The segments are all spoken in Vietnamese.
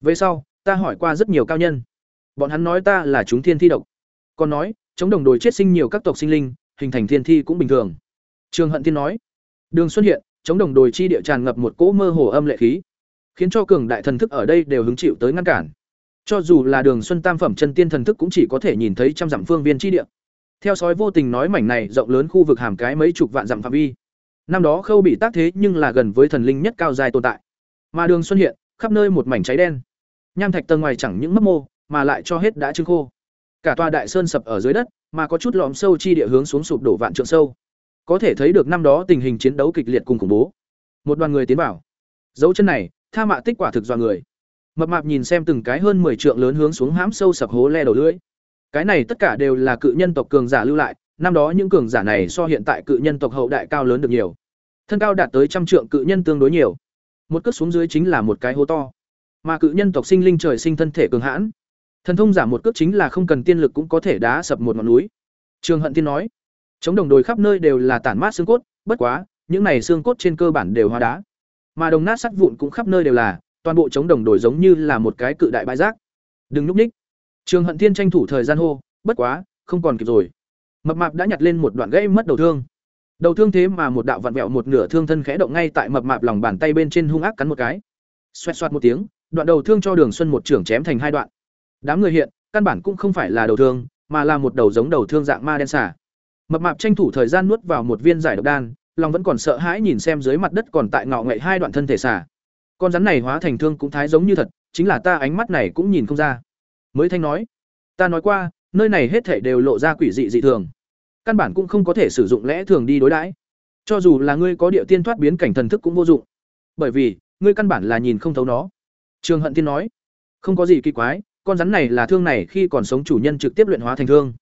Về sau, ta hỏi qua rất nhiều cao nhân. Bọn hắn nói ta là chúng thiên thi độc. Còn nói, chống đồng đồi chết sinh nhiều các tộc sinh linh, hình thành thiên thi cũng bình thường. Trường Hận Thiên nói, Đường Xuân hiện, chống đồng đồi chi địa tràn ngập một cỗ mơ hồ âm lệ khí, khiến cho cường đại thần thức ở đây đều hứng chịu tới ngăn cản. Cho dù là Đường Xuân tam phẩm chân tiên thần thức cũng chỉ có thể nhìn thấy trăm dặm phương viên chi địa. Theo sói vô tình nói mảnh này rộng lớn khu vực hàm cái mấy chục vạn dặm phạm vi. Năm đó Khâu bị tác thế nhưng là gần với thần linh nhất cao dài tồn tại. Mà Đường Xuân hiện, khắp nơi một mảnh cháy đen. Nham thạch tầng ngoài chẳng những mất mô, mà lại cho hết đã trưng khô. Cả tòa đại sơn sập ở dưới đất, mà có chút lõm sâu chi địa hướng xuống sụp đổ vạn trượng sâu. Có thể thấy được năm đó tình hình chiến đấu kịch liệt cùng khủng bố. Một đoàn người tiến vào. Dấu chân này, tha mạ tích quả thực do người. Mập mạp nhìn xem từng cái hơn 10 trượng lớn hướng xuống hãm sâu sập hố le đầu lưỡi. Cái này tất cả đều là cự nhân tộc cường giả lưu lại, năm đó những cường giả này so hiện tại cự nhân tộc hậu đại cao lớn được nhiều. Thân cao đạt tới trăm trượng cự nhân tương đối nhiều. Một cước xuống dưới chính là một cái hố to. Mà cự nhân tộc sinh linh trời sinh thân thể cường hãn. Thần thông giảm một cước chính là không cần tiên lực cũng có thể đá sập một ngọn núi. Trường Hận Tiên nói, chống đồng đồi khắp nơi đều là tản mát xương cốt, bất quá, những này xương cốt trên cơ bản đều hóa đá. Mà đồng nát sắt vụn cũng khắp nơi đều là, toàn bộ chống đồng đồi giống như là một cái cự đại bãi rác. Đừng núp ních. Trường Hận Thiên tranh thủ thời gian hô, bất quá, không còn kịp rồi. Mập mạp đã nhặt lên một đoạn gãy mất đầu thương. Đầu thương thế mà một đạo vặn vẹo một nửa thương thân khẽ động ngay tại mập mạp lòng bàn tay bên trên hung ác cắn một cái. Xoẹt xoẹt một tiếng, đoạn đầu thương cho Đường Xuân một trưởng chém thành hai đoạn. Đám người hiện, căn bản cũng không phải là đầu thương, mà là một đầu giống đầu thương dạng ma đen xả. Mập mạp tranh thủ thời gian nuốt vào một viên giải độc đan, lòng vẫn còn sợ hãi nhìn xem dưới mặt đất còn tại ngọ ngậy hai đoạn thân thể xả. Con rắn này hóa thành thương cũng thái giống như thật, chính là ta ánh mắt này cũng nhìn không ra. Mới thanh nói, ta nói qua, nơi này hết thảy đều lộ ra quỷ dị dị thường. Căn bản cũng không có thể sử dụng lẽ thường đi đối đãi. Cho dù là ngươi có địa tiên thoát biến cảnh thần thức cũng vô dụng. Bởi vì, ngươi căn bản là nhìn không thấu nó. Trường Hận Tiên nói, không có gì kỳ quái, con rắn này là thương này khi còn sống chủ nhân trực tiếp luyện hóa thành thương.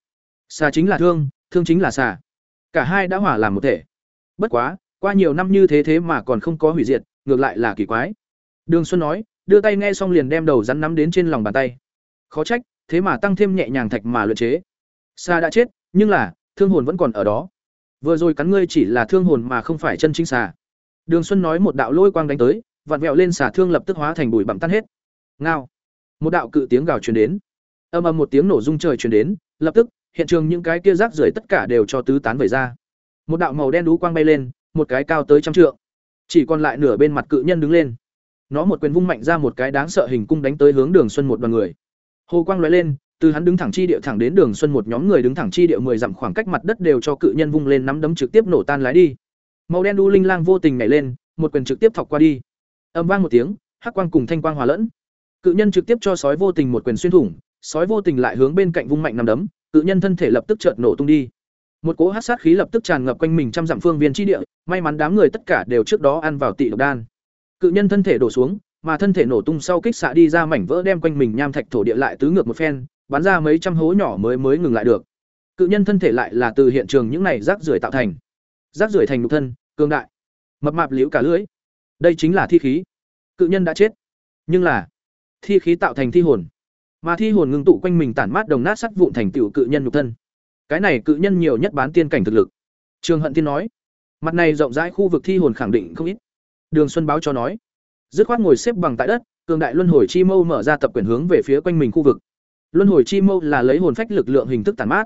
Xà chính là thương, thương chính là xà. Cả hai đã hòa làm một thể. Bất quá, qua nhiều năm như thế thế mà còn không có hủy diệt, ngược lại là kỳ quái. Đường Xuân nói, đưa tay nghe xong liền đem đầu rắn nắm đến trên lòng bàn tay. Khó trách, thế mà tăng thêm nhẹ nhàng thạch mà luyện chế. Xà đã chết, nhưng là thương hồn vẫn còn ở đó. Vừa rồi cắn ngươi chỉ là thương hồn mà không phải chân chính xà. Đường Xuân nói một đạo lôi quang đánh tới, vặn vẹo lên xả thương lập tức hóa thành bụi bặm tan hết. Ngao. Một đạo cự tiếng gào truyền đến. Âm ầm một tiếng nổ rung trời truyền đến, lập tức, hiện trường những cái kia rác rưởi tất cả đều cho tứ tán vẩy ra. Một đạo màu đen đú quang bay lên, một cái cao tới trăm trượng. Chỉ còn lại nửa bên mặt cự nhân đứng lên. Nó một quyền vung mạnh ra một cái đáng sợ hình cung đánh tới hướng Đường Xuân một đoàn người. Hồ quang lóe lên, từ hắn đứng thẳng chi địa thẳng đến Đường Xuân một nhóm người đứng thẳng chi địa 10 dặm khoảng cách mặt đất đều cho cự nhân vung lên nắm đấm trực tiếp nổ tan lái đi. Màu đen đu linh lang vô tình nhảy lên, một quyền trực tiếp thọc qua đi. Âm vang một tiếng, hắc quang cùng thanh quang hòa lẫn. Cự nhân trực tiếp cho sói vô tình một quyền xuyên thủng, sói vô tình lại hướng bên cạnh vung mạnh nằm đấm, cự nhân thân thể lập tức chợt nổ tung đi. Một cỗ hát sát khí lập tức tràn ngập quanh mình trăm dặm phương viên chi địa, may mắn đám người tất cả đều trước đó ăn vào tị độc đan. Cự nhân thân thể đổ xuống, mà thân thể nổ tung sau kích xạ đi ra mảnh vỡ đem quanh mình nham thạch thổ địa lại tứ ngược một phen, bắn ra mấy trăm hố nhỏ mới mới ngừng lại được. Cự nhân thân thể lại là từ hiện trường những này rác rưởi tạo thành. Rác rưởi thành nhục thân, cường đại. Mập mạp liễu cả lưỡi. Đây chính là thi khí. Cự nhân đã chết. Nhưng là thi khí tạo thành thi hồn. Mà thi hồn ngưng tụ quanh mình tản mát đồng nát sắt vụn thành tựu cự nhân nhục thân. Cái này cự nhân nhiều nhất bán tiên cảnh thực lực. Trường Hận Tiên nói, mặt này rộng rãi khu vực thi hồn khẳng định không ít. Đường Xuân báo cho nói, dứt khoát ngồi xếp bằng tại đất, cường đại luân hồi chi mâu mở ra tập quyển hướng về phía quanh mình khu vực. Luân hồi chi mâu là lấy hồn phách lực lượng hình thức tản mát.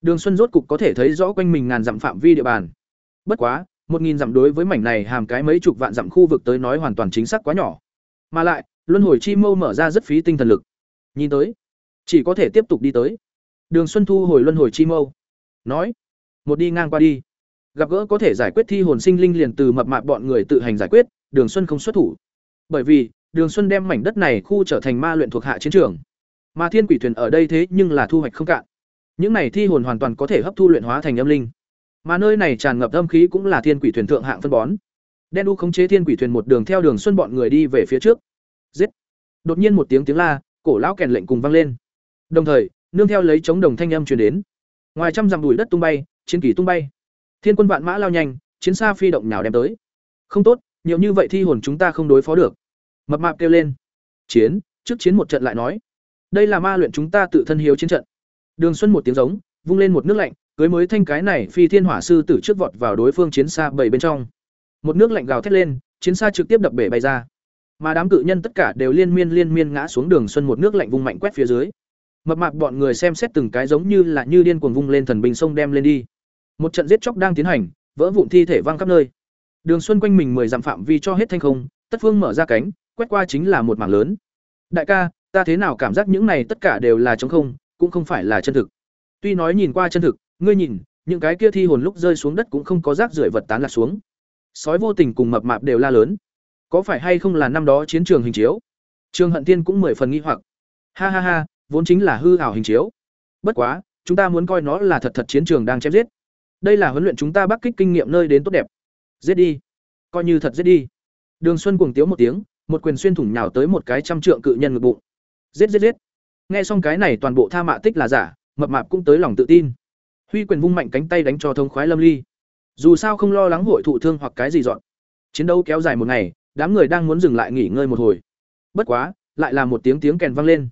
Đường Xuân rốt cục có thể thấy rõ quanh mình ngàn dặm phạm vi địa bàn. Bất quá, một nghìn dặm đối với mảnh này hàm cái mấy chục vạn dặm khu vực tới nói hoàn toàn chính xác quá nhỏ. Mà lại, luân hồi chi mâu mở ra rất phí tinh thần lực. Nhìn tới, chỉ có thể tiếp tục đi tới. Đường Xuân thu hồi luân hồi chi mâu, nói: "Một đi ngang qua đi, gặp gỡ có thể giải quyết thi hồn sinh linh liền từ mập mạp bọn người tự hành giải quyết, Đường Xuân không xuất thủ. Bởi vì, Đường Xuân đem mảnh đất này khu trở thành ma luyện thuộc hạ chiến trường. Mà thiên quỷ thuyền ở đây thế nhưng là thu hoạch không cạn. Những này thi hồn hoàn toàn có thể hấp thu luyện hóa thành âm linh. Mà nơi này tràn ngập âm khí cũng là thiên quỷ thuyền thượng hạng phân bón. Đen u khống chế thiên quỷ thuyền một đường theo đường xuân bọn người đi về phía trước. Giết! Đột nhiên một tiếng tiếng la, cổ lão kèn lệnh cùng vang lên. Đồng thời, nương theo lấy chống đồng thanh âm truyền đến. Ngoài trăm dặm bụi đất tung bay, chiến kỳ tung bay. Thiên quân vạn mã lao nhanh, chiến xa phi động nhào đem tới. Không tốt, nhiều như vậy thi hồn chúng ta không đối phó được. Mập mạp kêu lên. Chiến, trước chiến một trận lại nói. Đây là ma luyện chúng ta tự thân hiếu chiến trận. Đường Xuân một tiếng giống, vung lên một nước lạnh, cưới mới thanh cái này phi thiên hỏa sư tử trước vọt vào đối phương chiến xa bảy bên trong. Một nước lạnh gào thét lên, chiến xa trực tiếp đập bể bay ra. mà đám cự nhân tất cả đều liên miên liên miên ngã xuống đường xuân một nước lạnh vung mạnh quét phía dưới. Mập mạp bọn người xem xét từng cái giống như là như điên cuồng vung lên thần bình sông đem lên đi. Một trận giết chóc đang tiến hành vỡ vụn thi thể văng khắp nơi. Đường xuân quanh mình mười dặm phạm vi cho hết thanh không tất phương mở ra cánh quét qua chính là một mảng lớn. Đại ca ta thế nào cảm giác những này tất cả đều là trống không cũng không phải là chân thực tuy nói nhìn qua chân thực, ngươi nhìn, những cái kia thi hồn lúc rơi xuống đất cũng không có rác rưởi vật tán lạc xuống. Sói vô tình cùng mập mạp đều la lớn. Có phải hay không là năm đó chiến trường hình chiếu? Trường hận tiên cũng mười phần nghi hoặc. Ha ha ha, vốn chính là hư ảo hình chiếu. Bất quá, chúng ta muốn coi nó là thật thật chiến trường đang chém giết. Đây là huấn luyện chúng ta bắc kích kinh nghiệm nơi đến tốt đẹp. Giết đi. Coi như thật giết đi. Đường xuân cuồng tiếu một tiếng, một quyền xuyên thủng nhào tới một cái trăm trượng cự nhân ngực bụng. Giết giết giết. Nghe xong cái này toàn bộ tha mạ tích là giả mập mạp cũng tới lòng tự tin. Huy quyền vung mạnh cánh tay đánh cho thông khoái lâm ly. Dù sao không lo lắng hội thụ thương hoặc cái gì dọn. Chiến đấu kéo dài một ngày, đám người đang muốn dừng lại nghỉ ngơi một hồi. Bất quá, lại là một tiếng tiếng kèn vang lên.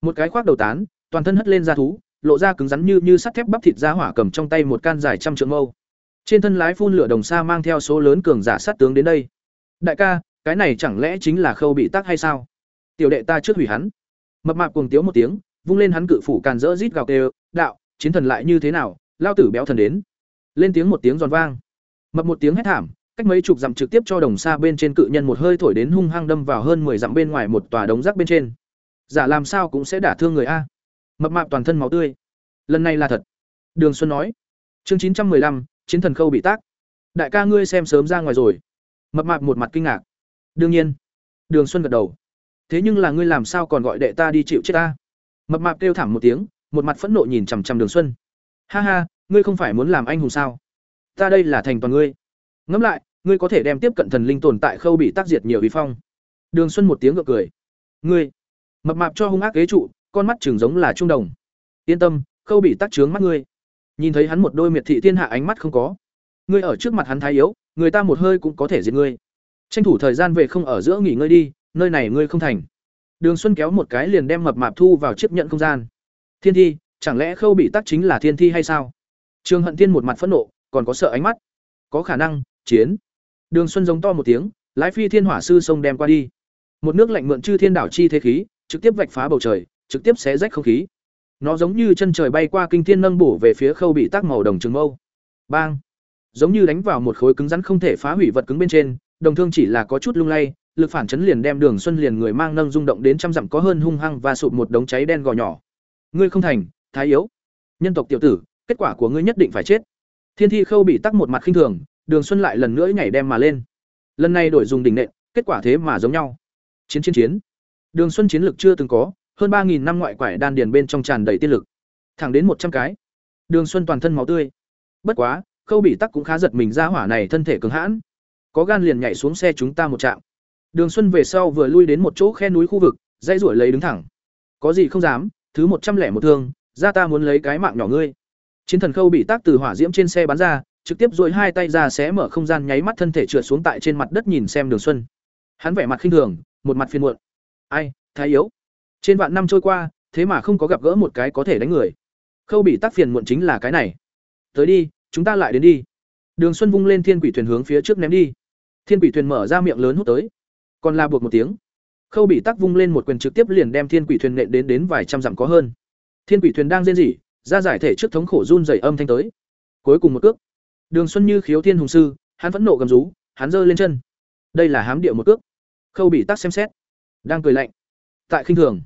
Một cái khoác đầu tán, toàn thân hất lên ra thú, lộ ra cứng rắn như như sắt thép bắp thịt ra hỏa cầm trong tay một can dài trăm trượng mâu. Trên thân lái phun lửa đồng xa mang theo số lớn cường giả sát tướng đến đây. Đại ca, cái này chẳng lẽ chính là khâu bị tác hay sao? Tiểu đệ ta trước hủy hắn. Mập mạp cuồng tiếu một tiếng vung lên hắn cự phủ càn rỡ rít gào kêu, đạo, chiến thần lại như thế nào? Lao tử béo thần đến. Lên tiếng một tiếng giòn vang. Mập một tiếng hét thảm, cách mấy chục dặm trực tiếp cho đồng xa bên trên cự nhân một hơi thổi đến hung hăng đâm vào hơn 10 dặm bên ngoài một tòa đống rác bên trên. Giả làm sao cũng sẽ đả thương người a. Mập mạp toàn thân máu tươi. Lần này là thật. Đường xuân nói. Chương chín trăm lăm, chiến thần khâu bị tác. Đại ca ngươi xem sớm ra ngoài rồi. Mập mạp một mặt kinh ngạc. Đương nhiên. Đường xuân gật đầu. Thế nhưng là ngươi làm sao còn gọi đệ ta đi chịu chết ta? Mập mạp kêu thảm một tiếng, một mặt phẫn nộ nhìn chằm chằm đường xuân. Ha ha, ngươi không phải muốn làm anh hùng sao? Ta đây là thành toàn ngươi. Ngẫm lại, ngươi có thể đem tiếp cận thần linh tồn tại khâu bị tác diệt nhiều vi phong. Đường xuân một tiếng gượng cười. Ngươi, mập mạp cho hung ác kế trụ, con mắt chừng giống là trung đồng. Yên tâm, khâu bị tắc trướng mắt ngươi. Nhìn thấy hắn một đôi miệt thị thiên hạ ánh mắt không có. Ngươi ở trước mặt hắn thái yếu, người ta một hơi cũng có thể diệt ngươi. Tranh thủ thời gian về không ở giữa nghỉ ngơi đi, nơi này ngươi không thành đường xuân kéo một cái liền đem mập mạp thu vào chiếc nhận không gian. Thiên thi, chẳng lẽ khâu bị tắc chính là thiên thi hay sao? Trương hận thiên một mặt phẫn nộ, còn có sợ ánh mắt. Có khả năng, chiến. Đường xuân giống to một tiếng, lái phi thiên hỏa sư sông đem qua đi. Một nước lạnh mượn chư thiên đảo chi thế khí, trực tiếp vạch phá bầu trời, trực tiếp xé rách không khí. Nó giống như chân trời bay qua kinh thiên nâng bổ về phía khâu bị tắc màu đồng trường mâu. Bang. Giống như đánh vào một khối cứng rắn không thể phá hủy vật cứng bên trên, đồng thương chỉ là có chút lung lay lực phản chấn liền đem đường xuân liền người mang nâng rung động đến trăm dặm có hơn hung hăng và sụp một đống cháy đen gò nhỏ. Ngươi không thành, thái yếu. Nhân tộc tiểu tử, kết quả của ngươi nhất định phải chết. Thiên thi khâu bị tắc một mặt khinh thường, đường xuân lại lần nữa nhảy đem mà lên. Lần này đổi dùng đỉnh nện, kết quả thế mà giống nhau. Chiến chiến chiến. Đường xuân chiến lực chưa từng có, hơn ba nghìn năm ngoại quải đan điền bên trong tràn đầy tiên lực. Thẳng đến một trăm cái. Đường xuân toàn thân máu tươi. Bất quá, khâu bị tắc cũng khá giật mình ra hỏa này thân thể cứng hãn. Có gan liền nhảy xuống xe chúng ta một trạm đường xuân về sau vừa lui đến một chỗ khe núi khu vực dây rủi lấy đứng thẳng. Có gì không dám, thứ một trăm lẻ một thương, ra ta muốn lấy cái mạng nhỏ ngươi. Chiến thần khâu bị tác từ hỏa diễm trên xe bắn ra, trực tiếp duỗi hai tay ra xé mở không gian nháy mắt thân thể trượt xuống tại trên mặt đất nhìn xem đường xuân. Hắn vẻ mặt khinh thường, một mặt phiền muộn. Ai, thái yếu. Trên vạn năm trôi qua, thế mà không có gặp gỡ một cái có thể đánh người. Khâu bị tác phiền muộn chính là cái này. Tới đi, chúng ta lại đến đi. Đường xuân vung lên thiên quỷ thuyền hướng phía trước ném đi. Thiên quỷ thuyền mở ra miệng lớn hút tới còn la buộc một tiếng. Khâu bị tắc vung lên một quyền trực tiếp liền đem thiên quỷ thuyền nện đến đến vài trăm dặm có hơn. Thiên quỷ thuyền đang rên rỉ, ra giải thể trước thống khổ run dày âm thanh tới. Cuối cùng một cước. Đường xuân như khiếu thiên hùng sư, hắn phẫn nộ gầm rú, hắn giơ lên chân. Đây là hám địa một cước. Khâu bị tắc xem xét. Đang cười lạnh. Tại khinh thường.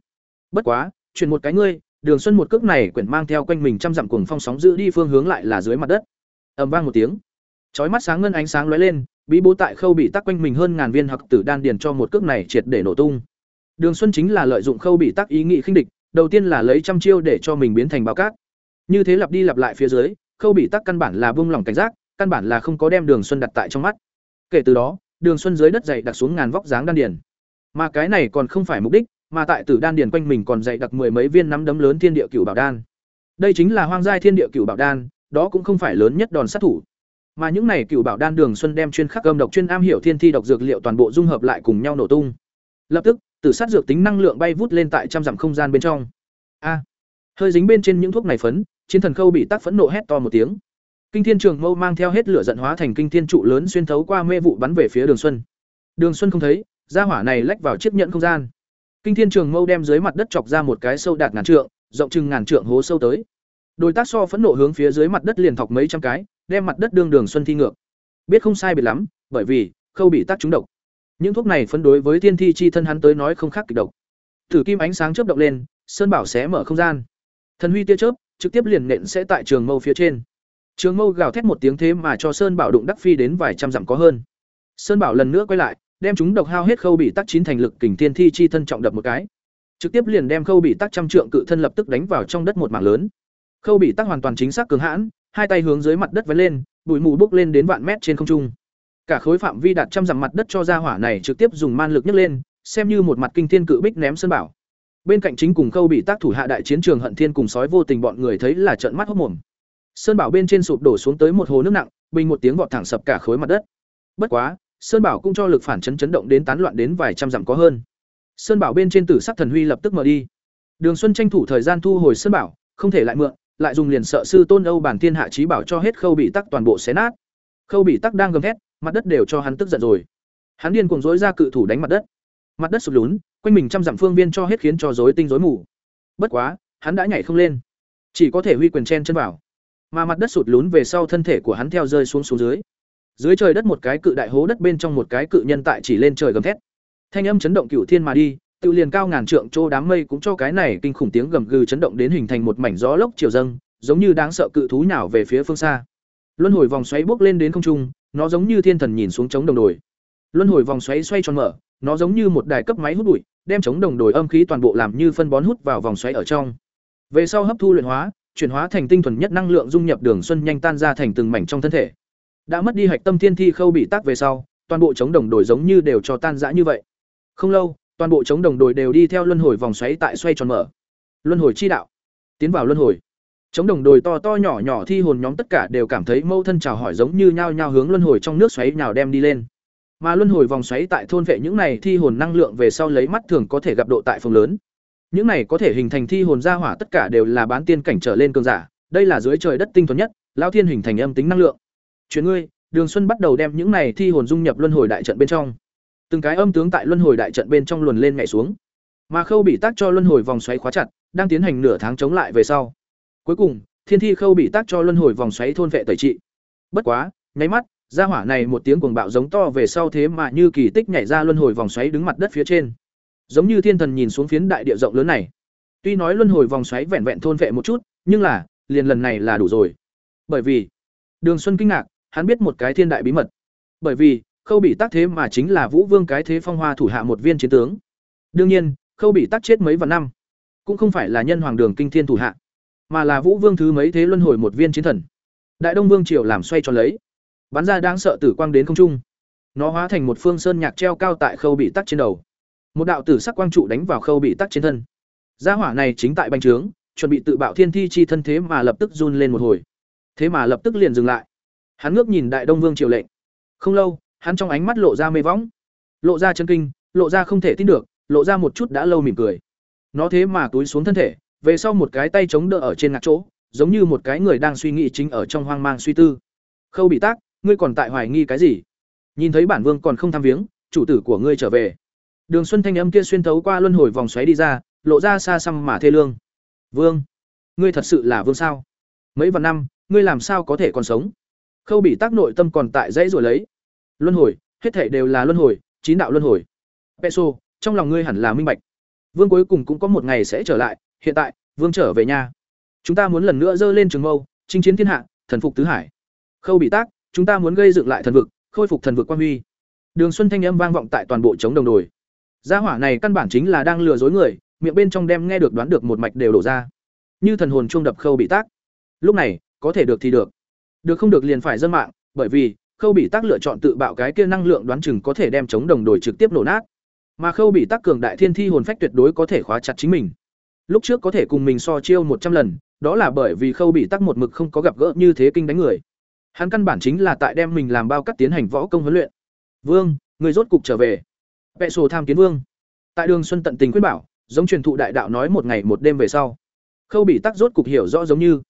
Bất quá, chuyển một cái ngươi, đường xuân một cước này quyển mang theo quanh mình trăm dặm cuồng phong sóng giữ đi phương hướng lại là dưới mặt đất. Ầm vang một tiếng. Chói mắt sáng ngân ánh sáng lóe lên bí bố tại khâu bị tắc quanh mình hơn ngàn viên hoặc tử đan điền cho một cước này triệt để nổ tung. Đường xuân chính là lợi dụng khâu bị tắc ý nghĩ khinh địch, đầu tiên là lấy trăm chiêu để cho mình biến thành báo cát. Như thế lặp đi lặp lại phía dưới, khâu bị tắc căn bản là buông lỏng cảnh giác, căn bản là không có đem đường xuân đặt tại trong mắt. Kể từ đó, đường xuân dưới đất dày đặt xuống ngàn vóc dáng đan điền. Mà cái này còn không phải mục đích, mà tại tử đan điền quanh mình còn dày đặc mười mấy viên nắm đấm lớn thiên địa cửu bảo đan. Đây chính là hoang giai thiên địa cửu bảo đan, đó cũng không phải lớn nhất đòn sát thủ mà những này cựu bảo đan đường xuân đem chuyên khắc âm độc chuyên am hiểu thiên thi độc dược liệu toàn bộ dung hợp lại cùng nhau nổ tung. Lập tức tử sát dược tính năng lượng bay vút lên tại trăm dặm không gian bên trong. A. Hơi dính bên trên những thuốc này phấn chiến thần khâu bị tác phẫn nộ hét to một tiếng. Kinh thiên trường mâu mang theo hết lửa giận hóa thành kinh thiên trụ lớn xuyên thấu qua mê vụ bắn về phía đường xuân. Đường xuân không thấy Gia hỏa này lách vào chiếc nhẫn không gian. Kinh Thiên Trường Mâu đem dưới mặt đất chọc ra một cái sâu đạt ngàn trượng, rộng chừng ngàn trượng hố sâu tới. Đôi tác so phẫn nộ hướng phía dưới mặt đất liền thọc mấy trăm cái, đem mặt đất đương đường xuân thi ngược. Biết không sai biệt lắm, bởi vì khâu bị tác trúng độc. Những thuốc này phân đối với tiên thi chi thân hắn tới nói không khác kịch độc. Thử kim ánh sáng chớp động lên, sơn bảo xé mở không gian. Thần huy tia chớp, trực tiếp liền nện sẽ tại trường mâu phía trên. Trường mâu gào thét một tiếng thế mà cho sơn bảo đụng đắc phi đến vài trăm dặm có hơn. Sơn bảo lần nữa quay lại, đem chúng độc hao hết khâu bị tắc chín thành lực kình tiên thi chi thân trọng đập một cái. Trực tiếp liền đem khâu bị tắc trăm trượng cự thân lập tức đánh vào trong đất một mảng lớn. Khâu bị tắc hoàn toàn chính xác cường hãn, hai tay hướng dưới mặt đất vén lên, bụi mù bốc lên đến vạn mét trên không trung. Cả khối phạm vi đạt trăm dặm mặt đất cho ra hỏa này trực tiếp dùng man lực nhấc lên, xem như một mặt kinh thiên cự bích ném sơn bảo. Bên cạnh chính cùng Khâu bị tác thủ hạ đại chiến trường hận thiên cùng sói vô tình bọn người thấy là trợn mắt hốt mồm. Sơn bảo bên trên sụp đổ xuống tới một hồ nước nặng, bình một tiếng vọt thẳng sập cả khối mặt đất. Bất quá, Sơn bảo cũng cho lực phản chấn chấn động đến tán loạn đến vài trăm dặm có hơn. Sơn bảo bên trên tử sắc thần huy lập tức mở đi. Đường Xuân tranh thủ thời gian thu hồi Sơn bảo, không thể lại mượn, lại dùng liền sợ sư tôn Âu bản thiên hạ trí bảo cho hết Khâu bị tắc toàn bộ xé nát. Khâu bị tắc đang gầm thét, mặt đất đều cho hắn tức giận rồi. Hắn điên cuồng dối ra cự thủ đánh mặt đất. Mặt đất sụt lún, quanh mình trăm dặm phương viên cho hết khiến cho rối tinh rối mù. Bất quá, hắn đã nhảy không lên, chỉ có thể huy quyền chen chân vào. Mà mặt đất sụt lún về sau thân thể của hắn theo rơi xuống xuống dưới. Dưới trời đất một cái cự đại hố đất bên trong một cái cự nhân tại chỉ lên trời gầm thét. Thanh âm chấn động cửu thiên mà đi, tự liền cao ngàn trượng trô đám mây cũng cho cái này kinh khủng tiếng gầm gừ chấn động đến hình thành một mảnh gió lốc chiều dâng, giống như đáng sợ cự thú nhào về phía phương xa. Luân hồi vòng xoáy bốc lên đến không trung, nó giống như thiên thần nhìn xuống chống đồng đồi. Luân hồi vòng xoáy xoay tròn mở, nó giống như một đài cấp máy hút bụi, đem chống đồng đồi âm khí toàn bộ làm như phân bón hút vào vòng xoáy ở trong. Về sau hấp thu luyện hóa, chuyển hóa thành tinh thuần nhất năng lượng dung nhập đường xuân nhanh tan ra thành từng mảnh trong thân thể. Đã mất đi hạch tâm thiên thi khâu bị tác về sau, toàn bộ chống đồng đồi giống như đều cho tan rã như vậy. Không lâu, toàn bộ chống đồng đồi đều đi theo luân hồi vòng xoáy tại xoay tròn mở. Luân hồi chi đạo, tiến vào luân hồi. Chống đồng đồi to to nhỏ nhỏ thi hồn nhóm tất cả đều cảm thấy mâu thân chào hỏi giống như nhao nhao hướng luân hồi trong nước xoáy nào đem đi lên. Mà luân hồi vòng xoáy tại thôn vệ những này thi hồn năng lượng về sau lấy mắt thường có thể gặp độ tại phòng lớn. Những này có thể hình thành thi hồn gia hỏa tất cả đều là bán tiên cảnh trở lên cường giả, đây là dưới trời đất tinh thuần nhất, lão thiên hình thành âm tính năng lượng. Chuyện ngươi, Đường Xuân bắt đầu đem những này thi hồn dung nhập luân hồi đại trận bên trong. Từng cái âm tướng tại luân hồi đại trận bên trong luồn lên nhảy xuống. Mà Khâu bị tác cho luân hồi vòng xoáy khóa chặt, đang tiến hành nửa tháng chống lại về sau. Cuối cùng, Thiên Thi Khâu bị tác cho luân hồi vòng xoáy thôn vệ tẩy trị. Bất quá, nháy mắt, gia hỏa này một tiếng cuồng bạo giống to về sau thế mà như kỳ tích nhảy ra luân hồi vòng xoáy đứng mặt đất phía trên. Giống như thiên thần nhìn xuống phiến đại địa rộng lớn này. Tuy nói luân hồi vòng xoáy vẹn vẹn thôn vệ một chút, nhưng là, liền lần này là đủ rồi. Bởi vì, Đường Xuân kinh ngạc, hắn biết một cái thiên đại bí mật. Bởi vì, Khâu bị tác thế mà chính là Vũ Vương cái thế phong hoa thủ hạ một viên chiến tướng. Đương nhiên, Khâu bị tác chết mấy vạn năm, cũng không phải là nhân hoàng đường kinh thiên thủ hạ, mà là Vũ Vương thứ mấy thế luân hồi một viên chiến thần. Đại Đông Vương triều làm xoay tròn lấy, bắn ra đáng sợ tử quang đến không trung. Nó hóa thành một phương sơn nhạc treo cao tại Khâu bị tắc trên đầu. Một đạo tử sắc quang trụ đánh vào Khâu bị tắc trên thân. Gia hỏa này chính tại bành trướng, chuẩn bị tự bạo thiên thi chi thân thế mà lập tức run lên một hồi. Thế mà lập tức liền dừng lại. Hắn ngước nhìn Đại Đông Vương triều lệnh. Không lâu, hắn trong ánh mắt lộ ra mê võng, lộ ra chân kinh, lộ ra không thể tin được, lộ ra một chút đã lâu mỉm cười. Nó thế mà túi xuống thân thể, về sau một cái tay chống đỡ ở trên ngạc chỗ, giống như một cái người đang suy nghĩ chính ở trong hoang mang suy tư. Khâu bị tác, ngươi còn tại hoài nghi cái gì? Nhìn thấy bản vương còn không tham viếng, chủ tử của ngươi trở về. Đường Xuân thanh âm kia xuyên thấu qua luân hồi vòng xoáy đi ra, lộ ra xa xăm mà thê lương. Vương, ngươi thật sự là vương sao? Mấy vạn năm, ngươi làm sao có thể còn sống? Khâu bị tác nội tâm còn tại dãy rồi lấy. Luân hồi, hết thảy đều là luân hồi, chín đạo luân hồi. Peso, trong lòng ngươi hẳn là minh bạch. Vương cuối cùng cũng có một ngày sẽ trở lại, hiện tại, vương trở về nhà. Chúng ta muốn lần nữa dơ lên trường mâu, chinh chiến thiên hạ, thần phục tứ hải. Khâu bị tác, chúng ta muốn gây dựng lại thần vực, khôi phục thần vực quan huy. Đường Xuân thanh âm vang vọng tại toàn bộ chống đồng đồi. Gia hỏa này căn bản chính là đang lừa dối người, miệng bên trong đem nghe được đoán được một mạch đều đổ ra. Như thần hồn chuông đập khâu bị tác. Lúc này, có thể được thì được. Được không được liền phải dân mạng, bởi vì khâu bị tác lựa chọn tự bạo cái kia năng lượng đoán chừng có thể đem chống đồng đội trực tiếp nổ nát. Mà khâu bị tác cường đại thiên thi hồn phách tuyệt đối có thể khóa chặt chính mình. Lúc trước có thể cùng mình so chiêu một trăm lần, đó là bởi vì khâu bị Tắc một mực không có gặp gỡ như thế kinh đánh người. Hắn căn bản chính là tại đem mình làm bao cắt tiến hành võ công huấn luyện. Vương, người rốt cục trở về. Vệ sổ tham kiến vương. Tại Đường Xuân tận tình quyết bảo, giống truyền thụ đại đạo nói một ngày một đêm về sau. Khâu bị tắc rốt cục hiểu rõ giống như.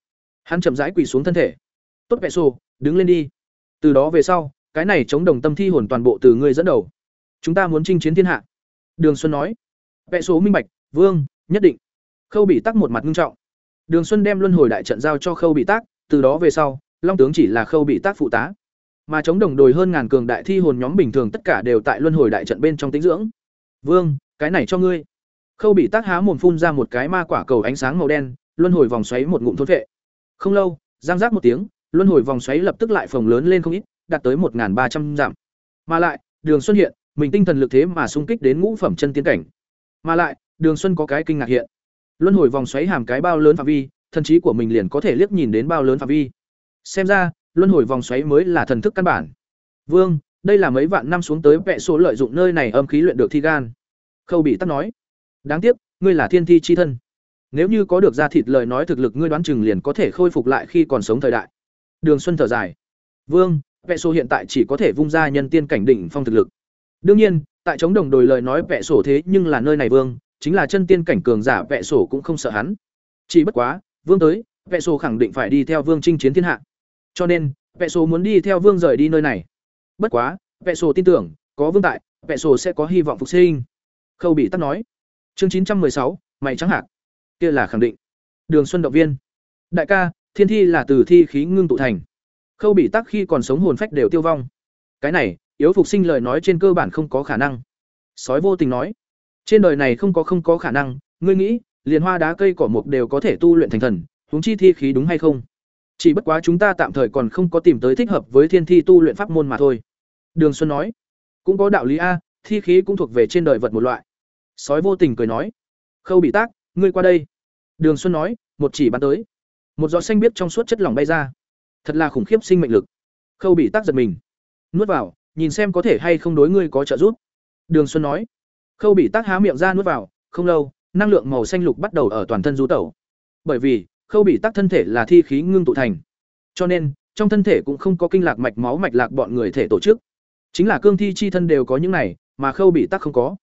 Hắn chậm rãi quỳ xuống thân thể. Tốt vệ sổ, đứng lên đi. Từ đó về sau, cái này chống đồng tâm thi hồn toàn bộ từ ngươi dẫn đầu. chúng ta muốn chinh chiến thiên hạ. Đường xuân nói. Vẽ số minh bạch vương nhất định. Khâu bị tắc một mặt nghiêm trọng. Đường xuân đem luân hồi đại trận giao cho khâu bị tác từ đó về sau long tướng chỉ là khâu bị tác phụ tá. Mà chống đồng đồi hơn ngàn cường đại thi hồn nhóm bình thường tất cả đều tại luân hồi đại trận bên trong tĩnh dưỡng. Vương cái này cho ngươi. Khâu bị tác há mồm phun ra một cái ma quả cầu ánh sáng màu đen luân hồi vòng xoáy một ngụm thôn vệ không lâu giang giác một tiếng luân hồi vòng xoáy lập tức lại phồng lớn lên không ít, đạt tới một ba trăm dặm. Mà lại, đường xuân hiện, mình tinh thần lực thế mà xung kích đến ngũ phẩm chân tiến cảnh. Mà lại, đường xuân có cái kinh ngạc hiện. Luân hồi vòng xoáy hàm cái bao lớn phạm vi, thần trí của mình liền có thể liếc nhìn đến bao lớn phạm vi. Xem ra, luân hồi vòng xoáy mới là thần thức căn bản. Vương, đây là mấy vạn năm xuống tới vẽ số lợi dụng nơi này âm khí luyện được thi gan. Khâu bị tắc nói. Đáng tiếc, ngươi là thiên thi chi thân. Nếu như có được ra thịt lời nói thực lực ngươi đoán chừng liền có thể khôi phục lại khi còn sống thời đại đường xuân thở dài. Vương, vẽ sổ hiện tại chỉ có thể vung ra nhân tiên cảnh đỉnh phong thực lực. Đương nhiên, tại chống đồng đồi lời nói vẽ sổ thế nhưng là nơi này vương, chính là chân tiên cảnh cường giả vẽ sổ cũng không sợ hắn. Chỉ bất quá, vương tới, vẽ sổ khẳng định phải đi theo vương chinh chiến thiên hạ. Cho nên, vẽ sổ muốn đi theo vương rời đi nơi này. Bất quá, vẽ sổ tin tưởng, có vương tại, vẽ sổ sẽ có hy vọng phục sinh. Khâu bị tắt nói. Chương chín trăm sáu, mày trắng hạc. Kia là khẳng định. Đường xuân động viên. Đại ca thiên thi là từ thi khí ngưng tụ thành. Khâu bị tắc khi còn sống hồn phách đều tiêu vong. Cái này, yếu phục sinh lời nói trên cơ bản không có khả năng. Sói vô tình nói, trên đời này không có không có khả năng, ngươi nghĩ, liền hoa đá cây cỏ mục đều có thể tu luyện thành thần, huống chi thi khí đúng hay không? Chỉ bất quá chúng ta tạm thời còn không có tìm tới thích hợp với thiên thi tu luyện pháp môn mà thôi. Đường xuân nói, cũng có đạo lý a, thi khí cũng thuộc về trên đời vật một loại. Sói vô tình cười nói, khâu bị tác ngươi qua đây. Đường xuân nói, một chỉ bắn tới một giọt xanh biếc trong suốt chất lỏng bay ra. Thật là khủng khiếp sinh mệnh lực. Khâu bị tác giật mình. Nuốt vào, nhìn xem có thể hay không đối ngươi có trợ giúp. Đường xuân nói. Khâu bị tác há miệng ra nuốt vào, không lâu, năng lượng màu xanh lục bắt đầu ở toàn thân du tẩu. Bởi vì, khâu bị tác thân thể là thi khí ngưng tụ thành. Cho nên, trong thân thể cũng không có kinh lạc mạch máu mạch lạc bọn người thể tổ chức. Chính là cương thi chi thân đều có những này, mà khâu bị tác không có.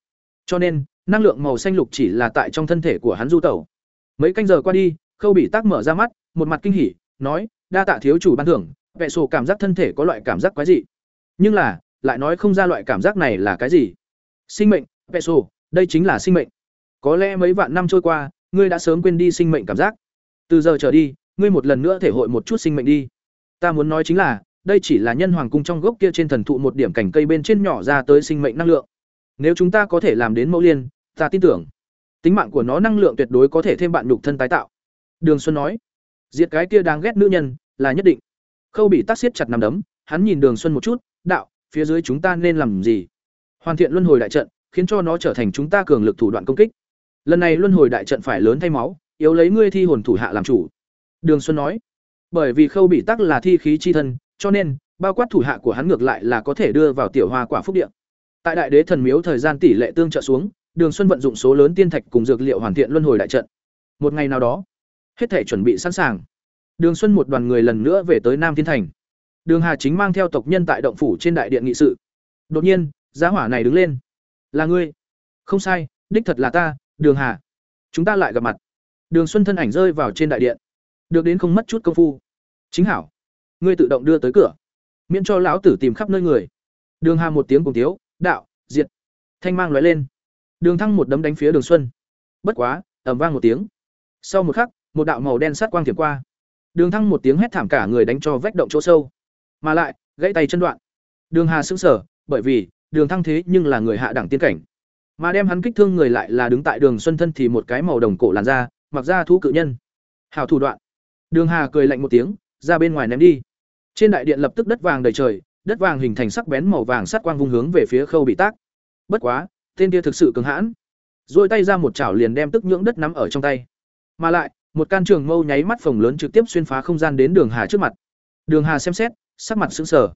Cho nên, năng lượng màu xanh lục chỉ là tại trong thân thể của hắn du tẩu. Mấy canh giờ qua đi, khâu bị tác mở ra mắt một mặt kinh hỉ, nói, đa tạ thiếu chủ ban thưởng, vẻ sổ cảm giác thân thể có loại cảm giác quái dị. Nhưng là, lại nói không ra loại cảm giác này là cái gì. Sinh mệnh, vẻ sổ, đây chính là sinh mệnh. Có lẽ mấy vạn năm trôi qua, ngươi đã sớm quên đi sinh mệnh cảm giác. Từ giờ trở đi, ngươi một lần nữa thể hội một chút sinh mệnh đi. Ta muốn nói chính là, đây chỉ là nhân hoàng cung trong gốc kia trên thần thụ một điểm cảnh cây bên trên nhỏ ra tới sinh mệnh năng lượng. Nếu chúng ta có thể làm đến mẫu liên, ta tin tưởng, tính mạng của nó năng lượng tuyệt đối có thể thêm bạn nhục thân tái tạo. Đường xuân nói diệt cái kia đáng ghét nữ nhân, là nhất định. Khâu bị tắc siết chặt nằm đấm, hắn nhìn đường xuân một chút, đạo, phía dưới chúng ta nên làm gì? Hoàn thiện luân hồi đại trận, khiến cho nó trở thành chúng ta cường lực thủ đoạn công kích. Lần này luân hồi đại trận phải lớn thay máu, yếu lấy ngươi thi hồn thủ hạ làm chủ. Đường xuân nói. Bởi vì khâu bị tắc là thi khí chi thân, cho nên, bao quát thủ hạ của hắn ngược lại là có thể đưa vào tiểu hoa quả phúc điện tại đại đế thần miếu thời gian tỷ lệ tương trợ xuống, đường xuân vận dụng số lớn tiên thạch cùng dược liệu hoàn thiện luân hồi đại trận. Một ngày nào đó hết thể chuẩn bị sẵn sàng. Đường xuân một đoàn người lần nữa về tới nam thiên thành. Đường hà chính mang theo tộc nhân tại động phủ trên đại điện nghị sự. Đột nhiên, giá hỏa này đứng lên. Là ngươi. Không sai, đích thật là ta, đường hà. Chúng ta lại gặp mặt. Đường xuân thân ảnh rơi vào trên đại điện. Được đến không mất chút công phu. Chính hảo. Ngươi tự động đưa tới cửa. Miễn cho lão tử tìm khắp nơi người. Đường hà một tiếng cùng tiếu đạo, diệt. Thanh mang loại lên. Đường thăng một đấm đánh phía đường xuân. Bất quá ẩm vang một tiếng. Sau một khắc một đạo màu đen sát quang thiểm qua. Đường thăng một tiếng hét thảm cả người đánh cho vách động chỗ sâu. Mà lại, gãy tay chân đoạn. Đường hà sững sờ, bởi vì, đường thăng thế nhưng là người hạ đẳng tiên cảnh. Mà đem hắn kích thương người lại là đứng tại đường xuân thân thì một cái màu đồng cổ làn da, mặc ra thú cự nhân. Hào thủ đoạn. Đường hà cười lạnh một tiếng, ra bên ngoài ném đi. Trên đại điện lập tức đất vàng đầy trời, đất vàng hình thành sắc bén màu vàng sát quang vung hướng về phía khâu bị tác. Bất quá, tên kia thực sự cứng hãn. Rồi tay ra một chảo liền đem tức nhưỡng đất nắm ở trong tay. Mà lại một can trường mâu nháy mắt phồng lớn trực tiếp xuyên phá không gian đến đường hà trước mặt. Đường hà xem xét, sắc mặt sững sờ.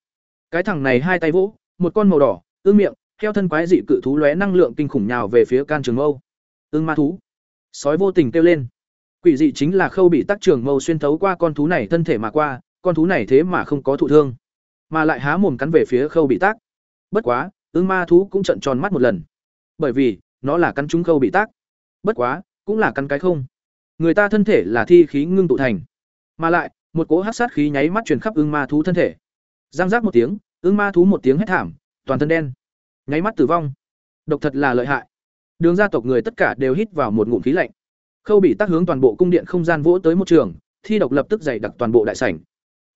Cái thằng này hai tay vỗ, một con màu đỏ, ương miệng, theo thân quái dị cự thú lóe năng lượng kinh khủng nhào về phía can trường mâu. Ương ma thú. Sói vô tình kêu lên. Quỷ dị chính là khâu bị tắc trường mâu xuyên thấu qua con thú này thân thể mà qua, con thú này thế mà không có thụ thương, mà lại há mồm cắn về phía khâu bị tác bất quá, ương ma thú cũng trận tròn mắt một lần. Bởi vì, nó là cắn trúng khâu bị tác bất quá, cũng là cắn cái không người ta thân thể là thi khí ngưng tụ thành. Mà lại, một cỗ hát sát khí nháy mắt truyền khắp ương ma thú thân thể. Giang giác một tiếng ương ma thú một tiếng hét thảm, toàn thân đen. Nháy mắt tử vong. Độc thật là lợi hại. Đường gia tộc người tất cả đều hít vào một ngụm khí lạnh. Khâu bị tác hướng toàn bộ cung điện không gian vỗ tới một trường, thi độc lập tức dày đặc toàn bộ đại sảnh.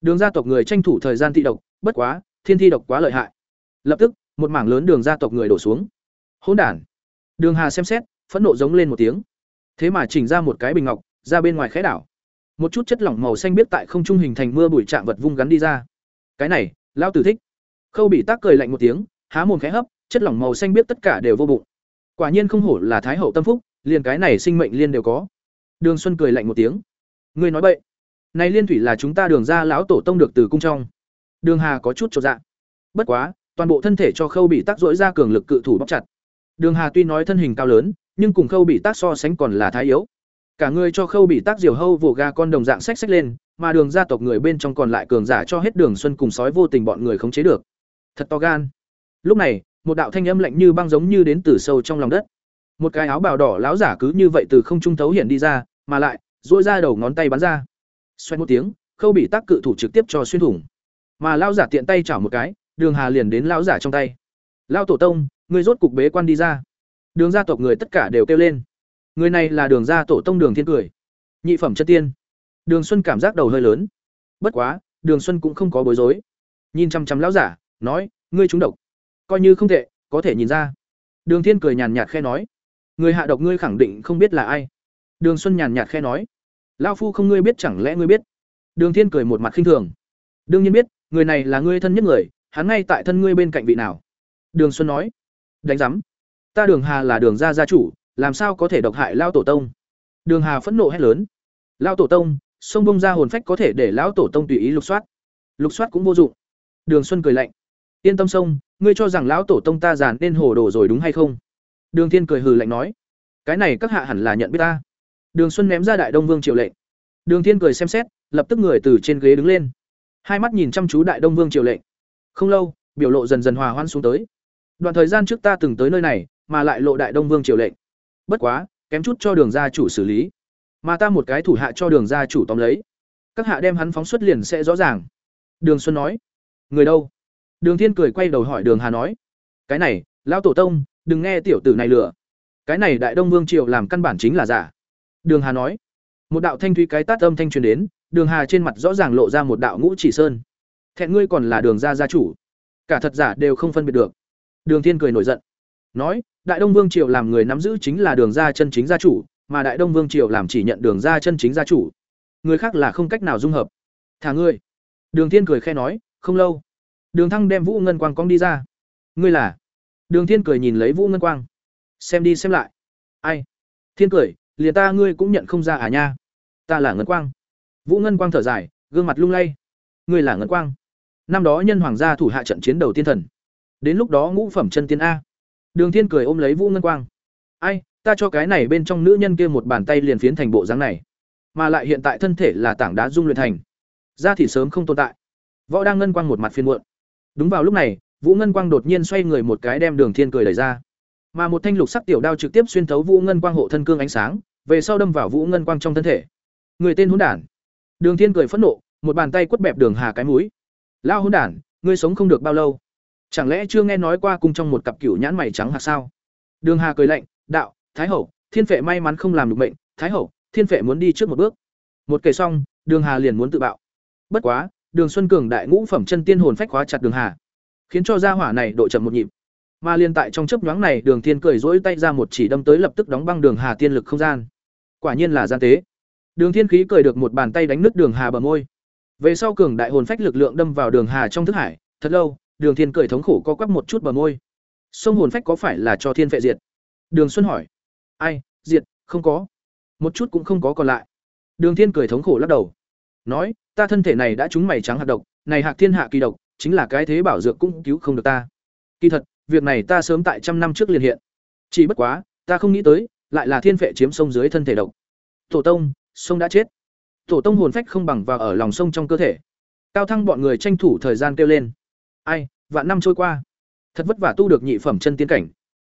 Đường gia tộc người tranh thủ thời gian thi độc, bất quá, thiên thi độc quá lợi hại. Lập tức, một mảng lớn đường gia tộc người đổ xuống. Hỗn đản. Đường hà xem xét, phẫn nộ giống lên một tiếng thế mà chỉnh ra một cái bình ngọc, ra bên ngoài khẽ đảo. Một chút chất lỏng màu xanh biết tại không trung hình thành mưa bụi chạm vật vung gắn đi ra. Cái này lao tử thích. Khâu bị tác cười lạnh một tiếng, há mồm khẽ hấp, chất lỏng màu xanh biết tất cả đều vô bụng. Quả nhiên không hổ là thái hậu tâm phúc, liền cái này sinh mệnh liên đều có. Đường xuân cười lạnh một tiếng. Ngươi nói bậy. Này liên thủy là chúng ta đường ra lão tổ tông được từ cung trong. Đường hà có chút cho dạ. Bất quá, toàn bộ thân thể cho khâu bị tác dỗi ra cường lực cự thủ bóc chặt. Đường hà tuy nói thân hình cao lớn nhưng cùng khâu bị tác so sánh còn là thái yếu. Cả người cho khâu bị tác diều hâu vồ ga con đồng dạng xách xách lên, mà đường gia tộc người bên trong còn lại cường giả cho hết đường xuân cùng sói vô tình bọn người khống chế được. Thật to gan. Lúc này, một đạo thanh âm lạnh như băng giống như đến từ sâu trong lòng đất. Một cái áo bào đỏ láo giả cứ như vậy từ không trung thấu hiện đi ra, mà lại dỗi ra đầu ngón tay bắn ra. Xoay một tiếng, khâu bị tác cự thủ trực tiếp cho xuyên thủng. Mà lao giả tiện tay chảo một cái, đường hà liền đến lão giả trong tay. Lao tổ tông người rốt cục bế quan đi ra đường gia tộc người tất cả đều kêu lên. Người này là đường gia tổ tông đường thiên cười. Nhị phẩm chân tiên. Đường xuân cảm giác đầu hơi lớn. Bất quá, đường xuân cũng không có bối rối. Nhìn chăm chăm lão giả, nói, ngươi trúng độc. Coi như không tệ, có thể nhìn ra. Đường thiên cười nhàn nhạt khẽ nói, người hạ độc ngươi khẳng định không biết là ai. Đường xuân nhàn nhạt khẽ nói, lão phu không ngươi biết chẳng lẽ ngươi biết? Đường thiên cười một mặt khinh thường, đương nhiên biết, người này là ngươi thân nhất người, hắn ngay tại thân ngươi bên cạnh vị nào? Đường xuân nói, đánh giám ta đường hà là đường gia gia chủ, làm sao có thể độc hại lao tổ tông? Đường hà phẫn nộ hét lớn. Lao tổ tông, sông bông ra hồn phách có thể để lão tổ tông tùy ý lục soát. Lục soát cũng vô dụng. Đường xuân cười lạnh. Yên tâm sông, ngươi cho rằng lão tổ tông ta giàn nên hồ đồ rồi đúng hay không? Đường thiên cười hừ lạnh nói. Cái này các hạ hẳn là nhận biết ta. Đường xuân ném ra đại đông vương triệu lệnh. Đường thiên cười xem xét, lập tức người từ trên ghế đứng lên. Hai mắt nhìn chăm chú đại đông vương triệu lệnh. Không lâu, biểu lộ dần dần hòa hoãn xuống tới. Đoạn thời gian trước ta từng tới nơi này mà lại lộ đại đông vương triều lệnh. Bất quá, kém chút cho đường gia chủ xử lý. Mà ta một cái thủ hạ cho đường gia chủ tóm lấy. Các hạ đem hắn phóng xuất liền sẽ rõ ràng. Đường xuân nói. Người đâu? Đường thiên cười quay đầu hỏi đường hà nói. Cái này, lão tổ tông, đừng nghe tiểu tử này lừa. Cái này đại đông vương triều làm căn bản chính là giả. Đường hà nói. Một đạo thanh thúy cái tát âm thanh truyền đến, đường hà trên mặt rõ ràng lộ ra một đạo ngũ chỉ sơn. Thẹn ngươi còn là đường gia gia chủ. Cả thật giả đều không phân biệt được. Đường thiên cười nổi giận. Nói đại đông vương triều làm người nắm giữ chính là đường gia chân chính gia chủ, mà đại đông vương triều làm chỉ nhận đường gia chân chính gia chủ. Người khác là không cách nào dung hợp. Thả ngươi. Đường thiên cười khe nói, không lâu. Đường thăng đem vũ ngân quang cong đi ra. Ngươi là? Đường thiên cười nhìn lấy vũ ngân quang. Xem đi xem lại. Ai? Thiên cười, liền ta ngươi cũng nhận không ra à nha. Ta là ngân quang. Vũ ngân quang thở dài, gương mặt lung lay. Ngươi là ngân quang. Năm đó nhân hoàng gia thủ hạ trận chiến đầu tiên thần. Đến lúc đó ngũ phẩm chân tiên a đường thiên cười ôm lấy vũ ngân quang. Ai, ta cho cái này bên trong nữ nhân kia một bàn tay liền phiến thành bộ dáng này, mà lại hiện tại thân thể là tảng đá dung luyện thành, da thì sớm không tồn tại. Võ đang ngân quang một mặt phiền muộn. Đúng vào lúc này, vũ ngân quang đột nhiên xoay người một cái đem đường thiên cười đẩy ra. Mà một thanh lục sắc tiểu đao trực tiếp xuyên thấu vũ ngân quang hộ thân cương ánh sáng, về sau đâm vào vũ ngân quang trong thân thể. Người tên hỗn đản. Đường thiên cười phẫn nộ, một bàn tay quất bẹp đường hà cái mũi. Lao hỗn đản, ngươi sống không được bao lâu chẳng lẽ chưa nghe nói qua cùng trong một cặp cửu nhãn mày trắng hạt sao? Đường hà cười lạnh, đạo, thái hậu, thiên phệ may mắn không làm được mệnh. Thái hậu, thiên phệ muốn đi trước một bước. Một kể xong, đường hà liền muốn tự bạo. Bất quá, đường xuân cường đại ngũ phẩm chân tiên hồn phách hóa chặt đường hà, khiến cho gia hỏa này độ chậm một nhịp. Mà liên tại trong chớp nhoáng này, đường thiên cười rỗi tay ra một chỉ đâm tới lập tức đóng băng đường hà tiên lực không gian. Quả nhiên là gian tế. Đường thiên khí cười được một bàn tay đánh nứt đường hà bờ môi. Về sau cường đại hồn phách lực lượng đâm vào đường hà trong thức hải, thật lâu đường thiên cười thống khổ co quắp một chút bờ môi. Sông hồn phách có phải là cho thiên phệ diệt? Đường xuân hỏi. Ai, diệt, không có. Một chút cũng không có còn lại. Đường thiên cười thống khổ lắc đầu. Nói, ta thân thể này đã trúng mày trắng hạt độc, này hạc thiên hạ kỳ độc, chính là cái thế bảo dược cũng cứu không được ta. Kỳ thật, việc này ta sớm tại trăm năm trước liền hiện. Chỉ bất quá, ta không nghĩ tới, lại là thiên phệ chiếm sông dưới thân thể độc. Tổ tông, sông đã chết. Tổ tông hồn phách không bằng vào ở lòng sông trong cơ thể. Cao thăng bọn người tranh thủ thời gian kêu lên ai vạn năm trôi qua. Thật vất vả tu được nhị phẩm chân tiến cảnh.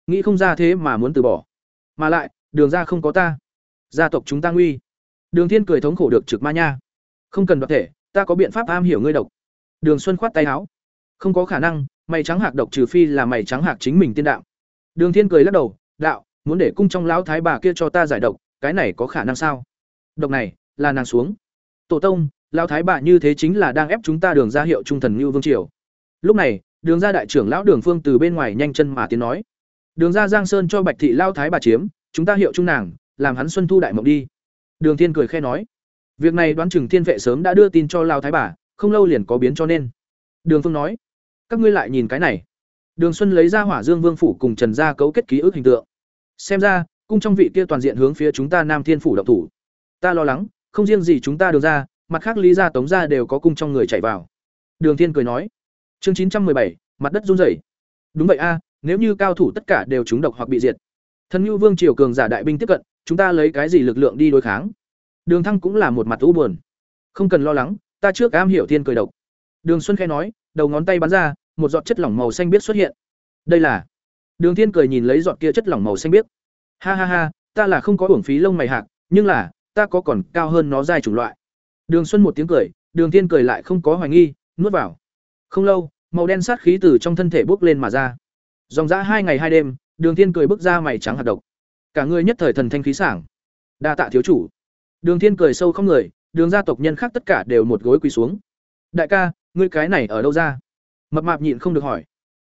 Nghĩ không ra thế mà muốn từ bỏ. Mà lại đường ra không có ta. Gia tộc chúng ta nguy. Đường thiên cười thống khổ được trực ma nha. Không cần đoạt thể ta có biện pháp am hiểu ngươi độc. Đường xuân khoát tay áo. Không có khả năng mày trắng hạc độc trừ phi là mày trắng hạc chính mình tiên đạo. Đường Thiên cười lắc đầu, "Đạo, muốn để cung trong lão thái bà kia cho ta giải độc, cái này có khả năng sao?" Độc này, là nàng xuống. Tổ tông, lão thái bà như thế chính là đang ép chúng ta đường ra hiệu trung thần như vương triều. Lúc này, đường ra đại trưởng lão Đường Phương từ bên ngoài nhanh chân mà tiến nói: "Đường ra Giang Sơn cho Bạch thị lao thái bà chiếm, chúng ta hiệu trung nàng, làm hắn xuân thu đại mộng đi." Đường Thiên cười khẽ nói: "Việc này đoán chừng Thiên vệ sớm đã đưa tin cho lao thái bà, không lâu liền có biến cho nên." Đường Phương nói: "Các ngươi lại nhìn cái này." Đường Xuân lấy ra Hỏa Dương Vương phủ cùng Trần gia cấu kết ký ức hình tượng. Xem ra, cung trong vị kia toàn diện hướng phía chúng ta Nam Thiên phủ động thủ. Ta lo lắng, không riêng gì chúng ta đường ra, mặt khác Lý gia Tống gia đều có cung trong người chạy vào. Đường Thiên cười nói. Chương chín trăm bảy, mặt đất run rẩy. Đúng vậy a, nếu như cao thủ tất cả đều trúng độc hoặc bị diệt. Thần Nưu Vương triều cường giả đại binh tiếp cận, chúng ta lấy cái gì lực lượng đi đối kháng? Đường Thăng cũng là một mặt u buồn. Không cần lo lắng, ta trước am hiểu thiên cười độc. Đường Xuân khẽ nói, đầu ngón tay bắn ra, một giọt chất lỏng màu xanh biếc xuất hiện. Đây là Đường Thiên cười nhìn lấy giọt kia chất lỏng màu xanh biếc. Ha ha ha, ta là không có uổng phí lông mày hạc, nhưng là, ta có còn cao hơn nó dài chủng loại. Đường Xuân một tiếng cười, Đường Thiên cười lại không có hoài nghi, nuốt vào. Không lâu, màu đen sát khí từ trong thân thể bốc lên mà ra. Dòng dã hai ngày hai đêm, Đường Thiên cười bước ra mày trắng hạt độc. Cả người nhất thời thần thanh khí sảng. Đa tạ thiếu chủ. Đường Thiên cười sâu không người, đường gia tộc nhân khác tất cả đều một gối quỳ xuống. Đại ca, ngươi cái này ở đâu ra? Mập mạp nhịn không được hỏi.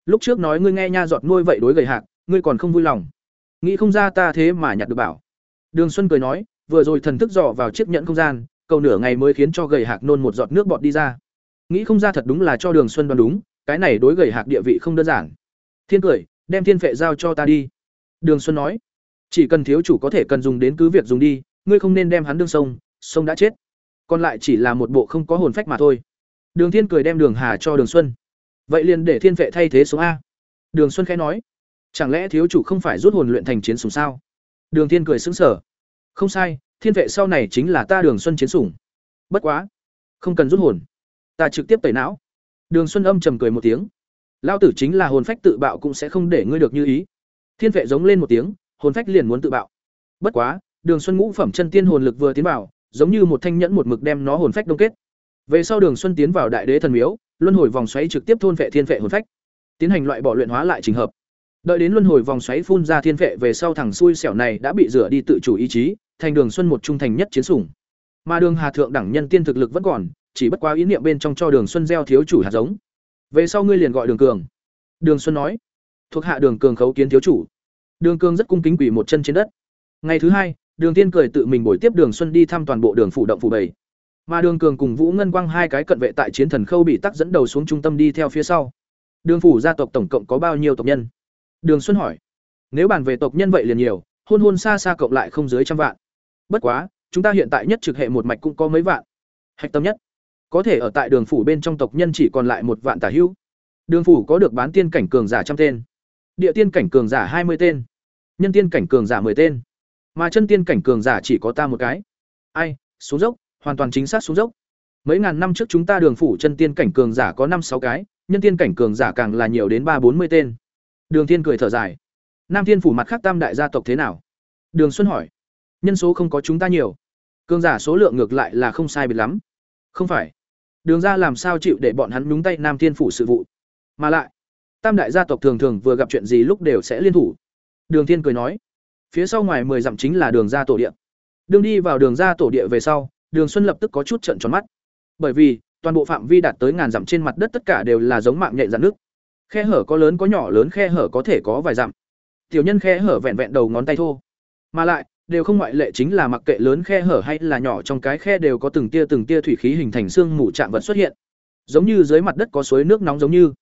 Lúc trước nói ngươi nghe nha giọt nuôi vậy đối gầy hạc, ngươi còn không vui lòng. Nghĩ không ra ta thế mà nhặt được bảo. Đường Xuân cười nói, vừa rồi thần thức dò vào chiếc nhẫn không gian, cầu nửa ngày mới khiến cho gầy hạc nôn một giọt nước bọt đi ra. Nghĩ không ra thật đúng là cho Đường Xuân đoán đúng, cái này đối gầy hạc địa vị không đơn giản. Thiên cười, đem thiên phệ giao cho ta đi. Đường Xuân nói, chỉ cần thiếu chủ có thể cần dùng đến cứ việc dùng đi, ngươi không nên đem hắn đương sông, sông đã chết. Còn lại chỉ là một bộ không có hồn phách mà thôi. Đường Thiên cười đem Đường Hà cho Đường Xuân. Vậy liền để thiên phệ thay thế sống a. Đường Xuân khẽ nói, chẳng lẽ thiếu chủ không phải rút hồn luyện thành chiến sùng sao? Đường Thiên cười sững sờ. Không sai, thiên vệ sau này chính là ta Đường Xuân chiến sủng. Bất quá, không cần rút hồn, ta trực tiếp tẩy não. Đường Xuân âm trầm cười một tiếng. lao tử chính là hồn phách tự bạo cũng sẽ không để ngươi được như ý. Thiên vệ giống lên một tiếng, hồn phách liền muốn tự bạo. Bất quá, Đường Xuân ngũ phẩm chân tiên hồn lực vừa tiến vào, giống như một thanh nhẫn một mực đem nó hồn phách đông kết. Về sau Đường Xuân tiến vào Đại Đế thần miếu, luân hồi vòng xoáy trực tiếp thôn vệ thiên vệ hồn phách, tiến hành loại bỏ luyện hóa lại trình hợp. Đợi đến luân hồi vòng xoáy phun ra thiên vệ về sau thằng xui xẻo này đã bị rửa đi tự chủ ý chí, thành Đường Xuân một trung thành nhất chiến sủng. Mà Đường Hà thượng đẳng nhân tiên thực lực vẫn còn, chỉ bất quá ý niệm bên trong cho Đường Xuân gieo thiếu chủ hạt giống. Về sau ngươi liền gọi Đường Cường. Đường Xuân nói, thuộc hạ Đường Cường khấu kiến thiếu chủ. Đường Cường rất cung kính quỳ một chân trên đất. Ngày thứ hai, Đường Tiên cười tự mình buổi tiếp Đường Xuân đi thăm toàn bộ đường phủ động phủ bảy. Mà Đường Cường cùng Vũ Ngân Quang hai cái cận vệ tại chiến thần khâu bị tắc dẫn đầu xuống trung tâm đi theo phía sau. Đường phủ gia tộc tổng cộng có bao nhiêu tộc nhân? Đường Xuân hỏi. Nếu bàn về tộc nhân vậy liền nhiều, hôn hôn xa xa cộng lại không dưới trăm vạn. Bất quá, chúng ta hiện tại nhất trực hệ một mạch cũng có mấy vạn. Hạch tâm nhất, có thể ở tại đường phủ bên trong tộc nhân chỉ còn lại một vạn tả hữu. Đường phủ có được bán tiên cảnh cường giả trăm tên, địa tiên cảnh cường giả hai mươi tên, nhân tiên cảnh cường giả 10 tên, mà chân tiên cảnh cường giả chỉ có ta một cái. Ai, xuống dốc, hoàn toàn chính xác xuống dốc. Mấy ngàn năm trước chúng ta đường phủ chân tiên cảnh cường giả có năm sáu cái, nhân tiên cảnh cường giả càng là nhiều đến ba bốn mươi tên. Đường Thiên cười thở dài. Nam Thiên phủ mặt khác tam đại gia tộc thế nào? Đường Xuân hỏi. Nhân số không có chúng ta nhiều, cường giả số lượng ngược lại là không sai biệt lắm. Không phải. Đường gia làm sao chịu để bọn hắn nhúng tay Nam Thiên phủ sự vụ? Mà lại, tam đại gia tộc thường thường vừa gặp chuyện gì lúc đều sẽ liên thủ. Đường Thiên cười nói. Phía sau ngoài mười dặm chính là đường gia tổ địa. Đường đi vào đường gia tổ địa về sau, Đường Xuân lập tức có chút trợn tròn mắt. Bởi vì, toàn bộ phạm vi đạt tới ngàn dặm trên mặt đất tất cả đều là giống mạng nhện dạn nước. Khe hở có lớn có nhỏ lớn khe hở có thể có vài dặm. Tiểu nhân khe hở vẹn vẹn đầu ngón tay thô. Mà lại, đều không ngoại lệ chính là mặc kệ lớn khe hở hay là nhỏ trong cái khe đều có từng tia từng tia thủy khí hình thành xương mù chạm vật xuất hiện. Giống như dưới mặt đất có suối nước nóng giống như.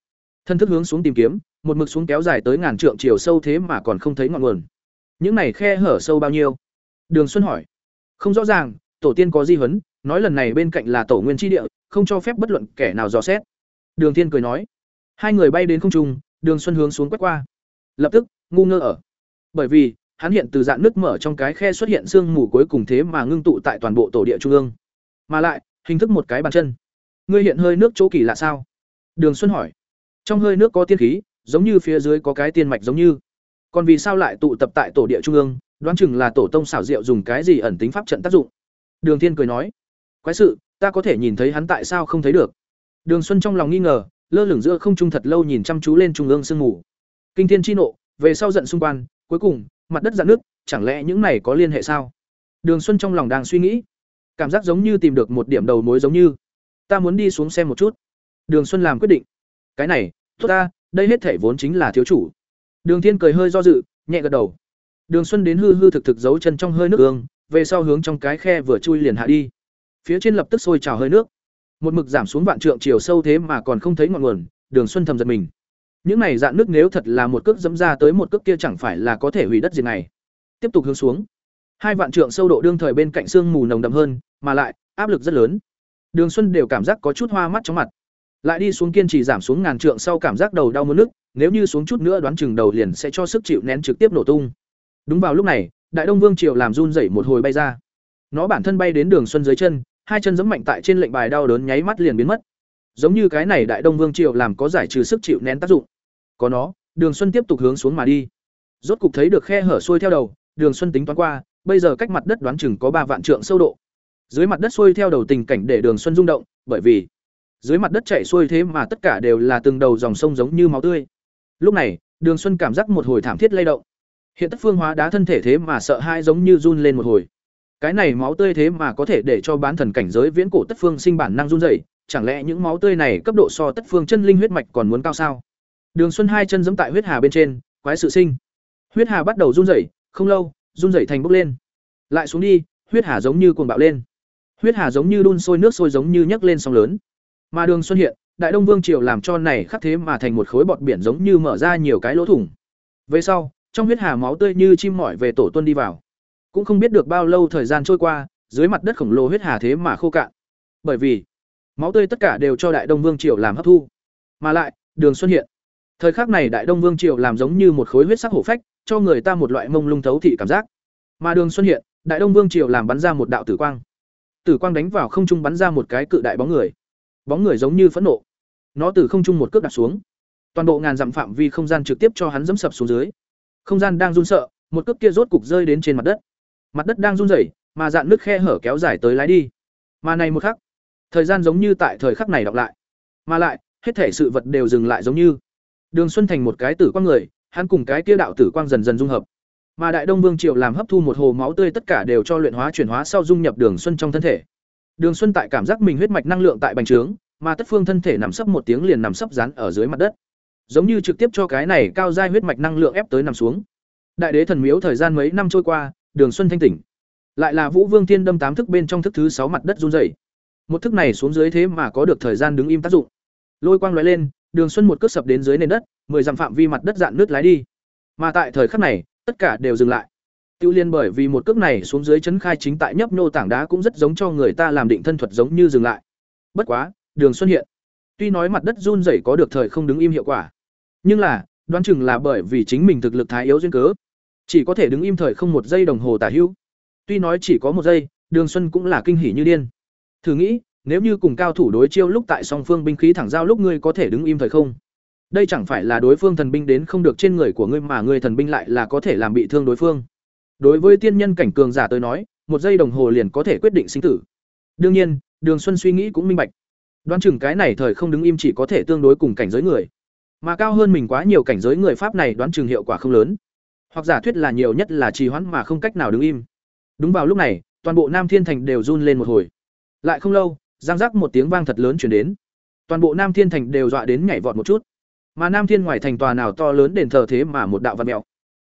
Thân thức hướng xuống tìm kiếm, một mực xuống kéo dài tới ngàn trượng chiều sâu thế mà còn không thấy ngọn nguồn. Những này khe hở sâu bao nhiêu? Đường Xuân hỏi. Không rõ ràng, tổ tiên có di huấn, nói lần này bên cạnh là tổ nguyên chi địa, không cho phép bất luận kẻ nào dò xét. Đường Thiên cười nói. Hai người bay đến không trung, Đường Xuân hướng xuống quét qua. Lập tức, ngu ngơ ở. Bởi vì, hắn hiện từ dạng nước mở trong cái khe xuất hiện sương mù cuối cùng thế mà ngưng tụ tại toàn bộ tổ địa trung ương. Mà lại, hình thức một cái bàn chân. Ngươi hiện hơi nước chỗ kỳ lạ sao? Đường Xuân hỏi. Trong hơi nước có tiên khí, giống như phía dưới có cái tiên mạch giống như. Còn vì sao lại tụ tập tại tổ địa trung ương, đoán chừng là tổ tông xảo diệu dùng cái gì ẩn tính pháp trận tác dụng. Đường Thiên cười nói, quái sự, ta có thể nhìn thấy hắn tại sao không thấy được. Đường Xuân trong lòng nghi ngờ, lơ lửng giữa không trung thật lâu nhìn chăm chú lên trung ương sương mù. Kinh thiên chi nộ, về sau giận xung quanh cuối cùng mặt đất dạn nước, chẳng lẽ những này có liên hệ sao? Đường xuân trong lòng đang suy nghĩ, cảm giác giống như tìm được một điểm đầu mối giống như. Ta muốn đi xuống xem một chút. Đường xuân làm quyết định. Cái này, tốt ta, đây hết thể vốn chính là thiếu chủ. Đường thiên cười hơi do dự, nhẹ gật đầu. Đường xuân đến hư hư thực thực giấu chân trong hơi nước ương, về sau hướng trong cái khe vừa chui liền hạ đi. Phía trên lập tức sôi trào hơi nước. Một mực giảm xuống vạn trượng chiều sâu thế mà còn không thấy ngọn nguồn, đường xuân thầm giật mình những này dạn nước nếu thật là một cước dẫm ra tới một cước kia chẳng phải là có thể hủy đất diệt này. Tiếp tục hướng xuống. Hai vạn trượng sâu độ đương thời bên cạnh sương mù nồng đậm hơn, mà lại, áp lực rất lớn. Đường xuân đều cảm giác có chút hoa mắt trong mặt. Lại đi xuống kiên trì giảm xuống ngàn trượng sau cảm giác đầu đau muốn nước, nếu như xuống chút nữa đoán chừng đầu liền sẽ cho sức chịu nén trực tiếp nổ tung. Đúng vào lúc này, đại đông vương triều làm run rẩy một hồi bay ra. Nó bản thân bay đến đường xuân dưới chân, hai chân giẫm mạnh tại trên lệnh bài đau đớn nháy mắt liền biến mất. Giống như cái này đại đông vương triều làm có giải trừ sức chịu nén tác dụng có nó, đường xuân tiếp tục hướng xuống mà đi. Rốt cục thấy được khe hở xuôi theo đầu, đường xuân tính toán qua, bây giờ cách mặt đất đoán chừng có ba vạn trượng sâu độ. Dưới mặt đất xuôi theo đầu tình cảnh để đường xuân rung động, bởi vì dưới mặt đất chảy xuôi thế mà tất cả đều là từng đầu dòng sông giống như máu tươi. Lúc này, đường xuân cảm giác một hồi thảm thiết lay động. Hiện tất phương hóa đá thân thể thế mà sợ hai giống như run lên một hồi. Cái này máu tươi thế mà có thể để cho bán thần cảnh giới viễn cổ tất phương sinh bản năng run rẩy, chẳng lẽ những máu tươi này cấp độ so tất phương chân linh huyết mạch còn muốn cao sao? Đường xuân hai chân giẫm tại huyết hà bên trên, quái sự sinh. Huyết hà bắt đầu run rẩy, không lâu, run rẩy thành bốc lên. Lại xuống đi, huyết hà giống như cuồng bạo lên. Huyết hà giống như đun sôi, nước sôi giống như nhấc lên sóng lớn. Mà đường xuân hiện, đại đông vương triều làm cho này khắc thế mà thành một khối bọt biển giống như mở ra nhiều cái lỗ thủng. Về sau, trong huyết hà máu tươi như chim mỏi về tổ tuân đi vào. Cũng không biết được bao lâu thời gian trôi qua, dưới mặt đất khổng lồ huyết hà thế mà khô cạn. Bởi vì, máu tươi tất cả đều cho đại đông vương triều làm hấp thu. Mà lại, đường xuân hiện thời khắc này đại đông vương triều làm giống như một khối huyết sắc hổ phách, cho người ta một loại mông lung thấu thị cảm giác. Mà đường xuân hiện, đại đông vương triều làm bắn ra một đạo tử quang. Tử quang đánh vào không trung bắn ra một cái cự đại bóng người. Bóng người giống như phẫn nộ. Nó từ không trung một cước đặt xuống. Toàn bộ ngàn dặm phạm vi không gian trực tiếp cho hắn dẫm sập xuống dưới. Không gian đang run sợ, một cước kia rốt cục rơi đến trên mặt đất. Mặt đất đang run rẩy, mà dạn nước khe hở kéo dài tới lái đi. Mà này một khắc, thời gian giống như tại thời khắc này đọc lại. Mà lại, hết thể sự vật đều dừng lại giống như đường xuân thành một cái tử quang người, hắn cùng cái kia đạo tử quang dần dần dung hợp. Mà đại đông vương triều làm hấp thu một hồ máu tươi tất cả đều cho luyện hóa chuyển hóa sau dung nhập đường xuân trong thân thể. Đường xuân tại cảm giác mình huyết mạch năng lượng tại bành trướng, mà tất phương thân thể nằm sấp một tiếng liền nằm sấp rán ở dưới mặt đất. Giống như trực tiếp cho cái này cao giai huyết mạch năng lượng ép tới nằm xuống. Đại đế thần miếu thời gian mấy năm trôi qua, đường xuân thanh tỉnh. Lại là vũ vương tiên đâm tám thức bên trong thức thứ sáu mặt đất run rẩy. Một thức này xuống dưới thế mà có được thời gian đứng im tác dụng. Lôi quang lóe lên đường xuân một cước sập đến dưới nền đất, mười dặm phạm vi mặt đất dạn nước lái đi. Mà tại thời khắc này, tất cả đều dừng lại. Tiêu liên bởi vì một cước này xuống dưới chấn khai chính tại nhấp nô tảng đá cũng rất giống cho người ta làm định thân thuật giống như dừng lại. Bất quá, đường xuân hiện. Tuy nói mặt đất run rẩy có được thời không đứng im hiệu quả, nhưng là, đoán chừng là bởi vì chính mình thực lực thái yếu duyên cớ. Chỉ có thể đứng im thời không một giây đồng hồ tả hữu. Tuy nói chỉ có một giây, đường xuân cũng là kinh hỉ như điên. Thử nghĩ nếu như cùng cao thủ đối chiêu lúc tại song phương binh khí thẳng giao lúc ngươi có thể đứng im thời không? Đây chẳng phải là đối phương thần binh đến không được trên người của ngươi mà ngươi thần binh lại là có thể làm bị thương đối phương? Đối với tiên nhân cảnh cường giả tới nói, một giây đồng hồ liền có thể quyết định sinh tử. Đương nhiên, đường xuân suy nghĩ cũng minh bạch. Đoán chừng cái này thời không đứng im chỉ có thể tương đối cùng cảnh giới người. Mà cao hơn mình quá nhiều cảnh giới người pháp này đoán chừng hiệu quả không lớn. Hoặc giả thuyết là nhiều nhất là trì hoãn mà không cách nào đứng im. Đúng vào lúc này, toàn bộ nam thiên thành đều run lên một hồi. Lại không lâu giang giác một tiếng vang thật lớn chuyển đến. Toàn bộ nam thiên thành đều dọa đến nhảy vọt một chút. Mà nam thiên ngoài thành tòa nào to lớn đền thờ thế mà một đạo văn mèo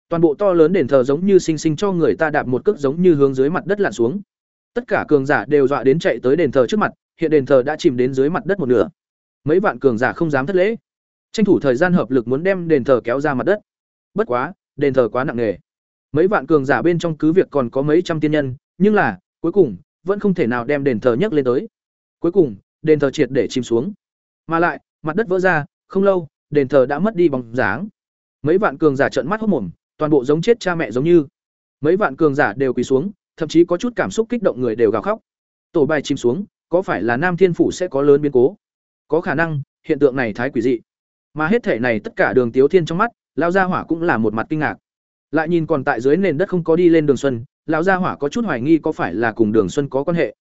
toàn bộ to lớn đền thờ giống như sinh sinh cho người ta đạp một cước giống như hướng dưới mặt đất lặn xuống. Tất cả cường giả đều dọa đến chạy tới đền thờ trước mặt, hiện đền thờ đã chìm đến dưới mặt đất một nửa. Mấy vạn cường giả không dám thất lễ. Tranh thủ thời gian hợp lực muốn đem đền thờ kéo ra mặt đất. Bất quá, đền thờ quá nặng nề. Mấy vạn cường giả bên trong cứ việc còn có mấy trăm tiên nhân, nhưng là, cuối cùng, vẫn không thể nào đem đền thờ nhấc lên tới cuối cùng, đền thờ triệt để chìm xuống. Mà lại, mặt đất vỡ ra, không lâu, đền thờ đã mất đi bóng dáng. Mấy vạn cường giả trợn mắt hốc mồm, toàn bộ giống chết cha mẹ giống như. Mấy vạn cường giả đều quỳ xuống, thậm chí có chút cảm xúc kích động người đều gào khóc. Tổ bài chìm xuống, có phải là nam thiên phủ sẽ có lớn biến cố? Có khả năng, hiện tượng này thái quỷ dị. Mà hết thể này tất cả đường tiếu thiên trong mắt, Lão gia hỏa cũng là một mặt kinh ngạc. Lại nhìn còn tại dưới nền đất không có đi lên đường xuân, lão gia hỏa có chút hoài nghi có phải là cùng đường xuân có quan hệ.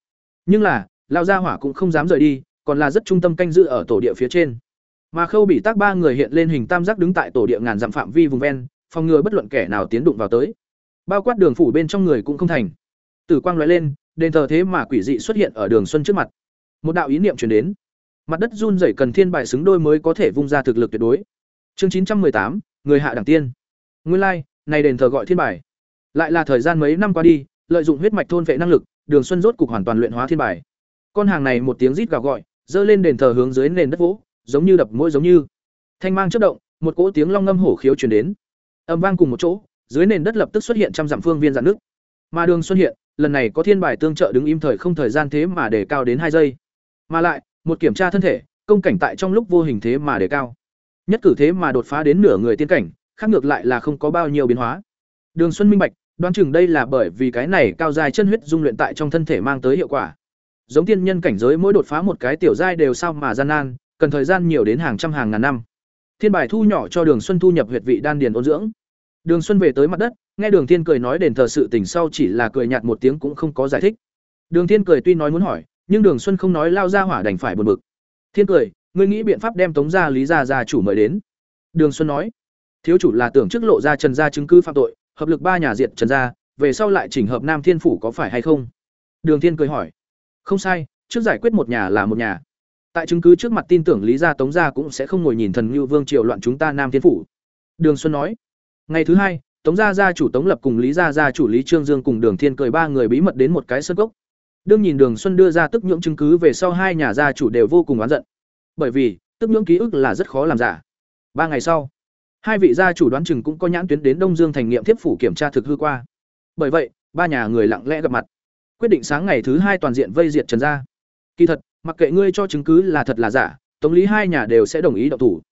Nhưng là lao gia hỏa cũng không dám rời đi còn là rất trung tâm canh giữ ở tổ địa phía trên mà khâu bị tác ba người hiện lên hình tam giác đứng tại tổ địa ngàn dặm phạm vi vùng ven phòng ngừa bất luận kẻ nào tiến đụng vào tới. Bao quát đường phủ bên trong người cũng không thành. Tử quang loại lên, đền thờ thế mà quỷ dị xuất hiện ở Đường Xuân trước mặt. Một đạo ý niệm truyền đến. Mặt đất run rẩy cần thiên bài xứng đôi mới có thể vung ra thực lực tuyệt đối. Chương chín trăm tám, người hạ đẳng tiên. Nguyên lai、like, này đền thờ gọi thiên bài. Lại là thời gian mấy năm qua đi, lợi dụng huyết mạch thôn vệ năng lực, Đường Xuân rốt cục hoàn toàn luyện hóa thiên bài. Con hàng này một tiếng rít gào gọi, dơ lên đền thờ hướng dưới nền đất vỗ, giống như đập mũi giống như. Thanh mang chớp động, một cỗ tiếng long ngâm hổ khiếu truyền đến. Âm vang cùng một chỗ, dưới nền đất lập tức xuất hiện trăm dặm phương viên dạn nước. Mà Đường Xuân hiện, lần này có thiên bài tương trợ đứng im thời không thời gian thế mà để cao đến hai giây. Mà lại, một kiểm tra thân thể, công cảnh tại trong lúc vô hình thế mà để cao. Nhất cử thế mà đột phá đến nửa người tiên cảnh, khác ngược lại là không có bao nhiêu biến hóa. Đường Xuân minh bạch, đoán chừng đây là bởi vì cái này cao dài chân huyết dung luyện tại trong thân thể mang tới hiệu quả. Giống tiên nhân cảnh giới mỗi đột phá một cái tiểu giai đều sao mà gian nan, cần thời gian nhiều đến hàng trăm hàng ngàn năm. Thiên bài thu nhỏ cho Đường Xuân thu nhập huyệt vị đan điền ôn dưỡng. Đường Xuân về tới mặt đất, nghe Đường Thiên cười nói đền thờ sự tình sau chỉ là cười nhạt một tiếng cũng không có giải thích. Đường Thiên cười tuy nói muốn hỏi, nhưng Đường Xuân không nói lao ra hỏa đành phải buồn bực. Thiên cười, ngươi nghĩ biện pháp đem Tống gia Lý gia gia chủ mời đến. Đường Xuân nói, thiếu chủ là tưởng trước lộ ra Trần gia chứng cứ phạm tội, hợp lực ba nhà diệt Trần gia, về sau lại chỉnh hợp Nam Thiên phủ có phải hay không? Đường Thiên cười hỏi, không sai, trước giải quyết một nhà là một nhà. Tại chứng cứ trước mặt tin tưởng Lý gia Tống gia cũng sẽ không ngồi nhìn thần ngưu Vương triều loạn chúng ta Nam Thiên phủ. Đường Xuân nói, ngày thứ hai, Tống gia gia chủ Tống Lập cùng Lý gia gia chủ Lý Trương Dương cùng Đường Thiên cười ba người bí mật đến một cái sân gốc. Đương nhìn Đường Xuân đưa ra tức nhưỡng chứng cứ về sau hai nhà gia chủ đều vô cùng oán giận. Bởi vì, tức nhưỡng ký ức là rất khó làm giả. Ba ngày sau, hai vị gia chủ đoán chừng cũng có nhãn tuyến đến Đông Dương thành nghiệm Thiếp phủ kiểm tra thực hư qua. Bởi vậy, ba nhà người lặng lẽ gặp mặt, quyết định sáng ngày thứ hai toàn diện vây diệt Trần gia. Kỳ thật, mặc kệ ngươi cho chứng cứ là thật là giả, tổng Lý hai nhà đều sẽ đồng ý động thủ.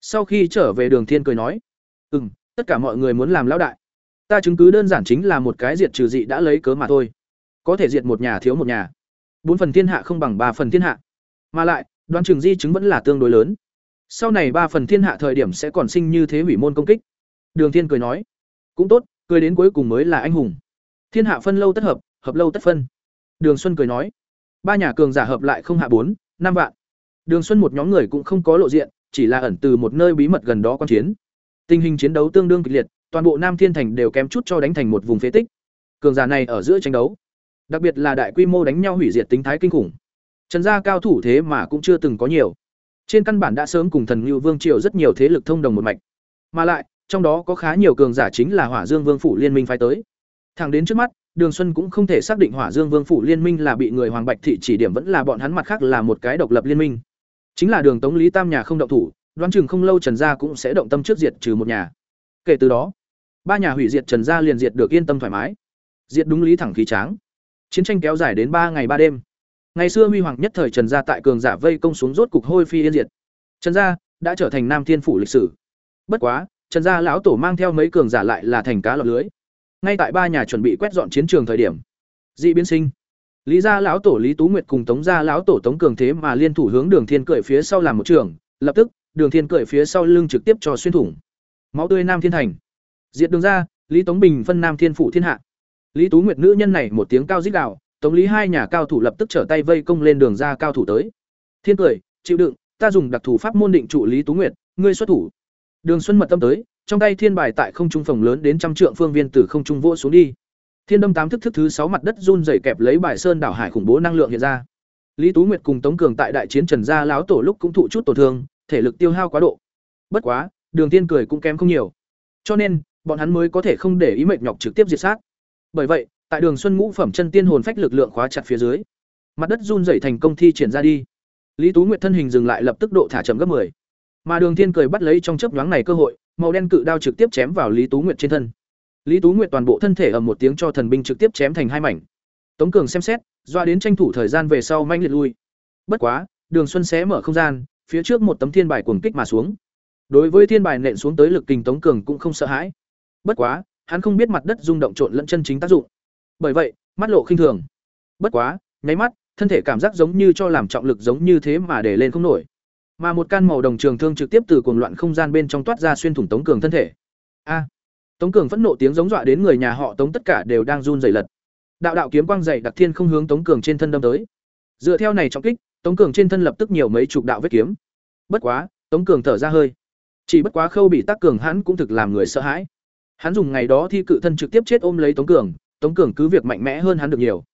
Sau khi trở về Đường Thiên cười nói, "Ừm, tất cả mọi người muốn làm lão đại. Ta chứng cứ đơn giản chính là một cái diệt trừ dị đã lấy cớ mà thôi. Có thể diệt một nhà thiếu một nhà. Bốn phần thiên hạ không bằng ba phần thiên hạ. Mà lại, đoán Trường di chứng vẫn là tương đối lớn. Sau này ba phần thiên hạ thời điểm sẽ còn sinh như thế hủy môn công kích." Đường Thiên cười nói, "Cũng tốt, cười đến cuối cùng mới là anh hùng. Thiên hạ phân lâu tất hợp, hợp lâu tất phân." Đường Xuân cười nói, ba nhà cường giả hợp lại không hạ bốn, năm vạn. Đường Xuân một nhóm người cũng không có lộ diện, chỉ là ẩn từ một nơi bí mật gần đó quan chiến. Tình hình chiến đấu tương đương kịch liệt, toàn bộ Nam Thiên Thành đều kém chút cho đánh thành một vùng phế tích. Cường giả này ở giữa tranh đấu, đặc biệt là đại quy mô đánh nhau hủy diệt tính thái kinh khủng. Trần gia cao thủ thế mà cũng chưa từng có nhiều. Trên căn bản đã sớm cùng Thần Ngưu Vương triều rất nhiều thế lực thông đồng một mạch. Mà lại, trong đó có khá nhiều cường giả chính là Hỏa Dương Vương phủ liên minh phái tới. Thẳng đến trước mắt, Đường Xuân cũng không thể xác định Hỏa Dương Vương phủ liên minh là bị người Hoàng Bạch thị chỉ điểm vẫn là bọn hắn mặt khác là một cái độc lập liên minh. Chính là Đường Tống Lý Tam nhà không động thủ, đoán chừng không lâu Trần gia cũng sẽ động tâm trước diệt trừ một nhà. Kể từ đó, ba nhà hủy diệt Trần gia liền diệt được yên tâm thoải mái. Diệt đúng lý thẳng khí tráng. Chiến tranh kéo dài đến ba ngày ba đêm. Ngày xưa huy hoàng nhất thời Trần gia tại cường giả vây công xuống rốt cục hôi phi yên diệt. Trần gia đã trở thành Nam Thiên phủ lịch sử. Bất quá, Trần gia lão tổ mang theo mấy cường giả lại là thành cá lọt lưới. Ngay tại ba nhà chuẩn bị quét dọn chiến trường thời điểm, dị biến sinh. Lý gia lão tổ Lý Tú Nguyệt cùng Tống gia lão tổ Tống Cường thế mà liên thủ hướng Đường Thiên cởi phía sau làm một trường, lập tức, Đường Thiên cởi phía sau lưng trực tiếp cho xuyên thủng. Máu tươi Nam Thiên thành. Diệt đường ra, Lý Tống Bình phân Nam Thiên phủ thiên hạ. Lý Tú Nguyệt nữ nhân này một tiếng cao rít gào, Tống Lý hai nhà cao thủ lập tức trở tay vây công lên đường ra cao thủ tới. Thiên cười, chịu đựng, ta dùng đặc thủ pháp môn định trụ Lý Tú Nguyệt, ngươi xuất thủ. Đường Xuân mật tâm tới, trong tay thiên bài tại không trung phòng lớn đến trăm trượng phương viên từ không trung vỗ xuống đi. Thiên đâm tám thức thức thứ sáu mặt đất run rẩy kẹp lấy bài sơn đảo hải khủng bố năng lượng hiện ra. Lý Tú Nguyệt cùng Tống Cường tại đại chiến Trần gia lão tổ lúc cũng thụ chút tổn thương, thể lực tiêu hao quá độ. Bất quá, Đường Tiên cười cũng kém không nhiều. Cho nên, bọn hắn mới có thể không để ý mệt nhọc trực tiếp diệt sát. Bởi vậy, tại Đường Xuân ngũ phẩm chân tiên hồn phách lực lượng khóa chặt phía dưới, mặt đất run rẩy thành công thi triển ra đi. Lý Tú Nguyệt thân hình dừng lại lập tức độ thả chậm gấp 10. Mà Đường Thiên cười bắt lấy trong chớp nhoáng này cơ hội, màu đen cự đao trực tiếp chém vào Lý Tú Nguyệt trên thân. Lý Tú Nguyệt toàn bộ thân thể ầm một tiếng cho thần binh trực tiếp chém thành hai mảnh. Tống Cường xem xét, doa đến tranh thủ thời gian về sau manh liệt lui. Bất quá, Đường Xuân xé mở không gian, phía trước một tấm thiên bài cuồng kích mà xuống. Đối với thiên bài nện xuống tới lực kình Tống Cường cũng không sợ hãi. Bất quá, hắn không biết mặt đất rung động trộn lẫn chân chính tác dụng. Bởi vậy, mắt lộ khinh thường. Bất quá, nháy mắt, thân thể cảm giác giống như cho làm trọng lực giống như thế mà để lên không nổi. Mà một can màu đồng trường thương trực tiếp từ cuồng loạn không gian bên trong toát ra xuyên thủng Tống Cường thân thể. A! Tống Cường phẫn nộ tiếng giống dọa đến người nhà họ Tống tất cả đều đang run rẩy lật. Đạo đạo kiếm quang dày đặc thiên không hướng Tống Cường trên thân đâm tới. Dựa theo này trọng kích, Tống Cường trên thân lập tức nhiều mấy chục đạo vết kiếm. Bất quá, Tống Cường thở ra hơi. Chỉ bất quá khâu bị tác cường hắn cũng thực làm người sợ hãi. Hắn dùng ngày đó thi cự thân trực tiếp chết ôm lấy Tống Cường, Tống Cường cứ việc mạnh mẽ hơn hắn được nhiều.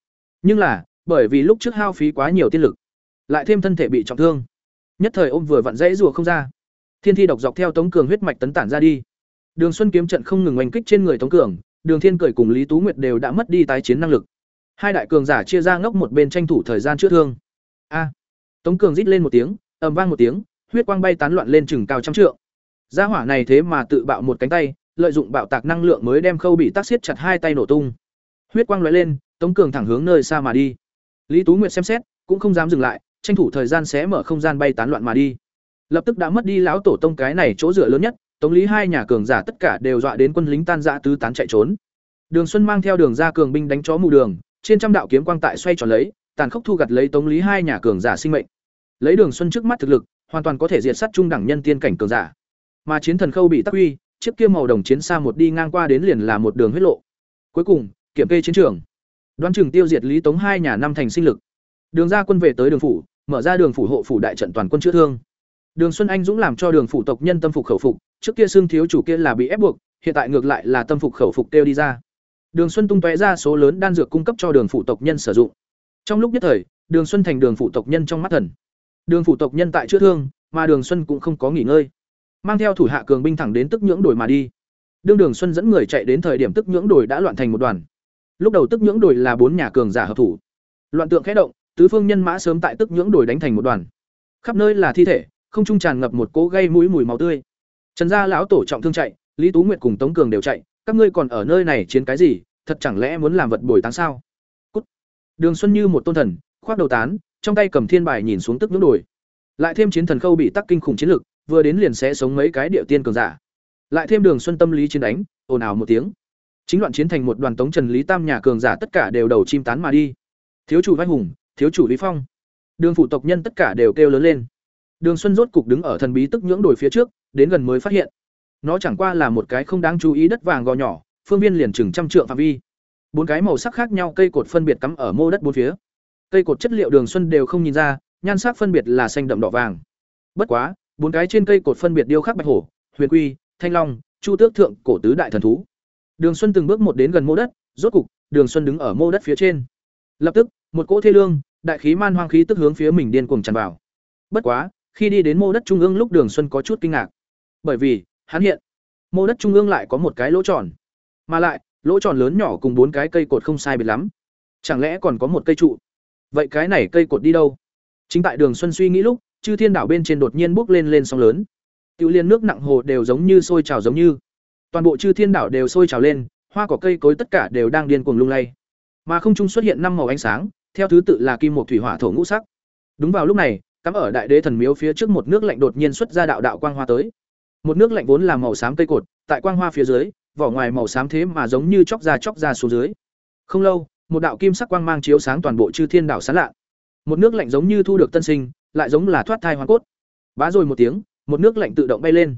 Nhưng là, bởi vì lúc trước hao phí quá nhiều tiên lực, lại thêm thân thể bị trọng thương, nhất thời ôm vừa vặn dãy rùa không ra. Thiên thi độc dọc theo Tống Cường huyết mạch tấn tản ra đi. Đường Xuân kiếm trận không ngừng oanh kích trên người Tống Cường, Đường Thiên cười cùng Lý Tú Nguyệt đều đã mất đi tái chiến năng lực. Hai đại cường giả chia ra ngốc một bên tranh thủ thời gian chữa thương. A! Tống Cường rít lên một tiếng, ầm vang một tiếng, huyết quang bay tán loạn lên chừng cao trăm trượng. Gia hỏa này thế mà tự bạo một cánh tay, lợi dụng bạo tạc năng lượng mới đem Khâu bị tác xiết chặt hai tay nổ tung. Huyết quang lóe lên, Tống Cường thẳng hướng nơi xa mà đi. Lý Tú Nguyệt xem xét, cũng không dám dừng lại, tranh thủ thời gian xé mở không gian bay tán loạn mà đi. Lập tức đã mất đi lão tổ tông cái này chỗ dựa lớn nhất, Tống Lý hai nhà cường giả tất cả đều dọa đến quân lính tan rã tứ tán chạy trốn. Đường Xuân mang theo đường ra cường binh đánh chó mù đường, trên trăm đạo kiếm quang tại xoay tròn lấy, tàn khốc thu gặt lấy Tống Lý hai nhà cường giả sinh mệnh. Lấy Đường Xuân trước mắt thực lực, hoàn toàn có thể diệt sát trung đẳng nhân tiên cảnh cường giả. Mà chiến thần khâu bị tắc uy, chiếc kia màu đồng chiến xa một đi ngang qua đến liền là một đường huyết lộ. Cuối cùng, kiểm kê chiến trường. Đoán chừng tiêu diệt Lý Tống hai nhà năm thành sinh lực. Đường gia quân về tới đường phủ, mở ra đường phủ hộ phủ đại trận toàn quân chữa thương. Đường Xuân Anh Dũng làm cho đường phủ tộc nhân tâm phục khẩu phục, trước kia xương thiếu chủ kia là bị ép buộc, hiện tại ngược lại là tâm phục khẩu phục kêu đi ra. Đường Xuân tung tóe ra số lớn đan dược cung cấp cho đường phủ tộc nhân sử dụng. Trong lúc nhất thời, Đường Xuân thành đường phủ tộc nhân trong mắt thần. Đường phủ tộc nhân tại chữa thương, mà Đường Xuân cũng không có nghỉ ngơi. Mang theo thủ hạ cường binh thẳng đến tức nhưỡng đồi mà đi. Đường Đường Xuân dẫn người chạy đến thời điểm tức nhưỡng đồi đã loạn thành một đoàn. Lúc đầu tức nhưỡng đồi là bốn nhà cường giả hợp thủ. Loạn tượng khẽ động, tứ phương nhân mã sớm tại tức nhưỡng đổi đánh thành một đoàn. Khắp nơi là thi thể, không trung tràn ngập một cỗ gây mũi mùi máu tươi. Trần gia lão tổ trọng thương chạy, Lý Tú Nguyệt cùng Tống Cường đều chạy, các ngươi còn ở nơi này chiến cái gì, thật chẳng lẽ muốn làm vật bồi táng sao? Cút. Đường Xuân như một tôn thần, khoác đầu tán, trong tay cầm thiên bài nhìn xuống tức nhưỡng đồi. Lại thêm chiến thần khâu bị tắc kinh khủng chiến lực, vừa đến liền sẽ sống mấy cái địa tiên cường giả. Lại thêm Đường Xuân tâm lý chiến đánh, ồn ào một tiếng. Chính loạn chiến thành một đoàn tống Trần Lý Tam nhà cường giả tất cả đều đầu chim tán mà đi. Thiếu chủ vai hùng, thiếu chủ Lý Phong. Đường phủ tộc nhân tất cả đều kêu lớn lên. Đường Xuân rốt cục đứng ở thần bí tức nhưỡng đồi phía trước, đến gần mới phát hiện, nó chẳng qua là một cái không đáng chú ý đất vàng gò nhỏ, phương viên liền chừng trăm trượng phạm vi. Bốn cái màu sắc khác nhau cây cột phân biệt cắm ở mô đất bốn phía. Cây cột chất liệu Đường Xuân đều không nhìn ra, nhan sắc phân biệt là xanh đậm đỏ vàng. Bất quá, bốn cái trên cây cột phân biệt điêu khắc bạch hổ, huyền quy, thanh long, chu tước thượng, cổ tứ đại thần thú. Đường Xuân từng bước một đến gần mô đất, rốt cục, Đường Xuân đứng ở mô đất phía trên. Lập tức, một cỗ thê lương, đại khí man hoang khí tức hướng phía mình điên cuồng tràn vào. Bất quá, khi đi đến mô đất trung ương lúc Đường Xuân có chút kinh ngạc. Bởi vì, hắn hiện, mô đất trung ương lại có một cái lỗ tròn. Mà lại, lỗ tròn lớn nhỏ cùng bốn cái cây cột không sai biệt lắm. Chẳng lẽ còn có một cây trụ? Vậy cái này cây cột đi đâu? Chính tại Đường Xuân suy nghĩ lúc, Chư Thiên đảo bên trên đột nhiên bốc lên lên sóng lớn. Tiểu liên nước nặng hồ đều giống như sôi trào giống như. Toàn bộ Chư Thiên đảo đều sôi trào lên, hoa cỏ cây cối tất cả đều đang điên cuồng lung lay. Mà không trung xuất hiện năm màu ánh sáng, theo thứ tự là kim một thủy hỏa thổ ngũ sắc. Đúng vào lúc này, cắm ở đại đế thần miếu phía trước một nước lạnh đột nhiên xuất ra đạo đạo quang hoa tới. Một nước lạnh vốn là màu xám cây cột, tại quang hoa phía dưới, vỏ ngoài màu xám thế mà giống như chóc ra chóc ra xuống dưới. Không lâu, một đạo kim sắc quang mang chiếu sáng toàn bộ chư thiên đảo sáng lạ. Một nước lạnh giống như thu được tân sinh, lại giống là thoát thai hoàn cốt. Bá rồi một tiếng, một nước lạnh tự động bay lên.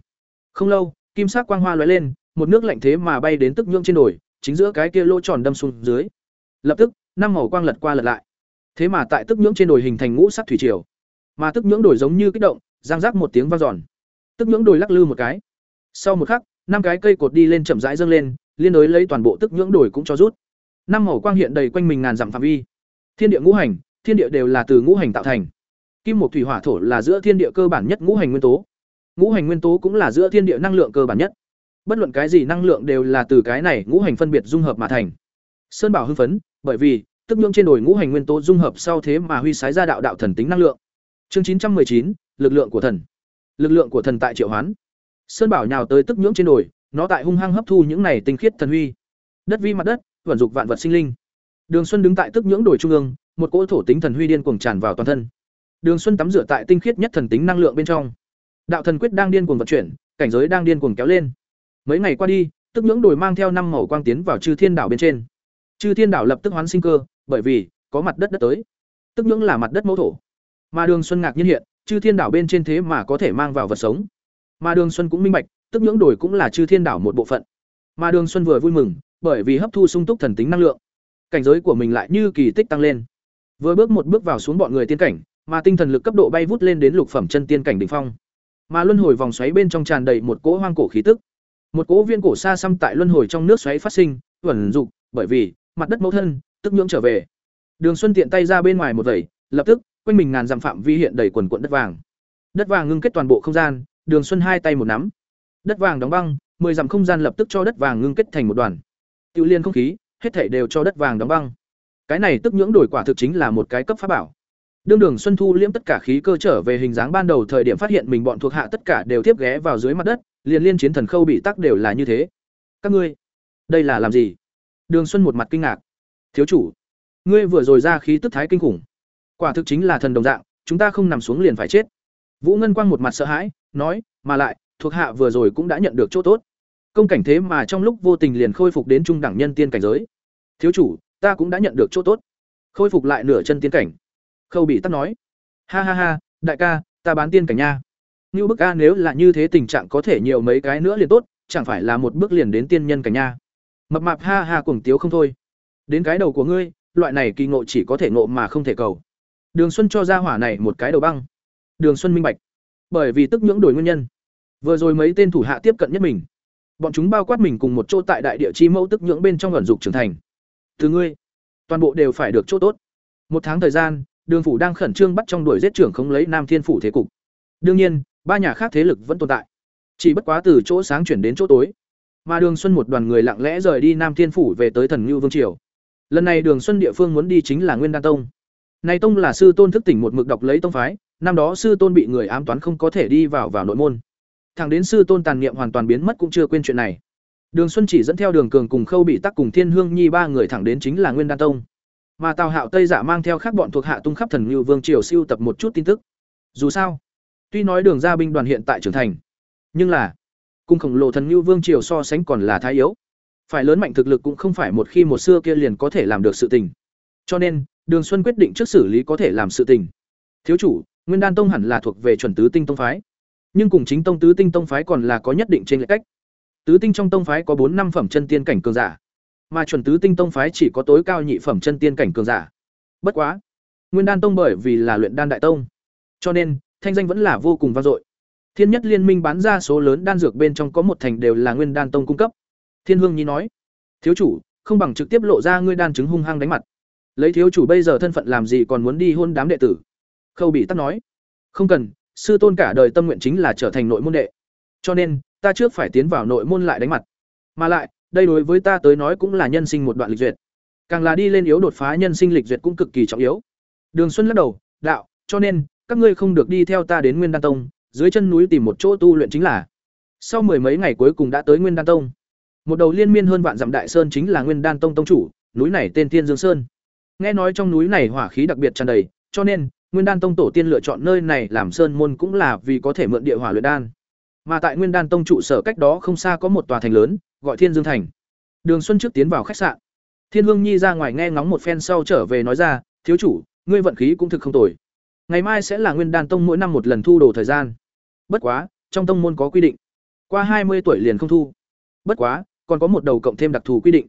Không lâu, kim sắc quang hoa lóe lên, một nước lạnh thế mà bay đến tức nhượng trên đồi, chính giữa cái kia lỗ tròn đâm xuống dưới. Lập tức, năm màu quang lật qua lật lại. Thế mà tại tức nhưỡng trên đồi hình thành ngũ sắc thủy triều. Mà tức nhưỡng đồi giống như kích động, giang rác một tiếng vang giòn Tức nhưỡng đồi lắc lư một cái. Sau một khắc, năm cái cây cột đi lên chậm rãi dâng lên, liên đối lấy toàn bộ tức nhưỡng đồi cũng cho rút. Năm màu quang hiện đầy quanh mình ngàn dặm phạm vi. Thiên địa ngũ hành, thiên địa đều là từ ngũ hành tạo thành. Kim một thủy hỏa thổ là giữa thiên địa cơ bản nhất ngũ hành nguyên tố. Ngũ hành nguyên tố cũng là giữa thiên địa năng lượng cơ bản nhất. Bất luận cái gì năng lượng đều là từ cái này ngũ hành phân biệt dung hợp mà thành. Sơn Bảo hưng phấn, bởi vì tức nhưỡng trên đồi ngũ hành nguyên tố dung hợp sau thế mà huy sái ra đạo đạo thần tính năng lượng. Chương chín trăm chín, lực lượng của thần. Lực lượng của thần tại triệu hoán. Sơn Bảo nhào tới tức nhưỡng trên đồi, nó tại hung hăng hấp thu những này tinh khiết thần huy. Đất vi mặt đất, vận dục vạn vật sinh linh. Đường Xuân đứng tại tức nhưỡng đồi trung ương, một cỗ thổ tính thần huy điên cuồng tràn vào toàn thân. Đường Xuân tắm rửa tại tinh khiết nhất thần tính năng lượng bên trong. Đạo thần quyết đang điên cuồng vận chuyển, cảnh giới đang điên cuồng kéo lên. Mấy ngày qua đi, tức nhưỡng đồi mang theo năm màu quang tiến vào Chư Thiên đảo bên trên. Chư Thiên đảo lập tức hoán sinh cơ, bởi vì có mặt đất đất tới. Tức nhưỡng là mặt đất mẫu thổ. Mà Đường Xuân ngạc nhiên hiện, Chư Thiên đảo bên trên thế mà có thể mang vào vật sống. Mà Đường Xuân cũng minh bạch, tức nhưỡng đồi cũng là Chư Thiên đảo một bộ phận. Mà Đường Xuân vừa vui mừng, bởi vì hấp thu sung túc thần tính năng lượng, cảnh giới của mình lại như kỳ tích tăng lên. Vừa bước một bước vào xuống bọn người tiên cảnh, mà tinh thần lực cấp độ bay vút lên đến lục phẩm chân tiên cảnh đỉnh phong. Mà luân hồi vòng xoáy bên trong tràn đầy một cỗ hoang cổ khí tức. một cỗ viên cổ xa xăm tại luân hồi trong nước xoáy phát sinh vẩn dục bởi vì mặt đất mẫu thân, tức nhưỡng trở về. Đường xuân tiện tay ra bên ngoài một vẩy, lập tức, quanh mình ngàn dặm phạm vi hiện đầy quần quận đất vàng. Đất vàng ngưng kết toàn bộ không gian, đường xuân hai tay một nắm. Đất vàng đóng băng, mười dặm không gian lập tức cho đất vàng ngưng kết thành một đoàn. Tự liên không khí, hết thảy đều cho đất vàng đóng băng. Cái này tức nhưỡng đổi quả thực chính là một cái cấp pháp bảo. Đương đường xuân thu liễm tất cả khí cơ trở về hình dáng ban đầu thời điểm phát hiện mình bọn thuộc hạ tất cả đều tiếp ghé vào dưới mặt đất, liền liên chiến thần khâu bị tắc đều là như thế. Các ngươi, đây là làm gì? Đường xuân một mặt kinh ngạc. Thiếu chủ, ngươi vừa rồi ra khí tức thái kinh khủng. Quả thực chính là thần đồng dạng, chúng ta không nằm xuống liền phải chết. Vũ ngân quang một mặt sợ hãi, nói, mà lại, thuộc hạ vừa rồi cũng đã nhận được chỗ tốt. Công cảnh thế mà trong lúc vô tình liền khôi phục đến trung đẳng nhân tiên cảnh giới. Thiếu chủ, ta cũng đã nhận được chỗ tốt. Khôi phục lại nửa chân tiên cảnh. Khâu bị tắc nói, ha ha ha, đại ca, ta bán tiên cảnh nha. Như bức a nếu là như thế tình trạng có thể nhiều mấy cái nữa liền tốt, chẳng phải là một bước liền đến tiên nhân cảnh nha mập mạp ha ha cuồng tiếu không thôi. Đến cái đầu của ngươi, loại này kỳ ngộ chỉ có thể ngộ mà không thể cầu. Đường xuân cho ra hỏa này một cái đầu băng. Đường xuân minh bạch. Bởi vì tức nhưỡng đổi nguyên nhân. Vừa rồi mấy tên thủ hạ tiếp cận nhất mình. Bọn chúng bao quát mình cùng một chỗ tại đại địa chi mẫu tức nhưỡng bên trong ẩn dục trưởng thành. Từ ngươi, toàn bộ đều phải được chỗ tốt. Một tháng thời gian, đường phủ đang khẩn trương bắt trong đuổi giết trưởng không lấy nam thiên phủ thế cục. Đương nhiên, ba nhà khác thế lực vẫn tồn tại. Chỉ bất quá từ chỗ sáng chuyển đến chỗ tối mà đường xuân một đoàn người lặng lẽ rời đi nam thiên phủ về tới thần ngưu vương triều. Lần này đường xuân địa phương muốn đi chính là nguyên đan tông. Này tông là sư tôn thức tỉnh một mực đọc lấy tông phái, năm đó sư tôn bị người ám toán không có thể đi vào vào nội môn. Thẳng đến sư tôn tàn niệm hoàn toàn biến mất cũng chưa quên chuyện này. Đường xuân chỉ dẫn theo đường cường cùng khâu bị tắc cùng thiên hương nhi ba người thẳng đến chính là nguyên đan tông. Mà tào hạo tây giả mang theo các bọn thuộc hạ tung khắp thần ngưu vương triều siêu tập một chút tin tức. Dù sao, tuy nói đường gia binh đoàn hiện tại trưởng thành, nhưng là cung khổng lồ thần như vương triều so sánh còn là thái yếu. Phải lớn mạnh thực lực cũng không phải một khi một xưa kia liền có thể làm được sự tình. Cho nên, đường xuân quyết định trước xử lý có thể làm sự tình. Thiếu chủ, nguyên đan tông hẳn là thuộc về chuẩn tứ tinh tông phái. Nhưng cùng chính tông tứ tinh tông phái còn là có nhất định trên lệch cách. Tứ tinh trong tông phái có bốn năm phẩm chân tiên cảnh cường giả, mà chuẩn tứ tinh tông phái chỉ có tối cao nhị phẩm chân tiên cảnh cường giả. Bất quá, nguyên đan tông bởi vì là luyện đan đại tông, cho nên thanh danh vẫn là vô cùng vang dội thiên nhất liên minh bán ra số lớn đan dược bên trong có một thành đều là nguyên đan tông cung cấp. Thiên hương nhi nói, thiếu chủ, không bằng trực tiếp lộ ra ngươi đan chứng hung hăng đánh mặt. Lấy thiếu chủ bây giờ thân phận làm gì còn muốn đi hôn đám đệ tử? Khâu bị tắc nói, không cần, sư tôn cả đời tâm nguyện chính là trở thành nội môn đệ. Cho nên, ta trước phải tiến vào nội môn lại đánh mặt. Mà lại, đây đối với ta tới nói cũng là nhân sinh một đoạn lịch duyệt. Càng là đi lên yếu đột phá nhân sinh lịch duyệt cũng cực kỳ trọng yếu. Đường xuân lắc đầu, đạo, cho nên, các ngươi không được đi theo ta đến nguyên đan tông dưới chân núi tìm một chỗ tu luyện chính là. Sau mười mấy ngày cuối cùng đã tới nguyên đan tông. Một đầu liên miên hơn vạn dặm đại sơn chính là nguyên đan tông tông chủ, núi này tên thiên dương sơn. Nghe nói trong núi này hỏa khí đặc biệt tràn đầy, cho nên nguyên đan tông tổ tiên lựa chọn nơi này làm sơn môn cũng là vì có thể mượn địa hỏa luyện đan. Mà tại nguyên đan tông trụ sở cách đó không xa có một tòa thành lớn, gọi thiên dương thành. Đường xuân trước tiến vào khách sạn. Thiên hương nhi ra ngoài nghe ngóng một phen sau trở về nói ra, thiếu chủ, ngươi vận khí cũng thực không tồi ngày mai sẽ là nguyên đan tông mỗi năm một lần thu đồ thời gian. Bất quá, trong tông môn có quy định. Qua hai mươi tuổi liền không thu. Bất quá, còn có một đầu cộng thêm đặc thù quy định.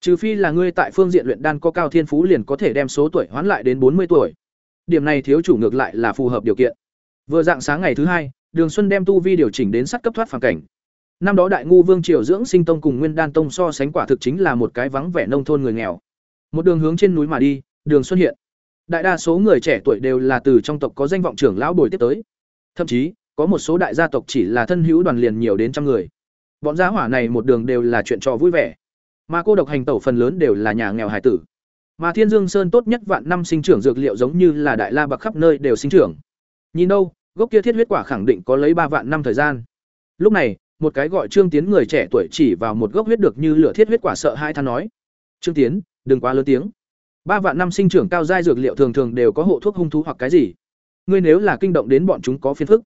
Trừ phi là ngươi tại phương diện luyện đan có cao thiên phú liền có thể đem số tuổi hoán lại đến bốn mươi tuổi. Điểm này thiếu chủ ngược lại là phù hợp điều kiện. Vừa dạng sáng ngày thứ hai, đường xuân đem tu vi điều chỉnh đến sắt cấp thoát phản cảnh. Năm đó đại ngu vương triều dưỡng sinh tông cùng nguyên đan tông so sánh quả thực chính là một cái vắng vẻ nông thôn người nghèo. Một đường hướng trên núi mà đi, đường xuân hiện đại đa số người trẻ tuổi đều là từ trong tộc có danh vọng trưởng lão bồi tiếp tới. Thậm chí, có một số đại gia tộc chỉ là thân hữu đoàn liền nhiều đến trăm người. Bọn gia hỏa này một đường đều là chuyện trò vui vẻ. Mà cô độc hành tẩu phần lớn đều là nhà nghèo hải tử. Mà thiên dương sơn tốt nhất vạn năm sinh trưởng dược liệu giống như là đại la bạc khắp nơi đều sinh trưởng. Nhìn đâu, gốc kia thiết huyết quả khẳng định có lấy ba vạn năm thời gian. Lúc này, một cái gọi trương tiến người trẻ tuổi chỉ vào một gốc huyết được như lửa thiết huyết quả sợ hai than nói. Trương tiến, đừng quá lớn tiếng ba vạn năm sinh trưởng cao giai dược liệu thường thường đều có hộ thuốc hung thú hoặc cái gì. Ngươi nếu là kinh động đến bọn chúng có phiền phức,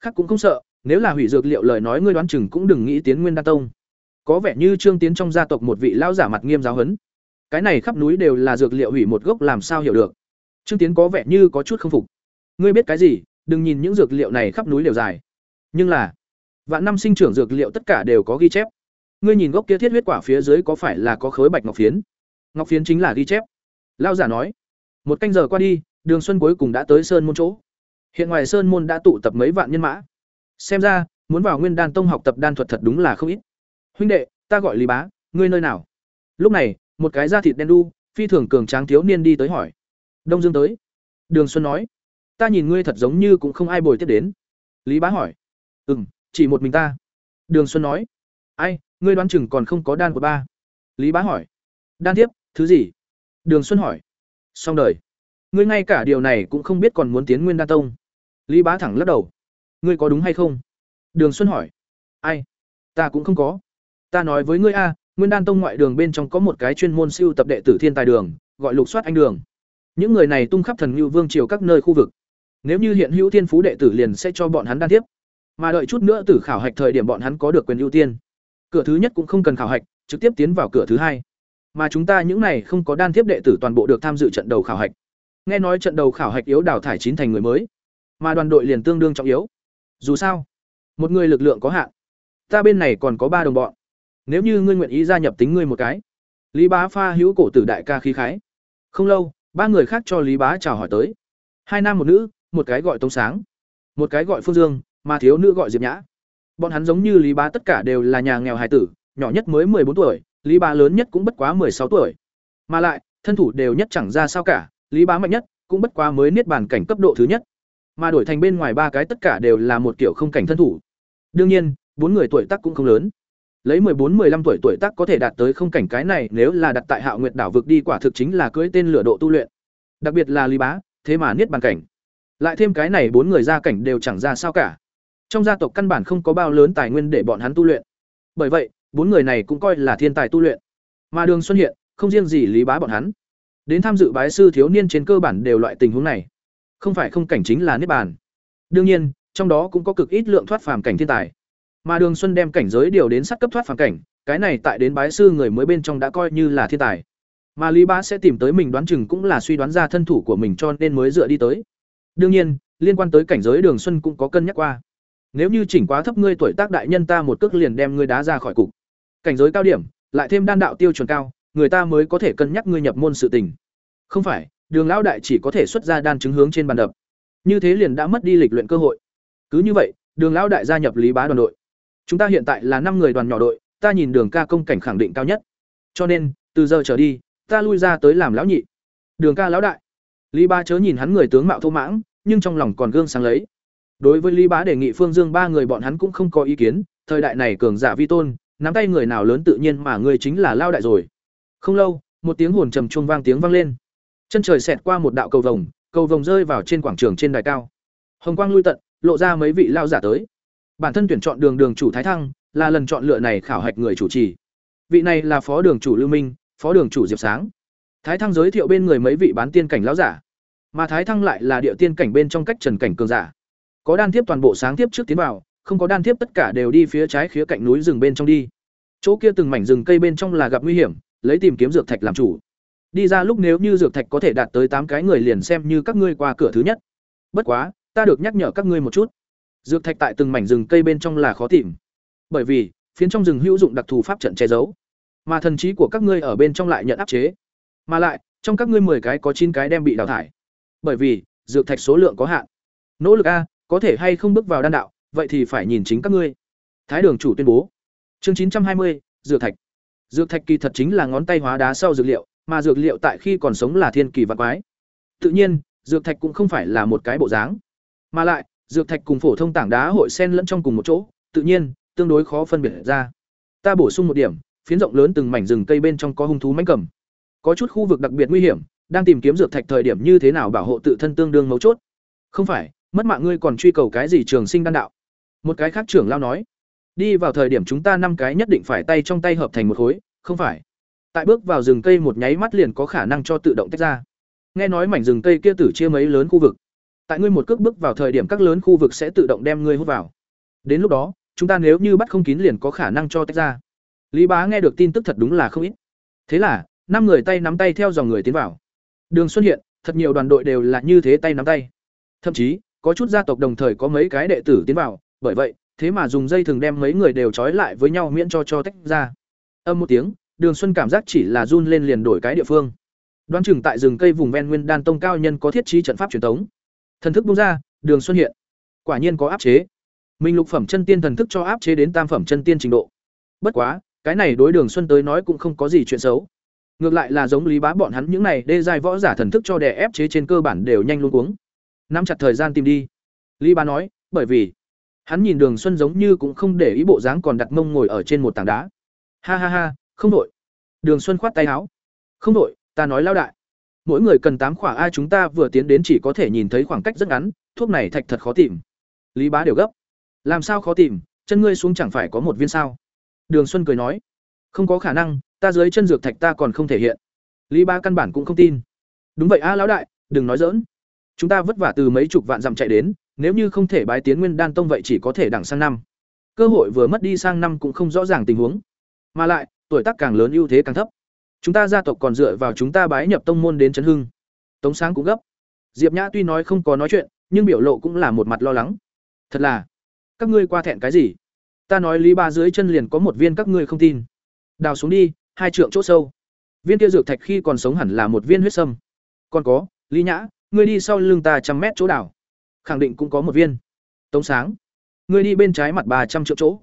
khác cũng không sợ, nếu là hủy dược liệu lời nói ngươi đoán chừng cũng đừng nghĩ tiến nguyên đa tông. Có vẻ như trương tiến trong gia tộc một vị lão giả mặt nghiêm giáo huấn. Cái này khắp núi đều là dược liệu hủy một gốc làm sao hiểu được. Trương tiến có vẻ như có chút không phục. Ngươi biết cái gì, đừng nhìn những dược liệu này khắp núi đều dài. Nhưng là, vạn năm sinh trưởng dược liệu tất cả đều có ghi chép. Ngươi nhìn gốc kia thiết huyết quả phía dưới có phải là có khối bạch ngọc phiến? Ngọc phiến chính là ghi chép lao giả nói, một canh giờ qua đi, đường xuân cuối cùng đã tới sơn môn chỗ. Hiện ngoài sơn môn đã tụ tập mấy vạn nhân mã. Xem ra, muốn vào nguyên đan tông học tập đan thuật thật đúng là không ít. Huynh đệ, ta gọi lý bá, ngươi nơi nào? Lúc này, một cái da thịt đen đu, phi thường cường tráng thiếu niên đi tới hỏi. Đông dương tới. Đường xuân nói, ta nhìn ngươi thật giống như cũng không ai bồi tiếp đến. Lý bá hỏi ừ m chỉ một mình ta. Đường xuân nói, ai, ngươi đoán chừng còn không có đan của ba. Lý bá hỏi, đan tiếp thứ gì? Đường xuân hỏi. Xong đời. Ngươi ngay cả điều này cũng không biết còn muốn tiến nguyên đan tông. Lý bá thẳng lắc đầu. Ngươi có đúng hay không? Đường xuân hỏi. Ai? Ta cũng không có. Ta nói với ngươi a, nguyên đan tông ngoại đường bên trong có một cái chuyên môn siêu tập đệ tử thiên tài đường, gọi lục soát anh đường. Những người này tung khắp thần lưu vương triều các nơi khu vực. Nếu như hiện hữu thiên phú đệ tử liền sẽ cho bọn hắn đan tiếp. Mà đợi chút nữa tử khảo hạch thời điểm bọn hắn có được quyền ưu tiên. Cửa thứ nhất cũng không cần khảo hạch, trực tiếp tiến vào cửa thứ hai mà chúng ta những này không có đan tiếp đệ tử toàn bộ được tham dự trận đầu khảo hạch. Nghe nói trận đầu khảo hạch yếu đào thải chín thành người mới, mà đoàn đội liền tương đương trọng yếu. Dù sao, một người lực lượng có hạn, ta bên này còn có ba đồng bọn. Nếu như ngươi nguyện ý gia nhập tính ngươi một cái. Lý bá pha hữu cổ tử đại ca khí khái. Không lâu, ba người khác cho lý bá chào hỏi tới. Hai nam một nữ, một cái gọi tống sáng, một cái gọi phương dương, mà thiếu nữ gọi diệp nhã. Bọn hắn giống như lý bá tất cả đều là nhà nghèo hài tử, nhỏ nhất mới bốn tuổi lý bá lớn nhất cũng bất quá sáu tuổi mà lại thân thủ đều nhất chẳng ra sao cả lý bá mạnh nhất cũng bất quá mới niết bàn cảnh cấp độ thứ nhất mà đổi thành bên ngoài ba cái tất cả đều là một kiểu không cảnh thân thủ đương nhiên bốn người tuổi tác cũng không lớn lấy bốn 14 15 tuổi tuổi tác có thể đạt tới không cảnh cái này nếu là đặt tại Hạo Nguyệt đảo vực đi quả thực chính là cưỡi tên lửa độ tu luyện. Đặc biệt là Lý Bá, thế mà niết bàn cảnh. Lại thêm cái này bốn người gia cảnh đều chẳng ra sao cả. Trong gia tộc căn bản không có bao lớn tài nguyên để bọn hắn tu luyện. Bởi vậy, bốn người này cũng coi là thiên tài tu luyện. Mà Đường Xuân hiện, không riêng gì Lý Bá bọn hắn. Đến tham dự bái sư thiếu niên trên cơ bản đều loại tình huống này. Không phải không cảnh chính là niết bàn. Đương nhiên, trong đó cũng có cực ít lượng thoát phàm cảnh thiên tài. Mà Đường Xuân đem cảnh giới điều đến sát cấp thoát phàm cảnh, cái này tại đến bái sư người mới bên trong đã coi như là thiên tài. Mà Lý Bá sẽ tìm tới mình đoán chừng cũng là suy đoán ra thân thủ của mình cho nên mới dựa đi tới. Đương nhiên, liên quan tới cảnh giới Đường Xuân cũng có cân nhắc qua. Nếu như chỉnh quá thấp ngươi tuổi tác đại nhân ta một cước liền đem ngươi đá ra khỏi cục. Cảnh giới cao điểm, lại thêm đan đạo tiêu chuẩn cao, người ta mới có thể cân nhắc ngươi nhập môn sự tình. Không phải, Đường lão đại chỉ có thể xuất ra đan chứng hướng trên bàn đập. Như thế liền đã mất đi lịch luyện cơ hội. Cứ như vậy, Đường lão đại gia nhập Lý Bá đoàn đội. Chúng ta hiện tại là năm người đoàn nhỏ đội, ta nhìn Đường ca công cảnh khẳng định cao nhất. Cho nên, từ giờ trở đi, ta lui ra tới làm lão nhị. Đường ca lão đại. Lý Bá chớ nhìn hắn người tướng mạo thô mãng, nhưng trong lòng còn gương sáng lấy. Đối với Lý Bá đề nghị Phương Dương ba người bọn hắn cũng không có ý kiến, thời đại này cường giả vi tôn, nắm tay người nào lớn tự nhiên mà người chính là lao đại rồi. Không lâu, một tiếng hồn trầm chuông vang tiếng vang lên. Chân trời xẹt qua một đạo cầu vồng, cầu vồng rơi vào trên quảng trường trên đài cao. Hồng quang lui tận, lộ ra mấy vị lao giả tới. Bản thân tuyển chọn đường đường chủ Thái Thăng, là lần chọn lựa này khảo hạch người chủ trì. Vị này là phó đường chủ Lưu Minh, phó đường chủ Diệp Sáng. Thái Thăng giới thiệu bên người mấy vị bán tiên cảnh lão giả, mà Thái Thăng lại là địa tiên cảnh bên trong cách trần cảnh cường giả. Có đan tiếp toàn bộ sáng tiếp trước tiến vào, không có đan tiếp tất cả đều đi phía trái khía cạnh núi rừng bên trong đi. Chỗ kia từng mảnh rừng cây bên trong là gặp nguy hiểm, lấy tìm kiếm dược thạch làm chủ. Đi ra lúc nếu như dược thạch có thể đạt tới tám cái người liền xem như các ngươi qua cửa thứ nhất. Bất quá, ta được nhắc nhở các ngươi một chút. Dược thạch tại từng mảnh rừng cây bên trong là khó tìm. Bởi vì phiến trong rừng hữu dụng đặc thù pháp trận che giấu. Mà thần trí của các ngươi ở bên trong lại nhận áp chế. Mà lại trong các ngươi mười cái có chín cái đem bị đào thải. Bởi vì dược thạch số lượng có hạn. Nỗ lực a có thể hay không bước vào đan đạo? Vậy thì phải nhìn chính các ngươi thái đường chủ tuyên bố chương chín trăm hai mươi dược thạch dược thạch kỳ thật chính là ngón tay hóa đá sau dược liệu mà dược liệu tại khi còn sống là thiên kỳ vạn quái tự nhiên dược thạch cũng không phải là một cái bộ dáng mà lại dược thạch cùng phổ thông tảng đá hội sen lẫn trong cùng một chỗ, tự nhiên, tương đối khó phân biệt ra. Ta bổ sung một điểm, phiến rộng lớn từng mảnh rừng cây bên trong có hung thú mãnh cầm. Có chút khu vực đặc biệt nguy hiểm, đang tìm kiếm dược thạch thời điểm như thế nào bảo hộ tự thân tương đương mấu chốt. Không phải, mất mạng ngươi còn truy cầu cái gì trường sinh đan đạo. Một cái khác trưởng lao nói, đi vào thời điểm chúng ta năm cái nhất định phải tay trong tay hợp thành một khối, không phải. Tại bước vào rừng cây một nháy mắt liền có khả năng cho tự động tách ra. Nghe nói mảnh rừng cây kia tử chia mấy lớn khu vực. Tại ngươi một cước bước vào thời điểm các lớn khu vực sẽ tự động đem ngươi hút vào. Đến lúc đó chúng ta nếu như bắt không kín liền có khả năng cho tách ra. Lý bá nghe được tin tức thật đúng là không ít. Thế là năm người tay nắm tay theo dòng người tiến vào. Đường xuất hiện thật nhiều đoàn đội đều là như thế tay nắm tay. Thậm chí có chút gia tộc đồng thời có mấy cái đệ tử tiến vào bởi vậy, thế mà dùng dây thường đem mấy người đều trói lại với nhau miễn cho cho tách ra. Âm một tiếng, đường xuân cảm giác chỉ là run lên liền đổi cái địa phương. Đoán chừng tại rừng cây vùng ven nguyên đan tông cao nhân có thiết trí trận pháp truyền thống thần thức bung ra, đường xuân hiện. Quả nhiên có áp chế. Minh lục phẩm chân tiên thần thức cho áp chế đến tam phẩm chân tiên trình độ. Bất quá, cái này đối đường xuân tới nói cũng không có gì chuyện xấu. Ngược lại là giống lý bá bọn hắn những này đê dài võ giả thần thức cho đè ép chế trên cơ bản đều nhanh luôn cuống. Nắm chặt thời gian tìm đi. Lý bá nói, bởi vì hắn nhìn đường xuân giống như cũng không để ý bộ dáng còn đặt mông ngồi ở trên một tảng đá. Ha ha ha, không đội đường xuân khoát tay áo. Không đội ta nói lao đại. Mỗi người cần tám khỏa ai chúng ta vừa tiến đến chỉ có thể nhìn thấy khoảng cách rất ngắn, thuốc này thạch thật khó tìm. Lý bá đều gấp. Làm sao khó tìm, chân ngươi xuống chẳng phải có một viên sao? Đường xuân cười nói. Không có khả năng, ta dưới chân dược thạch ta còn không thể hiện. Lý bá căn bản cũng không tin. Đúng vậy a lão đại, đừng nói dỡn chúng ta vất vả từ mấy chục vạn dặm chạy đến nếu như không thể bái tiến nguyên đan tông vậy chỉ có thể đẳng sang năm. Cơ hội vừa mất đi sang năm cũng không rõ ràng tình huống. Mà lại, tuổi tác càng lớn ưu thế càng thấp. Chúng ta gia tộc còn dựa vào chúng ta bái nhập tông môn đến chấn hưng. Tống sáng cũng gấp. Diệp nhã tuy nói không có nói chuyện, nhưng biểu lộ cũng là một mặt lo lắng. Thật là, các ngươi qua thẹn cái gì? Ta nói lý ba dưới chân liền có một viên các ngươi không tin. Đào xuống đi, hai trượng chỗ sâu. Viên kia dược thạch khi còn sống hẳn là một viên huyết sâm. Còn có, lý nhã, ngươi đi sau lưng ta trăm mét chỗ đào khẳng định cũng có một viên. Tống sáng, ngươi đi bên trái mặt ba trăm triệu chỗ.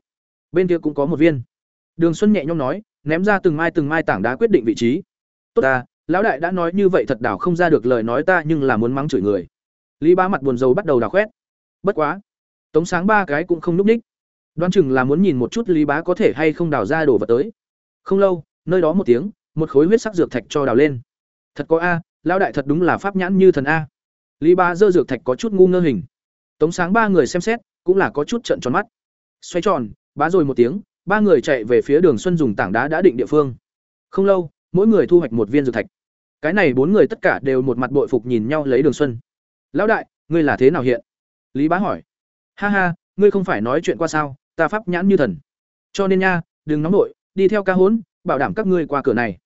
Bên kia cũng có một viên. Đường xuân nhẹ nhõm nói, ném ra từng mai từng mai tảng đá quyết định vị trí. Tốt ta, lão đại đã nói như vậy thật đảo không ra được lời nói ta nhưng là muốn mắng chửi người. Lý ba mặt buồn rầu bắt đầu đào khoét. Bất quá, tống sáng ba cái cũng không núp ních. Đoán chừng là muốn nhìn một chút lý bá có thể hay không đào ra đồ vật tới. Không lâu, nơi đó một tiếng, một khối huyết sắc dược thạch cho đào lên. Thật có a, lão đại thật đúng là pháp nhãn như thần a lý Ba dơ dược thạch có chút ngu ngơ hình. Tống sáng ba người xem xét, cũng là có chút trận tròn mắt. Xoay tròn, bá rồi một tiếng, ba người chạy về phía đường xuân dùng tảng đá đã định địa phương. Không lâu, mỗi người thu hoạch một viên dược thạch. Cái này bốn người tất cả đều một mặt bội phục nhìn nhau lấy đường xuân. Lão đại, ngươi là thế nào hiện? Lý bá hỏi. Ha ha, ngươi không phải nói chuyện qua sao, ta pháp nhãn như thần. Cho nên nha, đừng nóng nổi đi theo ca hốn, bảo đảm các ngươi qua cửa này.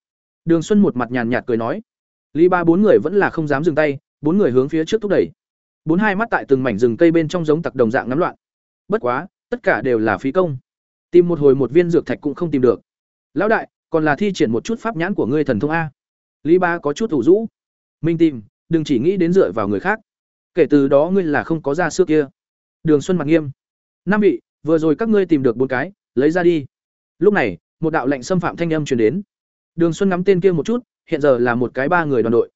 Đường xuân một mặt nhàn nhạt cười nói. Lý ba bốn người vẫn là không dám dừng tay bốn người hướng phía trước thúc đẩy. Bốn hai mắt tại từng mảnh rừng cây bên trong giống tặc đồng dạng ngắm loạn. Bất quá, tất cả đều là phí công. Tìm một hồi một viên dược thạch cũng không tìm được. Lão đại, còn là thi triển một chút pháp nhãn của ngươi thần thông a. Lý ba có chút thủ rũ. Minh tìm, đừng chỉ nghĩ đến dựa vào người khác. Kể từ đó ngươi là không có ra xưa kia. Đường xuân mặt nghiêm. Năm vị, vừa rồi các ngươi tìm được bốn cái, lấy ra đi. Lúc này, một đạo lệnh xâm phạm thanh âm truyền đến. Đường xuân ngắm tên kia một chút, hiện giờ là một cái ba người đoàn đội.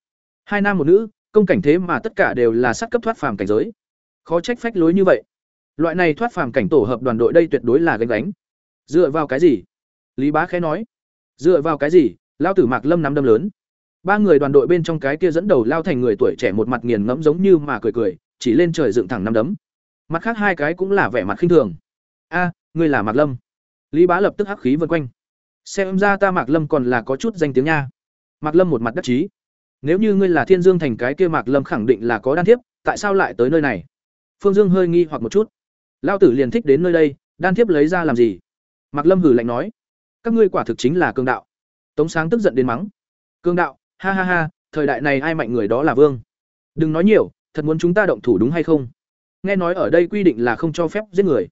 Hai nam một nữ công cảnh thế mà tất cả đều là sát cấp thoát phàm cảnh giới. Khó trách phách lối như vậy. Loại này thoát phàm cảnh tổ hợp đoàn đội đây tuyệt đối là gánh gánh. Dựa vào cái gì? Lý bá khẽ nói. Dựa vào cái gì? Lao tử mạc lâm nắm đâm lớn. Ba người đoàn đội bên trong cái kia dẫn đầu lao thành người tuổi trẻ một mặt nghiền ngẫm giống như mà cười cười, chỉ lên trời dựng thẳng năm đấm. Mặt khác hai cái cũng là vẻ mặt khinh thường. A, ngươi là mạc lâm. Lý bá lập tức hắc khí vân quanh. Xem ra ta mạc lâm còn là có chút danh tiếng nha. Mạc lâm một mặt đắc chí nếu như ngươi là thiên dương thành cái kia mạc lâm khẳng định là có đan thiếp, tại sao lại tới nơi này? Phương dương hơi nghi hoặc một chút. Lao tử liền thích đến nơi đây, đan thiếp lấy ra làm gì? Mạc lâm hử lạnh nói. Các ngươi quả thực chính là cương đạo. Tống sáng tức giận đến mắng. Cương đạo, ha ha ha, thời đại này ai mạnh người đó là vương. Đừng nói nhiều, thật muốn chúng ta động thủ đúng hay không? Nghe nói ở đây quy định là không cho phép giết người.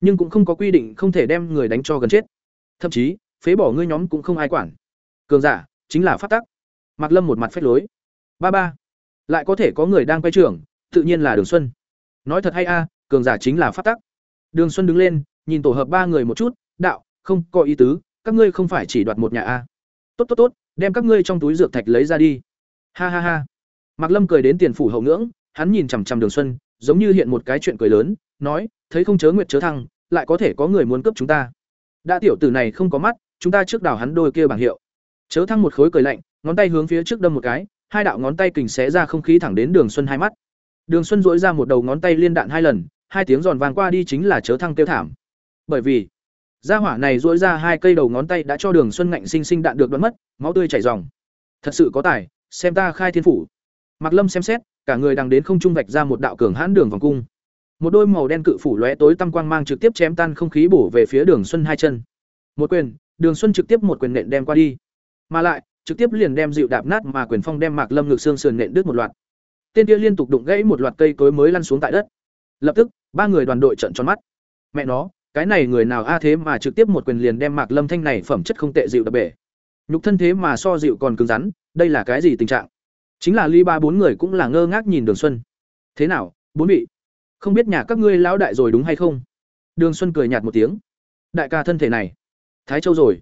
Nhưng cũng không có quy định không thể đem người đánh cho gần chết. Thậm chí, phế bỏ ngươi nhóm cũng không ai quản. Cường giả, chính là phát tắc mạc lâm một mặt phách lối. Ba ba, lại có thể có người đang quay trưởng, tự nhiên là đường xuân. Nói thật hay a, cường giả chính là pháp tắc. Đường xuân đứng lên, nhìn tổ hợp ba người một chút, đạo, không có ý tứ, các ngươi không phải chỉ đoạt một nhà a. Tốt tốt tốt, đem các ngươi trong túi dược thạch lấy ra đi. Ha ha ha. Mạc lâm cười đến tiền phủ hậu ngưỡng, hắn nhìn chằm chằm đường xuân, giống như hiện một cái chuyện cười lớn, nói, thấy không chớ nguyệt chớ thăng, lại có thể có người muốn cướp chúng ta. Đã tiểu tử này không có mắt, chúng ta trước đào hắn đôi kia bảng hiệu. Chớ thăng một khối cười lạnh ngón tay hướng phía trước đâm một cái hai đạo ngón tay kình xé ra không khí thẳng đến đường xuân hai mắt đường xuân rũi ra một đầu ngón tay liên đạn hai lần hai tiếng giòn vang qua đi chính là chớ thăng tiêu thảm bởi vì gia hỏa này rũi ra hai cây đầu ngón tay đã cho đường xuân ngạnh sinh sinh đạn được đoán mất máu tươi chảy ròng thật sự có tài xem ta khai thiên phủ Mạc Lâm xem xét, cả người đang đến không trung vạch ra một đạo cường hãn đường vòng cung. Một đôi màu đen cự phủ lóe tối tăm quang mang trực tiếp chém tan không khí bổ về phía Đường Xuân hai chân. Một quyền, Đường Xuân trực tiếp một quyền nện đem qua đi. Mà lại, trực tiếp liền đem dịu đạp nát mà quyền phong đem Mạc Lâm ngực xương sườn nện đứt một loạt. Tên kia liên tục đụng gãy một loạt cây cối mới lăn xuống tại đất. Lập tức, ba người đoàn đội trợn tròn mắt. Mẹ nó, cái này người nào a thế mà trực tiếp một quyền liền đem Mạc Lâm thanh này phẩm chất không tệ dịu đập bể. Nhục thân thế mà so dịu còn cứng rắn, đây là cái gì tình trạng? chính là ly ba bốn người cũng là ngơ ngác nhìn đường xuân thế nào bốn vị không biết nhà các ngươi lão đại rồi đúng hay không đường xuân cười nhạt một tiếng đại ca thân thể này thái châu rồi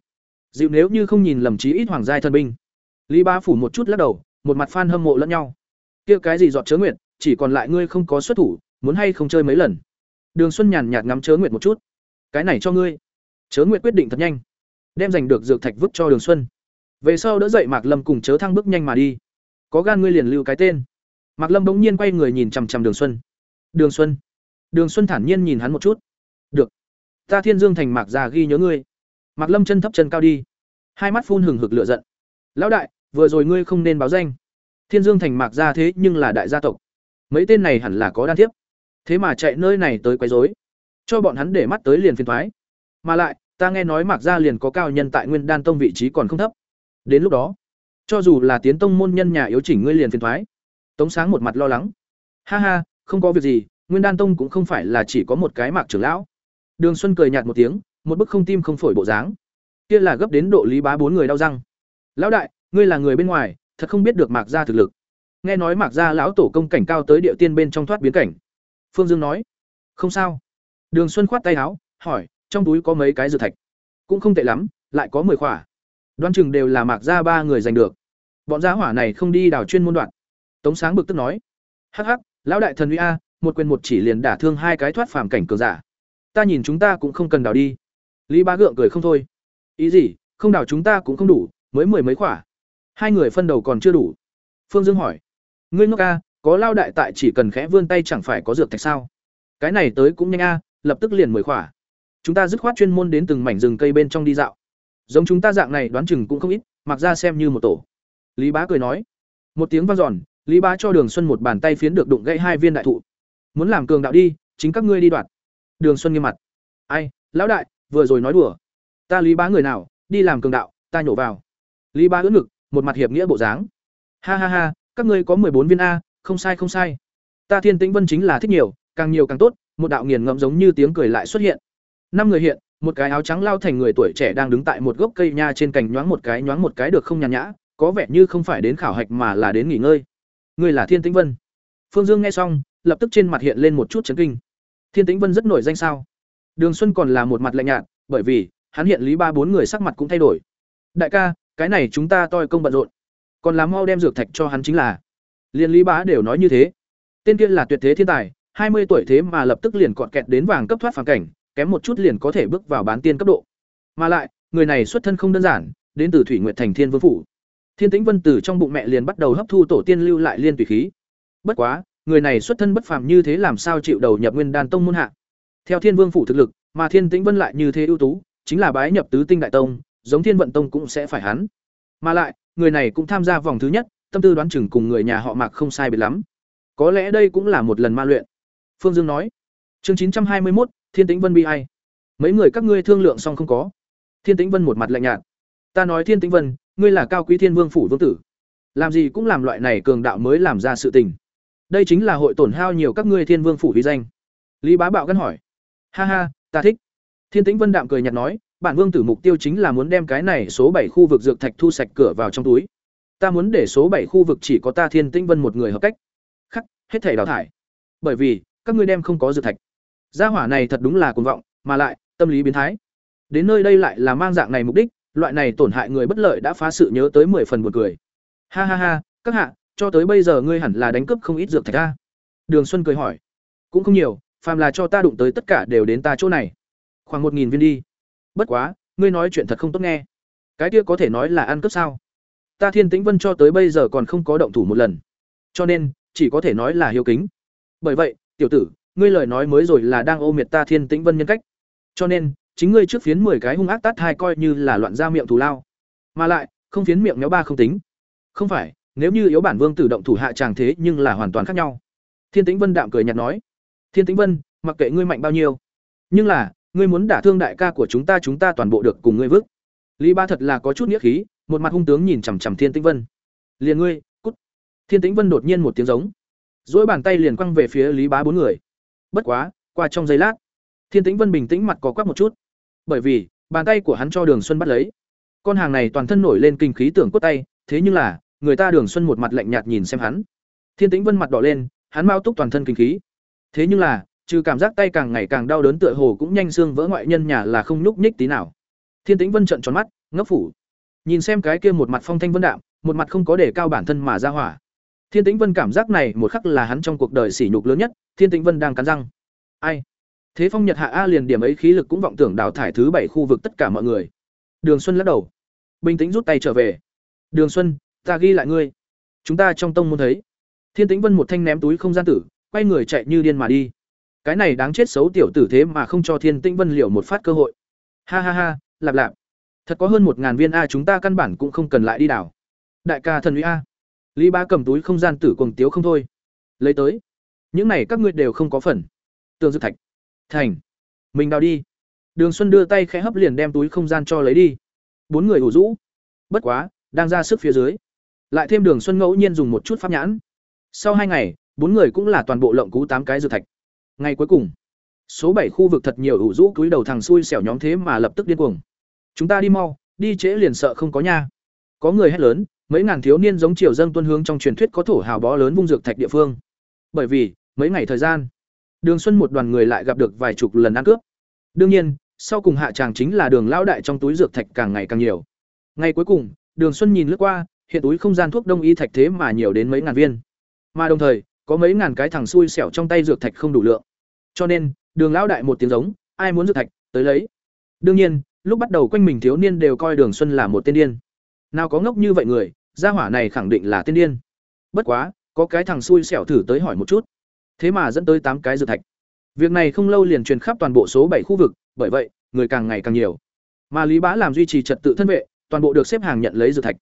dịu nếu như không nhìn lầm chí ít hoàng giai thần binh. Lý ba phủ một chút lắc đầu, một mặt phan hâm mộ lẫn nhau. Kia cái gì dọn chớ nguyệt, chỉ còn lại ngươi không có xuất thủ, muốn hay không chơi mấy lần? Đường xuân nhàn nhạt ngắm chớ nguyệt một chút. Cái này cho ngươi. Chớ nguyệt quyết định thật nhanh. Đem giành được dược thạch vứt cho đường xuân. Về sau đỡ dậy mạc lâm cùng chớ thăng bước nhanh mà đi. Có gan ngươi liền lưu cái tên. Mạc lâm bỗng nhiên quay người nhìn chằm chằm đường xuân. Đường xuân. Đường xuân thản nhiên nhìn hắn một chút. Được. Ta thiên dương thành mạc già ghi nhớ ngươi mạc lâm chân thấp chân cao đi. Hai mắt phun hừng hực lửa giận. Lão đại, vừa rồi ngươi không nên báo danh. Thiên dương thành mạc gia thế nhưng là đại gia tộc. Mấy tên này hẳn là có đan thiếp. Thế mà chạy nơi này tới quấy rối. Cho bọn hắn để mắt tới liền phiền toái. mà lại, ta nghe nói mạc gia liền có cao nhân tại nguyên đan tông vị trí còn không thấp. Đến lúc đó, cho dù là tiến tông môn nhân nhà yếu chỉnh ngươi liền phiền toái. tống sáng một mặt lo lắng. Ha ha, không có việc gì, nguyên đan tông cũng không phải là chỉ có một cái mạc trưởng lão. Đường xuân cười nhạt một tiếng một bức không tim không phổi bộ dáng. Kia là gấp đến độ lý bá bốn người đau răng. Lão đại, ngươi là người bên ngoài, thật không biết được mạc gia thực lực. Nghe nói mạc gia lão tổ công cảnh cao tới địa tiên bên trong thoát biến cảnh. Phương dương nói, không sao. Đường xuân khoát tay áo, hỏi, trong túi có mấy cái dược thạch? Cũng không tệ lắm, lại có mười khỏa. Đoan chừng đều là mạc gia ba người giành được. Bọn gia hỏa này không đi đào chuyên môn đoạn. Tống sáng bực tức nói, hắc hắc, lão đại thần uy a, một quyền một chỉ liền đả thương hai cái thoát phàm cảnh cường giả. Ta nhìn chúng ta cũng không cần đào đi lý bá gượng cười không thôi. Ý gì, không đào chúng ta cũng không đủ, mới mười mấy khỏa. Hai người phân đầu còn chưa đủ. Phương dương hỏi. Ngươi ngốc a có lao đại tại chỉ cần khẽ vươn tay chẳng phải có dược thạch sao? Cái này tới cũng nhanh a, lập tức liền mười khỏa. Chúng ta dứt khoát chuyên môn đến từng mảnh rừng cây bên trong đi dạo. Giống chúng ta dạng này đoán chừng cũng không ít, mặc ra xem như một tổ. Lý bá cười nói. Một tiếng vang giòn lý bá cho đường xuân một bàn tay phiến được đụng gãy hai viên đại thụ. Muốn làm cường đạo đi, chính các ngươi đi đoạt. Đường xuân nghiêm mặt. Ai, lão đại vừa rồi nói đùa. Ta lý bá người nào, đi làm cường đạo, ta nhổ vào. Lý bá ưỡn ngực, một mặt hiệp nghĩa bộ dáng. Ha ha ha, các ngươi có bốn viên a, không sai không sai. Ta thiên tĩnh vân chính là thích nhiều, càng nhiều càng tốt, một đạo nghiền ngẫm giống như tiếng cười lại xuất hiện. Năm người hiện, một cái áo trắng lao thành người tuổi trẻ đang đứng tại một gốc cây nha trên cành nhoáng một cái nhoáng một cái được không nhàn nhã, có vẻ như không phải đến khảo hạch mà là đến nghỉ ngơi. Ngươi là thiên tĩnh vân. Phương dương nghe xong, lập tức trên mặt hiện lên một chút chấn kinh. Thiên tĩnh vân rất nổi danh sao? Đường xuân còn là một mặt lạnh nhạt, bởi vì, hắn hiện lý ba bốn người sắc mặt cũng thay đổi. Đại ca, cái này chúng ta toi công bận rộn. Còn làm mau đem dược thạch cho hắn chính là. Liên lý bá đều nói như thế. Tên kia là tuyệt thế thiên tài, hai mươi tuổi thế mà lập tức liền cọt kẹt đến vàng cấp thoát phàm cảnh, kém một chút liền có thể bước vào bán tiên cấp độ. Mà lại, người này xuất thân không đơn giản, đến từ thủy nguyệt thành thiên vương phủ. Thiên tĩnh vân từ trong bụng mẹ liền bắt đầu hấp thu tổ tiên lưu lại liên tùy khí. Bất quá, người này xuất thân bất phàm như thế làm sao chịu đầu nhập nguyên đan tông môn hạ? Theo thiên vương phủ thực lực, mà thiên tĩnh vân lại như thế ưu tú, chính là bái nhập tứ tinh đại tông, giống thiên vận tông cũng sẽ phải hắn. Mà lại, người này cũng tham gia vòng thứ nhất, tâm tư đoán chừng cùng người nhà họ mạc không sai biệt lắm. Có lẽ đây cũng là một lần ma luyện. Phương dương nói. Chương chín trăm hai mươi một thiên tĩnh vân bi ai? Mấy người các ngươi thương lượng xong không có? Thiên tĩnh vân một mặt lạnh nhạt. Ta nói thiên tĩnh vân, ngươi là cao quý thiên vương phủ vương tử. Làm gì cũng làm loại này cường đạo mới làm ra sự tình. Đây chính là hội tổn hao nhiều các ngươi thiên vương phủ vi danh. Lý bá bạo gắn hỏi ha ha, ta thích. Thiên tĩnh vân đạm cười nhạt nói, bản vương tử mục tiêu chính là muốn đem cái này số bảy khu vực dược thạch thu sạch cửa vào trong túi. Ta muốn để số bảy khu vực chỉ có ta thiên tĩnh vân một người hợp cách. Khắc, hết thể đào thải. Bởi vì, các ngươi đem không có dược thạch. Gia hỏa này thật đúng là cuồng vọng, mà lại, tâm lý biến thái. Đến nơi đây lại là mang dạng này mục đích, loại này tổn hại người bất lợi đã phá sự nhớ tới mười phần buồn cười. Ha ha ha, các hạ, cho tới bây giờ ngươi hẳn là đánh cướp không ít dược thạch ta. đường xuân cười hỏi. Cũng không nhiều phàm là cho ta đụng tới tất cả đều đến ta chỗ này. Khoảng một nghìn viên đi. Bất quá, ngươi nói chuyện thật không tốt nghe. Cái kia có thể nói là ăn cướp sao? Ta thiên tĩnh vân cho tới bây giờ còn không có động thủ một lần. Cho nên, chỉ có thể nói là hiếu kính. Bởi vậy, tiểu tử, ngươi lời nói mới rồi là đang ô miệt ta thiên tĩnh vân nhân cách. Cho nên, chính ngươi trước phiến mười cái hung ác tát hai coi như là loạn ra miệng thù lao. Mà lại, không phiến miệng méo ba không tính. Không phải, nếu như yếu bản vương tử động thủ hạ chàng thế nhưng là hoàn toàn khác nhau. Thiên tĩnh vân đạm cười nhạt nói thiên tĩnh vân, mặc kệ ngươi mạnh bao nhiêu. Nhưng là, ngươi muốn đả thương đại ca của chúng ta chúng ta toàn bộ được cùng ngươi vứt. Lý ba thật là có chút nghĩa khí, một mặt hung tướng nhìn chằm chằm thiên tĩnh vân. Liền ngươi, cút. Thiên tĩnh vân đột nhiên một tiếng giống. Duỗi bàn tay liền quăng về phía lý bá bốn người. Bất quá, qua trong giây lát, thiên tĩnh vân bình tĩnh mặt có quắc một chút. Bởi vì, bàn tay của hắn cho đường xuân bắt lấy. Con hàng này toàn thân nổi lên kinh khí tưởng cốt tay, thế nhưng là, người ta đường xuân một mặt lạnh nhạt nhìn xem hắn. Thiên tĩnh vân mặt đỏ lên, hắn mau túc toàn thân kinh khí thế nhưng là, trừ cảm giác tay càng ngày càng đau đớn tựa hồ cũng nhanh xương vỡ ngoại nhân nhà là không nhúc nhích tí nào. Thiên tĩnh vân trợn tròn mắt, ngốc phủ. Nhìn xem cái kia một mặt phong thanh vân đạm, một mặt không có để cao bản thân mà ra hỏa. Thiên tĩnh vân cảm giác này một khắc là hắn trong cuộc đời sỉ nhục lớn nhất, thiên tĩnh vân đang cắn răng. Ai? Thế phong nhật hạ a liền điểm ấy khí lực cũng vọng tưởng đào thải thứ bảy khu vực tất cả mọi người. Đường xuân lắc đầu. Bình tĩnh rút tay trở về. Đường xuân, ta ghi lại ngươi. Chúng ta trong tông muốn thấy. Thiên tĩnh vân một thanh ném túi không gian tử quay người chạy như điên mà đi. Cái này đáng chết xấu tiểu tử thế mà không cho thiên tĩnh vân liệu một phát cơ hội. Ha ha ha, lạp lạp. Thật có hơn một ngàn viên a chúng ta căn bản cũng không cần lại đi đảo. Đại ca thần uy a. Lý ba cầm túi không gian tử cuồng tiếu không thôi. Lấy tới. Những này các ngươi đều không có phần. Tường dược thạch. Thành. Mình đào đi. Đường xuân đưa tay khẽ hấp liền đem túi không gian cho lấy đi. Bốn người ủ rũ. Bất quá, đang ra sức phía dưới. Lại thêm đường xuân ngẫu nhiên dùng một chút pháp nhãn. Sau hai ngày bốn người cũng là toàn bộ lộng cú tám cái dược thạch. Ngày cuối cùng, số bảy khu vực thật nhiều ủ rũ cúi đầu thằng xui xẻo nhóm thế mà lập tức điên cuồng. Chúng ta đi mau, đi trễ liền sợ không có nha. Có người hét lớn, mấy ngàn thiếu niên giống triều dân tuân hướng trong truyền thuyết có thổ hào bó lớn vung dược thạch địa phương. Bởi vì, mấy ngày thời gian, đường xuân một đoàn người lại gặp được vài chục lần ăn cướp. Đương nhiên, sau cùng hạ tràng chính là đường lão đại trong túi dược thạch càng ngày càng nhiều. Ngày cuối cùng, đường xuân nhìn lướt qua, hiện túi không gian thuốc đông y thạch thế mà nhiều đến mấy ngàn viên. Mà đồng thời có mấy ngàn cái thằng xui xẻo trong tay dược thạch không đủ lượng. Cho nên, đường lão đại một tiếng giống, ai muốn dược thạch, tới lấy. Đương nhiên, lúc bắt đầu quanh mình thiếu niên đều coi đường xuân là một tên điên. Nào có ngốc như vậy người, gia hỏa này khẳng định là tên điên. Bất quá, có cái thằng xui xẻo thử tới hỏi một chút. Thế mà dẫn tới tám cái dược thạch. Việc này không lâu liền truyền khắp toàn bộ số bảy khu vực, bởi vậy, người càng ngày càng nhiều. Mà lý bá làm duy trì trật tự thân vệ, toàn bộ được xếp hàng nhận lấy dược thạch.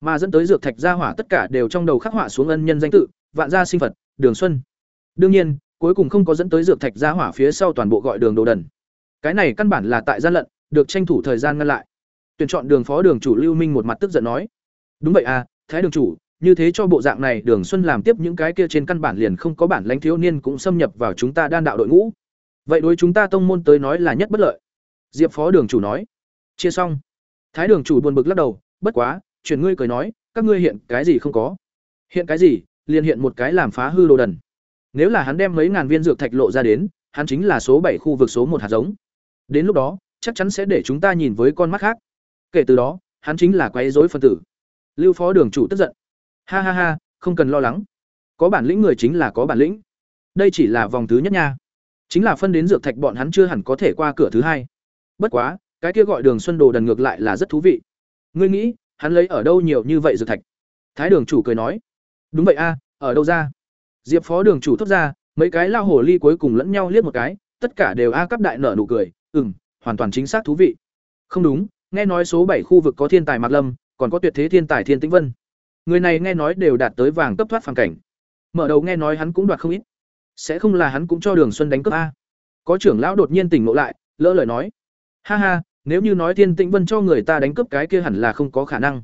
Mà dẫn tới dược thạch gia hỏa tất cả đều trong đầu khắc họa xuống ân nhân danh tự, vạn gia sinh phật đường xuân. Đương nhiên, cuối cùng không có dẫn tới dược thạch ra hỏa phía sau toàn bộ gọi đường đồ đần. Cái này căn bản là tại gian lận, được tranh thủ thời gian ngăn lại. Tuyển chọn đường phó đường chủ lưu minh một mặt tức giận nói. Đúng vậy à thái đường chủ, như thế cho bộ dạng này đường xuân làm tiếp những cái kia trên căn bản liền không có bản lãnh thiếu niên cũng xâm nhập vào chúng ta đan đạo đội ngũ. Vậy đối chúng ta tông môn tới nói là nhất bất lợi. Diệp phó đường chủ nói. Chia xong. Thái đường chủ buồn bực lắc đầu, bất quá chuyển ngươi cười nói, các ngươi hiện cái gì không có? Hiện cái gì? Liền hiện một cái làm phá hư đồ đần. Nếu là hắn đem mấy ngàn viên dược thạch lộ ra đến, hắn chính là số bảy khu vực số một hạt giống. Đến lúc đó, chắc chắn sẽ để chúng ta nhìn với con mắt khác. Kể từ đó, hắn chính là quấy rối phân tử. Lưu phó đường chủ tức giận. Ha ha ha, không cần lo lắng. Có bản lĩnh người chính là có bản lĩnh. Đây chỉ là vòng thứ nhất nha. Chính là phân đến dược thạch bọn hắn chưa hẳn có thể qua cửa thứ hai. Bất quá, cái kia gọi đường xuân đồ đần ngược lại là rất thú vị. Ngươi nghĩ, hắn lấy ở đâu nhiều như vậy dược thạch? Thái đường chủ cười nói đúng vậy a, ở đâu ra? Diệp phó đường chủ thốt ra, mấy cái lao hồ ly cuối cùng lẫn nhau liếc một cái, tất cả đều a cấp đại nở nụ cười ừ m hoàn toàn chính xác thú vị. Không đúng, nghe nói số bảy khu vực có thiên tài mạc lâm, còn có tuyệt thế thiên tài thiên tĩnh vân. Người này nghe nói đều đạt tới vàng cấp thoát phản cảnh. Mở đầu nghe nói hắn cũng đoạt không ít. Sẽ không là hắn cũng cho đường xuân đánh cướp a. Có trưởng lão đột nhiên tỉnh ngộ lại, lỡ lời nói. Ha ha, nếu như nói thiên tĩnh vân cho người ta đánh cướp cái kia hẳn là không có khả năng.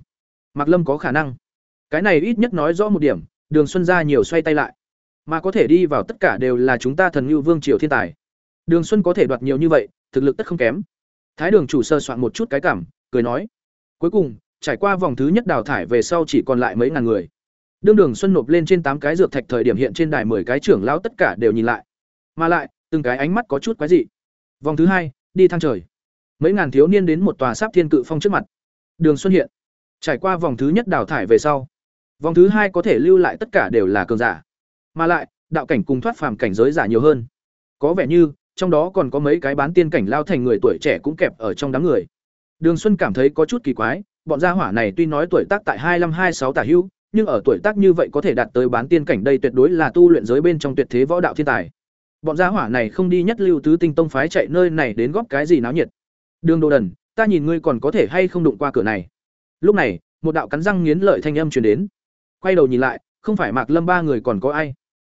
Mạc lâm có khả năng cái này ít nhất nói rõ một điểm, đường xuân ra nhiều xoay tay lại. Mà có thể đi vào tất cả đều là chúng ta thần ngưu vương triều thiên tài. Đường xuân có thể đoạt nhiều như vậy, thực lực tất không kém. Thái đường chủ sơ soạn một chút cái cảm, cười nói. Cuối cùng, trải qua vòng thứ nhất đào thải về sau chỉ còn lại mấy ngàn người. Đương đường xuân nộp lên trên tám cái dược thạch thời điểm hiện trên đài 10 cái trưởng lão tất cả đều nhìn lại. Mà lại, từng cái ánh mắt có chút quái dị. Vòng thứ hai, đi thang trời. Mấy ngàn thiếu niên đến một tòa sáp thiên cự phong trước mặt. Đường xuân hiện. Trải qua vòng thứ nhất đào thải về sau vòng thứ hai có thể lưu lại tất cả đều là cường giả. Mà lại, đạo cảnh cùng thoát phàm cảnh giới giả nhiều hơn. Có vẻ như, trong đó còn có mấy cái bán tiên cảnh lao thành người tuổi trẻ cũng kẹp ở trong đám người. Đường xuân cảm thấy có chút kỳ quái, bọn gia hỏa này tuy nói tuổi tác tại hai mươi hai sáu tả hữu nhưng ở tuổi tác như vậy có thể đạt tới bán tiên cảnh đây tuyệt đối là tu luyện giới bên trong tuyệt thế võ đạo thiên tài. Bọn gia hỏa này không đi nhất lưu tứ tinh tông phái chạy nơi này đến góp cái gì náo nhiệt. Đường đồ đần, ta nhìn ngươi còn có thể hay không đụng qua cửa này. Lúc này, một đạo cắn răng nghiến lợi thanh âm truyền đến quay đầu nhìn lại, không phải mạc lâm ba người còn có ai.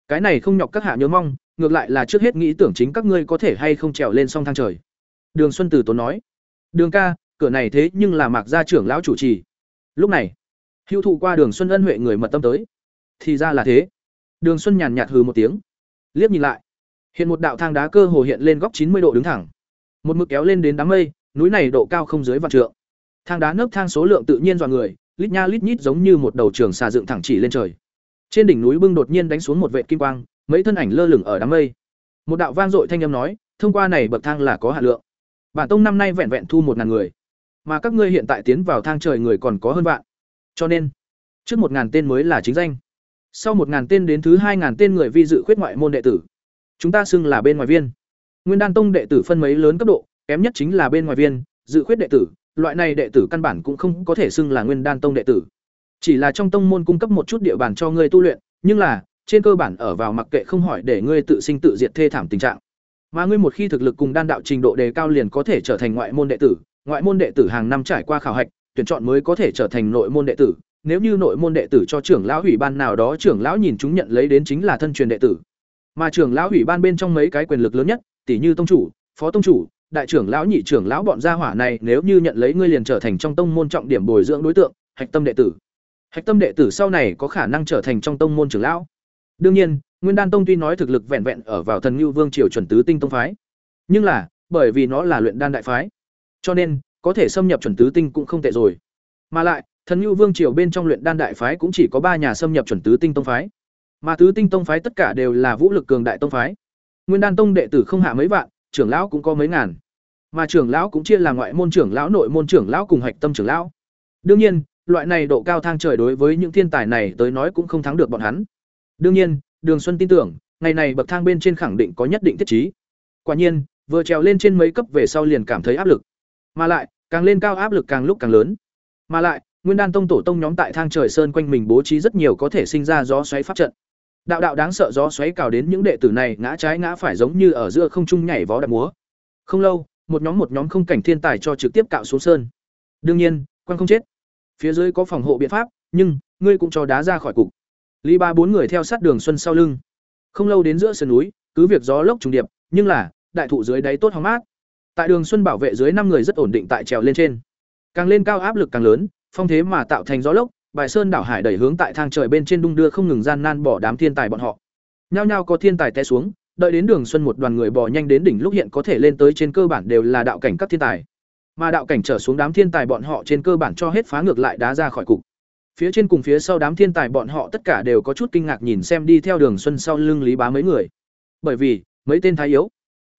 Cái này không nhọc các hạ nhớ mong, ngược lại là trước hết nghĩ tưởng chính các ngươi có thể hay không trèo lên song thang trời. Đường xuân tử tốn nói. Đường ca, cửa này thế nhưng là mạc gia trưởng lão chủ trì. Lúc này, hữu thụ qua đường xuân ân huệ người mật tâm tới. Thì ra là thế. Đường xuân nhàn nhạt hừ một tiếng. Liếc nhìn lại. Hiện một đạo thang đá cơ hồ hiện lên góc chín mươi độ đứng thẳng. Một mực kéo lên đến đám mây, núi này độ cao không dưới vạn trượng. Thang đá nấp thang số lượng tự nhiên dọa người lít nha lít nhít giống như một đầu trường xà dựng thẳng chỉ lên trời trên đỉnh núi bưng đột nhiên đánh xuống một vệ kim quang mấy thân ảnh lơ lửng ở đám mây một đạo vang dội thanh âm nói thông qua này bậc thang là có hạn lượng bản tông năm nay vẹn vẹn thu một ngàn người mà các ngươi hiện tại tiến vào thang trời người còn có hơn vạn. Cho nên, trước một ngàn tên mới là chính danh. Sau một ngàn tên đến thứ hai ngàn tên người vi dự khuyết ngoại môn đệ tử. Chúng ta xưng là bên ngoài viên. Nguyên Đan Tông đệ tử phân mấy lớn cấp độ, kém nhất chính là bên ngoài viên, dự khuyết đệ tử, loại này đệ tử căn bản cũng không có thể xưng là Nguyên Đan Tông đệ tử. Chỉ là trong tông môn cung cấp một chút địa bàn cho ngươi tu luyện, nhưng là trên cơ bản ở vào mặc kệ không hỏi để ngươi tự sinh tự diệt thê thảm tình trạng. Mà ngươi một khi thực lực cùng đan đạo trình độ đề cao liền có thể trở thành ngoại môn đệ tử, ngoại môn đệ tử hàng năm trải qua khảo hạch, tuyển chọn mới có thể trở thành nội môn đệ tử. Nếu như nội môn đệ tử cho trưởng lão ủy ban nào đó trưởng lão nhìn chúng nhận lấy đến chính là thân truyền đệ tử. Mà trưởng lão ủy ban bên trong mấy cái quyền lực lớn nhất, tỷ như tông chủ, phó tông chủ, đại trưởng lão nhị trưởng lão bọn gia hỏa này nếu như nhận lấy ngươi liền trở thành trong tông môn trọng điểm bồi dưỡng đối tượng, hạch tâm đệ tử. Hạch tâm đệ tử sau này có khả năng trở thành trong tông môn trưởng lão. Đương nhiên, Nguyên Đan Tông tuy nói thực lực vẹn vẹn ở vào Thần ngưu Vương triều chuẩn tứ tinh tông phái, nhưng là, bởi vì nó là luyện đan đại phái, cho nên có thể xâm nhập chuẩn tứ tinh cũng không tệ rồi. Mà lại, Thần ngưu Vương triều bên trong luyện đan đại phái cũng chỉ có ba nhà xâm nhập chuẩn tứ tinh tông phái. Mà tứ tinh tông phái tất cả đều là vũ lực cường đại tông phái. Nguyên Đan Tông đệ tử không hạ mấy vạn, trưởng lão cũng có mấy ngàn. Mà trưởng lão cũng chia là ngoại môn trưởng lão, nội môn trưởng lão cùng hạch tâm trưởng lão. Đương nhiên, loại này độ cao thang trời đối với những thiên tài này tới nói cũng không thắng được bọn hắn. Đương nhiên, Đường Xuân tin tưởng, ngày này bậc thang bên trên khẳng định có nhất định thiết trí. Quả nhiên, vừa trèo lên trên mấy cấp về sau liền cảm thấy áp lực. Mà lại, càng lên cao áp lực càng lúc càng lớn. Mà lại, Nguyên Đan Tông tổ tông nhóm tại thang trời sơn quanh mình bố trí rất nhiều có thể sinh ra gió xoáy pháp trận. Đạo đạo đáng sợ gió xoáy cào đến những đệ tử này ngã trái ngã phải giống như ở giữa không trung nhảy vó đạp múa. Không lâu, một nhóm một nhóm không cảnh thiên tài cho trực tiếp cạo xuống sơn. Đương nhiên, quan không chết. Phía dưới có phòng hộ biện pháp, nhưng ngươi cũng cho đá ra khỏi cục. Lý Ba bốn người theo sát Đường Xuân sau lưng. Không lâu đến giữa sườn núi, cứ việc gió lốc trùng điệp, nhưng là đại thụ dưới đáy tốt hóng mát. Tại Đường Xuân bảo vệ dưới năm người rất ổn định tại trèo lên trên. Càng lên cao áp lực càng lớn, phong thế mà tạo thành gió lốc, bài sơn đảo hải đẩy hướng tại thang trời bên trên đung đưa không ngừng gian nan bỏ đám thiên tài bọn họ. Nhao nhao có thiên tài té xuống, đợi đến Đường Xuân một đoàn người bò nhanh đến đỉnh lúc hiện có thể lên tới trên cơ bản đều là đạo cảnh các thiên tài. Mà đạo cảnh trở xuống đám thiên tài bọn họ trên cơ bản cho hết phá ngược lại đá ra khỏi cục. Phía trên cùng phía sau đám thiên tài bọn họ tất cả đều có chút kinh ngạc nhìn xem đi theo Đường Xuân sau lưng Lý Bá mấy người. Bởi vì, mấy tên thái yếu,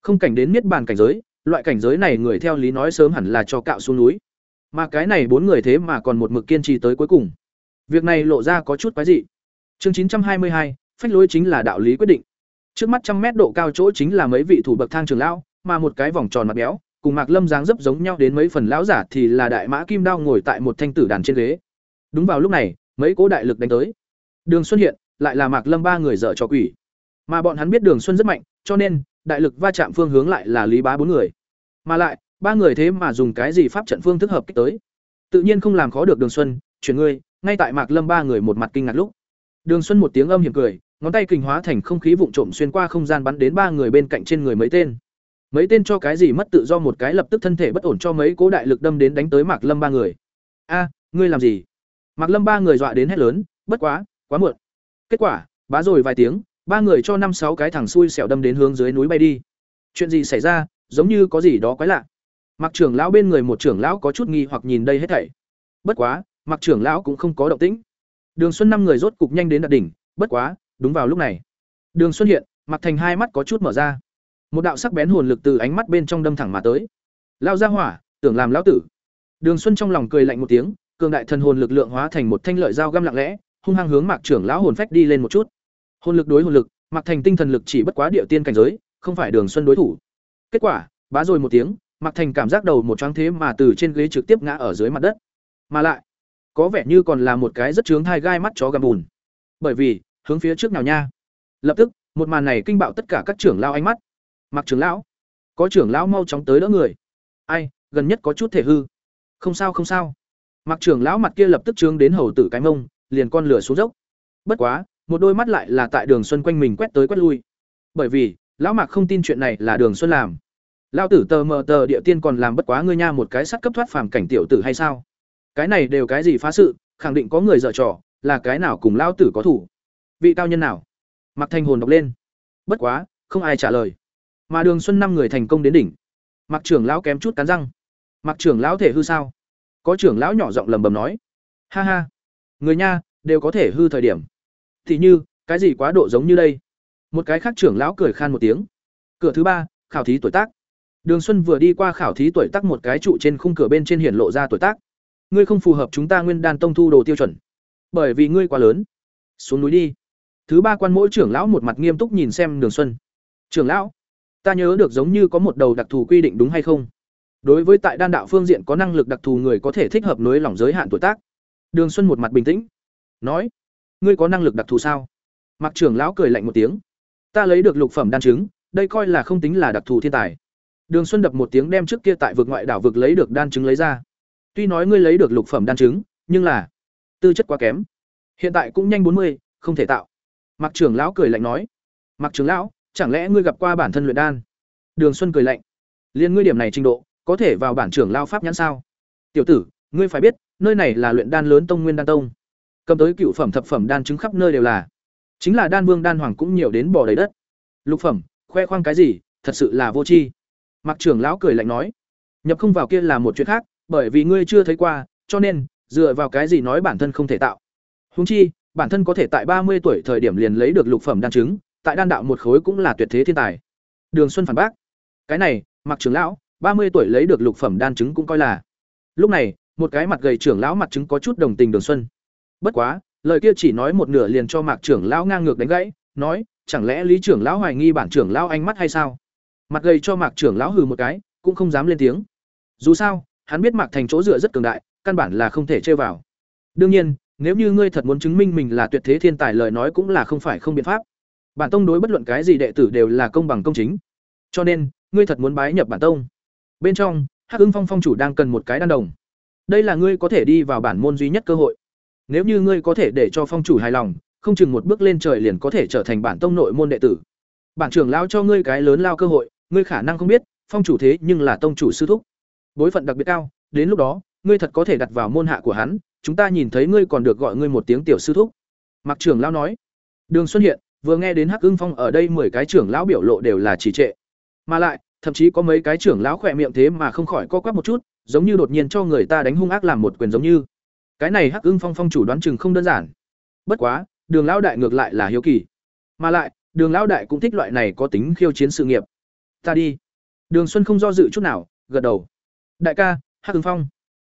không cảnh đến miết bàn cảnh giới, loại cảnh giới này người theo lý nói sớm hẳn là cho cạo xuống núi. Mà cái này bốn người thế mà còn một mực kiên trì tới cuối cùng. Việc này lộ ra có chút quái dị. Chương chín trăm hai mươi hai, phách lối chính là đạo lý quyết định. Trước mắt trăm mét độ cao chỗ chính là mấy vị thủ bậc thang trường lão, mà một cái vòng tròn mặt béo, cùng Mạc Lâm dáng dấp giống nhau đến mấy phần lão giả thì là đại mã kim đao ngồi tại một thanh tử đàn trên ghế. Đúng vào lúc này, mấy cố đại lực đánh tới. Đường Xuân hiện, lại là Mạc Lâm ba người dở trò quỷ. Mà bọn hắn biết Đường Xuân rất mạnh, cho nên đại lực va chạm phương hướng lại là Lý Bá bốn người. Mà lại, ba người thế mà dùng cái gì pháp trận phương thức hợp kích tới? Tự nhiên không làm khó được Đường Xuân, chuyển ngươi, ngay tại Mạc Lâm ba người một mặt kinh ngạc lúc. Đường Xuân một tiếng âm hiểm cười, ngón tay kình hóa thành không khí vụn trộm xuyên qua không gian bắn đến ba người bên cạnh trên người mấy tên. Mấy tên cho cái gì mất tự do một cái lập tức thân thể bất ổn cho mấy cố đại lực đâm đến đánh tới Mạc Lâm ba người. A, ngươi làm gì? Mạc Lâm ba người dọa đến hét lớn, bất quá, quá muộn. Kết quả, bá rồi vài tiếng, ba người cho năm sáu cái thằng xui xẻo đâm đến hướng dưới núi bay đi. Chuyện gì xảy ra, giống như có gì đó quái lạ. Mạc trưởng lão bên người một trưởng lão có chút nghi hoặc nhìn đây hết thảy. Bất quá, Mạc trưởng lão cũng không có động tĩnh. Đường Xuân năm người rốt cục nhanh đến đạt đỉnh, bất quá, đúng vào lúc này, Đường Xuân hiện, mặt Thành hai mắt có chút mở ra. Một đạo sắc bén hồn lực từ ánh mắt bên trong đâm thẳng mà tới. Lao ra hỏa, tưởng làm lão tử. Đường Xuân trong lòng cười lạnh một tiếng, cường đại thần hồn lực lượng hóa thành một thanh lợi dao găm lặng lẽ, hung hăng hướng Mạc trưởng lão hồn phách đi lên một chút. Hồn lực đối hồn lực, Mạc Thành tinh thần lực chỉ bất quá địa tiên cảnh giới, không phải Đường Xuân đối thủ. Kết quả, bá rồi một tiếng, Mạc Thành cảm giác đầu một choáng thế mà từ trên ghế trực tiếp ngã ở dưới mặt đất. Mà lại, có vẻ như còn là một cái rất chướng thai gai mắt chó gầm bùn. Bởi vì, hướng phía trước nào nha. Lập tức, một màn này kinh bạo tất cả các trưởng lao ánh mắt. mặc trưởng lão, có trưởng lão mau chóng tới đỡ người. Ai, gần nhất có chút thể hư. Không sao không sao. mặc trưởng lão mặt kia lập tức trướng đến hầu tử cái mông, liền con lửa xuống dốc. Bất quá, một đôi mắt lại là tại Đường Xuân quanh mình quét tới quét lui. Bởi vì, lão Mạc không tin chuyện này là Đường Xuân làm. Lão tử tờ mờ tờ địa tiên còn làm bất quá ngươi nha một cái sắt cấp thoát phàm cảnh tiểu tử hay sao? Cái này đều cái gì phá sự, khẳng định có người dở trò, là cái nào cùng lão tử có thủ. Vị cao nhân nào? mặc Thanh hồn đọc lên. Bất quá, không ai trả lời. Mà Đường Xuân năm người thành công đến đỉnh. mặc trưởng lão kém chút cắn răng. mặc trưởng lão thể hư sao? có trưởng lão nhỏ giọng lầm bầm nói ha ha người nha đều có thể hư thời điểm thì như cái gì quá độ giống như đây một cái khác trưởng lão cười khan một tiếng cửa thứ ba khảo thí tuổi tác Đường Xuân vừa đi qua khảo thí tuổi tác một cái trụ trên khung cửa bên trên hiển lộ ra tuổi tác. Ngươi không phù hợp chúng ta Nguyên Đan Tông thu đồ tiêu chuẩn, bởi vì ngươi quá lớn. Xuống núi đi. Thứ ba quan mỗi trưởng lão một mặt nghiêm túc nhìn xem Đường Xuân. Trưởng lão, ta nhớ được giống như có một đầu đặc thù quy định đúng hay không? Đối với tại đan đạo phương diện có năng lực đặc thù người có thể thích hợp nối lỏng giới hạn tuổi tác. Đường Xuân một mặt bình tĩnh, nói: "Ngươi có năng lực đặc thù sao?" mặc trưởng lão cười lạnh một tiếng. "Ta lấy được lục phẩm đan chứng, đây coi là không tính là đặc thù thiên tài." Đường Xuân đập một tiếng đem trước kia tại vực ngoại đảo vực lấy được đan chứng lấy ra. Tuy nói ngươi lấy được lục phẩm đan chứng, nhưng là tư chất quá kém. Hiện tại cũng nhanh bốn mươi, không thể tạo. Mạc trưởng lão cười lạnh nói: "Mạc trưởng lão, chẳng lẽ ngươi gặp qua bản thân luyện đan?" Đường Xuân cười lạnh: "Liên ngươi điểm này trình độ, có thể vào bản trưởng lão pháp nhãn sao?" "Tiểu tử, ngươi phải biết, nơi này là luyện đan lớn tông nguyên đan tông. Cầm tới cựu phẩm thập phẩm đan chứng khắp nơi đều là. Chính là đan vương đan hoàng cũng nhiều đến bỏ đầy đất. Lục phẩm, khoe khoang cái gì, thật sự là vô tri." Mạc trưởng lão cười lạnh nói, nhập không vào kia là một chuyện khác, bởi vì ngươi chưa thấy qua, cho nên dựa vào cái gì nói bản thân không thể tạo. Huống chi, bản thân có thể tại ba mươi tuổi thời điểm liền lấy được lục phẩm đan chứng, tại đan đạo một khối cũng là tuyệt thế thiên tài. Đường Xuân phản bác, cái này, Mạc trưởng lão, ba mươi tuổi lấy được lục phẩm đan chứng cũng coi là. Lúc này, một cái mặt gầy trưởng lão mặt chứng có chút đồng tình Đường Xuân. Bất quá, lời kia chỉ nói một nửa liền cho Mạc trưởng lão ngang ngược đánh gãy, nói, chẳng lẽ Lý trưởng lão hoài nghi bản trưởng lão ánh mắt hay sao? mặt gầy cho mạc trưởng lão hừ một cái cũng không dám lên tiếng dù sao hắn biết mạc thành chỗ dựa rất cường đại căn bản là không thể chơi vào đương nhiên nếu như ngươi thật muốn chứng minh mình là tuyệt thế thiên tài lời nói cũng là không phải không biện pháp. Bản tông đối bất luận cái gì đệ tử đều là công bằng công chính. Cho nên, ngươi thật muốn bái nhập bản tông. Bên trong, hắc ưng phong phong chủ đang cần một cái đan đồng. Đây là ngươi có thể đi vào bản môn duy nhất cơ hội. Nếu như ngươi có thể để cho phong chủ hài lòng, không chừng một bước lên trời liền có thể trở thành bản tông nội môn đệ tử. Bản trưởng lão cho ngươi cái lớn lao cơ hội, ngươi khả năng không biết, phong chủ thế nhưng là tông chủ sư thúc. Bối phận đặc biệt cao, đến lúc đó, ngươi thật có thể đặt vào môn hạ của hắn chúng ta nhìn thấy ngươi còn được gọi ngươi một tiếng tiểu sư thúc. Mặc trưởng lão nói. Đường xuân hiện, vừa nghe đến hắc ưng phong ở đây mười cái trưởng lão biểu lộ đều là trì trệ. Mà lại, thậm chí có mấy cái trưởng lão khỏe miệng thế mà không khỏi co quắp một chút, giống như đột nhiên cho người ta đánh hung ác làm một quyền giống như. Cái này hắc ưng phong phong chủ đoán chừng không đơn giản. Bất quá, đường lão đại ngược lại là hiếu kỳ. Mà lại, đường lão đại cũng thích loại này có tính khiêu chiến sự nghiệp. Ta đi. Đường xuân không do dự chút nào, gật đầu. Đại ca, hắc ưng phong.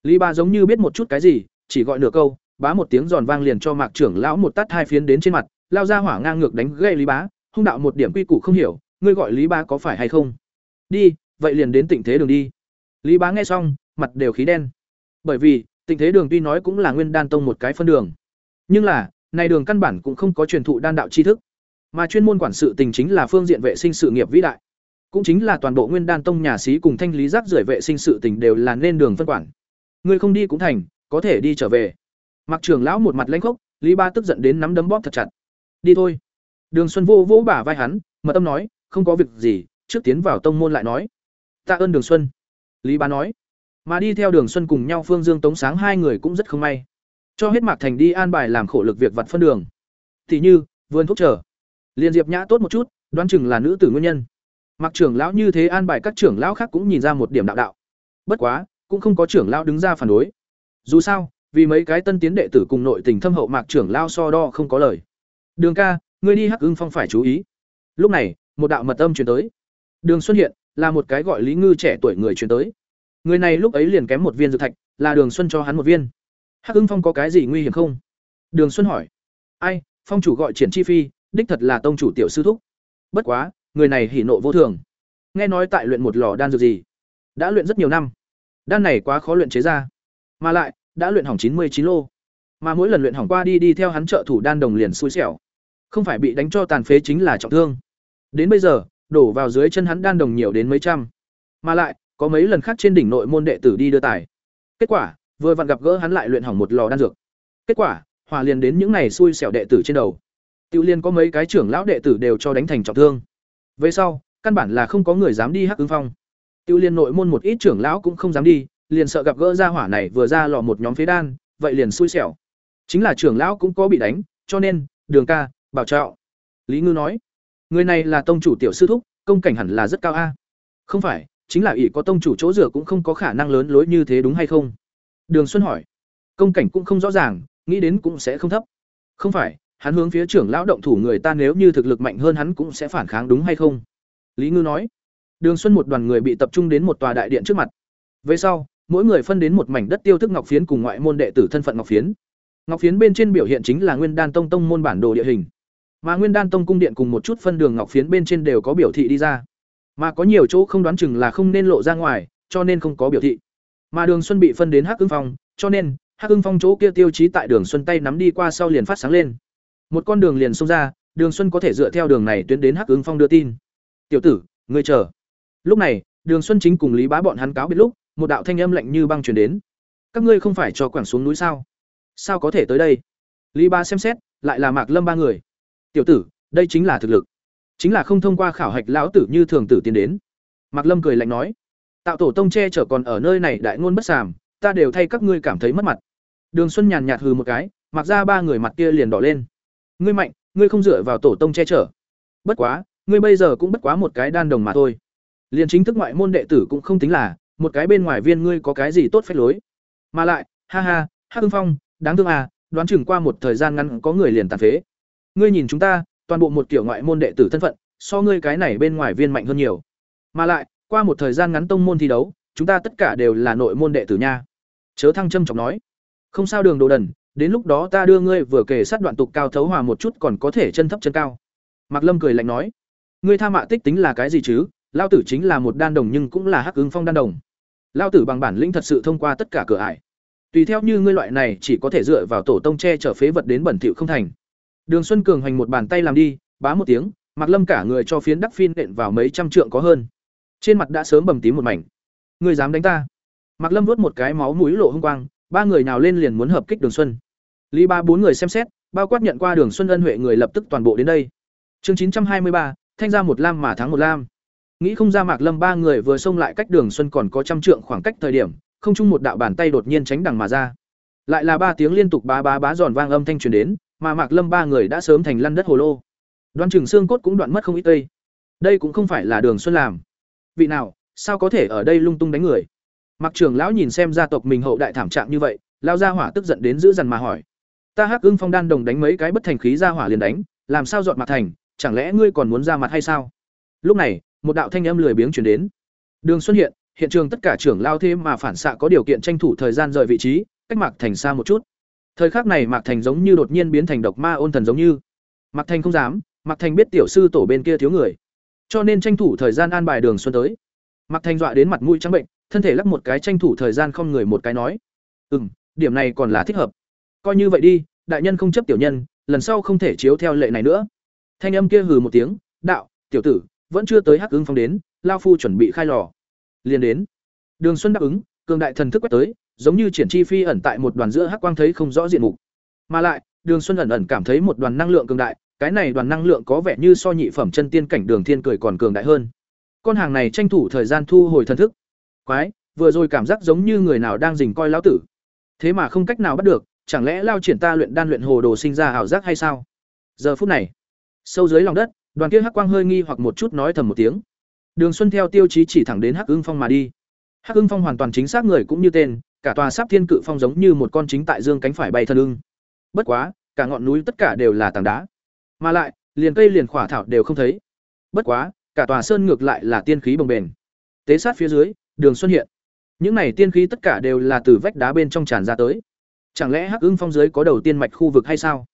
Lý ba giống như biết một chút cái gì chỉ gọi nửa câu, bá một tiếng giòn vang liền cho mạc trưởng lão một tát hai phiến đến trên mặt, lao ra hỏa ngang ngược đánh gây lý bá, hung đạo một điểm quy củ không hiểu, ngươi gọi lý bá có phải hay không? Đi, vậy liền đến tịnh thế đường đi. Lý bá nghe xong, mặt đều khí đen. Bởi vì, tịnh thế đường tuy nói cũng là nguyên đan tông một cái phân đường, nhưng là, này đường căn bản cũng không có truyền thụ đan đạo tri thức. Mà chuyên môn quản sự tình chính là phương diện vệ sinh sự nghiệp vĩ đại. Cũng chính là toàn bộ nguyên đan tông nhà sĩ cùng thanh lý rác rưởi vệ sinh sự tình đều là nên đường phân quản. Người không đi cũng thành có thể đi trở về. Mặc trưởng lão một mặt lanh khốc lý ba tức giận đến nắm đấm bóp thật chặt. Đi thôi. Đường xuân vô vỗ bả vai hắn mật tâm nói không có việc gì trước tiến vào tông môn lại nói. Tạ ơn đường xuân. Lý ba nói. Mà đi theo đường xuân cùng nhau phương dương tống sáng hai người cũng rất không may. Cho hết mạc thành đi an bài làm khổ lực việc vặt phân đường. Thì như vườn thuốc trở liên diệp nhã tốt một chút đoán chừng là nữ tử nguyên nhân. Mặc trưởng lão như thế an bài các trưởng lão khác cũng nhìn ra một điểm đạo đạo. Bất quá, cũng không có trưởng lão đứng ra phản đối. Dù sao, vì mấy cái tân tiến đệ tử cùng nội tình thâm hậu Mạc trưởng lao so đo không có lời. Đường ca, ngươi đi Hắc Ưng Phong phải chú ý. Lúc này, một đạo mật âm truyền tới. Đường Xuân hiện là một cái gọi Lý Ngư trẻ tuổi người truyền tới. Người này lúc ấy liền kém một viên dược thạch, là Đường Xuân cho hắn một viên. Hắc Ưng Phong có cái gì nguy hiểm không? Đường Xuân hỏi. Ai, phong chủ gọi Triển Chi Phi, đích thật là tông chủ tiểu sư thúc. Bất quá, người này hỉ nộ vô thường nghe nói tại luyện một lò đan dược gì đã luyện rất nhiều năm đan này quá khó luyện chế ra mà lại đã luyện hỏng chín mươi chín lô. Mà mỗi lần luyện hỏng qua đi đi theo hắn trợ thủ đan đồng liền xui xẻo. Không phải bị đánh cho tàn phế chính là trọng thương. Đến bây giờ đổ vào dưới chân hắn đan đồng nhiều đến mấy trăm. Mà lại có mấy lần khác trên đỉnh nội môn đệ tử đi đưa tài. Kết quả vừa vặn gặp gỡ hắn lại luyện hỏng một lò đan dược. Kết quả hòa liền đến những này xui xẻo đệ tử trên đầu. Tiểu liên có mấy cái trưởng lão đệ tử đều cho đánh thành trọng thương. Về sau, căn bản là không có người dám đi Hắc ứng phong. Tiêu Liên nội môn một ít trưởng lão cũng không dám đi, liền sợ gặp gỡ ra hỏa này vừa ra lò một nhóm phế đan, vậy liền xui xẻo. Chính là trưởng lão cũng có bị đánh, cho nên, Đường ca, bảo trọng. Lý Ngư nói, người này là tông chủ tiểu sư thúc, công cảnh hẳn là rất cao a. Không phải, chính là ỷ có tông chủ chỗ rửa cũng không có khả năng lớn lối như thế đúng hay không? Đường Xuân hỏi. Công cảnh cũng không rõ ràng, nghĩ đến cũng sẽ không thấp. Không phải, hắn hướng phía trưởng lão động thủ người ta nếu như thực lực mạnh hơn hắn cũng sẽ phản kháng đúng hay không lý ngư nói Đường Xuân một đoàn người bị tập trung đến một tòa đại điện trước mặt. Về sau, mỗi người phân đến một mảnh đất tiêu thức ngọc phiến cùng ngoại môn đệ tử thân phận ngọc phiến. Ngọc phiến bên trên biểu hiện chính là Nguyên Đan Tông tông môn bản đồ địa hình. Mà Nguyên Đan Tông cung điện cùng một chút phân đường ngọc phiến bên trên đều có biểu thị đi ra. Mà có nhiều chỗ không đoán chừng là không nên lộ ra ngoài, cho nên không có biểu thị. Mà Đường Xuân bị phân đến Hắc Ưng Phong, cho nên Hắc Ưng Phong chỗ kia tiêu chí tại Đường Xuân tay nắm đi qua sau liền phát sáng lên. Một con đường liền xông ra, Đường Xuân có thể dựa theo đường này tuyến đến Hắc Ưng Phong đưa tin. "Tiểu tử, ngươi chờ." Lúc này, Đường Xuân chính cùng Lý Bá bọn hắn cáo biệt lúc, một đạo thanh âm lạnh như băng truyền đến. "Các ngươi không phải cho quảng xuống núi sao? Sao có thể tới đây?" Lý Ba xem xét, lại là Mạc Lâm ba người. "Tiểu tử, đây chính là thực lực. Chính là không thông qua khảo hạch lão tử như thường tử tiến đến." Mạc Lâm cười lạnh nói. "Tạo tổ tông che chở còn ở nơi này đại ngôn bất sàm, ta đều thay các ngươi cảm thấy mất mặt." Đường Xuân nhàn nhạt hừ một cái, mặc ra ba người mặt kia liền đỏ lên. "Ngươi mạnh, ngươi không dựa vào tổ tông che chở. Bất quá, ngươi bây giờ cũng bất quá một cái đan đồng mà thôi. Liền chính thức ngoại môn đệ tử cũng không tính là, một cái bên ngoài viên ngươi có cái gì tốt phép lối. Mà lại, ha ha, Hắc hưng Phong, đáng thương à, đoán chừng qua một thời gian ngắn có người liền tàn phế. Ngươi nhìn chúng ta, toàn bộ một kiểu ngoại môn đệ tử thân phận, so ngươi cái này bên ngoài viên mạnh hơn nhiều. Mà lại, qua một thời gian ngắn tông môn thi đấu, chúng ta tất cả đều là nội môn đệ tử nha. Chớ Thăng Trâm trọng nói. Không sao đường đồ đần, đến lúc đó ta đưa ngươi vừa kể sát đoạn tục cao thấu hòa một chút còn có thể chân thấp chân cao. Mạc Lâm cười lạnh nói, ngươi tha mạ tích tính là cái gì chứ? Lao tử chính là một đan đồng nhưng cũng là hắc ứng phong đan đồng. Lao tử bằng bản lĩnh thật sự thông qua tất cả cửa ải. Tùy theo như ngươi loại này chỉ có thể dựa vào tổ tông che chở phế vật đến bẩn thỉu không thành. Đường Xuân Cường hành một bàn tay làm đi, bá một tiếng, mặc Lâm cả người cho phiến đắc phiên nện vào mấy trăm trượng có hơn. Trên mặt đã sớm bầm tím một mảnh. Ngươi dám đánh ta? mặc Lâm vuốt một cái máu mũi lộ hung quang, ba người nào lên liền muốn hợp kích Đường Xuân. Lý ba bốn người xem xét, bao quát nhận qua Đường Xuân ân huệ người lập tức toàn bộ đến đây. Chương chín trăm hai mươi ba, thanh ra một lam mà thắng một lam. Nghĩ không ra Mạc Lâm ba người vừa xông lại cách Đường Xuân còn có trăm trượng khoảng cách thời điểm, không chung một đạo bàn tay đột nhiên tránh đằng mà ra. Lại là ba tiếng liên tục bá bá bá giòn vang âm thanh truyền đến, mà Mạc Lâm ba người đã sớm thành lăn đất hồ lô. Đoan chừng xương cốt cũng đoạn mất không ít tây. Đây cũng không phải là Đường Xuân làm. Vị nào, sao có thể ở đây lung tung đánh người? mặc trưởng lão nhìn xem gia tộc mình hậu đại thảm trạng như vậy, lao ra hỏa tức giận đến giữ dằn mà hỏi: "Ta Hắc Ưng Phong đan đồng đánh mấy cái bất thành khí ra hỏa liền đánh, làm sao dọn mặt thành, chẳng lẽ ngươi còn muốn ra mặt hay sao?" Lúc này, một đạo thanh âm lười biếng truyền đến. Đường xuất hiện, hiện trường tất cả trưởng lao thêm mà phản xạ có điều kiện tranh thủ thời gian rời vị trí, cách Mạc Thành xa một chút. Thời khắc này Mạc Thành giống như đột nhiên biến thành độc ma ôn thần giống như. Mạc Thành không dám, Mạc Thành biết tiểu sư tổ bên kia thiếu người, cho nên tranh thủ thời gian an bài Đường Xuân tới. Mạc Thành dọa đến mặt mũi trắng bệnh, thân thể lắc một cái tranh thủ thời gian không người một cái nói ừ m điểm này còn là thích hợp coi như vậy đi đại nhân không chấp tiểu nhân lần sau không thể chiếu theo lệ này nữa thanh âm kia hừ một tiếng đạo tiểu tử vẫn chưa tới hắc ứng phong đến, lao phu chuẩn bị khai lò. Liền đến. Đường xuân đáp ứng, cường đại thần thức quét tới, giống như triển chi phi ẩn tại một đoàn giữa hắc quang thấy không rõ diện mục. Mà lại, đường xuân ẩn ẩn cảm thấy một đoàn năng lượng cường đại, cái này đoàn năng lượng có vẻ như so nhị phẩm chân tiên cảnh đường thiên cười còn cường đại hơn. Con hàng này tranh thủ thời gian thu hồi thần thức. Quái, vừa rồi cảm giác giống như người nào đang dình coi lão tử. Thế mà không cách nào bắt được, chẳng lẽ lao triển ta luyện đan luyện hồ đồ sinh ra ảo giác hay sao? Giờ phút này, sâu dưới lòng đất đoàn kia hắc quang hơi nghi hoặc một chút nói thầm một tiếng. Đường xuân theo tiêu chí chỉ thẳng đến hắc ưng phong mà đi. Hắc ưng phong hoàn toàn chính xác người cũng như tên, cả tòa sáp thiên cự phong giống như một con chính tại dương cánh phải bay thân ưng. Bất quá, cả ngọn núi tất cả đều là tảng đá. Mà lại, liền cây liền khỏa thảo đều không thấy. Bất quá, cả tòa sơn ngược lại là tiên khí bồng bềnh. Tế sát phía dưới, đường xuân hiện. Những này tiên khí tất cả đều là từ vách đá bên trong tràn ra tới. Chẳng lẽ hắc ưng phong dưới có đầu tiên mạch khu vực hay sao?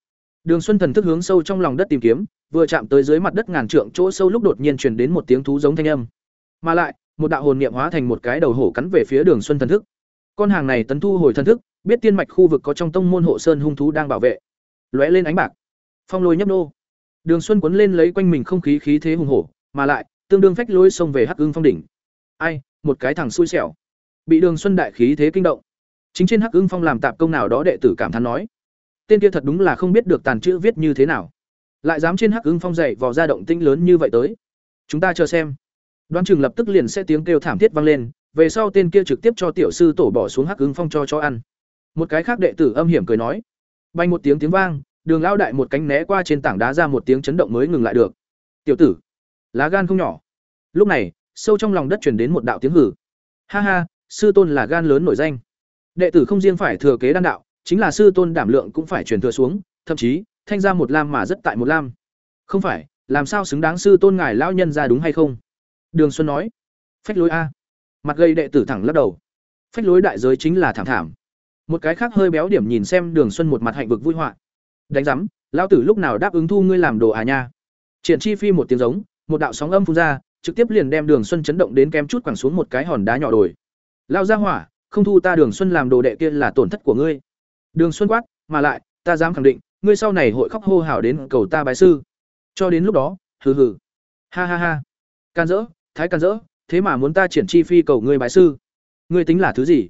Đường xuân thần thức hướng sâu trong lòng đất tìm kiếm vừa chạm tới dưới mặt đất ngàn trượng chỗ sâu lúc đột nhiên truyền đến một tiếng thú giống thanh âm. Mà lại, một đạo hồn niệm hóa thành một cái đầu hổ cắn về phía đường xuân thần thức. Con hàng này tấn thu hồi thần thức, biết tiên mạch khu vực có trong tông môn hộ sơn hung thú đang bảo vệ. Lóe lên ánh bạc. Phong lôi nhấp nô. Đường xuân cuốn lên lấy quanh mình không khí khí thế hùng hổ, mà lại, tương đương phách lôi xông về hắc ưng phong đỉnh. Ai, một cái thằng xui xẻo. Bị đường xuân đại khí thế kinh động. Chính trên hắc ưng phong làm tạp công nào đó đệ tử cảm thán nói. Tên kia thật đúng là không biết được tàn chữ viết như thế nào lại dám trên hắc ứng phong dậy vò ra động tinh lớn như vậy tới. Chúng ta chờ xem. Đoán chừng lập tức liền sẽ tiếng kêu thảm thiết vang lên, về sau tên kia trực tiếp cho tiểu sư tổ bỏ xuống hắc ứng phong cho cho ăn. Một cái khác đệ tử âm hiểm cười nói. Bay một tiếng tiếng vang, đường lao đại một cánh né qua trên tảng đá ra một tiếng chấn động mới ngừng lại được. Tiểu tử, lá gan không nhỏ. Lúc này, sâu trong lòng đất chuyển đến một đạo tiếng hử. Ha ha, sư tôn là gan lớn nổi danh. Đệ tử không riêng phải thừa kế đan đạo, chính là sư tôn đảm lượng cũng phải truyền thừa xuống, thậm chí thanh ra một lam mà rất tại một lam không phải làm sao xứng đáng sư tôn ngài lão nhân ra đúng hay không Đường Xuân nói. Phách lối a. Mặt gây đệ tử thẳng lắc đầu. Phách lối đại giới chính là thảm thảm. Một cái khác hơi béo điểm nhìn xem Đường Xuân một mặt hạnh vực vui họa. Đánh giám lão tử lúc nào đáp ứng thu ngươi làm đồ à nha. Triển Chi Phi một tiếng giống, một đạo sóng âm phun ra, trực tiếp liền đem Đường Xuân chấn động đến kém chút quẳng xuống một cái hòn đá nhỏ đồi. Lao ra hỏa, không thu ta Đường Xuân làm đồ đệ kia là tổn thất của ngươi. Đường Xuân quát, mà lại, ta dám khẳng định, ngươi sau này hội khóc hô hào đến cầu ta bái sư. Cho đến lúc đó, hừ hừ. Ha ha ha. Can dỡ, thái can dỡ, thế mà muốn ta triển chi phi cầu ngươi bái sư. Ngươi tính là thứ gì?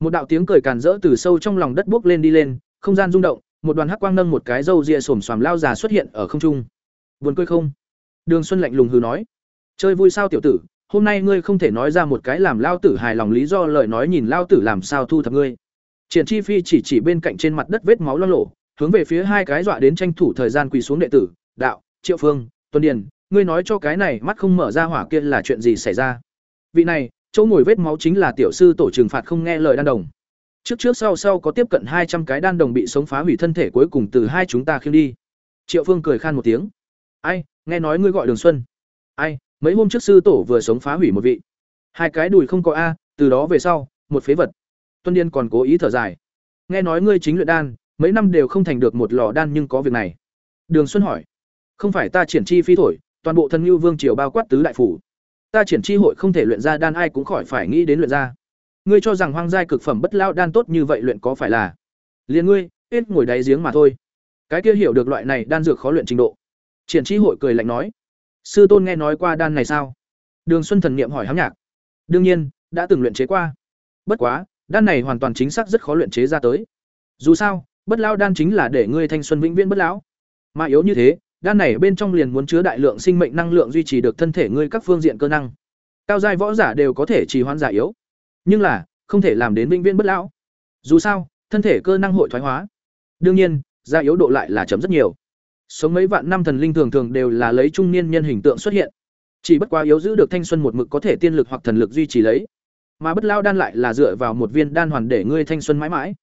Một đạo tiếng cười càn rỡ từ sâu trong lòng đất buốc lên đi lên, không gian rung động, một đoàn hắc quang nâng một cái râu ria xổm xoàm lao già xuất hiện ở không trung. Buồn cười không? Đường Xuân lạnh lùng hừ nói. Chơi vui sao tiểu tử, hôm nay ngươi không thể nói ra một cái làm lao tử hài lòng lý do lời nói nhìn lao tử làm sao thu thập ngươi. Triển Chi Phi chỉ chỉ bên cạnh trên mặt đất vết máu lo lổ, hướng về phía hai cái dọa đến tranh thủ thời gian quỳ xuống đệ tử, "Đạo, Triệu Phương, Tuân Điền, ngươi nói cho cái này mắt không mở ra hỏa kia là chuyện gì xảy ra?" Vị này, chỗ ngồi vết máu chính là tiểu sư tổ trừng phạt không nghe lời đan đồng. Trước trước sau sau có tiếp cận hai trăm cái đan đồng bị sống phá hủy thân thể cuối cùng từ hai chúng ta khiêng đi. Triệu Phương cười khan một tiếng. "Ai, nghe nói ngươi gọi Đường Xuân." "Ai, mấy hôm trước sư tổ vừa sống phá hủy một vị." Hai cái đùi không có a, từ đó về sau, một phế vật. Tuân Điên còn cố ý thở dài. "Nghe nói ngươi chính luyện đan, mấy năm đều không thành được một lò đan nhưng có việc này." Đường Xuân hỏi. "Không phải ta triển chi phi thổi, toàn bộ thần lưu vương triều bao quát tứ đại phủ. Ta triển chi hội không thể luyện ra đan ai cũng khỏi phải nghĩ đến luyện ra. Ngươi cho rằng hoang giai cực phẩm bất lao đan tốt như vậy luyện có phải là? Liên ngươi, ít ngồi đáy giếng mà thôi. Cái kia hiểu được loại này đan dược khó luyện trình độ. Triển chi hội cười lạnh nói, sư tôn nghe nói qua đan này sao? Đường Xuân thần niệm hỏi hám nhạc. Đương nhiên, đã từng luyện chế qua. Bất quá, đan này hoàn toàn chính xác rất khó luyện chế ra tới. Dù sao, bất Lão đan chính là để ngươi thanh xuân vĩnh viễn bất lão. Mà yếu như thế, đan này bên trong liền muốn chứa đại lượng sinh mệnh năng lượng duy trì được thân thể ngươi các phương diện cơ năng. Cao giai võ giả đều có thể trì hoãn giả yếu, nhưng là không thể làm đến vĩnh viễn bất lão. Dù sao, thân thể cơ năng hội thoái hóa. Đương nhiên, gia yếu độ lại là chấm rất nhiều. Sống mấy vạn năm thần linh thường thường đều là lấy trung niên nhân hình tượng xuất hiện. Chỉ bất quá yếu giữ được thanh xuân một mực có thể tiên lực hoặc thần lực duy trì lấy. Mà bất lao đan lại là dựa vào một viên đan hoàn để ngươi thanh xuân mãi mãi.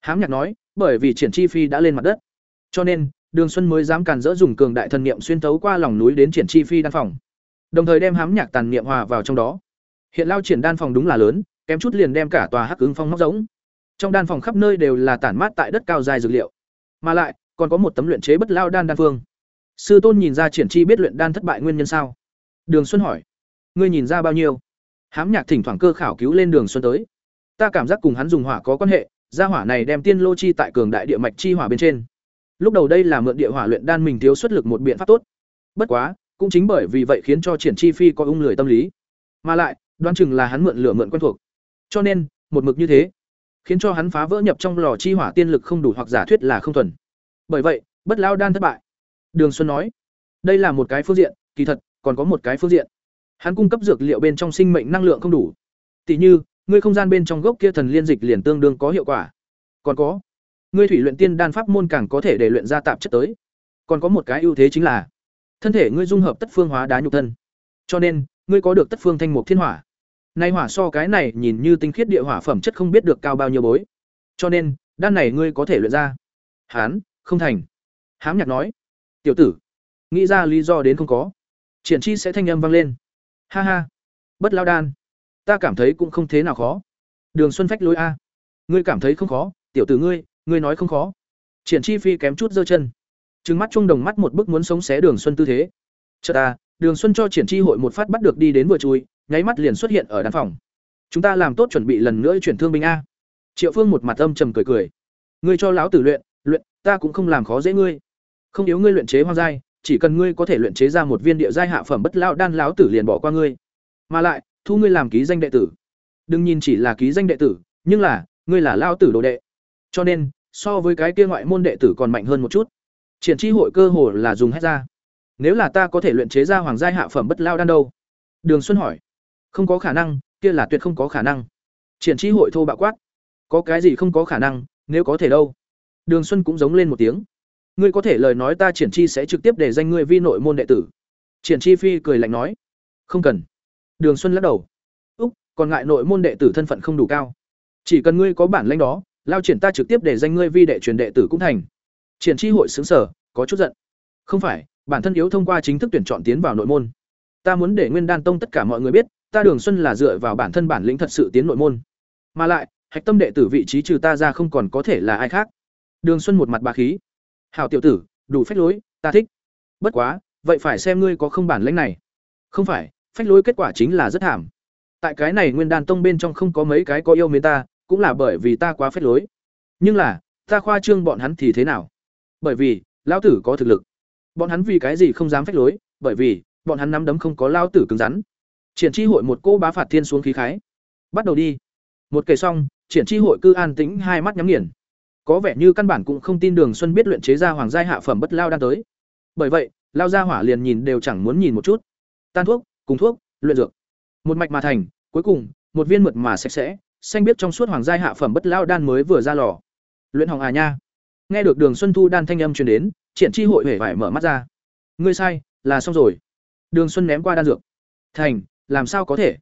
Hám Nhạc nói, bởi vì triển chi phi đã lên mặt đất. Cho nên, Đường Xuân mới dám càn dỡ dùng cường đại thần niệm xuyên tấu qua lòng núi đến triển chi phi đan phòng. Đồng thời đem hám nhạc tàn niệm hòa vào trong đó. Hiện lao triển đan phòng đúng là lớn, kém chút liền đem cả tòa hắc ứng phong móc giống. Trong đan phòng khắp nơi đều là tản mát tại đất cao dài dược liệu, mà lại còn có một tấm luyện chế bất lao đan đan phương. Sư tôn nhìn ra triển chi biết luyện đan thất bại nguyên nhân sao? Đường Xuân hỏi. Ngươi nhìn ra bao nhiêu? Hám nhạc thỉnh thoảng cơ khảo cứu lên Đường Xuân tới. Ta cảm giác cùng hắn dùng hỏa có quan hệ, gia hỏa này đem tiên lô chi tại cường đại địa mạch chi hỏa bên trên. Lúc đầu đây là mượn địa hỏa luyện đan mình thiếu xuất lực một biện pháp tốt. Bất quá, cũng chính bởi vì vậy khiến cho triển chi phi có ung lười tâm lý. Mà lại, đoán chừng là hắn mượn lửa mượn quen thuộc. Cho nên, một mực như thế, khiến cho hắn phá vỡ nhập trong lò chi hỏa tiên lực không đủ hoặc giả thuyết là không thuần. Bởi vậy, bất lao đan thất bại. Đường Xuân nói, đây là một cái phương diện, kỳ thật còn có một cái phương diện. Hắn cung cấp dược liệu bên trong sinh mệnh năng lượng không đủ. Tỷ như, ngươi không gian bên trong gốc kia thần liên dịch liền tương đương có hiệu quả. Còn có, ngươi thủy luyện tiên đan pháp môn càng có thể để luyện ra tạp chất tới. Còn có một cái ưu thế chính là, thân thể ngươi dung hợp tất phương hóa đá nhục thân. Cho nên, ngươi có được tất phương thanh mục thiên hỏa. Nay hỏa so cái này nhìn như tinh khiết địa hỏa phẩm chất không biết được cao bao nhiêu bối. Cho nên, đan này ngươi có thể luyện ra. Hán, không thành. Hám nhạc nói. Tiểu tử, nghĩ ra lý do đến không có. Triển chi sẽ thanh âm vang lên. Ha ha, bất lao đan. Ta cảm thấy cũng không thế nào khó. Đường Xuân phách lối a. Ngươi cảm thấy không khó, tiểu tử ngươi, ngươi nói không khó. Triển chi phi kém chút giơ chân. Trừng mắt trung đồng mắt một bức muốn sống xé Đường Xuân tư thế. Chợt ta, Đường Xuân cho triển chi hội một phát bắt được đi đến vừa chui, nháy mắt liền xuất hiện ở đan phòng. Chúng ta làm tốt chuẩn bị lần nữa chuyển thương binh a. Triệu Phương một mặt âm trầm cười cười. Ngươi cho lão tử luyện, luyện, ta cũng không làm khó dễ ngươi. Không yếu ngươi luyện chế hoang giai, chỉ cần ngươi có thể luyện chế ra một viên địa giai hạ phẩm bất lao đan lão tử liền bỏ qua ngươi. Mà lại, thu ngươi làm ký danh đệ tử. Đừng nhìn chỉ là ký danh đệ tử, nhưng là, ngươi là lao tử đồ đệ. Cho nên, so với cái kia ngoại môn đệ tử còn mạnh hơn một chút. Triển chi hội cơ hồ là dùng hết ra. Nếu là ta có thể luyện chế ra hoàng giai hạ phẩm bất lao đan đâu? Đường Xuân hỏi. Không có khả năng, kia là tuyệt không có khả năng. Triển chi hội thô bạo quát. Có cái gì không có khả năng, nếu có thể đâu? Đường Xuân cũng giống lên một tiếng. Ngươi có thể lời nói ta triển chi sẽ trực tiếp để danh ngươi vi nội môn đệ tử. Triển chi phi cười lạnh nói. Không cần. Đường Xuân lắc đầu. Úc, còn ngại nội môn đệ tử thân phận không đủ cao. Chỉ cần ngươi có bản lĩnh đó, lao triển ta trực tiếp để danh ngươi vi đệ truyền đệ tử cũng thành. Triển chi hội sướng sở, có chút giận. Không phải, bản thân yếu thông qua chính thức tuyển chọn tiến vào nội môn. ta muốn để nguyên đan tông tất cả mọi người biết ta đường xuân là dựa vào bản thân bản lĩnh thật sự tiến nội môn mà lại hạch tâm đệ tử vị trí trừ ta ra không còn có thể là ai khác đường xuân một mặt bá khí hảo tiểu tử đủ phách lối ta thích bất quá vậy phải xem ngươi có không bản lĩnh này không phải phách lối kết quả chính là rất thảm. Tại cái này nguyên đan tông bên trong không có mấy cái có yêu mến ta, cũng là bởi vì ta quá phách lối. Nhưng là, ta khoa trương bọn hắn thì thế nào? Bởi vì, lão tử có thực lực. Bọn hắn vì cái gì không dám phách lối? Bởi vì, bọn hắn nắm đấm không có lao tử cứng rắn. Triển tri hội một cô bá phạt thiên xuống khí khái. Bắt đầu đi. Một kể xong, triển tri hội cư an tĩnh hai mắt nhắm nghiền. Có vẻ như căn bản cũng không tin đường xuân biết luyện chế ra hoàng giai hạ phẩm bất lao đan tới. Bởi vậy lao ra hỏa liền nhìn đều chẳng muốn nhìn một chút. Tan thuốc cùng thuốc, luyện dược. Một mạch mà thành, cuối cùng, một viên mượt mà sạch sẽ, xanh biết trong suốt hoàng giai hạ phẩm bất lao đan mới vừa ra lò. Luyện hỏng à nha. Nghe được đường xuân thu đan thanh âm truyền đến, triển tri hội vẻ vải mở mắt ra. Ngươi sai, là xong rồi. Đường xuân ném qua đan dược. Thành, làm sao có thể?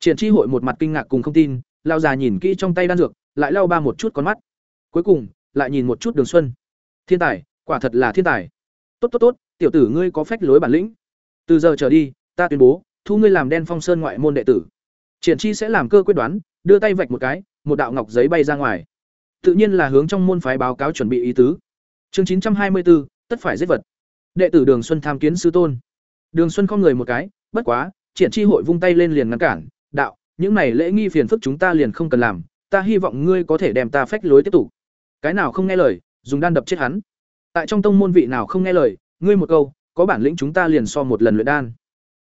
Triển tri hội một mặt kinh ngạc cùng không tin, lao già nhìn kỹ trong tay đan dược, lại lao ba một chút con mắt. Cuối cùng, lại nhìn một chút đường xuân. Thiên tài, quả thật là thiên tài. Tốt tốt tốt, tiểu tử ngươi có phách lối bản lĩnh. Từ giờ trở đi ta tuyên bố, thu ngươi làm đen phong sơn ngoại môn đệ tử. Triển chi sẽ làm cơ quyết đoán, đưa tay vạch một cái, một đạo ngọc giấy bay ra ngoài. Tự nhiên là hướng trong môn phái báo cáo chuẩn bị ý tứ. Chương chín trăm hai mươi bốn tất phải giết vật. Đệ tử đường xuân tham kiến sư tôn. Đường xuân không người một cái, bất quá, triển chi hội vung tay lên liền ngăn cản, đạo, những này lễ nghi phiền phức chúng ta liền không cần làm, ta hy vọng ngươi có thể đem ta phách lối tiếp tục. Cái nào không nghe lời, dùng đan đập chết hắn. Tại trong tông môn vị nào không nghe lời, ngươi một câu, có bản lĩnh chúng ta liền so một lần luyện đan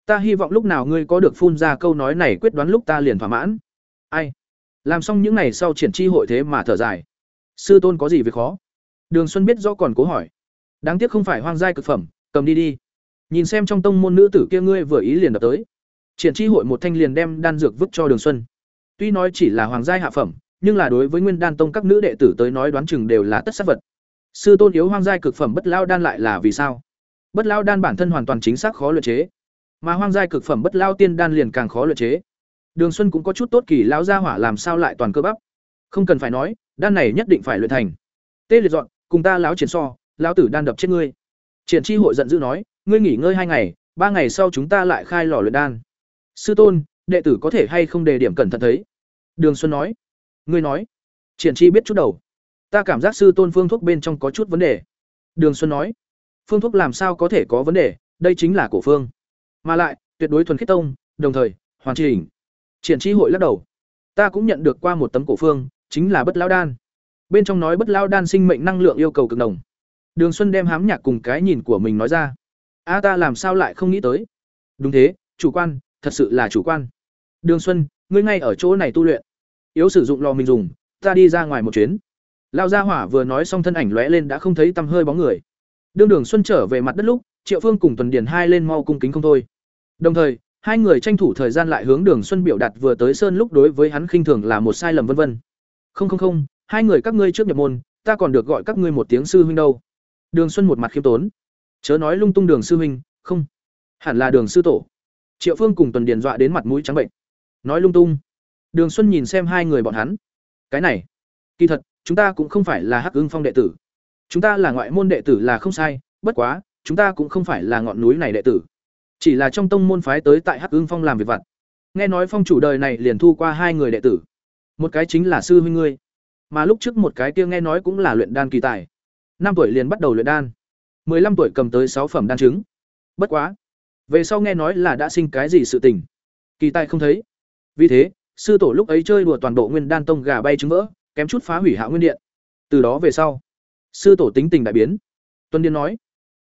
ta hy vọng lúc nào ngươi có được phun ra câu nói này quyết đoán lúc ta liền thỏa mãn. Ai? Làm xong những ngày sau triển chi hội thế mà thở dài. Sư tôn có gì việc khó? Đường xuân biết rõ còn cố hỏi. Đáng tiếc không phải hoang giai cực phẩm, cầm đi đi. Nhìn xem trong tông môn nữ tử kia ngươi vừa ý liền đập tới. Triển chi hội một thanh liền đem đan dược vứt cho đường xuân. Tuy nói chỉ là hoàng giai hạ phẩm, nhưng là đối với nguyên đan tông các nữ đệ tử tới nói đoán chừng đều là tất sát vật. Sư tôn yếu hoang giai cực phẩm bất lao đan lại là vì sao? Bất lao đan bản thân hoàn toàn chính xác khó luyện chế mà hoang giai cực phẩm bất lao tiên đan liền càng khó luyện chế. Đường xuân cũng có chút tốt kỳ, lão gia hỏa làm sao lại toàn cơ bắp? Không cần phải nói, đan này nhất định phải luyện thành. Tê liệt dọn, cùng ta lão triển so, lão tử đan đập chết ngươi. Triển chi hội giận dữ nói, ngươi nghỉ ngơi hai ngày, ba ngày sau chúng ta lại khai lò luyện đan. Sư tôn, đệ tử có thể hay không đề điểm cẩn thận thấy? Đường xuân nói. Ngươi nói. Triển chi biết chút đầu. Ta cảm giác sư tôn phương thuốc bên trong có chút vấn đề. Đường xuân nói. Phương thuốc làm sao có thể có vấn đề? Đây chính là cổ phương mà lại, tuyệt đối thuần khiết tông, đồng thời, hoàn chỉnh. Triển chi hội lắc đầu. Ta cũng nhận được qua một tấm cổ phương, chính là bất lao đan. Bên trong nói bất lao đan sinh mệnh năng lượng yêu cầu cực đồng đường xuân đem hám nhạc cùng cái nhìn của mình nói ra. A, ta làm sao lại không nghĩ tới? Đúng thế, chủ quan, thật sự là chủ quan. Đường xuân, ngươi ngay ở chỗ này tu luyện. Yếu sử dụng lò mình dùng, ta đi ra ngoài một chuyến. Lao gia hỏa vừa nói xong thân ảnh lóe lên đã không thấy tăm hơi bóng người. Đương đường xuân trở về mặt đất lúc, triệu phương cùng tuần điền hai lên mau cung kính không thôi đồng thời, hai người tranh thủ thời gian lại hướng đường xuân biểu đạt vừa tới sơn lúc đối với hắn khinh thường là một sai lầm vân vân. Không không không, hai người các ngươi trước nhập môn, ta còn được gọi các ngươi một tiếng sư huynh đâu. Đường xuân một mặt khiêm tốn. Chớ nói lung tung đường sư huynh không. Hẳn là đường sư tổ. Triệu phương cùng tuần điền dọa đến mặt mũi trắng bệnh. Nói lung tung. Đường xuân nhìn xem hai người bọn hắn. Cái này, kỳ thật, chúng ta cũng không phải là hắc ưng phong đệ tử. Chúng ta là ngoại môn đệ tử là không sai, bất quá, chúng ta cũng không phải là ngọn núi này đệ tử chỉ là trong tông môn phái tới tại hắc ương phong làm việc vặt. Nghe nói phong chủ đời này liền thu qua hai người đệ tử. Một cái chính là sư huynh ngươi, mà lúc trước một cái kia nghe nói cũng là luyện đan kỳ tài. Năm tuổi liền bắt đầu luyện đan, mười lăm tuổi cầm tới sáu phẩm đan trứng bất quá, về sau nghe nói là đã sinh cái gì sự tình, kỳ tài không thấy. Vì thế, sư tổ lúc ấy chơi đùa toàn bộ nguyên đan tông gà bay trứng vỡ, kém chút phá hủy hạ nguyên điện. Từ đó về sau, sư tổ tính tình đại biến. Tuân điên nói,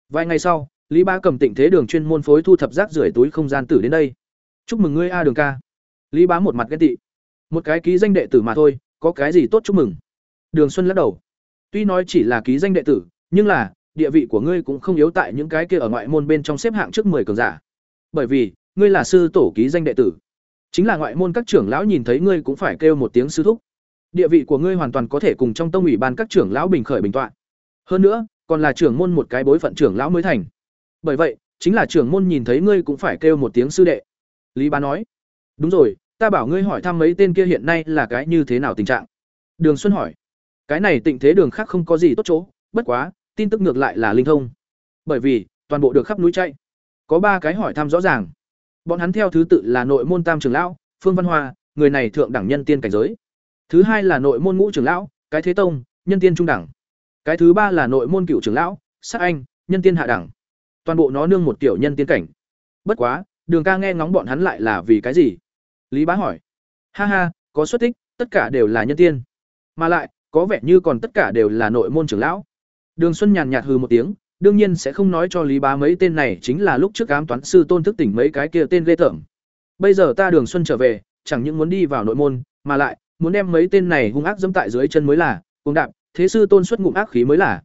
vài ngày sau lý Bá cầm tịnh thế đường chuyên môn phối thu thập rác rưởi túi không gian tử đến đây. Chúc mừng ngươi a đường ca. Lý bá một mặt ghen tị. Một cái ký danh đệ tử mà thôi, có cái gì tốt chúc mừng? Đường xuân lắc đầu. Tuy nói chỉ là ký danh đệ tử, nhưng là, địa vị của ngươi cũng không yếu tại những cái kia ở ngoại môn bên trong xếp hạng trước mười cường giả. Bởi vì, ngươi là sư tổ ký danh đệ tử. Chính là ngoại môn các trưởng lão nhìn thấy ngươi cũng phải kêu một tiếng sư thúc. Địa vị của ngươi hoàn toàn có thể cùng trong tông ủy ban các trưởng lão bình khởi bình tọa. Hơn nữa, còn là trưởng môn một cái bối phận trưởng lão mới thành bởi vậy chính là trưởng môn nhìn thấy ngươi cũng phải kêu một tiếng sư đệ lý bá nói đúng rồi ta bảo ngươi hỏi thăm mấy tên kia hiện nay là cái như thế nào tình trạng đường xuân hỏi cái này tịnh thế đường khác không có gì tốt chỗ bất quá tin tức ngược lại là linh thông bởi vì toàn bộ được khắp núi chạy có ba cái hỏi thăm rõ ràng Bọn hắn theo thứ tự là nội môn tam trưởng lão, Phương Văn Hoa, người này thượng đẳng nhân tiên cảnh giới. Thứ hai là nội môn ngũ trưởng lão, cái thế tông, nhân tiên trung đẳng. Cái thứ ba là nội môn cựu trưởng lão, Sát Anh, nhân tiên hạ đẳng. Toàn bộ nó nương một tiểu nhân tiên cảnh. Bất quá, Đường Ca nghe ngóng bọn hắn lại là vì cái gì? Lý Bá hỏi. Ha ha, có xuất tích, tất cả đều là nhân tiên. Mà lại, có vẻ như còn tất cả đều là nội môn trưởng lão. Đường Xuân nhàn nhạt hừ một tiếng, đương nhiên sẽ không nói cho Lý Bá mấy tên này chính là lúc trước ám toán sư tôn thức tỉnh mấy cái kia tên ghê tởm. Bây giờ ta Đường Xuân trở về, chẳng những muốn đi vào nội môn, mà lại muốn đem mấy tên này hung ác dẫm tại dưới chân mới là, cùng đạp, thế sư tôn xuất ngụm ác khí mới là.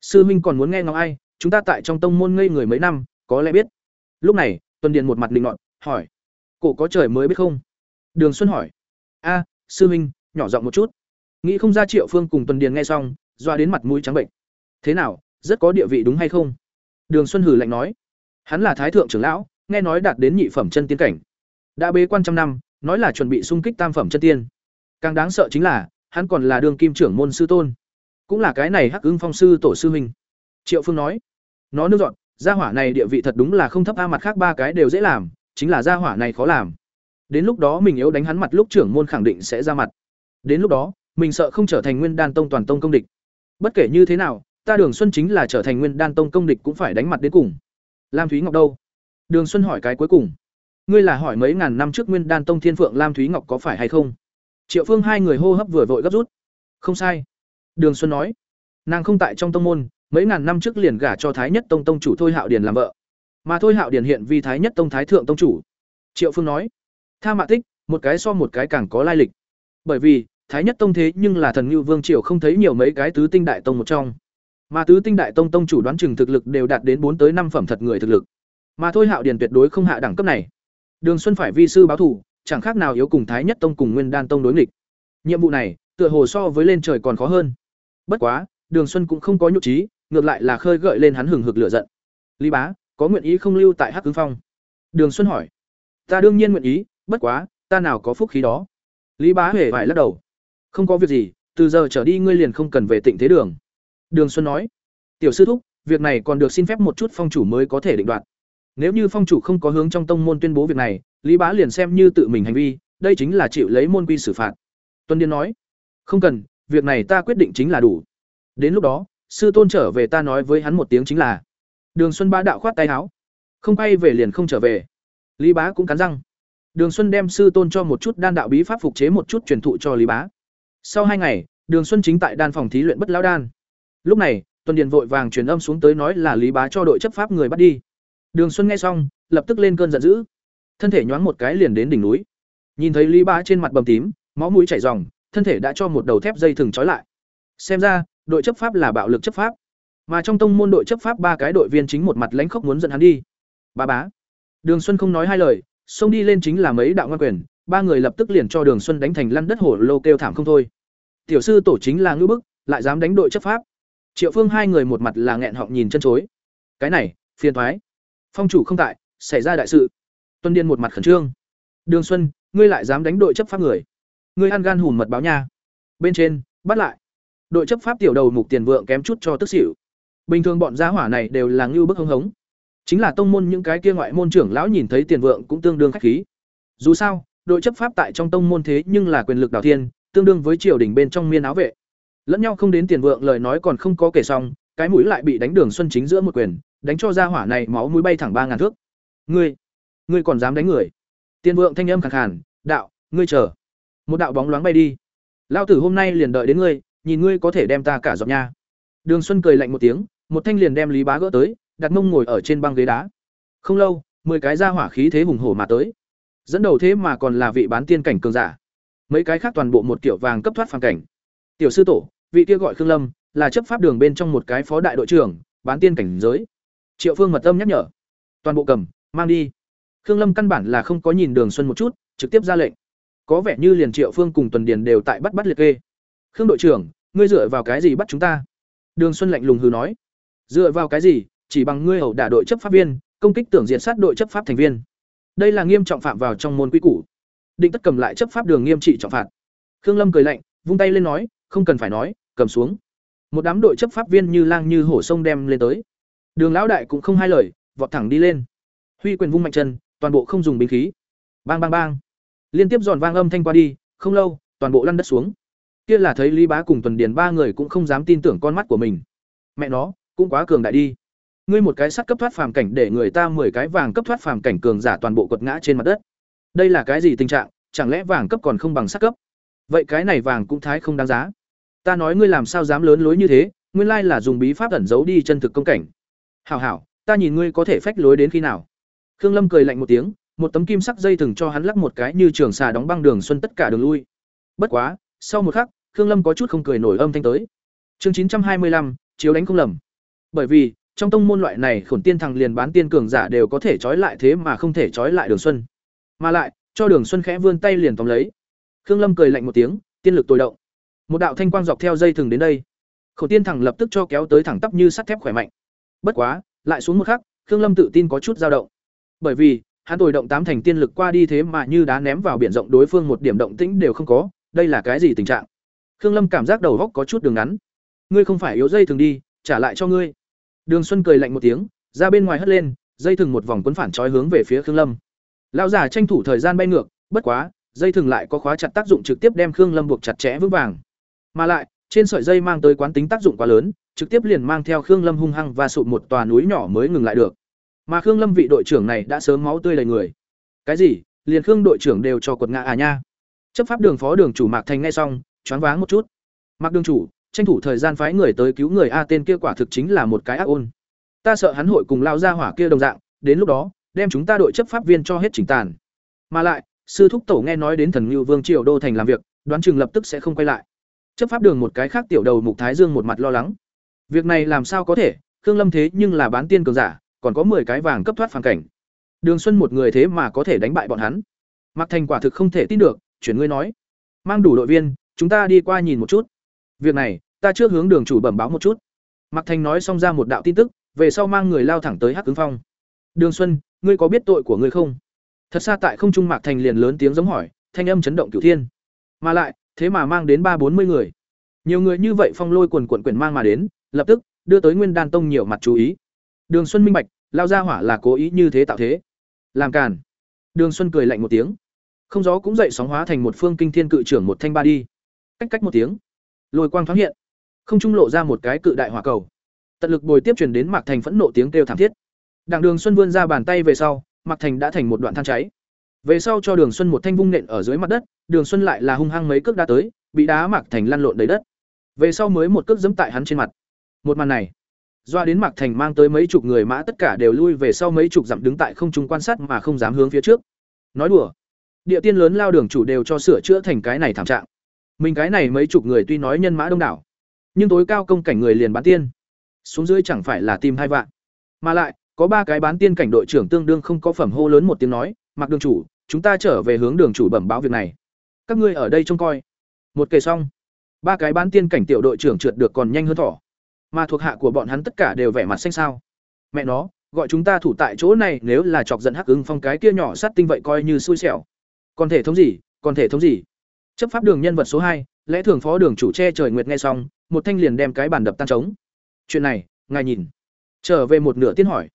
Sư huynh còn muốn nghe ngóng ai, chúng ta tại trong tông môn ngây người mấy năm, có lẽ biết. Lúc này, Tuần Điền một mặt linh nọt, hỏi: "Cổ có trời mới biết không?" Đường Xuân hỏi: "A, sư huynh, nhỏ giọng một chút." Nghĩ không ra Triệu Phương cùng Tuần Điền nghe xong, doa đến mặt mũi trắng bệnh. "Thế nào, rất có địa vị đúng hay không?" Đường Xuân hử lạnh nói: "Hắn là thái thượng trưởng lão, nghe nói đạt đến nhị phẩm chân tiên cảnh. Đã bế quan trăm năm, nói là chuẩn bị xung kích tam phẩm chân tiên. Càng đáng sợ chính là, hắn còn là đường kim trưởng môn sư tôn, cũng là cái này Hắc ứng Phong sư tổ sư huynh." Triệu Phương nói: "Nó nước dọn, gia hỏa này địa vị thật đúng là không thấp a mặt khác ba cái đều dễ làm, chính là gia hỏa này khó làm." Đến lúc đó mình yếu đánh hắn mặt lúc trưởng môn khẳng định sẽ ra mặt. Đến lúc đó, mình sợ không trở thành Nguyên Đan Tông toàn tông công địch. Bất kể như thế nào, ta Đường Xuân chính là trở thành Nguyên Đan Tông công địch cũng phải đánh mặt đến cùng. Lam Thúy Ngọc đâu? Đường Xuân hỏi cái cuối cùng. Ngươi là hỏi mấy ngàn năm trước Nguyên Đan Tông Thiên Phượng Lam Thúy Ngọc có phải hay không? Triệu Phương hai người hô hấp vừa vội gấp rút. Không sai. Đường Xuân nói, nàng không tại trong tông môn, mấy ngàn năm trước liền gả cho Thái Nhất Tông tông chủ Thôi Hạo Điền làm vợ. Mà Thôi Hạo Điền hiện vì Thái Nhất Tông Thái thượng tông chủ. Triệu Phương nói, Tha Mạ Tích, một cái so một cái càng có lai lịch. Bởi vì, Thái Nhất Tông thế nhưng là thần Nưu Vương triều không thấy nhiều mấy cái tứ tinh đại tông một trong. Mà tứ tinh đại tông tông chủ đoán chừng thực lực đều đạt đến bốn tới năm phẩm thật người thực lực. Mà thôi Hạo Điền tuyệt đối không hạ đẳng cấp này. Đường Xuân phải vi sư báo thủ, chẳng khác nào yếu cùng Thái Nhất Tông cùng Nguyên Đan Tông đối nghịch. Nhiệm vụ này, tựa hồ so với lên trời còn khó hơn. Bất quá, Đường Xuân cũng không có nhục trí, ngược lại là khơi gợi lên hắn hừng hực lửa giận. Lý Bá, có nguyện ý không lưu tại Hắc Cương Phong? Đường Xuân hỏi. Ta đương nhiên nguyện ý, bất quá, ta nào có phúc khí đó. Lý Bá hề phải lắc đầu. Không có việc gì, từ giờ trở đi ngươi liền không cần về Tịnh Thế Đường. Đường Xuân nói. Tiểu sư thúc, việc này còn được xin phép một chút phong chủ mới có thể định đoạt. Nếu như phong chủ không có hướng trong tông môn tuyên bố việc này, Lý Bá liền xem như tự mình hành vi, đây chính là chịu lấy môn quy xử phạt. Tuân Điên nói. Không cần, việc này ta quyết định chính là đủ. Đến lúc đó, sư tôn trở về ta nói với hắn một tiếng chính là. Đường Xuân Bá đạo khoát tay áo. Không quay về liền không trở về. Lý Bá cũng cắn răng. Đường Xuân đem sư tôn cho một chút đan đạo bí pháp phục chế một chút truyền thụ cho Lý Bá. Sau hai ngày, Đường Xuân chính tại đan phòng thí luyện bất lão đan. Lúc này, Tuần Điền vội vàng truyền âm xuống tới nói là Lý Bá cho đội chấp pháp người bắt đi. Đường Xuân nghe xong, lập tức lên cơn giận dữ. Thân thể nhoáng một cái liền đến đỉnh núi. Nhìn thấy Lý Bá trên mặt bầm tím, máu mũi chảy ròng, thân thể đã cho một đầu thép dây thừng trói lại. Xem ra, đội chấp pháp là bạo lực chấp pháp. Mà trong tông môn đội chấp pháp ba cái đội viên chính một mặt lãnh khốc muốn dẫn hắn đi. ba bá. Đường Xuân không nói hai lời, xông đi lên chính là mấy đạo ngoan quyền, ba người lập tức liền cho Đường Xuân đánh thành lăn đất hổ lô kêu thảm không thôi. Tiểu sư tổ chính là ngữ bức, lại dám đánh đội chấp pháp. Triệu Phương hai người một mặt là nghẹn họng nhìn chân chối. Cái này, phiền toái. Phong chủ không tại, xảy ra đại sự. Tuân Điên một mặt khẩn trương. Đường Xuân, ngươi lại dám đánh đội chấp pháp người? Ngươi ăn gan hùm mật báo nha. Bên trên, bắt lại. Đội chấp pháp tiểu đầu mục tiền vượng kém chút cho tức xỉu. Bình thường bọn gia hỏa này đều là ngưu bức hưng hống. Chính là tông môn những cái kia ngoại môn trưởng lão nhìn thấy tiền vượng cũng tương đương khách khí. Dù sao, đội chấp pháp tại trong tông môn thế nhưng là quyền lực đảo thiên, tương đương với triều đình bên trong miên áo vệ. Lẫn nhau không đến tiền vượng lời nói còn không có kể xong, cái mũi lại bị đánh đường xuân chính giữa một quyền, đánh cho gia hỏa này máu mũi bay thẳng ba ngàn thước. Ngươi, ngươi còn dám đánh người? Tiền vượng thanh âm khẳng khàn, đạo, ngươi chờ. Một đạo bóng loáng bay đi. Lao tử hôm nay liền đợi đến ngươi, nhìn ngươi có thể đem ta cả dọn nha. Đường Xuân cười lạnh một tiếng, một thanh liền đem Lý Bá gỡ tới, đặt mông ngồi ở trên băng ghế đá. Không lâu, mười cái ra hỏa khí thế hùng hổ mà tới. Dẫn đầu thế mà còn là vị bán tiên cảnh cường giả. Mấy cái khác toàn bộ một kiểu vàng cấp thoát phàm cảnh. Tiểu sư tổ, vị kia gọi Khương Lâm, là chấp pháp đường bên trong một cái phó đại đội trưởng, bán tiên cảnh giới. Triệu Phương mật âm nhắc nhở. Toàn bộ cầm, mang đi. Khương Lâm căn bản là không có nhìn Đường Xuân một chút, trực tiếp ra lệnh. Có vẻ như liền Triệu Phương cùng Tuần Điền đều tại bắt bắt liệt kê. Khương đội trưởng, ngươi dựa vào cái gì bắt chúng ta? Đường Xuân lạnh lùng hừ nói. Dựa vào cái gì? Chỉ bằng ngươi hầu đả đội chấp pháp viên, công kích tưởng diện sát đội chấp pháp thành viên. Đây là nghiêm trọng phạm vào trong môn quy củ. Định tất cầm lại chấp pháp đường nghiêm trị trọng phạt. Khương Lâm cười lạnh, vung tay lên nói, không cần phải nói, cầm xuống. Một đám đội chấp pháp viên như lang như hổ sông đem lên tới. Đường lão đại cũng không hai lời, vọt thẳng đi lên. Huy quyền vung mạnh chân, toàn bộ không dùng binh khí bang bang bang liên tiếp giòn vang âm thanh qua đi không lâu toàn bộ lăn đất xuống kia là thấy lý bá cùng tuần điền ba người cũng không dám tin tưởng con mắt của mình. Mẹ nó, cũng quá cường đại đi. Ngươi một cái sắt cấp thoát phàm cảnh để người ta mười cái vàng cấp thoát phàm cảnh cường giả toàn bộ quật ngã trên mặt đất. Đây là cái gì tình trạng? Chẳng lẽ vàng cấp còn không bằng sắt cấp? Vậy cái này vàng cũng thái không đáng giá. Ta nói ngươi làm sao dám lớn lối như thế, nguyên lai là dùng bí pháp ẩn giấu đi chân thực công cảnh. Hảo hảo, ta nhìn ngươi có thể phách lối đến khi nào. Khương lâm cười lạnh một tiếng, một tấm kim sắc dây thừng cho hắn lắc một cái như trường xà đóng băng đường xuân tất cả đường lui. Bất quá, sau một khắc khương lâm có chút không cười nổi âm thanh tới. Chương chín trăm hai mươi lăm, chiếu đánh không lầm. Bởi vì, trong tông môn loại này khổn tiên thằng liền bán tiên cường giả đều có thể trói lại thế mà không thể trói lại đường xuân. Mà lại, cho đường xuân khẽ vươn tay liền tóm lấy. Khương lâm cười lạnh một tiếng, tiên lực tối động. Một đạo thanh quang dọc theo dây thừng đến đây. Khổn tiên thẳng lập tức cho kéo tới thẳng tắp như sắt thép khỏe mạnh. Bất quá, lại xuống một khắc, khương lâm tự tin có chút dao động. Bởi vì, hắn tồi động tám thành tiên lực qua đi thế mà như đá ném vào biển rộng đối phương một điểm động tĩnh đều không có, đây là cái gì tình trạng? Khương lâm cảm giác đầu góc có chút đường ngắn. Ngươi không phải yếu dây thường đi, trả lại cho ngươi. Đường xuân cười lạnh một tiếng, ra bên ngoài hất lên, dây thừng một vòng quấn phản trói hướng về phía khương lâm. Lão giả tranh thủ thời gian bay ngược, bất quá, dây thừng lại có khóa chặt tác dụng trực tiếp đem khương lâm buộc chặt chẽ vững vàng. Mà lại, trên sợi dây mang tới quán tính tác dụng quá lớn, trực tiếp liền mang theo khương lâm hung hăng và sụp một tòa núi nhỏ mới ngừng lại được. Mà khương lâm vị đội trưởng này đã sớm máu tươi đầy người. Cái gì? Liền khương đội trưởng đều cho quật ngã à nha. Chấp pháp đường phó đường chủ mạc thành ngay xong choáng váng một chút. Mạc đương chủ tranh thủ thời gian phái người tới cứu người a tên kia quả thực chính là một cái ác ôn. Ta sợ hắn hội cùng lao ra hỏa kia đồng dạng đến lúc đó đem chúng ta đội chấp pháp viên cho hết chỉnh tàn. Mà lại sư thúc tổ nghe nói đến thần ngưu vương triều đô thành làm việc đoán chừng lập tức sẽ không quay lại. Chấp pháp đường một cái khác tiểu đầu mục thái dương một mặt lo lắng. Việc này làm sao có thể khương lâm thế nhưng là bán tiên cường giả còn có 10 cái vàng cấp thoát phản cảnh. Đường Xuân một người thế mà có thể đánh bại bọn hắn. Mạc Thành quả thực không thể tin được, chuyển ngươi nói, mang đủ đội viên, chúng ta đi qua nhìn một chút. Việc này, ta trước hướng đường chủ bẩm báo một chút. Mạc Thành nói xong ra một đạo tin tức, về sau mang người lao thẳng tới Hắc Ứng Phong. Đường Xuân, ngươi có biết tội của ngươi không? Thật xa tại không trung Mạc Thành liền lớn tiếng giống hỏi, thanh âm chấn động cửu thiên. Mà lại, thế mà mang đến ba bốn mươi người. Nhiều người như vậy phong lôi quần quần quyển mang mà đến, lập tức đưa tới Nguyên Đan Tông nhiều mặt chú ý. Đường Xuân minh bạch, lao ra hỏa là cố ý như thế tạo thế. Làm càn. Đường Xuân cười lạnh một tiếng. Không gió cũng dậy sóng hóa thành một phương kinh thiên cự trưởng một thanh ba đi. Cách cách một tiếng, lôi quang thoáng hiện, không trung lộ ra một cái cự đại hỏa cầu. Tận lực bồi tiếp truyền đến Mạc Thành phẫn nộ tiếng kêu thảm thiết. đảng Đường Xuân vươn ra bàn tay về sau, Mạc Thành đã thành một đoạn than cháy. Về sau cho Đường Xuân một thanh vung nện ở dưới mặt đất, Đường Xuân lại là hung hăng mấy cước đá tới, bị đá Mạc Thành lăn lộn đầy đất. Về sau mới một cước giẫm tại hắn trên mặt. Một màn này, Doa đến Mạc Thành mang tới mấy chục người mã tất cả đều lui về sau mấy chục dặm đứng tại không trung quan sát mà không dám hướng phía trước. Nói đùa, địa tiên lớn lao đường chủ đều cho sửa chữa thành cái này thảm trạng. Mình cái này mấy chục người tuy nói nhân mã đông đảo, nhưng tối cao công cảnh người liền bán tiên. Xuống dưới chẳng phải là tìm hai vạn. Mà lại, có ba cái bán tiên cảnh đội trưởng tương đương không có phẩm hô lớn một tiếng nói, "Mạc đường chủ, chúng ta trở về hướng đường chủ bẩm báo việc này. Các ngươi ở đây trông coi." Một kề xong, ba cái bán tiên cảnh tiểu đội trưởng trượt được còn nhanh hơn thỏ mà thuộc hạ của bọn hắn tất cả đều vẻ mặt xanh xao mẹ nó gọi chúng ta thủ tại chỗ này nếu là chọc giận hắc ứng phong cái kia nhỏ sát tinh vậy coi như xui xẻo còn thể thống gì còn thể thống gì chấp pháp đường nhân vật số hai lẽ thường phó đường chủ che trời nguyệt nghe xong một thanh liền đem cái bàn đập tan trống chuyện này ngài nhìn trở về một nửa tiên hỏi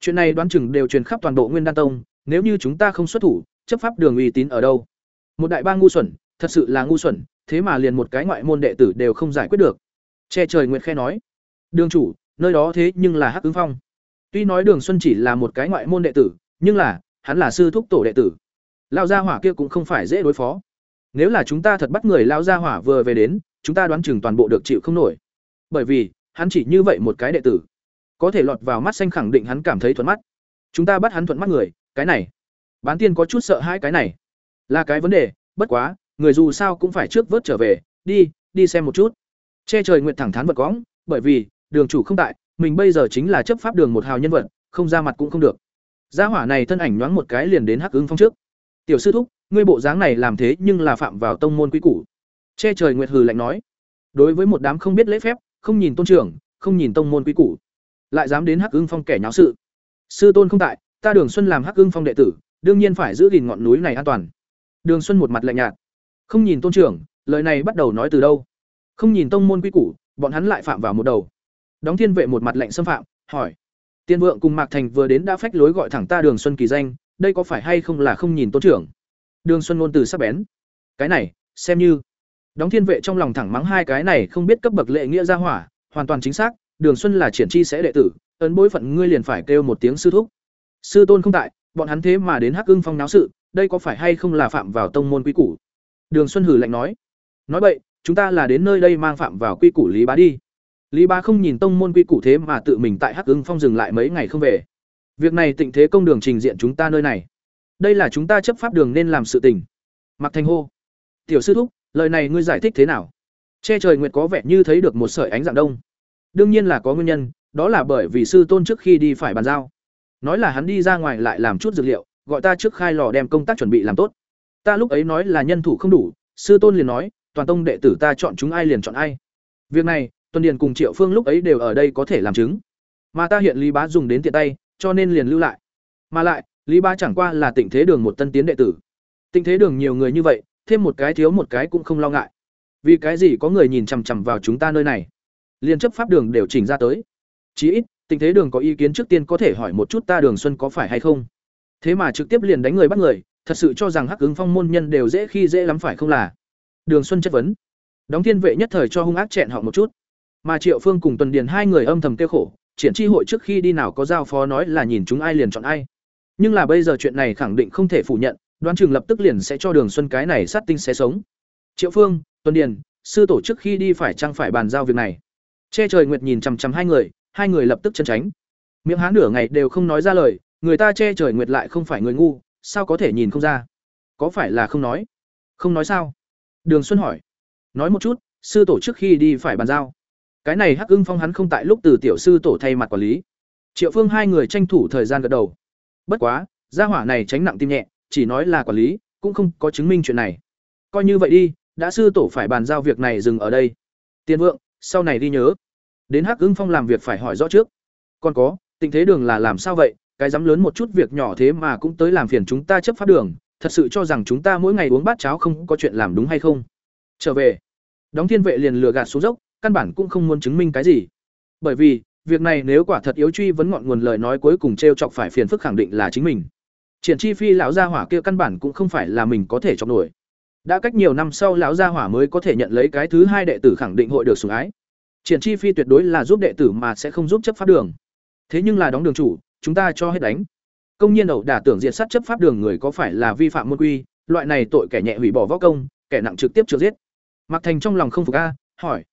chuyện này đoán chừng đều truyền khắp toàn bộ nguyên đan tông nếu như chúng ta không xuất thủ chấp pháp đường uy tín ở đâu một đại ba ngu xuẩn thật sự là ngu xuẩn thế mà liền một cái ngoại môn đệ tử đều không giải quyết được che trời nguyệt khe nói Đường chủ, nơi đó thế nhưng là Hắc Ứng Phong. Tuy nói Đường Xuân chỉ là một cái ngoại môn đệ tử, nhưng là, hắn là sư thúc tổ đệ tử. lao gia hỏa kia cũng không phải dễ đối phó. Nếu là chúng ta thật bắt người lão gia hỏa vừa về đến, chúng ta đoán chừng toàn bộ được chịu không nổi. Bởi vì, hắn chỉ như vậy một cái đệ tử, có thể lọt vào mắt xanh khẳng định hắn cảm thấy thuận mắt. Chúng ta bắt hắn thuận mắt người, cái này, bán tiên có chút sợ hai cái này. Là cái vấn đề, bất quá, người dù sao cũng phải trước vớt trở về, đi, đi xem một chút. Che trời nguyện thẳng thắn vật cõng, bởi vì, đường chủ không tại mình bây giờ chính là chấp pháp đường một hào nhân vật không ra mặt cũng không được gia hỏa này thân ảnh nhoáng một cái liền đến hắc ứng phong trước tiểu sư thúc ngươi bộ dáng này làm thế nhưng là phạm vào tông môn quý củ. Che trời nguyệt hừ lạnh nói. Đối với một đám không biết lễ phép, không nhìn tôn trưởng, không nhìn tông môn quý củ, lại dám đến hắc ưng phong kẻ nháo sự. Sư tôn không tại, ta đường xuân làm hắc ưng phong đệ tử, đương nhiên phải giữ gìn ngọn núi này an toàn. Đường xuân một mặt lạnh nhạt. Không nhìn tôn trưởng, lời này bắt đầu nói từ đâu? Không nhìn tông môn quý củ, bọn hắn lại phạm vào một đầu. Đóng thiên vệ một mặt lạnh xâm phạm, hỏi. Tiên vượng cùng mạc thành vừa đến đã phách lối gọi thẳng ta đường xuân kỳ danh, đây có phải hay không là không nhìn tôn trưởng? Đường xuân ngôn từ sắc bén. Cái này, xem như. Đóng thiên vệ trong lòng thẳng mắng hai cái này không biết cấp bậc lệ nghĩa ra hỏa, hoàn toàn chính xác, đường xuân là triển chi sẽ đệ tử, ấn bối phận ngươi liền phải kêu một tiếng sư thúc. Sư tôn không tại, bọn hắn thế mà đến hắc ưng phong náo sự, đây có phải hay không là phạm vào tông môn quy củ? Đường xuân hử lạnh nói. Nói vậy chúng ta là đến nơi đây mang phạm vào quy củ lý bá đi. Lý bá không nhìn tông môn quy củ thế mà tự mình tại hắc ưng phong dừng lại mấy ngày không về. Việc này tịnh thế công đường trình diện chúng ta nơi này đây là chúng ta chấp pháp đường nên làm sự tình. Mặc thành hô, tiểu sư thúc, lời này ngươi giải thích thế nào? Che trời nguyệt có vẻ như thấy được một sợi ánh dạng đông. Đương nhiên là có nguyên nhân, đó là bởi vì sư tôn trước khi đi phải bàn giao. Nói là hắn đi ra ngoài lại làm chút dược liệu, gọi ta trước khai lò đem công tác chuẩn bị làm tốt. Ta lúc ấy nói là nhân thủ không đủ, sư tôn liền nói, toàn tông đệ tử ta chọn chúng ai liền chọn ai. Việc này, tuần điền cùng triệu phương lúc ấy đều ở đây có thể làm chứng. Mà ta hiện lý bá dùng đến tiện tay, cho nên liền lưu lại. Mà lại lý Ba chẳng qua là tịnh thế đường một tân tiến đệ tử. Tịnh thế đường nhiều người như vậy, thêm một cái thiếu một cái cũng không lo ngại. Vì cái gì có người nhìn chằm chằm vào chúng ta nơi này? Liên chấp pháp đường đều chỉnh ra tới. Chí ít tình thế đường có ý kiến trước tiên có thể hỏi một chút ta đường xuân có phải hay không? Thế mà trực tiếp liền đánh người bắt người, thật sự cho rằng hắc ứng phong môn nhân đều dễ khi dễ lắm phải không là? Đường xuân chất vấn. Đóng thiên vệ nhất thời cho hung ác chẹn họ một chút. Mà triệu phương cùng tuần điền hai người âm thầm tiêu khổ, triển chi hội trước khi đi nào có giao phó nói là nhìn chúng ai liền chọn ai nhưng là bây giờ chuyện này khẳng định không thể phủ nhận, đoán chừng lập tức liền sẽ cho đường xuân cái này sát tinh sẽ sống. Triệu phương, tuần điền, sư tổ trước khi đi phải chăng phải bàn giao việc này? Che trời nguyệt nhìn chằm chằm hai người hai người lập tức chân tránh. Miệng há nửa ngày đều không nói ra lời, người ta che trời nguyệt lại không phải người ngu, sao có thể nhìn không ra? Có phải là không nói? Không nói sao? Đường xuân hỏi. Nói một chút, sư tổ trước khi đi phải bàn giao. Cái này hắc ưng phong hắn không tại lúc từ tiểu sư tổ thay mặt quản lý. Triệu phương hai người tranh thủ thời gian gật đầu bất quá, gia hỏa này tránh nặng tim nhẹ, chỉ nói là quản lý, cũng không có chứng minh chuyện này. Coi như vậy đi, đã sư tổ phải bàn giao việc này dừng ở đây. Tiền vượng, sau này đi nhớ. Đến hắc ứng phong làm việc phải hỏi rõ trước. Còn có, tình thế đường là làm sao vậy? Cái dám lớn một chút việc nhỏ thế mà cũng tới làm phiền chúng ta chấp pháp đường, thật sự cho rằng chúng ta mỗi ngày uống bát cháo không có chuyện làm đúng hay không? Trở về. Đóng thiên vệ liền lừa gạt xuống dốc, căn bản cũng không muốn chứng minh cái gì. Bởi vì việc này nếu quả thật yếu truy vấn ngọn nguồn lời nói cuối cùng t r e o chọc phải phiền phức khẳng định là chính mình. Triển chi phi lão gia hỏa kia căn bản cũng không phải là mình có thể chọc nổi. Đã cách nhiều năm sau lão gia hỏa mới có thể nhận lấy cái thứ hai đệ tử khẳng định hội được sủng ái. Triển chi phi tuyệt đối là giúp đệ tử mà sẽ không giúp chấp pháp đường. Thế nhưng là đóng đường chủ, chúng ta cho hết đánh. Công nhiên ẩu đả tưởng diện sát chấp pháp đường người có phải là vi phạm môn quy, loại này tội kẻ nhẹ hủy bỏ võ công, kẻ nặng trực tiếp trượt giết. Mặc thành trong lòng không phục a, hỏi,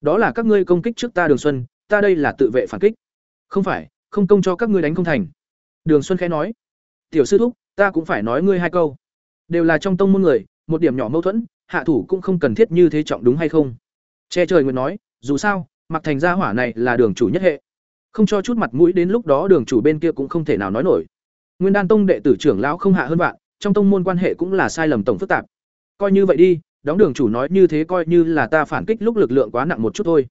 đó là các ngươi công kích trước ta đường xuân ta đây là tự vệ phản kích. Không phải, không công cho các ngươi đánh không thành. Đường xuân khẽ nói. Tiểu sư thúc, ta cũng phải nói ngươi hai câu. Đều là trong tông môn người, một điểm nhỏ mâu thuẫn, hạ thủ cũng không cần thiết như thế trọng đúng hay không. Che trời nguyện nói, dù sao, mặc thành gia hỏa này là đường chủ nhất hệ. Không cho chút mặt mũi đến lúc đó đường chủ bên kia cũng không thể nào nói nổi. Nguyên đan tông đệ tử trưởng lão không hạ hơn bạn trong tông môn quan hệ cũng là sai lầm tổng phức tạp. Coi như vậy đi, đóng đường chủ nói như thế coi như là ta phản kích lúc lực lượng quá nặng một chút thôi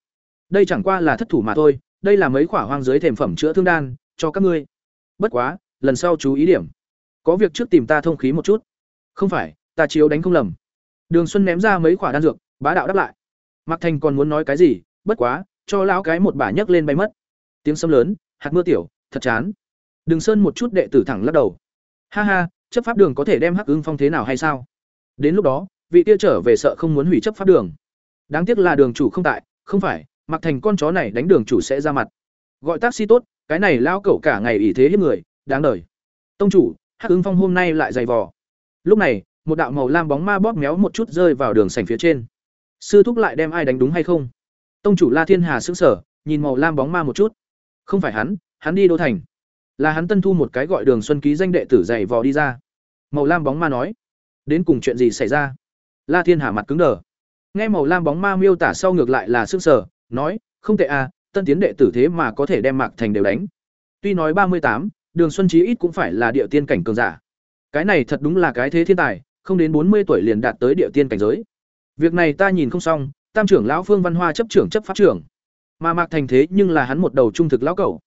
đây chẳng qua là thất thủ mà thôi đây là mấy khỏa hoang dưới thềm phẩm chữa thương đan cho các ngươi bất quá lần sau chú ý điểm có việc trước tìm ta thông khí một chút không phải ta chiếu đánh không lầm đường xuân ném ra mấy khỏa đan dược bá đạo đáp lại Mặc Thành còn muốn nói cái gì, bất quá, cho lão cái một bả nhấc lên bay mất. Tiếng sấm lớn, hạt mưa tiểu, thật chán. Đường Sơn một chút đệ tử thẳng lắc đầu. Ha ha, chấp pháp đường có thể đem Hắc ứng Phong thế nào hay sao? Đến lúc đó, vị tia trở về sợ không muốn hủy chấp pháp đường. Đáng tiếc là đường chủ không tại, không phải, mặc Thành con chó này đánh đường chủ sẽ ra mặt. Gọi taxi tốt, cái này lao cẩu cả ngày ỷ thế hiếp người, đáng đời. Tông chủ, Hắc ứng Phong hôm nay lại dày vò. Lúc này, một đạo màu lam bóng ma bóp méo một chút rơi vào đường sảnh phía trên. Sư thúc lại đem ai đánh đúng hay không? Tông chủ la thiên hà sững sờ nhìn màu lam bóng ma một chút. Không phải hắn hắn đi đô thành. Là hắn tân thu một cái gọi đường xuân ký danh đệ tử dày vò đi ra. Màu lam bóng ma nói đến cùng chuyện gì xảy ra? La thiên hà mặt cứng đờ. Nghe màu lam bóng ma miêu tả sau ngược lại là sững sờ nói không tệ à tân tiến đệ tử thế mà có thể đem mạc thành đều đánh tuy nói ba mươi tám đường xuân chí ít cũng phải là địa tiên cảnh cường giả cái này thật đúng là cái thế thiên tài không đến bốn mươi tuổi liền đạt tới địa tiên cảnh giới Việc này ta nhìn không xong, Tam trưởng lão Phương Văn Hoa chấp trưởng chấp pháp trưởng, mà Mạc Thành thế nhưng là hắn một đầu trung thực lão cẩu.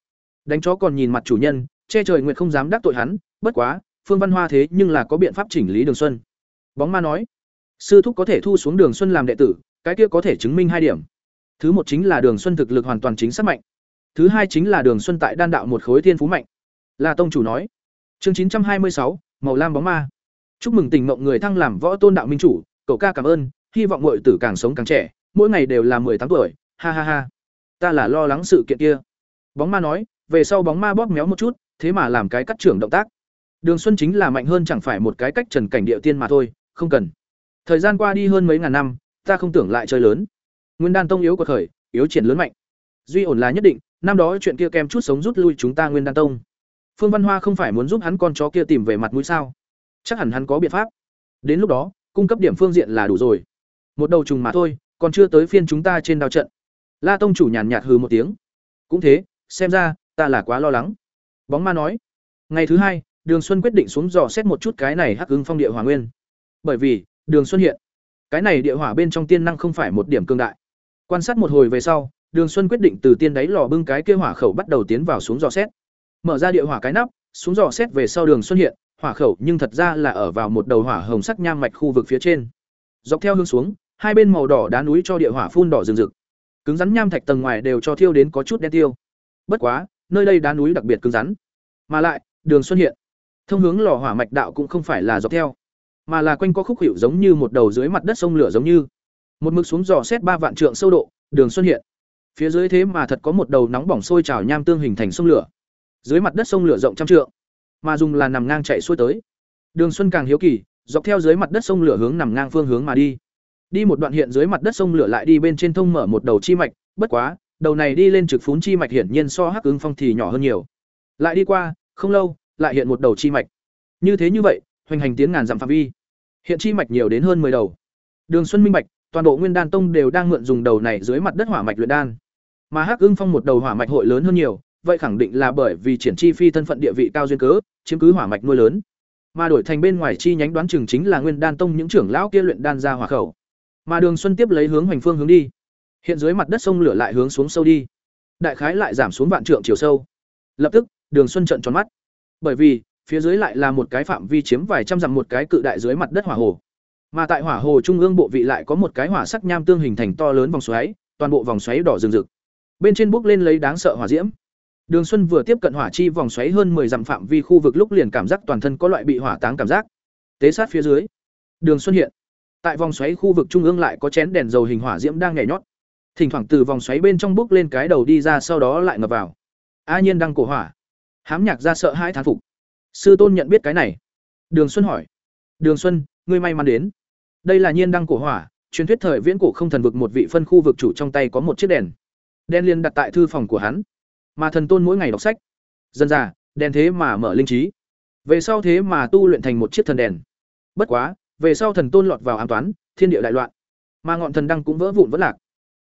Đánh chó còn nhìn mặt chủ nhân, che trời nguyện không dám đắc tội hắn, bất quá, Phương Văn Hoa thế nhưng là có biện pháp chỉnh lý Đường Xuân. Bóng ma nói, sư thúc có thể thu xuống Đường Xuân làm đệ tử, cái kia có thể chứng minh hai điểm. Thứ một chính là Đường Xuân thực lực hoàn toàn chính xác mạnh. Thứ hai chính là Đường Xuân tại đan đạo một khối thiên phú mạnh. Là tông chủ nói. Chương 926, màu lam bóng ma. Chúc mừng tình mộng người thăng làm võ tôn đạo minh chủ, cậu ca cảm ơn, hy vọng muội tử càng sống càng trẻ, mỗi ngày đều là tám tuổi, ha ha ha. Ta là lo lắng sự kiện kia. Bóng ma nói, về sau bóng ma bóp méo một chút, thế mà làm cái cắt trưởng động tác. Đường Xuân chính là mạnh hơn chẳng phải một cái cách trần cảnh địa tiên mà thôi, không cần. Thời gian qua đi hơn mấy ngàn năm, ta không tưởng lại chơi lớn. Nguyên Đan Tông yếu của khởi, yếu triển lớn mạnh. Duy ổn là nhất định, năm đó chuyện kia kem chút sống rút lui chúng ta Nguyên Đan Tông. Phương Văn Hoa không phải muốn giúp hắn con chó kia tìm về mặt mũi sao? Chắc hẳn hắn có biện pháp. Đến lúc đó, cung cấp điểm phương diện là đủ rồi. Một đầu trùng mà thôi, còn chưa tới phiên chúng ta trên đao trận. La tông chủ nhàn nhạt hừ một tiếng. Cũng thế, xem ra ta là quá lo lắng. Bóng ma nói. Ngày thứ hai, Đường Xuân quyết định xuống dò xét một chút cái này hắc Hưng phong địa hỏa nguyên. Bởi vì, Đường Xuân hiện, cái này địa hỏa bên trong tiên năng không phải một điểm cương đại. Quan sát một hồi về sau, Đường Xuân quyết định từ tiên đáy lò bưng cái kia hỏa khẩu bắt đầu tiến vào xuống dò xét. Mở ra địa hỏa cái nắp, xuống dò xét về sau Đường Xuân hiện, hỏa khẩu nhưng thật ra là ở vào một đầu hỏa hồng sắc nham mạch khu vực phía trên. Dọc theo hướng xuống, hai bên màu đỏ đá núi cho địa hỏa phun đỏ rừng rực. Cứng rắn nham thạch tầng ngoài đều cho thiêu đến có chút đen tiêu. Bất quá, nơi đây đá núi đặc biệt cứng rắn. Mà lại, Đường Xuân hiện, thông hướng lò hỏa mạch đạo cũng không phải là dọc theo, mà là quanh có khúc hiệu giống như một đầu dưới mặt đất sông lửa giống như. Một mực xuống dò xét ba vạn trượng sâu độ, Đường Xuân hiện. Phía dưới thế mà thật có một đầu nóng bỏng sôi trào nham tương hình thành sông lửa. Dưới mặt đất sông lửa rộng trăm trượng, mà dùng là nằm ngang chạy xuôi tới. Đường Xuân càng hiếu kỳ, dọc theo dưới mặt đất sông lửa hướng nằm ngang phương hướng mà đi. Đi một đoạn hiện dưới mặt đất sông lửa lại đi bên trên thông mở một đầu chi mạch, bất quá, đầu này đi lên trực phún chi mạch hiển nhiên so Hắc Ứng Phong thì nhỏ hơn nhiều. Lại đi qua, không lâu, lại hiện một đầu chi mạch. Như thế như vậy, hoành hành tiến ngàn dặm phạm vi. Hiện chi mạch nhiều đến hơn 10 đầu. Đường Xuân minh bạch, toàn bộ Nguyên Đan Tông đều đang mượn dùng đầu này dưới mặt đất hỏa mạch luyện đan. Mà Hắc Ưng Phong một đầu hỏa mạch hội lớn hơn nhiều, vậy khẳng định là bởi vì triển chi phi thân phận địa vị cao duyên cớ, chiếm cứ hỏa mạch nuôi lớn. Mà đổi thành bên ngoài chi nhánh đoán chừng chính là Nguyên Đan Tông những trưởng lão kia luyện đan ra hỏa khẩu. Mà Đường Xuân tiếp lấy hướng hoành phương hướng đi. Hiện dưới mặt đất sông lửa lại hướng xuống sâu đi. Đại khái lại giảm xuống vạn trượng chiều sâu. Lập tức, Đường Xuân trợn tròn mắt. Bởi vì, phía dưới lại là một cái phạm vi chiếm vài trăm dặm một cái cự đại dưới mặt đất hỏa hồ. Mà tại hỏa hồ trung ương bộ vị lại có một cái hỏa sắc nham tương hình thành to lớn vòng xoáy, toàn bộ vòng xoáy đỏ rực rực. Bên trên bốc lên lấy đáng sợ hỏa diễm. Đường Xuân vừa tiếp cận hỏa chi vòng xoáy hơn 10 dặm phạm vi khu vực lúc liền cảm giác toàn thân có loại bị hỏa táng cảm giác. Tế sát phía dưới, Đường Xuân hiện. Tại vòng xoáy khu vực trung ương lại có chén đèn dầu hình hỏa diễm đang nhảy nhót. Thỉnh thoảng từ vòng xoáy bên trong bốc lên cái đầu đi ra sau đó lại ngập vào. A Nhiên đang cổ hỏa. Hám Nhạc ra sợ hãi thán phục. Sư tôn nhận biết cái này. Đường Xuân hỏi. Đường Xuân, ngươi may mắn đến. Đây là Nhiên đăng cổ hỏa, truyền thuyết thời viễn cổ không thần vực một vị phân khu vực chủ trong tay có một chiếc đèn. Đèn liền đặt tại thư phòng của hắn. Mà thần tôn mỗi ngày đọc sách. Dần dà đèn thế mà mở linh trí. Về sau thế mà tu luyện thành một chiếc thần đèn. Bất quá về sau thần tôn lọt vào an toán thiên địa đại loạn. Mà ngọn thần đăng cũng vỡ vụn vỡ lạc.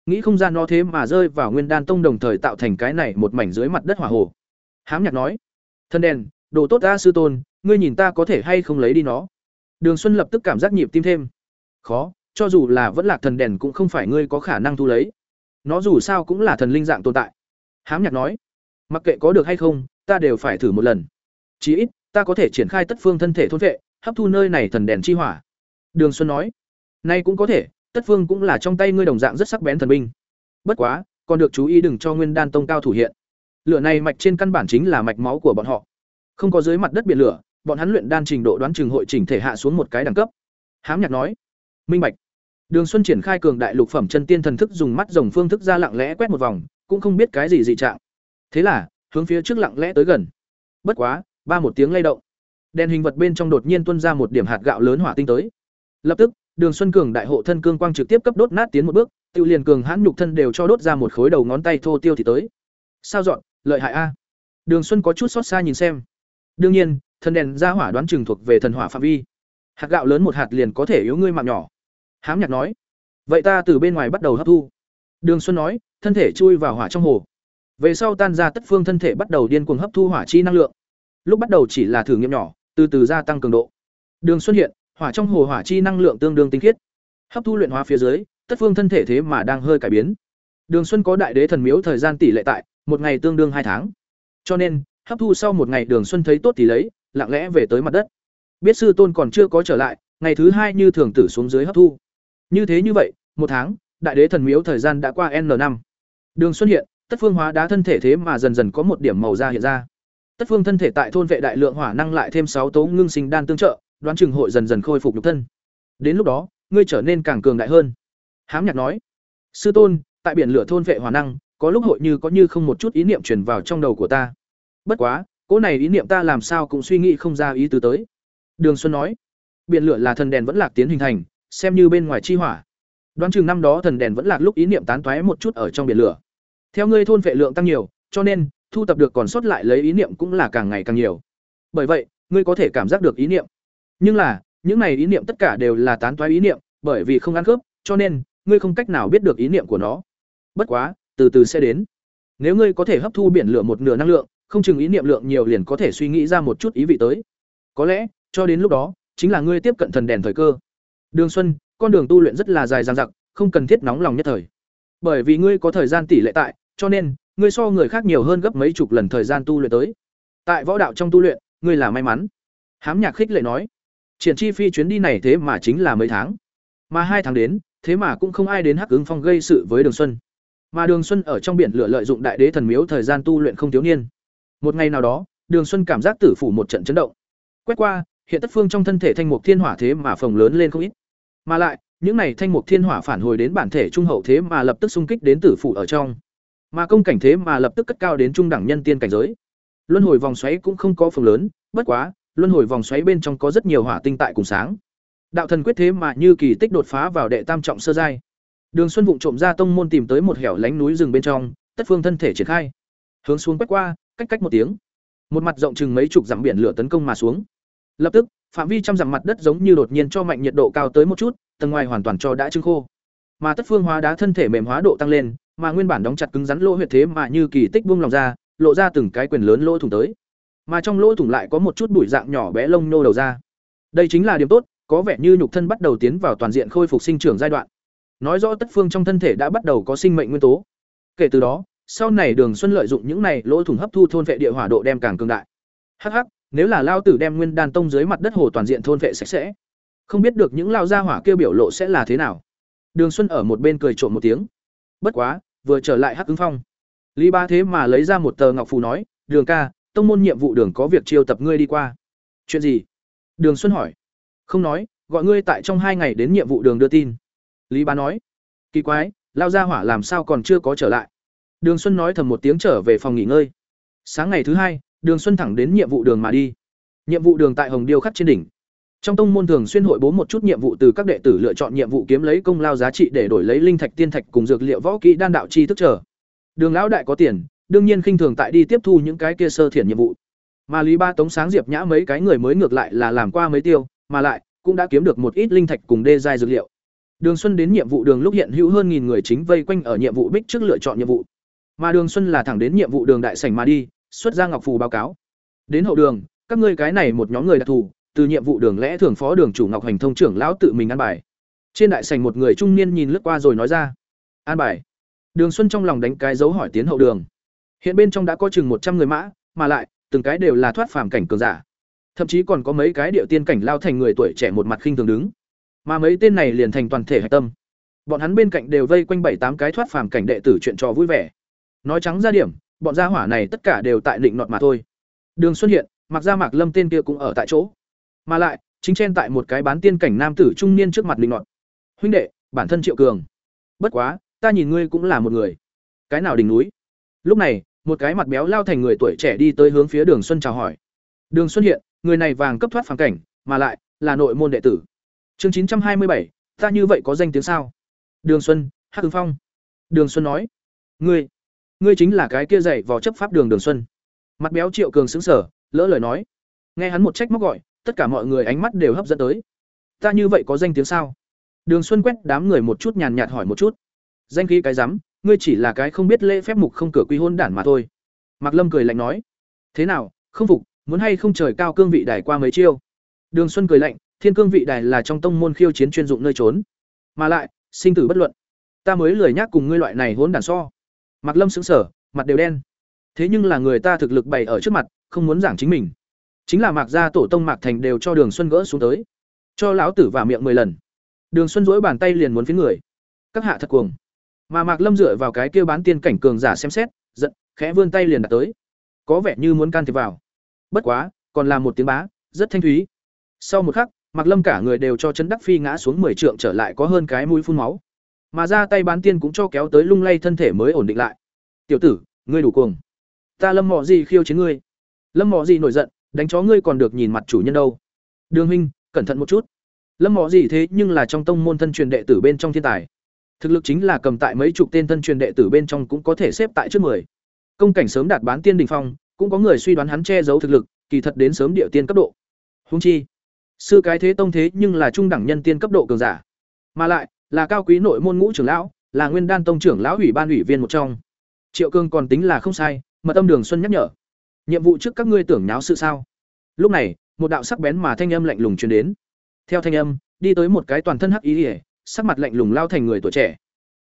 Nghĩ không gian nó thế mà rơi vào nguyên đan tông đồng thời tạo thành cái này một mảnh dưới mặt đất hỏa hồ. Hám nhạc nói thần đèn đồ tốt ta sư tôn ngươi nhìn ta có thể hay không lấy đi nó? Đường xuân lập tức cảm giác nhịp tim thêm khó, cho dù là vẫn lạc thần đèn cũng không phải ngươi có khả năng thu lấy. Nó dù sao cũng là thần linh dạng tồn tại. Hám nhạc nói, mặc kệ có được hay không, ta đều phải thử một lần. Chí ít, ta có thể triển khai tất phương thân thể thôn vệ, hấp thu nơi này thần đèn chi hỏa. Đường xuân nói, nay cũng có thể, tất phương cũng là trong tay ngươi đồng dạng rất sắc bén thần binh. Bất quá, còn được chú ý đừng cho nguyên đan tông cao thủ hiện. Lửa này mạch trên căn bản chính là mạch máu của bọn họ. Không có dưới mặt đất biển lửa, bọn hắn luyện đan trình độ đoán chừng hội chỉnh thể hạ xuống một cái đẳng cấp. Hám nhạc nói minh bạch. Đường xuân triển khai cường đại lục phẩm chân tiên thần thức dùng mắt rồng phương thức ra lặng lẽ quét một vòng, cũng không biết cái gì dị trạng. Thế là, hướng phía trước lặng lẽ tới gần. Bất quá, ba một tiếng lay động. Đèn hình vật bên trong đột nhiên tuôn ra một điểm hạt gạo lớn hỏa tinh tới. Lập tức, đường xuân cường đại hộ thân cương quang trực tiếp cấp đốt nát tiến một bước, tự liền cường hãn nhục thân đều cho đốt ra một khối đầu ngón tay thô tiêu thì tới. Sao dọn, lợi hại a. Đường xuân có chút xót xa nhìn xem. Đương nhiên, thần đèn ra hỏa đoán chừng thuộc về thần hỏa phạm vi. Hạt gạo lớn một hạt liền có thể yếu ngươi mạng nhỏ hám nhạc nói vậy ta từ bên ngoài bắt đầu hấp thu đường xuân nói thân thể chui vào hỏa trong hồ. Về sau tan ra tất phương thân thể bắt đầu điên cuồng hấp thu hỏa chi năng lượng. Lúc bắt đầu chỉ là thử nghiệm nhỏ, từ từ gia tăng cường độ. Đường Xuân hiện, hỏa trong hồ hỏa chi năng lượng tương đương tinh khiết. Hấp thu luyện hóa phía dưới, tất phương thân thể thế mà đang hơi cải biến. Đường Xuân có đại đế thần miếu thời gian tỷ lệ tại, một ngày tương đương hai tháng. Cho nên, hấp thu sau một ngày Đường Xuân thấy tốt thì lấy, lặng lẽ về tới mặt đất. Biết sư tôn còn chưa có trở lại, ngày thứ hai như thường tử xuống dưới hấp thu. Như thế như vậy, một tháng, đại đế thần miếu thời gian đã qua n năm. Đường Xuân hiện, tất phương hóa đá thân thể thế mà dần dần có một điểm màu da hiện ra. Tất Phương thân thể tại thôn vệ đại lượng hỏa năng lại thêm sáu tố ngưng sinh đan tương trợ, đoán chừng hội dần dần khôi phục nhục thân. Đến lúc đó, ngươi trở nên càng cường đại hơn. Hám Nhạc nói: "Sư tôn, tại biển lửa thôn vệ hỏa năng, có lúc hội như có như không một chút ý niệm truyền vào trong đầu của ta. Bất quá, cỗ này ý niệm ta làm sao cũng suy nghĩ không ra ý tứ tới." Đường Xuân nói: "Biển lửa là thần đèn vẫn lạc tiến hình thành, xem như bên ngoài chi hỏa. Đoán chừng năm đó thần đèn vẫn lạc lúc ý niệm tán toái một chút ở trong biển lửa. Theo ngươi thôn vệ lượng tăng nhiều, cho nên thu tập được còn sót lại lấy ý niệm cũng là càng ngày càng nhiều. Bởi vậy, ngươi có thể cảm giác được ý niệm. Nhưng là, những này ý niệm tất cả đều là tán toái ý niệm, bởi vì không ăn khớp, cho nên ngươi không cách nào biết được ý niệm của nó. Bất quá, từ từ sẽ đến. Nếu ngươi có thể hấp thu biển lửa một nửa năng lượng, không chừng ý niệm lượng nhiều liền có thể suy nghĩ ra một chút ý vị tới. Có lẽ, cho đến lúc đó, chính là ngươi tiếp cận thần đèn thời cơ. Đường Xuân, con đường tu luyện rất là dài dằng dặc, không cần thiết nóng lòng nhất thời. Bởi vì ngươi có thời gian tỷ lệ tại, cho nên ngươi so người khác nhiều hơn gấp mấy chục lần thời gian tu luyện tới. Tại võ đạo trong tu luyện, ngươi là may mắn. Hám Nhạc khích lệ nói, triển chi phi chuyến đi này thế mà chính là mấy tháng, mà hai tháng đến, thế mà cũng không ai đến Hắc Ứng Phong gây sự với Đường Xuân. Mà Đường Xuân ở trong biển lửa lợi dụng đại đế thần miếu thời gian tu luyện không thiếu niên. Một ngày nào đó, Đường Xuân cảm giác tử phủ một trận chấn động. Quét qua, hiện tất phương trong thân thể thanh mục thiên hỏa thế mà phồng lớn lên không ít. Mà lại, những này thanh mục thiên hỏa phản hồi đến bản thể trung hậu thế mà lập tức xung kích đến tử phủ ở trong. Mà công cảnh thế mà lập tức cất cao đến trung đẳng nhân tiên cảnh giới. Luân hồi vòng xoáy cũng không có phần lớn, bất quá, luân hồi vòng xoáy bên trong có rất nhiều hỏa tinh tại cùng sáng. Đạo thần quyết thế mà như kỳ tích đột phá vào đệ tam trọng sơ giai. Đường Xuân vụng trộm ra tông môn tìm tới một hẻo lánh núi rừng bên trong, tất phương thân thể triển khai. Hướng xuống quét qua, cách cách một tiếng. Một mặt rộng chừng mấy chục dặm biển lửa tấn công mà xuống. Lập tức, phạm vi trăm dặm mặt đất giống như đột nhiên cho mạnh nhiệt độ cao tới một chút, tầng ngoài hoàn toàn cho đã trưng khô. Mà tất phương hóa đá thân thể mềm hóa độ tăng lên, mà nguyên bản đóng chặt cứng rắn lỗ huyệt thế mà như kỳ tích buông lòng ra, lộ ra từng cái quyền lớn lỗ thủng tới. Mà trong lỗ thủng lại có một chút bụi dạng nhỏ bé lông nô đầu ra. Đây chính là điểm tốt, có vẻ như nhục thân bắt đầu tiến vào toàn diện khôi phục sinh trưởng giai đoạn. Nói rõ tất phương trong thân thể đã bắt đầu có sinh mệnh nguyên tố. Kể từ đó, sau này Đường Xuân lợi dụng những này lỗ thủng hấp thu thôn vệ địa hỏa độ đem càng cường đại. Hắc hắc, nếu là lao tử đem nguyên đan tông dưới mặt đất hồ toàn diện thôn vệ sạch sẽ, không biết được những lao gia hỏa kêu biểu lộ sẽ là thế nào. Đường Xuân ở một bên cười trộm một tiếng. Bất quá, vừa trở lại Hắc Ứng Phong, Lý Ba thế mà lấy ra một tờ ngọc phù nói, "Đường ca, tông môn nhiệm vụ đường có việc chiêu tập ngươi đi qua." "Chuyện gì?" Đường Xuân hỏi. "Không nói, gọi ngươi tại trong hai ngày đến nhiệm vụ đường đưa tin." Lý Ba nói. "Kỳ quái, lao gia hỏa làm sao còn chưa có trở lại?" Đường Xuân nói thầm một tiếng trở về phòng nghỉ ngơi. Sáng ngày thứ hai, Đường Xuân thẳng đến nhiệm vụ đường mà đi. Nhiệm vụ đường tại Hồng Điêu khắc trên đỉnh. Trong tông môn thường xuyên hội bố một chút nhiệm vụ từ các đệ tử lựa chọn nhiệm vụ kiếm lấy công lao giá trị để đổi lấy linh thạch tiên thạch cùng dược liệu võ kỹ đan đạo chi thức trở. Đường lão đại có tiền, đương nhiên khinh thường tại đi tiếp thu những cái kia sơ thiển nhiệm vụ. Mà Lý Ba Tống sáng diệp nhã mấy cái người mới ngược lại là làm qua mấy tiêu, mà lại cũng đã kiếm được một ít linh thạch cùng đê giai dược liệu. Đường Xuân đến nhiệm vụ đường lúc hiện hữu hơn nghìn người chính vây quanh ở nhiệm vụ bích trước lựa chọn nhiệm vụ. Mà Đường Xuân là thẳng đến nhiệm vụ đường đại sảnh mà đi, xuất ra ngọc phù báo cáo. Đến hậu đường, các ngươi cái này một nhóm người đặc thù, từ nhiệm vụ đường lẽ thường phó đường chủ Ngọc Hành thông trưởng lão tự mình an bài. Trên đại sảnh một người trung niên nhìn lướt qua rồi nói ra: "An bài." Đường Xuân trong lòng đánh cái dấu hỏi tiến hậu đường. Hiện bên trong đã có chừng một trăm người mã, mà lại từng cái đều là thoát phàm cảnh cường giả. Thậm chí còn có mấy cái điệu tiên cảnh lao thành người tuổi trẻ một mặt khinh thường đứng. Mà mấy tên này liền thành toàn thể hạch tâm. Bọn hắn bên cạnh đều vây quanh bảy tám cái thoát phàm cảnh đệ tử chuyện trò vui vẻ. Nói trắng ra điểm, bọn gia hỏa này tất cả đều tại định nọt mà thôi. Đường Xuân hiện, mặc ra Mạc Lâm tên kia cũng ở tại chỗ. Mà lại, chính chen tại một cái bán tiên cảnh nam tử trung niên trước mặt định nọt. Huynh đệ, bản thân Triệu Cường. Bất quá, ta nhìn ngươi cũng là một người. Cái nào đỉnh núi? Lúc này, một cái mặt béo lao thành người tuổi trẻ đi tới hướng phía Đường Xuân chào hỏi. Đường Xuân hiện, người này vàng cấp thoát phàm cảnh, mà lại là nội môn đệ tử. Chương chín trăm hai mươi bảy, ta như vậy có danh tiếng sao? Đường Xuân, Hắc Ứng Phong. Đường Xuân nói: "Ngươi, ngươi chính là cái kia dạy vò chấp pháp đường Đường Xuân." Mặt béo Triệu Cường sững sờ, lỡ lời nói. Nghe hắn một trách móc gọi, tất cả mọi người ánh mắt đều hấp dẫn tới. Ta như vậy có danh tiếng sao? Đường Xuân quét đám người một chút nhàn nhạt hỏi một chút. Danh khí cái rắm, ngươi chỉ là cái không biết lễ phép mục không cửa quy hôn đản mà thôi. Mạc Lâm cười lạnh nói. Thế nào, không phục, muốn hay không trời cao cương vị đài qua mấy chiêu? Đường Xuân cười lạnh, Thiên cương vị đài là trong tông môn khiêu chiến chuyên dụng nơi trốn, mà lại, sinh tử bất luận. Ta mới lười nhác cùng ngươi loại này hỗn đản so. Mạc Lâm sững sờ, mặt đều đen. Thế nhưng là người ta thực lực bày ở trước mặt, không muốn giảng chính mình. Chính là mạc gia tổ tông mạc thành đều cho đường xuân gỡ xuống tới. Cho lão tử vào miệng mười lần. Đường xuân duỗi bàn tay liền muốn phía người. Các hạ thật cuồng. Mà mạc lâm dựa vào cái kia bán tiên cảnh cường giả xem xét giận khẽ vươn tay liền đặt tới. Có vẻ như muốn can thiệp vào. Bất quá còn là một tiếng bá rất thanh thúy. Sau một khắc mạc lâm cả người đều cho chấn đắc phi ngã xuống mười trượng trở lại có hơn cái mũi phun máu mà ra tay bán tiên cũng cho kéo tới lung lay thân thể mới ổn định lại. Tiểu tử, ngươi đủ cuồng. Ta lâm mọ gì khiêu chiến ngươi. Lâm mọ gì nổi giận, đánh chó ngươi còn được nhìn mặt chủ nhân đâu. Đường huynh, cẩn thận một chút. Lâm mọ gì thế nhưng là trong tông môn thân truyền đệ tử bên trong thiên tài. Thực lực chính là cầm tại mấy chục tên thân truyền đệ tử bên trong cũng có thể xếp tại trước mười. Công cảnh sớm đạt bán tiên đình phong, cũng có người suy đoán hắn che giấu thực lực, kỳ thật đến sớm địa tiên cấp độ. Húng chi, sư cái thế tông thế nhưng là trung đẳng nhân tiên cấp độ cường giả. Mà lại là cao quý nội môn ngũ trưởng lão là nguyên đan tông trưởng lão ủy ban ủy viên một trong. Triệu cương còn tính là không sai mà tâm đường xuân nhắc nhở nhiệm vụ trước các ngươi tưởng nháo sự sao? Lúc này một đạo sắc bén mà thanh âm lạnh lùng truyền đến. Theo thanh âm đi tới một cái toàn thân hắc ý liễu, sắc mặt lạnh lùng lao thành người tuổi trẻ.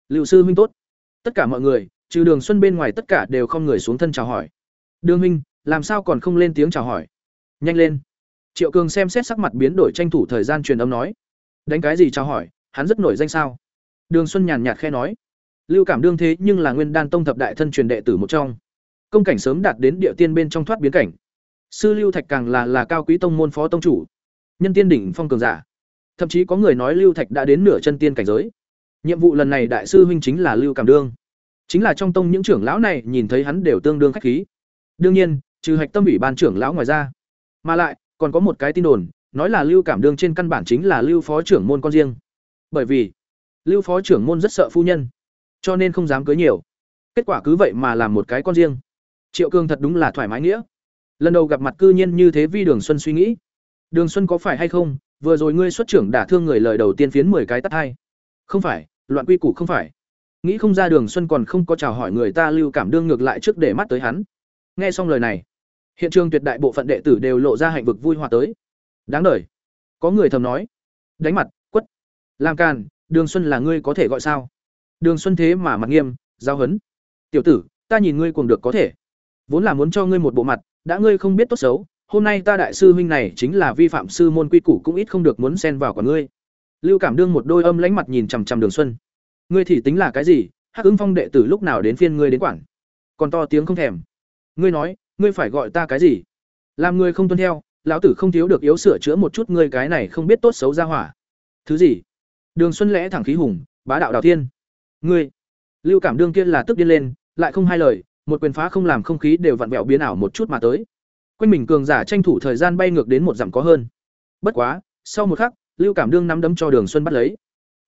Liệu sư huynh tốt. Tất cả mọi người trừ đường xuân bên ngoài tất cả đều không người xuống thân chào hỏi. Đường huynh làm sao còn không lên tiếng chào hỏi? Nhanh lên. Triệu cường xem xét sắc mặt biến đổi tranh thủ thời gian truyền âm nói. Đánh cái gì chào hỏi? Hắn rất nổi danh sao? Đường xuân nhàn nhạt khe nói. Lưu cảm đương thế nhưng là nguyên đan tông thập đại thân truyền đệ tử một trong. Công cảnh sớm đạt đến địa tiên bên trong thoát biến cảnh. Sư lưu thạch càng là là cao quý tông môn phó tông chủ, nhân tiên đỉnh phong cường giả. Thậm chí có người nói lưu thạch đã đến nửa chân tiên cảnh giới. Nhiệm vụ lần này đại sư huynh chính là lưu cảm đương. Chính là trong tông những trưởng lão này nhìn thấy hắn đều tương đương khách khí. Đương nhiên, trừ hạch tâm ủy ban trưởng lão ngoài ra, mà lại còn có một cái tin đồn, nói là lưu cảm đương trên căn bản chính là lưu phó trưởng môn con riêng bởi vì lưu phó trưởng môn rất sợ phu nhân, cho nên không dám cưới nhiều. Kết quả cứ vậy mà làm một cái con riêng. Triệu cương thật đúng là thoải mái nghĩa. Lần đầu gặp mặt cư nhiên như thế vi đường xuân suy nghĩ. Đường xuân có phải hay không, vừa rồi ngươi xuất trưởng đả thương người lời đầu tiên phiến mười cái tắt hai. Không phải, loạn quy củ không phải. Nghĩ không ra đường xuân còn không có chào hỏi người ta lưu cảm đương ngược lại trước để mắt tới hắn. Nghe xong lời này, hiện trường tuyệt đại bộ phận đệ tử đều lộ ra hạnh vực vui hòa tới. Đáng đời. Có người thầm nói. Đánh mặt làm càn đường xuân là ngươi có thể gọi sao? Đường xuân thế mà mặt nghiêm, giao hấn. Tiểu tử, ta nhìn ngươi cuồng được có thể. Vốn là muốn cho ngươi một bộ mặt, đã ngươi không biết tốt xấu, hôm nay ta đại sư huynh này chính là vi phạm sư môn quy củ cũng ít không được muốn xen vào quả ngươi. Lưu cảm đương một đôi âm lánh mặt nhìn chằm chằm đường xuân. Ngươi thì tính là cái gì? Hắc ứng phong đệ tử lúc nào đến phiên ngươi đến quản? Còn to tiếng không thèm. Ngươi nói, ngươi phải gọi ta cái gì? Làm ngươi không tuân theo, lão tử không thiếu được yếu sửa chữa một chút ngươi cái này không biết tốt xấu ra hỏa. Thứ gì? Đường xuân lẽ thẳng khí hùng, bá đạo đào thiên. Ngươi, lưu cảm đương kia là tức điên lên, lại không hai lời, một quyền phá không làm không khí đều vặn vẹo biến ảo một chút mà tới. Quanh mình cường giả tranh thủ thời gian bay ngược đến một dặm có hơn. Bất quá, sau một khắc, lưu cảm đương nắm đấm cho đường xuân bắt lấy.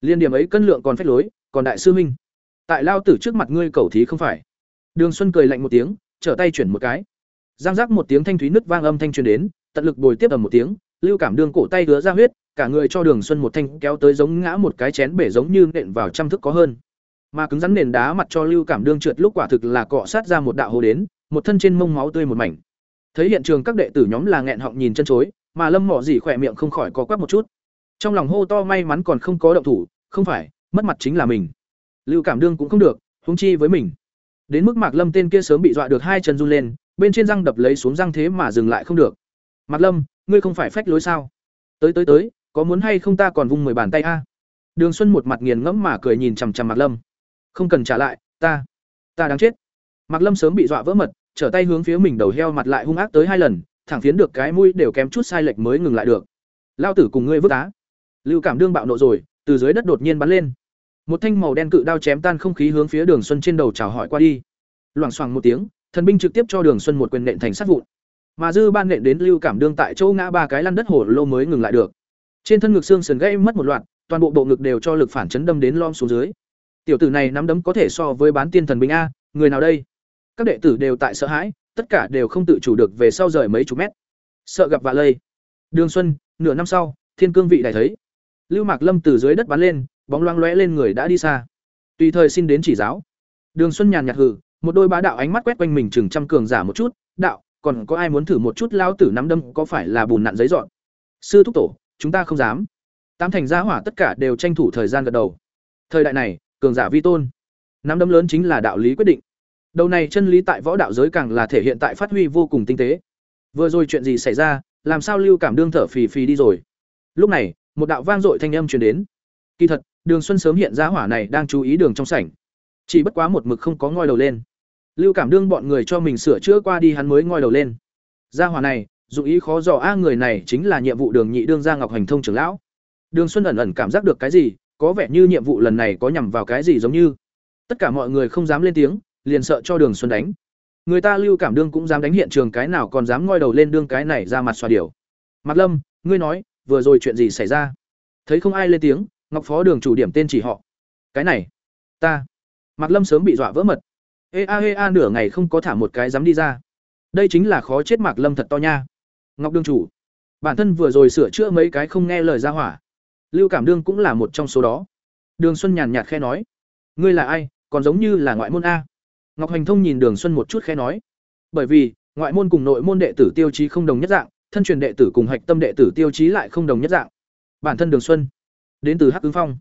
Liên điểm ấy cân lượng còn phép lối, còn đại sư minh tại lao tử trước mặt ngươi cầu thí không phải. Đường xuân cười lạnh một tiếng, trở tay chuyển một cái. Giang giác một tiếng thanh thúy nứt vang âm thanh truyền đến, tận lực bồi tiếp ầm một tiếng, lưu cảm đương cổ tay hứa ra huyết cả người cho đường xuân một thanh kéo tới giống ngã một cái chén bể giống như nện vào trăm thức có hơn. Mà cứng rắn nền đá mặt cho lưu cảm đương trượt lúc quả thực là cọ sát ra một đạo hồ đến, một thân trên mông máu tươi một mảnh. Thấy hiện trường các đệ tử nhóm là nghẹn họng nhìn chân chối, mà lâm Mộ Dĩ khỏe miệng không khỏi có quắp một chút. Trong lòng hô to may mắn còn không có động thủ, không phải, mất mặt chính là mình. Lưu cảm đương cũng không được, huống chi với mình. Đến mức mạc lâm tên kia sớm bị dọa được hai chân run lên, bên trên răng đập lấy xuống răng thế mà dừng lại không được. Mạc lâm, ngươi không phải phách lối sao? Tới tới tới có muốn hay không ta còn vung mười bàn tay a? Đường xuân một mặt nghiền ngẫm mà cười nhìn chằm chằm mạc lâm. Không cần trả lại, ta ta đáng chết. Mạc lâm sớm bị dọa vỡ mật, trở tay hướng phía mình đầu heo mặt lại hung ác tới hai lần, thẳng phiến được cái mũi đều kém chút sai lệch mới ngừng lại được. Lao tử cùng ngươi vứt á. Lưu cảm đương bạo nộ rồi, từ dưới đất đột nhiên bắn lên. Một thanh màu đen cự đao chém tan không khí hướng phía đường xuân trên đầu chào hỏi qua đi. Loảng xoảng một tiếng, thần binh trực tiếp cho đường xuân một quyền nện thành sát vụn. Mà dư ban nện đến lưu cảm đương tại chỗ ngã ba cái lăn đất hổ lô mới ngừng lại được trên thân ngực xương sườn gãy mất một loạt, toàn bộ bộ ngực đều cho lực phản chấn đâm đến lom xuống dưới. Tiểu tử này nắm đấm có thể so với bán tiên thần binh a, người nào đây? Các đệ tử đều tại sợ hãi, tất cả đều không tự chủ được về sau rời mấy chục mét. Sợ gặp vạ lây. Đường xuân, nửa năm sau, thiên cương vị đại thấy. Lưu mạc lâm từ dưới đất bắn lên, bóng loang lóe lên người đã đi xa. Tùy thời xin đến chỉ giáo. Đường xuân nhàn nhạt hử một đôi bá đạo ánh mắt quét quanh mình chừng trăm cường giả một chút, đạo, còn có ai muốn thử một chút lao tử nắm đâm có phải là bùn nặn giấy dọn sư thúc tổ chúng ta không dám. Tám thành gia hỏa tất cả đều tranh thủ thời gian gật đầu. Thời đại này cường giả vi tôn. Nắm đấm lớn chính là đạo lý quyết định. Đầu này chân lý tại võ đạo giới càng là thể hiện tại phát huy vô cùng tinh tế. Vừa rồi chuyện gì xảy ra làm sao lưu cảm đương thở phì phì đi rồi? Lúc này một đạo vang dội thanh âm truyền đến. Kỳ thật đường xuân sớm hiện ra hỏa này đang chú ý đường trong sảnh. Chỉ bất quá một mực không có ngoi đầu lên. Lưu cảm đương bọn người cho mình sửa chữa qua đi hắn mới ngoi đầu lên. Gia hỏa này, dụng ý khó dò a người này chính là nhiệm vụ đường nhị đương gia Ngọc Hành Thông trưởng lão. Đường Xuân ẩn ẩn cảm giác được cái gì, có vẻ như nhiệm vụ lần này có nhằm vào cái gì giống như. Tất cả mọi người không dám lên tiếng, liền sợ cho Đường Xuân đánh. Người ta Lưu Cảm Đương cũng dám đánh hiện trường cái nào còn dám ngoi đầu lên đương cái này ra mặt xoa điều. Mặt Lâm, ngươi nói, vừa rồi chuyện gì xảy ra? Thấy không ai lên tiếng, Ngọc Phó Đường chủ điểm tên chỉ họ. Cái này, ta. Mặt Lâm sớm bị dọa vỡ mật. Ê a ê a nửa ngày không có thả một cái dám đi ra. Đây chính là khó chết Mạc Lâm thật to nha. Ngọc đương chủ, bản thân vừa rồi sửa chữa mấy cái không nghe lời ra hỏa. Lưu Cảm Đương cũng là một trong số đó. Đường Xuân nhàn nhạt khe nói, ngươi là ai, còn giống như là ngoại môn a. Ngọc Hành Thông nhìn Đường Xuân một chút khe nói, bởi vì ngoại môn cùng nội môn đệ tử tiêu chí không đồng nhất dạng, thân truyền đệ tử cùng hạch tâm đệ tử tiêu chí lại không đồng nhất dạng. Bản thân Đường Xuân, đến từ Hắc Ứng Phong.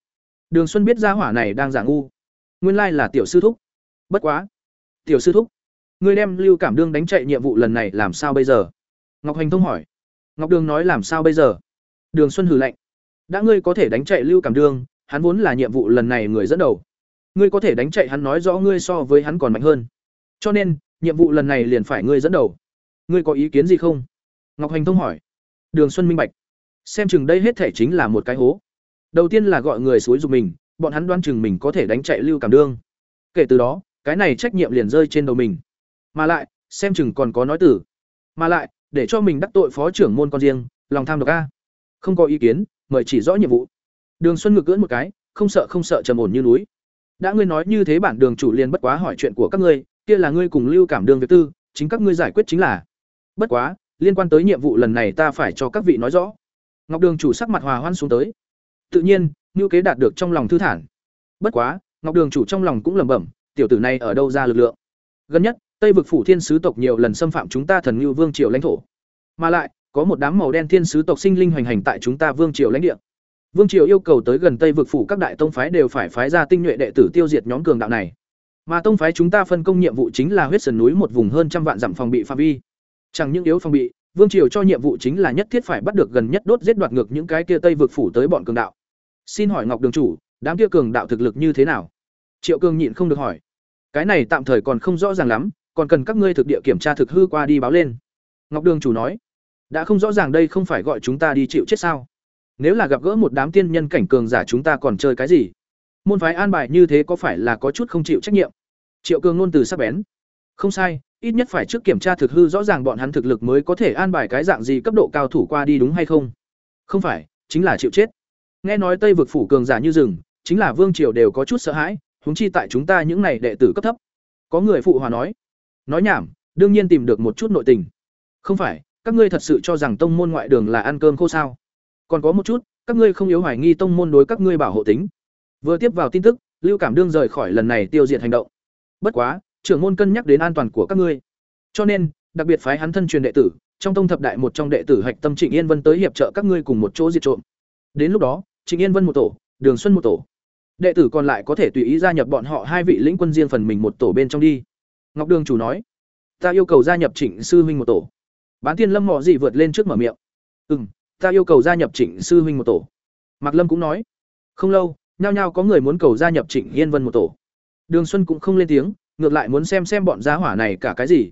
Đường Xuân biết gia hỏa này đang giả ngu, nguyên lai là tiểu sư thúc. Bất quá, tiểu sư thúc, ngươi đem Lưu Cảm Đương đánh chạy nhiệm vụ lần này làm sao bây giờ? Ngọc Hành Thông hỏi. Ngọc Đường nói làm sao bây giờ? Đường Xuân hừ lạnh. Đã ngươi có thể đánh chạy Lưu Cảm Đương, hắn vốn là nhiệm vụ lần này người dẫn đầu. Ngươi có thể đánh chạy hắn nói rõ ngươi so với hắn còn mạnh hơn. Cho nên, nhiệm vụ lần này liền phải ngươi dẫn đầu. Ngươi có ý kiến gì không? Ngọc Hành Thông hỏi. Đường Xuân minh bạch. Xem chừng đây hết thể chính là một cái hố. Đầu tiên là gọi người suối dục mình, bọn hắn đoán chừng mình có thể đánh chạy Lưu Cảm Đương. Kể từ đó, cái này trách nhiệm liền rơi trên đầu mình. Mà lại, xem chừng còn có nói tử. Mà lại, để cho mình đắc tội phó trưởng môn con riêng, lòng tham độc a. Không có ý kiến, mời chỉ rõ nhiệm vụ. Đường Xuân ngực cưỡn một cái, không sợ không sợ trầm ổn như núi. Đã ngươi nói như thế bản đường chủ liền bất quá hỏi chuyện của các ngươi, kia là ngươi cùng Lưu Cảm Đường việc tư, chính các ngươi giải quyết chính là. Bất quá, liên quan tới nhiệm vụ lần này ta phải cho các vị nói rõ. Ngọc Đường chủ sắc mặt hòa hoan xuống tới. Tự nhiên, như kế đạt được trong lòng thư thản. Bất quá, Ngọc Đường chủ trong lòng cũng lẩm bẩm, tiểu tử này ở đâu ra lực lượng? Gần nhất, Tây vực phủ thiên sứ tộc nhiều lần xâm phạm chúng ta thần Nưu Vương triều lãnh thổ. Mà lại, có một đám màu đen thiên sứ tộc sinh linh hoành hành tại chúng ta vương triều lãnh địa. Vương triều yêu cầu tới gần Tây vực phủ các đại tông phái đều phải phái ra tinh nhuệ đệ tử tiêu diệt nhóm cường đạo này. Mà tông phái chúng ta phân công nhiệm vụ chính là huyết sườn núi một vùng hơn trăm vạn dặm phòng bị phạm vi. Chẳng những yếu phòng bị, vương triều cho nhiệm vụ chính là nhất thiết phải bắt được gần nhất đốt giết đoạt ngược những cái kia Tây vực phủ tới bọn cường đạo. Xin hỏi Ngọc đường chủ, đám kia cường đạo thực lực như thế nào? Triệu Cương nhịn không được hỏi. Cái này tạm thời còn không rõ ràng lắm, còn cần các ngươi thực địa kiểm tra thực hư qua đi báo lên. Ngọc Đường chủ nói, đã không rõ ràng đây không phải gọi chúng ta đi chịu chết sao? Nếu là gặp gỡ một đám tiên nhân cảnh cường giả chúng ta còn chơi cái gì? Môn phái an bài như thế có phải là có chút không chịu trách nhiệm? Triệu Cường luôn từ sắc bén. Không sai, ít nhất phải trước kiểm tra thực hư rõ ràng bọn hắn thực lực mới có thể an bài cái dạng gì cấp độ cao thủ qua đi đúng hay không? Không phải, chính là chịu chết. Nghe nói Tây vực phủ cường giả như rừng, chính là vương triều đều có chút sợ hãi, huống chi tại chúng ta những này đệ tử cấp thấp. Có người phụ hòa nói, nói nhảm, đương nhiên tìm được một chút nội tình. Không phải, các ngươi thật sự cho rằng tông môn ngoại đường là ăn cơm khô sao? Còn có một chút, các ngươi không yếu hoài nghi tông môn đối các ngươi bảo hộ tính. Vừa tiếp vào tin tức, Lưu Cảm đương rời khỏi lần này tiêu diệt hành động. Bất quá, trưởng môn cân nhắc đến an toàn của các ngươi. Cho nên, đặc biệt phái hắn thân truyền đệ tử, trong tông thập đại một trong đệ tử Hạch Tâm Trịnh Yên Vân tới hiệp trợ các ngươi cùng một chỗ diệt trộm. Đến lúc đó, Trịnh Yên Vân một tổ, Đường Xuân một tổ. Đệ tử còn lại có thể tùy ý gia nhập bọn họ hai vị lĩnh quân riêng phần mình một tổ bên trong đi. Ngọc Đường chủ nói, ta yêu cầu gia nhập Trịnh sư huynh một tổ. Bán Tiên Lâm mọ gì vượt lên trước mở miệng. "Ừm, ta yêu cầu gia nhập Trịnh sư huynh một tổ." Mạc Lâm cũng nói. Không lâu, nhao nhao có người muốn cầu gia nhập Trịnh Yên Vân một tổ. Đường Xuân cũng không lên tiếng, ngược lại muốn xem xem bọn giá hỏa này cả cái gì.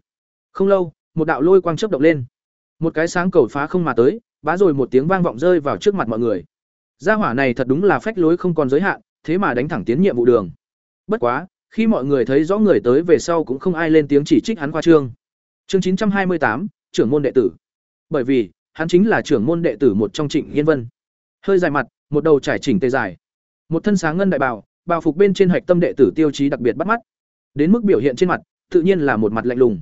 Không lâu, một đạo lôi quang chớp động lên. Một cái sáng cầu phá không mà tới, bá rồi một tiếng vang vọng rơi vào trước mặt mọi người. Gia hỏa này thật đúng là phách lối không còn giới hạn, thế mà đánh thẳng tiến nhiệm vụ đường. Bất quá, khi mọi người thấy rõ người tới về sau cũng không ai lên tiếng chỉ trích hắn qua trương. Chương chín trăm hai mươi tám trưởng môn đệ tử. Bởi vì, hắn chính là trưởng môn đệ tử một trong Trịnh Yên Vân. Hơi dài mặt, một đầu trải chỉnh tề dài. Một thân sáng ngân đại bào, bào phục bên trên hạch tâm đệ tử tiêu chí đặc biệt bắt mắt. Đến mức biểu hiện trên mặt, tự nhiên là một mặt lạnh lùng.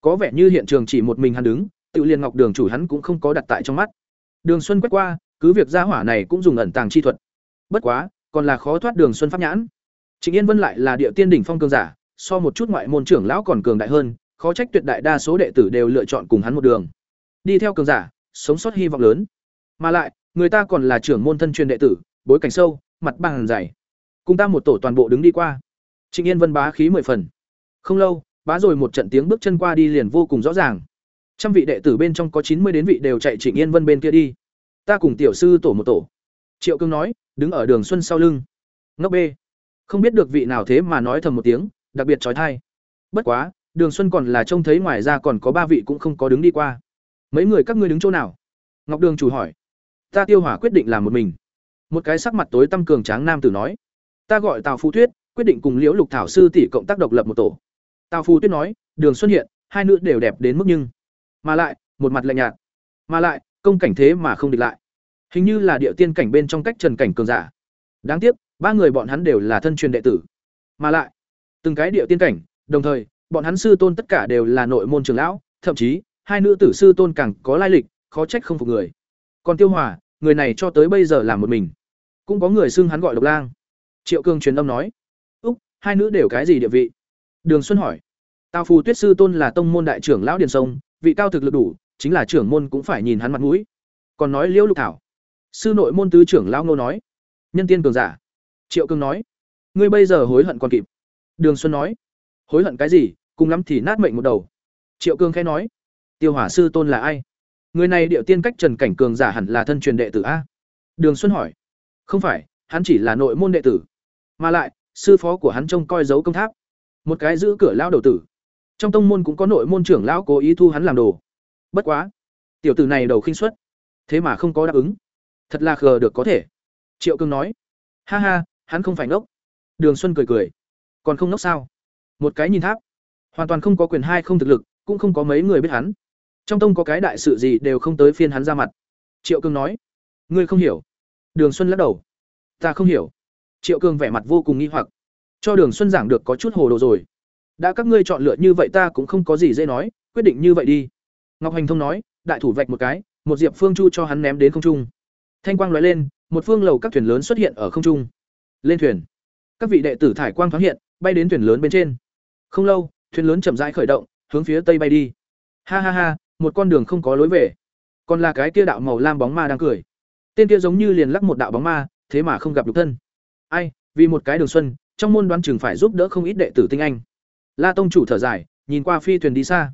Có vẻ như hiện trường chỉ một mình hắn đứng, tự liên ngọc đường chủ hắn cũng không có đặt tại trong mắt. Đường Xuân quét qua, cứ việc gia hỏa này cũng dùng ẩn tàng chi thuật. Bất quá, còn là khó thoát Đường Xuân pháp nhãn. Trịnh Yên Vân lại là địa tiên đỉnh phong cường giả, so một chút ngoại môn trưởng lão còn cường đại hơn, khó trách tuyệt đại đa số đệ tử đều lựa chọn cùng hắn một đường. Đi theo cường giả, sống sót hy vọng lớn. Mà lại, người ta còn là trưởng môn thân truyền đệ tử, bối cảnh sâu, mặt bằng dày. Cùng ta một tổ toàn bộ đứng đi qua. Trịnh Yên Vân bá khí mười phần. Không lâu, bá rồi một trận tiếng bước chân qua đi liền vô cùng rõ ràng. Trăm vị đệ tử bên trong có chín mươi đến vị đều chạy Trịnh Yên Vân bên kia đi. Ta cùng tiểu sư tổ một tổ. Triệu Cương nói, đứng ở đường xuân sau lưng. Ngốc bê. Không biết được vị nào thế mà nói thầm một tiếng, đặc biệt trói thai. Bất quá, Đường Xuân còn là trông thấy ngoài ra còn có ba vị cũng không có đứng đi qua. mấy người các ngươi đứng chỗ nào? Ngọc đường chủ hỏi. Ta tiêu hỏa quyết định làm một mình. Một cái sắc mặt tối tăm cường tráng nam tử nói. Ta gọi tào phú tuyết quyết định cùng liễu lục thảo sư tỷ cộng tác độc lập một tổ. Tào phú tuyết nói đường Xuân hiện hai nữ đều đẹp đến mức nhưng. Mà lại một mặt lạnh nhạt. Mà lại công cảnh thế mà không địch lại. Hình như là địa tiên cảnh bên trong cách trần cảnh cường giả. Đáng tiếc ba người bọn hắn đều là thân truyền đệ tử. Mà lại, từng cái địa tiên cảnh, đồng thời, bọn hắn sư tôn tất cả đều là nội môn trường lão, thậm chí, hai nữ tử sư tôn càng có lai lịch, khó trách không phục người. Còn tiêu hòa, người này cho tới bây giờ làm một mình. Cũng có người xưng hắn gọi độc lang. Triệu cương truyền âm nói, úc, hai nữ đều cái gì địa vị? Đường xuân hỏi, tào phù tuyết sư tôn là tông môn đại trưởng lão điền sông, vị cao thực lực đủ, chính là trưởng môn cũng phải nhìn hắn mặt mũi. Còn nói liễu lục thảo, sư nội môn tứ trưởng lão ngô nói, nhân tiên cường giả triệu cương nói, ngươi bây giờ hối hận còn kịp. Đường xuân nói, hối hận cái gì? Cùng lắm thì nát mệnh một đầu. Triệu cương khẽ nói, tiêu hỏa sư tôn là ai? Người này điệu tiên cách trần cảnh cường giả hẳn là thân truyền đệ tử a. Đường xuân hỏi, không phải, hắn chỉ là nội môn đệ tử, mà lại, sư phó của hắn trông coi dấu công tháp, một cái giữ cửa lao đầu tử. Trong tông môn cũng có nội môn trưởng lão cố ý thu hắn làm đồ. Bất quá, tiểu tử này đầu khinh suất, thế mà không có đáp ứng. Thật là khờ được có thể. Triệu cương nói, ha ha hắn không phải ngốc. Đường xuân cười cười. Còn không ngốc sao? Một cái nhìn tháp. Hoàn toàn không có quyền hai không thực lực, cũng không có mấy người biết hắn. Trong tông có cái đại sự gì đều không tới phiên hắn ra mặt. Triệu cương nói. Ngươi không hiểu. Đường xuân lắc đầu. Ta không hiểu. Triệu cương vẻ mặt vô cùng nghi hoặc. Cho đường xuân giảng được có chút hồ đồ rồi. Đã các ngươi chọn lựa như vậy ta cũng không có gì dễ nói, quyết định như vậy đi. Ngọc hành thông nói, đại thủ vạch một cái, một diệp phương chu cho hắn ném đến không trung. Thanh quang lóe lên, một phương lầu các thuyền lớn xuất hiện ở không trung lên thuyền. Các vị đệ tử thải quang thoáng hiện, bay đến thuyền lớn bên trên. Không lâu, thuyền lớn chậm rãi khởi động, hướng phía tây bay đi. Ha ha ha, một con đường không có lối về. Còn là cái kia đạo màu lam bóng ma đang cười. Tên kia giống như liền lắc một đạo bóng ma, thế mà không gặp được thân. Ai, vì một cái đường xuân, trong môn đoán chừng phải giúp đỡ không ít đệ tử tinh anh. La tông chủ thở dài, nhìn qua phi thuyền đi xa.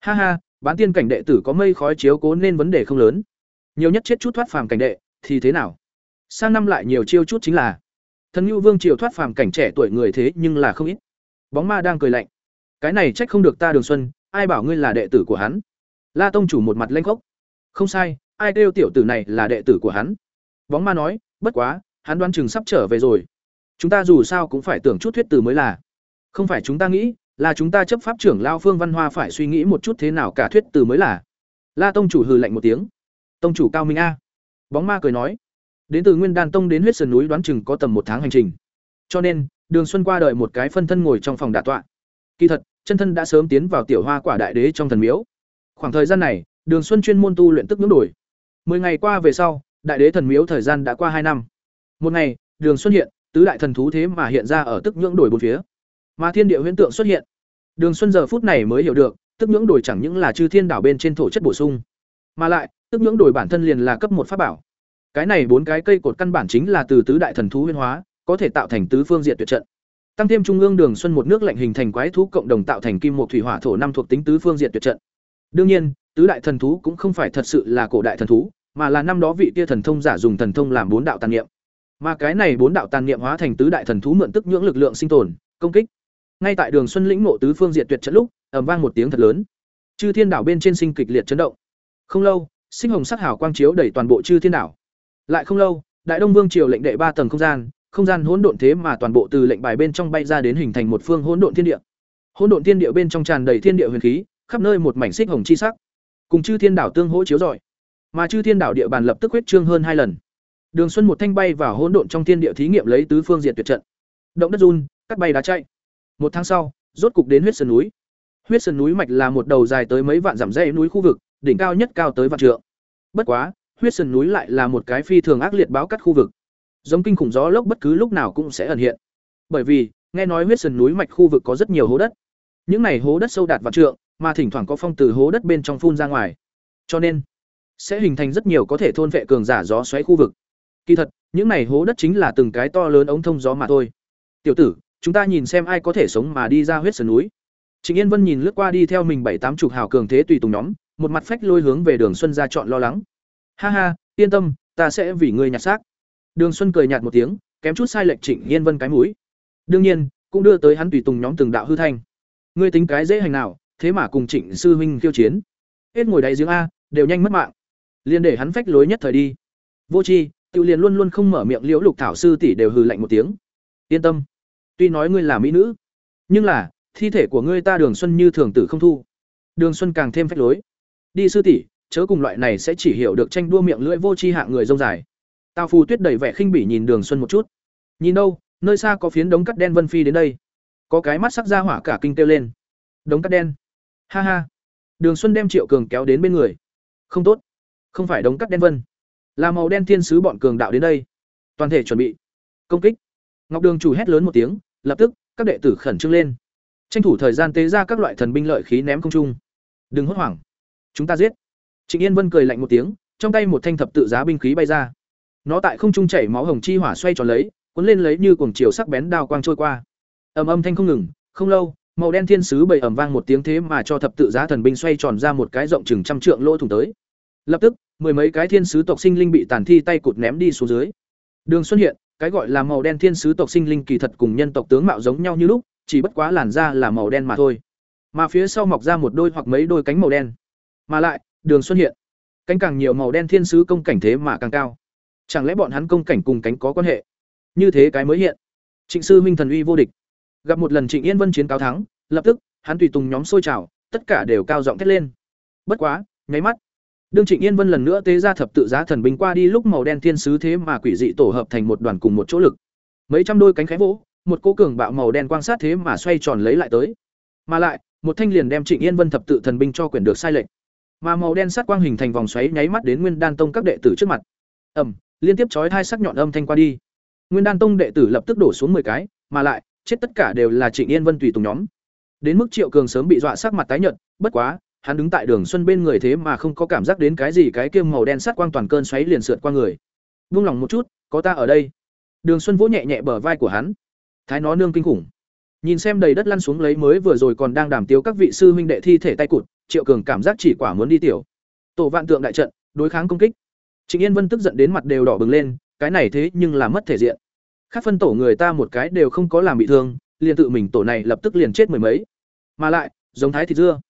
Ha ha, bán tiên cảnh đệ tử có mây khói chiếu cố nên vấn đề không lớn. Nhiều nhất chết chút thoát phàm cảnh đệ, thì thế nào? Sang năm lại nhiều chiêu chút chính là thần nhu vương triều thoát phàm cảnh trẻ tuổi người thế nhưng là không ít. Bóng ma đang cười lạnh. Cái này trách không được ta đường xuân, ai bảo ngươi là đệ tử của hắn? La tông chủ một mặt lanh khốc. Không sai, ai kêu tiểu tử này là đệ tử của hắn? Bóng ma nói, bất quá, hắn đoán chừng sắp trở về rồi. Chúng ta dù sao cũng phải tưởng chút thuyết từ mới là. Không phải chúng ta nghĩ, là chúng ta chấp pháp trưởng lao phương văn hoa phải suy nghĩ một chút thế nào cả thuyết từ mới là. La tông chủ hừ lạnh một tiếng. Tông chủ cao minh a. Bóng ma cười nói đến từ nguyên đan tông đến huyết sườn núi đoán chừng có tầm một tháng hành trình. Cho nên, đường xuân qua đợi một cái phân thân ngồi trong phòng đà tọa. Kỳ thật, chân thân đã sớm tiến vào tiểu hoa quả đại đế trong thần miếu. Khoảng thời gian này, đường xuân chuyên môn tu luyện tức nhưỡng đổi. Mười ngày qua về sau, đại đế thần miếu thời gian đã qua hai năm. Một ngày, đường xuân hiện, tứ đại thần thú thế mà hiện ra ở tức nhưỡng đổi bốn phía. Mà thiên địa huyễn tượng xuất hiện. Đường xuân giờ phút này mới hiểu được, tức nhưỡng đổi chẳng những là chư thiên đảo bên trên thổ chất bổ sung, mà lại, tức nhưỡng đổi bản thân liền là cấp một pháp bảo cái này bốn cái cây cột căn bản chính là từ tứ đại thần thú huyên hóa, có thể tạo thành tứ phương diện tuyệt trận. Tăng thêm trung ương đường xuân một nước lạnh hình thành quái thú cộng đồng tạo thành kim một thủy hỏa thổ năm thuộc tính tứ phương diện tuyệt trận. Đương nhiên, tứ đại thần thú cũng không phải thật sự là cổ đại thần thú, mà là năm đó vị tia thần thông giả dùng thần thông làm bốn đạo tàn niệm. Mà cái này bốn đạo tàn niệm hóa thành tứ đại thần thú mượn tức nhưỡng lực lượng sinh tồn, công kích. Ngay tại đường xuân lĩnh mộ tứ phương diện tuyệt trận lúc, ầm vang một tiếng thật lớn. Chư thiên đảo bên trên sinh kịch liệt chấn động. Không lâu, sinh hồng sắc hào quang chiếu đẩy toàn bộ chư thiên đảo lại không lâu, đại đông vương triều lệnh đệ ba tầng không gian không gian hỗn độn thế mà toàn bộ từ lệnh bài bên trong bay ra đến hình thành một phương hỗn độn thiên địa. Hỗn độn thiên địa bên trong tràn đầy thiên địa huyền khí, khắp nơi một mảnh xích hồng chi sắc. Cùng chư thiên đảo tương hỗ chiếu rọi. Mà chư thiên đảo địa bàn lập tức huyết trương hơn hai lần. Đường xuân một thanh bay vào hỗn độn trong thiên địa thí nghiệm lấy tứ phương diện tuyệt trận. Động đất run, cắt bay đá chạy. Một tháng sau, rốt cục đến huyết sơn núi. Huyết sơn núi mạch là một đầu dài tới mấy vạn dặm dãy núi khu vực, đỉnh cao nhất cao tới vạn trượng. Bất quá huyết sơn núi lại là một cái phi thường ác liệt báo cắt khu vực. Giống kinh khủng gió lốc bất cứ lúc nào cũng sẽ ẩn hiện. Bởi vì, nghe nói huyết sơn núi mạch khu vực có rất nhiều hố đất. Những này hố đất sâu đạt vạn trượng, mà thỉnh thoảng có phong từ hố đất bên trong phun ra ngoài. Cho nên, sẽ hình thành rất nhiều có thể thôn vệ cường giả gió xoáy khu vực. Kỳ thật, những này hố đất chính là từng cái to lớn ống thông gió mà thôi. Tiểu tử, chúng ta nhìn xem ai có thể sống mà đi ra huyết sơn núi. Trịnh yên vân nhìn lướt qua đi theo mình bảy tám chục hào cường thế tùy tùng nhóm, một mặt phách lôi hướng về đường xuân ra chọn lo lắng ha ha, yên tâm, ta sẽ vì ngươi nhặt xác. Đường xuân cười nhạt một tiếng, kém chút sai lệch trịnh yên vân cái mũi. Đương nhiên, cũng đưa tới hắn tùy tùng nhóm từng đạo hư thanh. Ngươi tính cái dễ hành nào, thế mà cùng trịnh sư huynh khiêu chiến. Hết ngồi đáy giếng a, đều nhanh mất mạng. Liền để hắn phách lối nhất thời đi. Vô tri tự liền luôn luôn không mở miệng liễu lục thảo sư tỷ đều hừ lạnh một tiếng. Yên tâm, tuy nói ngươi là mỹ nữ, nhưng là, thi thể của ngươi ta đường xuân như thường tử không thu. Đường xuân càng thêm phách lối. Đi sư tỷ chớ cùng loại này sẽ chỉ hiểu được tranh đua miệng lưỡi vô tri hạng người rông dài. Tào phù tuyết đầy vẻ khinh bỉ nhìn đường xuân một chút. Nhìn đâu, nơi xa có phiến đống cắt đen vân phi đến đây. Có cái mắt sắc ra hỏa cả kinh kêu lên. Đống cắt đen. Ha ha. Đường xuân đem triệu cường kéo đến bên người. Không tốt. Không phải đống cắt đen vân. Là màu đen thiên sứ bọn cường đạo đến đây. Toàn thể chuẩn bị. Công kích. Ngọc đường chủ hét lớn một tiếng, lập tức, các đệ tử khẩn trương lên. Tranh thủ thời gian tế ra các loại thần binh lợi khí ném không trung. Đừng hốt hoảng. Chúng ta giết trịnh yên vân cười lạnh một tiếng, trong tay một thanh thập tự giá binh khí bay ra. Nó tại không trung chảy máu hồng chi hỏa xoay tròn lấy, cuốn lên lấy như cuồng chiều sắc bén đao quang trôi qua. Ầm âm thanh không ngừng, không lâu, màu đen thiên sứ bầy ầm vang một tiếng thế mà cho thập tự giá thần binh xoay tròn ra một cái rộng chừng trăm trượng lỗ thủng tới. Lập tức, mười mấy cái thiên sứ tộc sinh linh bị tàn thi tay cụt ném đi xuống dưới. Đường xuất hiện, cái gọi là màu đen thiên sứ tộc sinh linh kỳ thật cùng nhân tộc tướng mạo giống nhau như lúc, chỉ bất quá làn da là màu đen mà thôi. Mà phía sau mọc ra một đôi hoặc mấy đôi cánh màu đen. Mà lại đường xuất hiện. Cánh càng nhiều màu đen thiên sứ công cảnh thế mà càng cao. Chẳng lẽ bọn hắn công cảnh cùng cánh có quan hệ? Như thế cái mới hiện. Trịnh sư minh thần uy vô địch. Gặp một lần trịnh yên vân chiến cáo thắng, lập tức, hắn tùy tùng nhóm sôi trào, tất cả đều cao giọng thét lên. Bất quá, nháy mắt, đương trịnh yên vân lần nữa tế ra thập tự giá thần binh qua đi lúc màu đen thiên sứ thế mà quỷ dị tổ hợp thành một đoàn cùng một chỗ lực. Mấy trăm đôi cánh khẽ vỗ, một cô cường bạo màu đen quan sát thế mà xoay tròn lấy lại tới. Mà lại, một thanh liền đem trịnh yên vân thập tự thần binh cho quyền được sai lệch mà màu đen sát quang hình thành vòng xoáy nháy mắt đến nguyên đan tông các đệ tử trước mặt. Ẩm liên tiếp chói hai sắc nhọn âm thanh qua đi. Nguyên đan tông đệ tử lập tức đổ xuống 10 cái, mà lại, chết tất cả đều là trịnh yên vân tùy tùng nhóm. Đến mức triệu cường sớm bị dọa sắc mặt tái nhợt, bất quá, hắn đứng tại đường xuân bên người thế mà không có cảm giác đến cái gì, cái kiêm màu đen sát quang toàn cơn xoáy liền sượt qua người. Vung lòng một chút, có ta ở đây. Đường xuân vỗ nhẹ nhẹ bờ vai của hắn. Thái nó nương kinh khủng nhìn xem đầy đất lăn xuống lấy mới vừa rồi còn đang đàm tiếu các vị sư huynh đệ thi thể tay cụt, triệu cường cảm giác chỉ quả muốn đi tiểu. Tổ vạn tượng đại trận, đối kháng công kích. Trịnh yên vân tức giận đến mặt đều đỏ bừng lên, cái này thế nhưng là mất thể diện. Khác phân tổ người ta một cái đều không có làm bị thương, liền tự mình tổ này lập tức liền chết mười mấy. Mà lại, giống thái thịt dưa.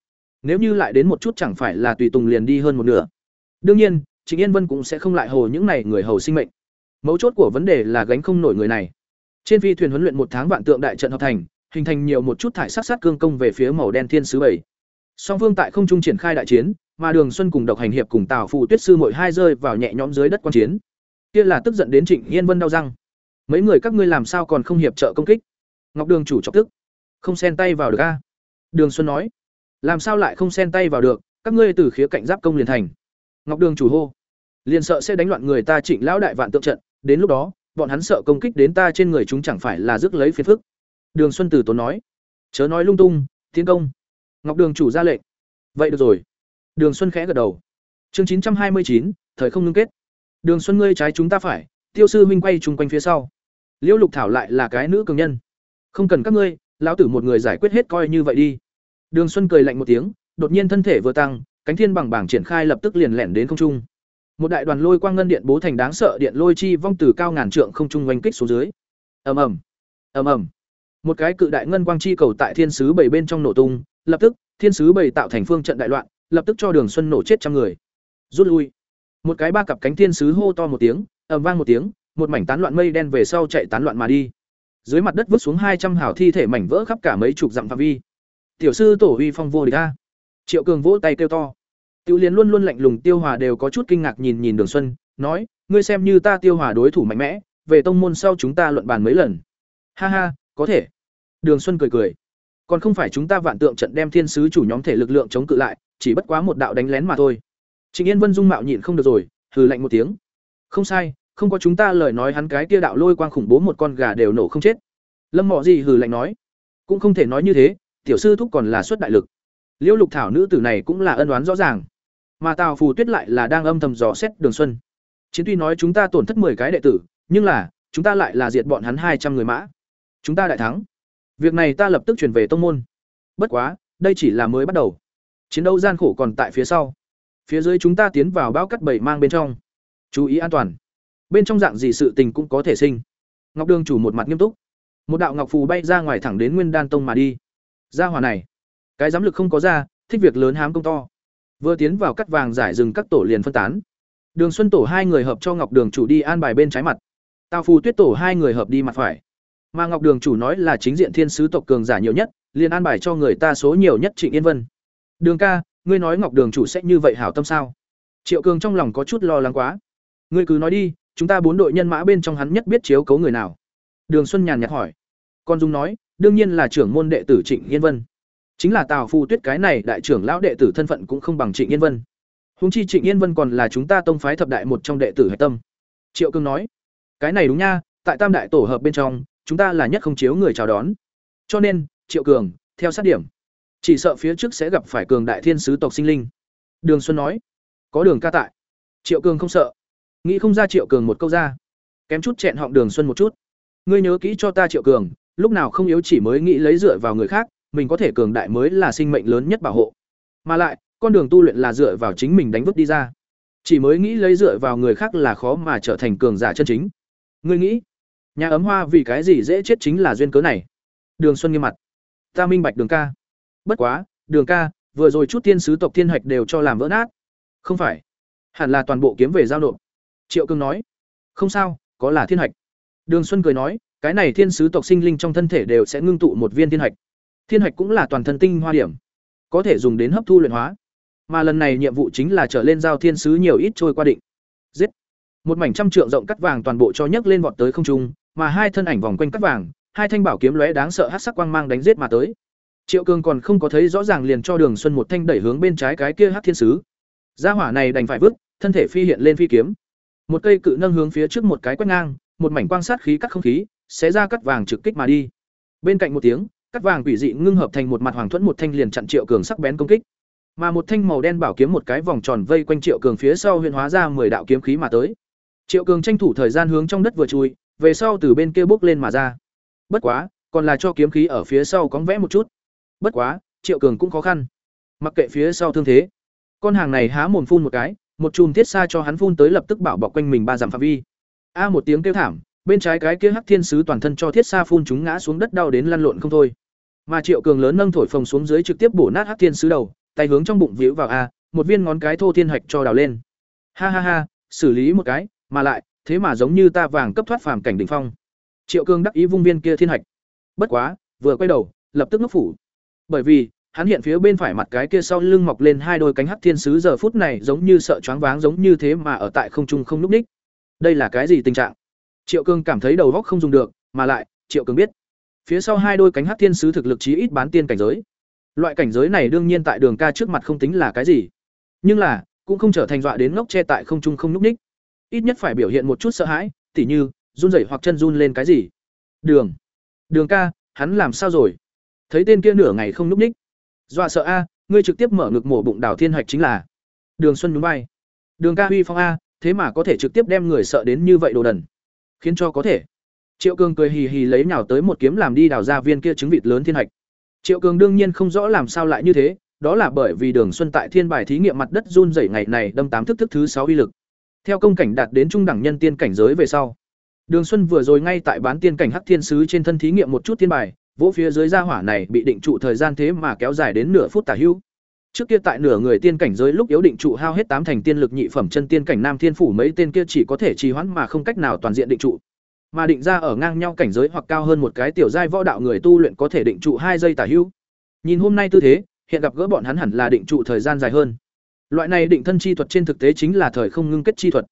Nếu như lại đến một chút chẳng phải là tùy tùng liền đi hơn một nửa. Đương nhiên, trịnh yên vân cũng sẽ không lại hồ những này người hầu sinh mệnh. Mấu chốt của vấn đề là gánh không nổi người này. Trên phi thuyền huấn luyện một tháng vạn tượng đại trận hợp thành hình thành nhiều một chút thải sát sát cương công về phía màu đen thiên sứ bảy. Song phương tại không trung triển khai đại chiến, mà đường xuân cùng độc hành hiệp cùng tào phụ tuyết sư mỗi hai rơi vào nhẹ nhõm dưới đất quan chiến. Kia là tức giận đến trịnh yên vân đau răng. Mấy người các ngươi làm sao còn không hiệp trợ công kích? Ngọc đường chủ chọc tức. Không xen tay vào được a. Đường xuân nói. Làm sao lại không xen tay vào được? Các ngươi từ khía cạnh giáp công liền thành. Ngọc đường chủ hô. Liền sợ sẽ đánh loạn người ta trịnh lão đại vạn tượng trận. Đến lúc đó, bọn hắn sợ công kích đến ta trên người chúng chẳng phải là rước lấy phiền phức đường xuân tử tốn nói. Chớ nói lung tung, tiến công. Ngọc đường chủ ra lệnh. Vậy được rồi. Đường xuân khẽ gật đầu. Chương chín trăm hai mươi chín, thời không ngưng kết. Đường xuân ngươi trái chúng ta phải, tiêu sư huynh quay chung quanh phía sau. Liễu lục thảo lại là cái nữ cường nhân. Không cần các ngươi, lão tử một người giải quyết hết coi như vậy đi. Đường xuân cười lạnh một tiếng, đột nhiên thân thể vừa tăng, cánh thiên bằng bảng triển khai lập tức liền lẻn đến không trung. Một đại đoàn lôi quang ngân điện bố thành đáng sợ điện lôi chi vong từ cao ngàn trượng không trung oanh kích xuống dưới. Ầm ầm. Ầm ầm một cái cự đại ngân quang chi cầu tại thiên sứ bảy bên trong nổ tung, lập tức, thiên sứ bảy tạo thành phương trận đại loạn, lập tức cho đường xuân nổ chết trăm người. Rút lui. Một cái ba cặp cánh thiên sứ hô to một tiếng, ầm vang một tiếng, một mảnh tán loạn mây đen về sau chạy tán loạn mà đi. Dưới mặt đất vứt xuống hai trăm hào thi thể mảnh vỡ khắp cả mấy chục dặm phạm vi. Tiểu sư tổ uy phong vô địch a. Triệu cường vỗ tay kêu to. Tiêu liên luôn luôn lạnh lùng, tiêu hòa đều có chút kinh ngạc nhìn nhìn đường xuân, nói, ngươi xem như ta tiêu hòa đối thủ mạnh mẽ, về tông môn sau chúng ta luận bàn mấy lần. Ha ha có thể. Đường xuân cười cười. Còn không phải chúng ta vạn tượng trận đem thiên sứ chủ nhóm thể lực lượng chống cự lại, chỉ bất quá một đạo đánh lén mà thôi. Trịnh yên vân dung mạo nhịn không được rồi, hừ lạnh một tiếng. Không sai, không có chúng ta lời nói hắn cái kia đạo lôi quang khủng bố một con gà đều nổ không chết. Lâm mọ gì hừ lạnh nói. Cũng không thể nói như thế, tiểu sư thúc còn là xuất đại lực. Liễu lục thảo nữ tử này cũng là ân oán rõ ràng. Mà tào phù tuyết lại là đang âm thầm dò xét đường xuân. Chiến tuy nói chúng ta tổn thất 10 cái đệ tử, nhưng là, chúng ta lại là diệt bọn hắn hai trăm người mã chúng ta đại thắng. Việc này ta lập tức chuyển về tông môn. Bất quá, đây chỉ là mới bắt đầu. Chiến đấu gian khổ còn tại phía sau. Phía dưới chúng ta tiến vào bão cắt bảy mang bên trong. Chú ý an toàn. Bên trong dạng gì sự tình cũng có thể sinh. Ngọc đường chủ một mặt nghiêm túc. Một đạo ngọc phù bay ra ngoài thẳng đến nguyên đan tông mà đi. Ra hòa này, cái giám lực không có ra, thích việc lớn hám công to. Vừa tiến vào cắt vàng giải rừng các tổ liền phân tán. Đường Xuân tổ hai người hợp cho Ngọc Đường chủ đi an bài bên trái mặt. Tào Phù Tuyết tổ hai người hợp đi mặt phải. Mà Ngọc Đường chủ nói là chính diện thiên sứ tộc cường giả nhiều nhất, liền an bài cho người ta số nhiều nhất Trịnh Yên Vân. Đường ca, ngươi nói Ngọc Đường chủ sẽ như vậy hảo tâm sao? Triệu Cường trong lòng có chút lo lắng quá. Ngươi cứ nói đi, chúng ta bốn đội nhân mã bên trong hắn nhất biết chiếu cấu người nào. Đường Xuân nhàn nhạt hỏi. Con Dung nói, đương nhiên là trưởng môn đệ tử Trịnh Yên Vân. Chính là Tào Phu Tuyết cái này đại trưởng lão đệ tử thân phận cũng không bằng Trịnh Yên Vân. Huống chi Trịnh Yên Vân còn là chúng ta tông phái thập đại một trong đệ tử hạch tâm. Triệu Cường nói, cái này đúng nha, tại Tam đại tổ hợp bên trong, chúng ta là nhất không chiếu người chào đón. Cho nên, Triệu Cường, theo sát điểm, chỉ sợ phía trước sẽ gặp phải cường đại thiên sứ tộc sinh linh. Đường Xuân nói, có đường ca tại. Triệu Cường không sợ. Nghĩ không ra Triệu Cường một câu ra, kém chút chẹn họng Đường Xuân một chút. Ngươi nhớ kỹ cho ta Triệu Cường, lúc nào không yếu chỉ mới nghĩ lấy dựa vào người khác, mình có thể cường đại mới là sinh mệnh lớn nhất bảo hộ. Mà lại, con đường tu luyện là dựa vào chính mình đánh vứt đi ra. Chỉ mới nghĩ lấy dựa vào người khác là khó mà trở thành cường giả chân chính. Ngươi nghĩ, nhà ấm hoa vì cái gì dễ chết chính là duyên cớ này. Đường Xuân nghiêm mặt. Ta minh bạch Đường ca. Bất quá, Đường ca, vừa rồi chút tiên sứ tộc thiên hạch đều cho làm vỡ nát. Không phải, hẳn là toàn bộ kiếm về giao nộp. Triệu Cương nói. Không sao, có là thiên hạch. Đường Xuân cười nói, cái này thiên sứ tộc sinh linh trong thân thể đều sẽ ngưng tụ một viên thiên hạch. Thiên hạch cũng là toàn thân tinh hoa điểm, có thể dùng đến hấp thu luyện hóa. Mà lần này nhiệm vụ chính là trở lên giao thiên sứ nhiều ít trôi qua định. Giết. Một mảnh trăm trượng rộng cắt vàng toàn bộ cho nhấc lên vọt tới không trung, mà hai thân ảnh vòng quanh cắt vàng, hai thanh bảo kiếm lóe đáng sợ hắc sắc quang mang đánh giết mà tới. Triệu Cương còn không có thấy rõ ràng liền cho Đường Xuân một thanh đẩy hướng bên trái cái kia hắc thiên sứ. Gia hỏa này đành phải vứt, thân thể phi hiện lên phi kiếm. Một cây cự nâng hướng phía trước một cái quét ngang, một mảnh quang sát khí cắt không khí, xé ra cắt vàng trực kích mà đi. Bên cạnh một tiếng, cắt vàng quỷ dị ngưng hợp thành một mặt hoàng thuẫn một thanh liền chặn Triệu Cường sắc bén công kích. Mà một thanh màu đen bảo kiếm một cái vòng tròn vây quanh Triệu Cường phía sau huyền hóa ra 10 đạo kiếm khí mà tới. Triệu Cường tranh thủ thời gian hướng trong đất vừa chui, về sau từ bên kia bước lên mà ra. Bất quá, còn là cho kiếm khí ở phía sau cóng vẽ một chút. Bất quá, Triệu Cường cũng khó khăn. Mặc kệ phía sau thương thế, con hàng này há mồm phun một cái, một chùm thiết xa cho hắn phun tới lập tức bảo bọc quanh mình ba dặm phạm vi. A một tiếng kêu thảm, bên trái cái kia hắc thiên sứ toàn thân cho thiết xa phun chúng ngã xuống đất đau đến lăn lộn không thôi mà triệu cường lớn nâng thổi phồng xuống dưới trực tiếp bổ nát hắc thiên sứ đầu tay hướng trong bụng víu vào a một viên ngón cái thô thiên hạch cho đào lên ha ha ha xử lý một cái mà lại thế mà giống như ta vàng cấp thoát phàm cảnh đỉnh phong. Triệu cương đắc ý vung viên kia thiên hạch. Bất quá vừa quay đầu lập tức ngốc phủ. Bởi vì hắn hiện phía bên phải mặt cái kia sau lưng mọc lên hai đôi cánh hắc thiên sứ giờ phút này giống như sợ choáng váng giống như thế mà ở tại không trung không núp ních. Đây là cái gì tình trạng? Triệu cương cảm thấy đầu óc không dùng được, mà lại, Triệu cương biết, phía sau hai đôi cánh hắc thiên sứ thực lực chí ít bán tiên cảnh giới. Loại cảnh giới này đương nhiên tại Đường Ca trước mặt không tính là cái gì, nhưng là, cũng không trở thành dọa đến ngốc che tại không trung không núp ních. Ít nhất phải biểu hiện một chút sợ hãi, tỉ như run rẩy hoặc chân run lên cái gì. Đường, Đường Ca, hắn làm sao rồi? Thấy tên kia nửa ngày không núp ních, dọa sợ a, ngươi trực tiếp mở ngực mổ bụng đảo thiên hạch chính là. Đường Xuân núi bay Đường Ca huy phong a, thế mà có thể trực tiếp đem người sợ đến như vậy đồ đần. Khiến cho có thể. Triệu cường cười hì hì lấy nhào tới một kiếm làm đi đào ra viên kia trứng vịt lớn thiên hạch. Triệu cường đương nhiên không rõ làm sao lại như thế đó là bởi vì đường xuân tại thiên bài thí nghiệm mặt đất run rẩy ngày này đâm tám thức thức thứ sáu uy lực theo công cảnh đạt đến trung đẳng nhân tiên cảnh giới về sau, đường xuân vừa rồi ngay tại bán tiên cảnh hắc thiên sứ trên thân thí nghiệm một chút tiên bài, vỗ phía dưới gia hỏa này bị định trụ thời gian thế mà kéo dài đến nửa phút tả hữu. Trước kia tại nửa người tiên cảnh giới lúc yếu định trụ hao hết tám thành tiên lực nhị phẩm chân tiên cảnh nam thiên phủ mấy tên kia chỉ có thể trì hoãn mà không cách nào toàn diện định trụ. Mà định ra ở ngang nhau cảnh giới hoặc cao hơn một cái tiểu giai võ đạo người tu luyện có thể định trụ hai giây tả hữu. Nhìn hôm nay tư thế, hiện gặp gỡ bọn hắn hẳn là định trụ thời gian dài hơn loại này định thân chi thuật trên thực tế chính là thời không ngưng kết chi thuật.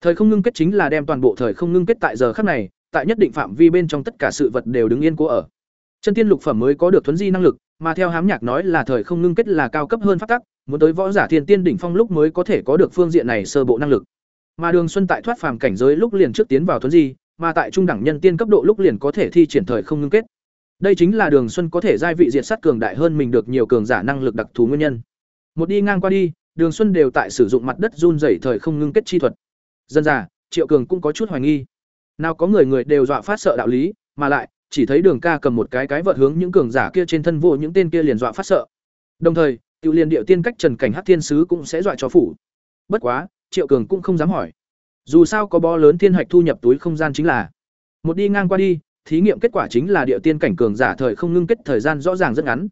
Thời không ngưng kết chính là đem toàn bộ thời không ngưng kết tại giờ khắc này, tại nhất định phạm vi bên trong tất cả sự vật đều đứng yên cố ở. Chân tiên lục phẩm mới có được thuấn di năng lực, mà theo hám nhạc nói là thời không ngưng kết là cao cấp hơn phát tắc, muốn tới võ giả thiên tiên đỉnh phong lúc mới có thể có được phương diện này sơ bộ năng lực. Mà đường xuân tại thoát phàm cảnh giới lúc liền trước tiến vào thuấn di, mà tại trung đẳng nhân tiên cấp độ lúc liền có thể thi triển thời không ngưng kết. Đây chính là đường xuân có thể giai vị diệt sát cường đại hơn mình được nhiều cường giả năng lực đặc thù nguyên nhân. Một đi ngang qua đi đường xuân đều tại sử dụng mặt đất run rẩy thời không ngưng kết chi thuật dân già triệu cường cũng có chút hoài nghi nào có người người đều dọa phát sợ đạo lý mà lại chỉ thấy Đường Ca cầm một cái cái vợt hướng những cường giả kia trên thân vô những tên kia liền dọa phát sợ. Đồng thời, Tiểu Liên Điệu Tiên cách Trần Cảnh Hắc Thiên sứ cũng sẽ dọa cho phủ. Bất quá, Triệu Cường cũng không dám hỏi. Dù sao có bó lớn thiên hạch thu nhập túi không gian chính là. Một đi ngang qua đi, thí nghiệm kết quả chính là điệu tiên cảnh cường giả thời không ngưng kết thời gian rõ ràng rất ngắn.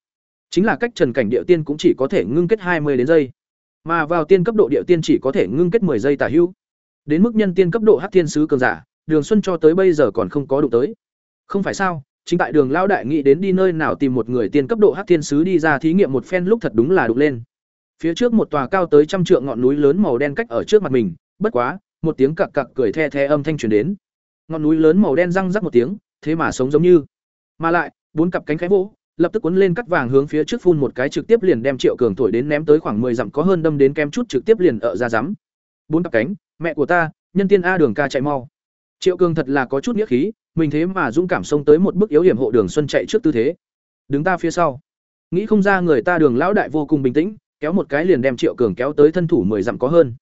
Chính là cách Trần Cảnh điệu tiên cũng chỉ có thể ngưng kết hai mươi đến giây. Mà vào tiên cấp độ địa tiên chỉ có thể ngưng kết 10 giây tả hữu. Đến mức nhân tiên cấp độ Hắc Thiên sứ cường giả, Đường Xuân cho tới bây giờ còn không có đụng tới. Không phải sao? Chính tại Đường lão đại nghĩ đến đi nơi nào tìm một người tiên cấp độ Hắc Thiên sứ đi ra thí nghiệm một phen lúc thật đúng là đụng lên. Phía trước một tòa cao tới trăm trượng ngọn núi lớn màu đen cách ở trước mặt mình, bất quá, một tiếng cặc cặc cười the the âm thanh truyền đến. Ngọn núi lớn màu đen răng rắc một tiếng, thế mà sống giống như. Mà lại, bốn cặp cánh khẽ vỗ, lập tức cuốn lên cắt vàng hướng phía trước phun một cái trực tiếp liền đem Triệu Cường thổi đến ném tới khoảng 10 dặm có hơn đâm đến kem chút trực tiếp liền ở ra rắm. Bốn cặp cánh, mẹ của ta, nhân tiên a đường ca chạy mau. Triệu Cường thật là có chút nghĩa khí, mình thế mà dũng cảm xông tới một bước yếu hiểm hộ Đường Xuân chạy trước tư thế. Đứng ta phía sau. Nghĩ không ra người ta Đường lão đại vô cùng bình tĩnh, kéo một cái liền đem Triệu Cường kéo tới thân thủ 10 dặm có hơn.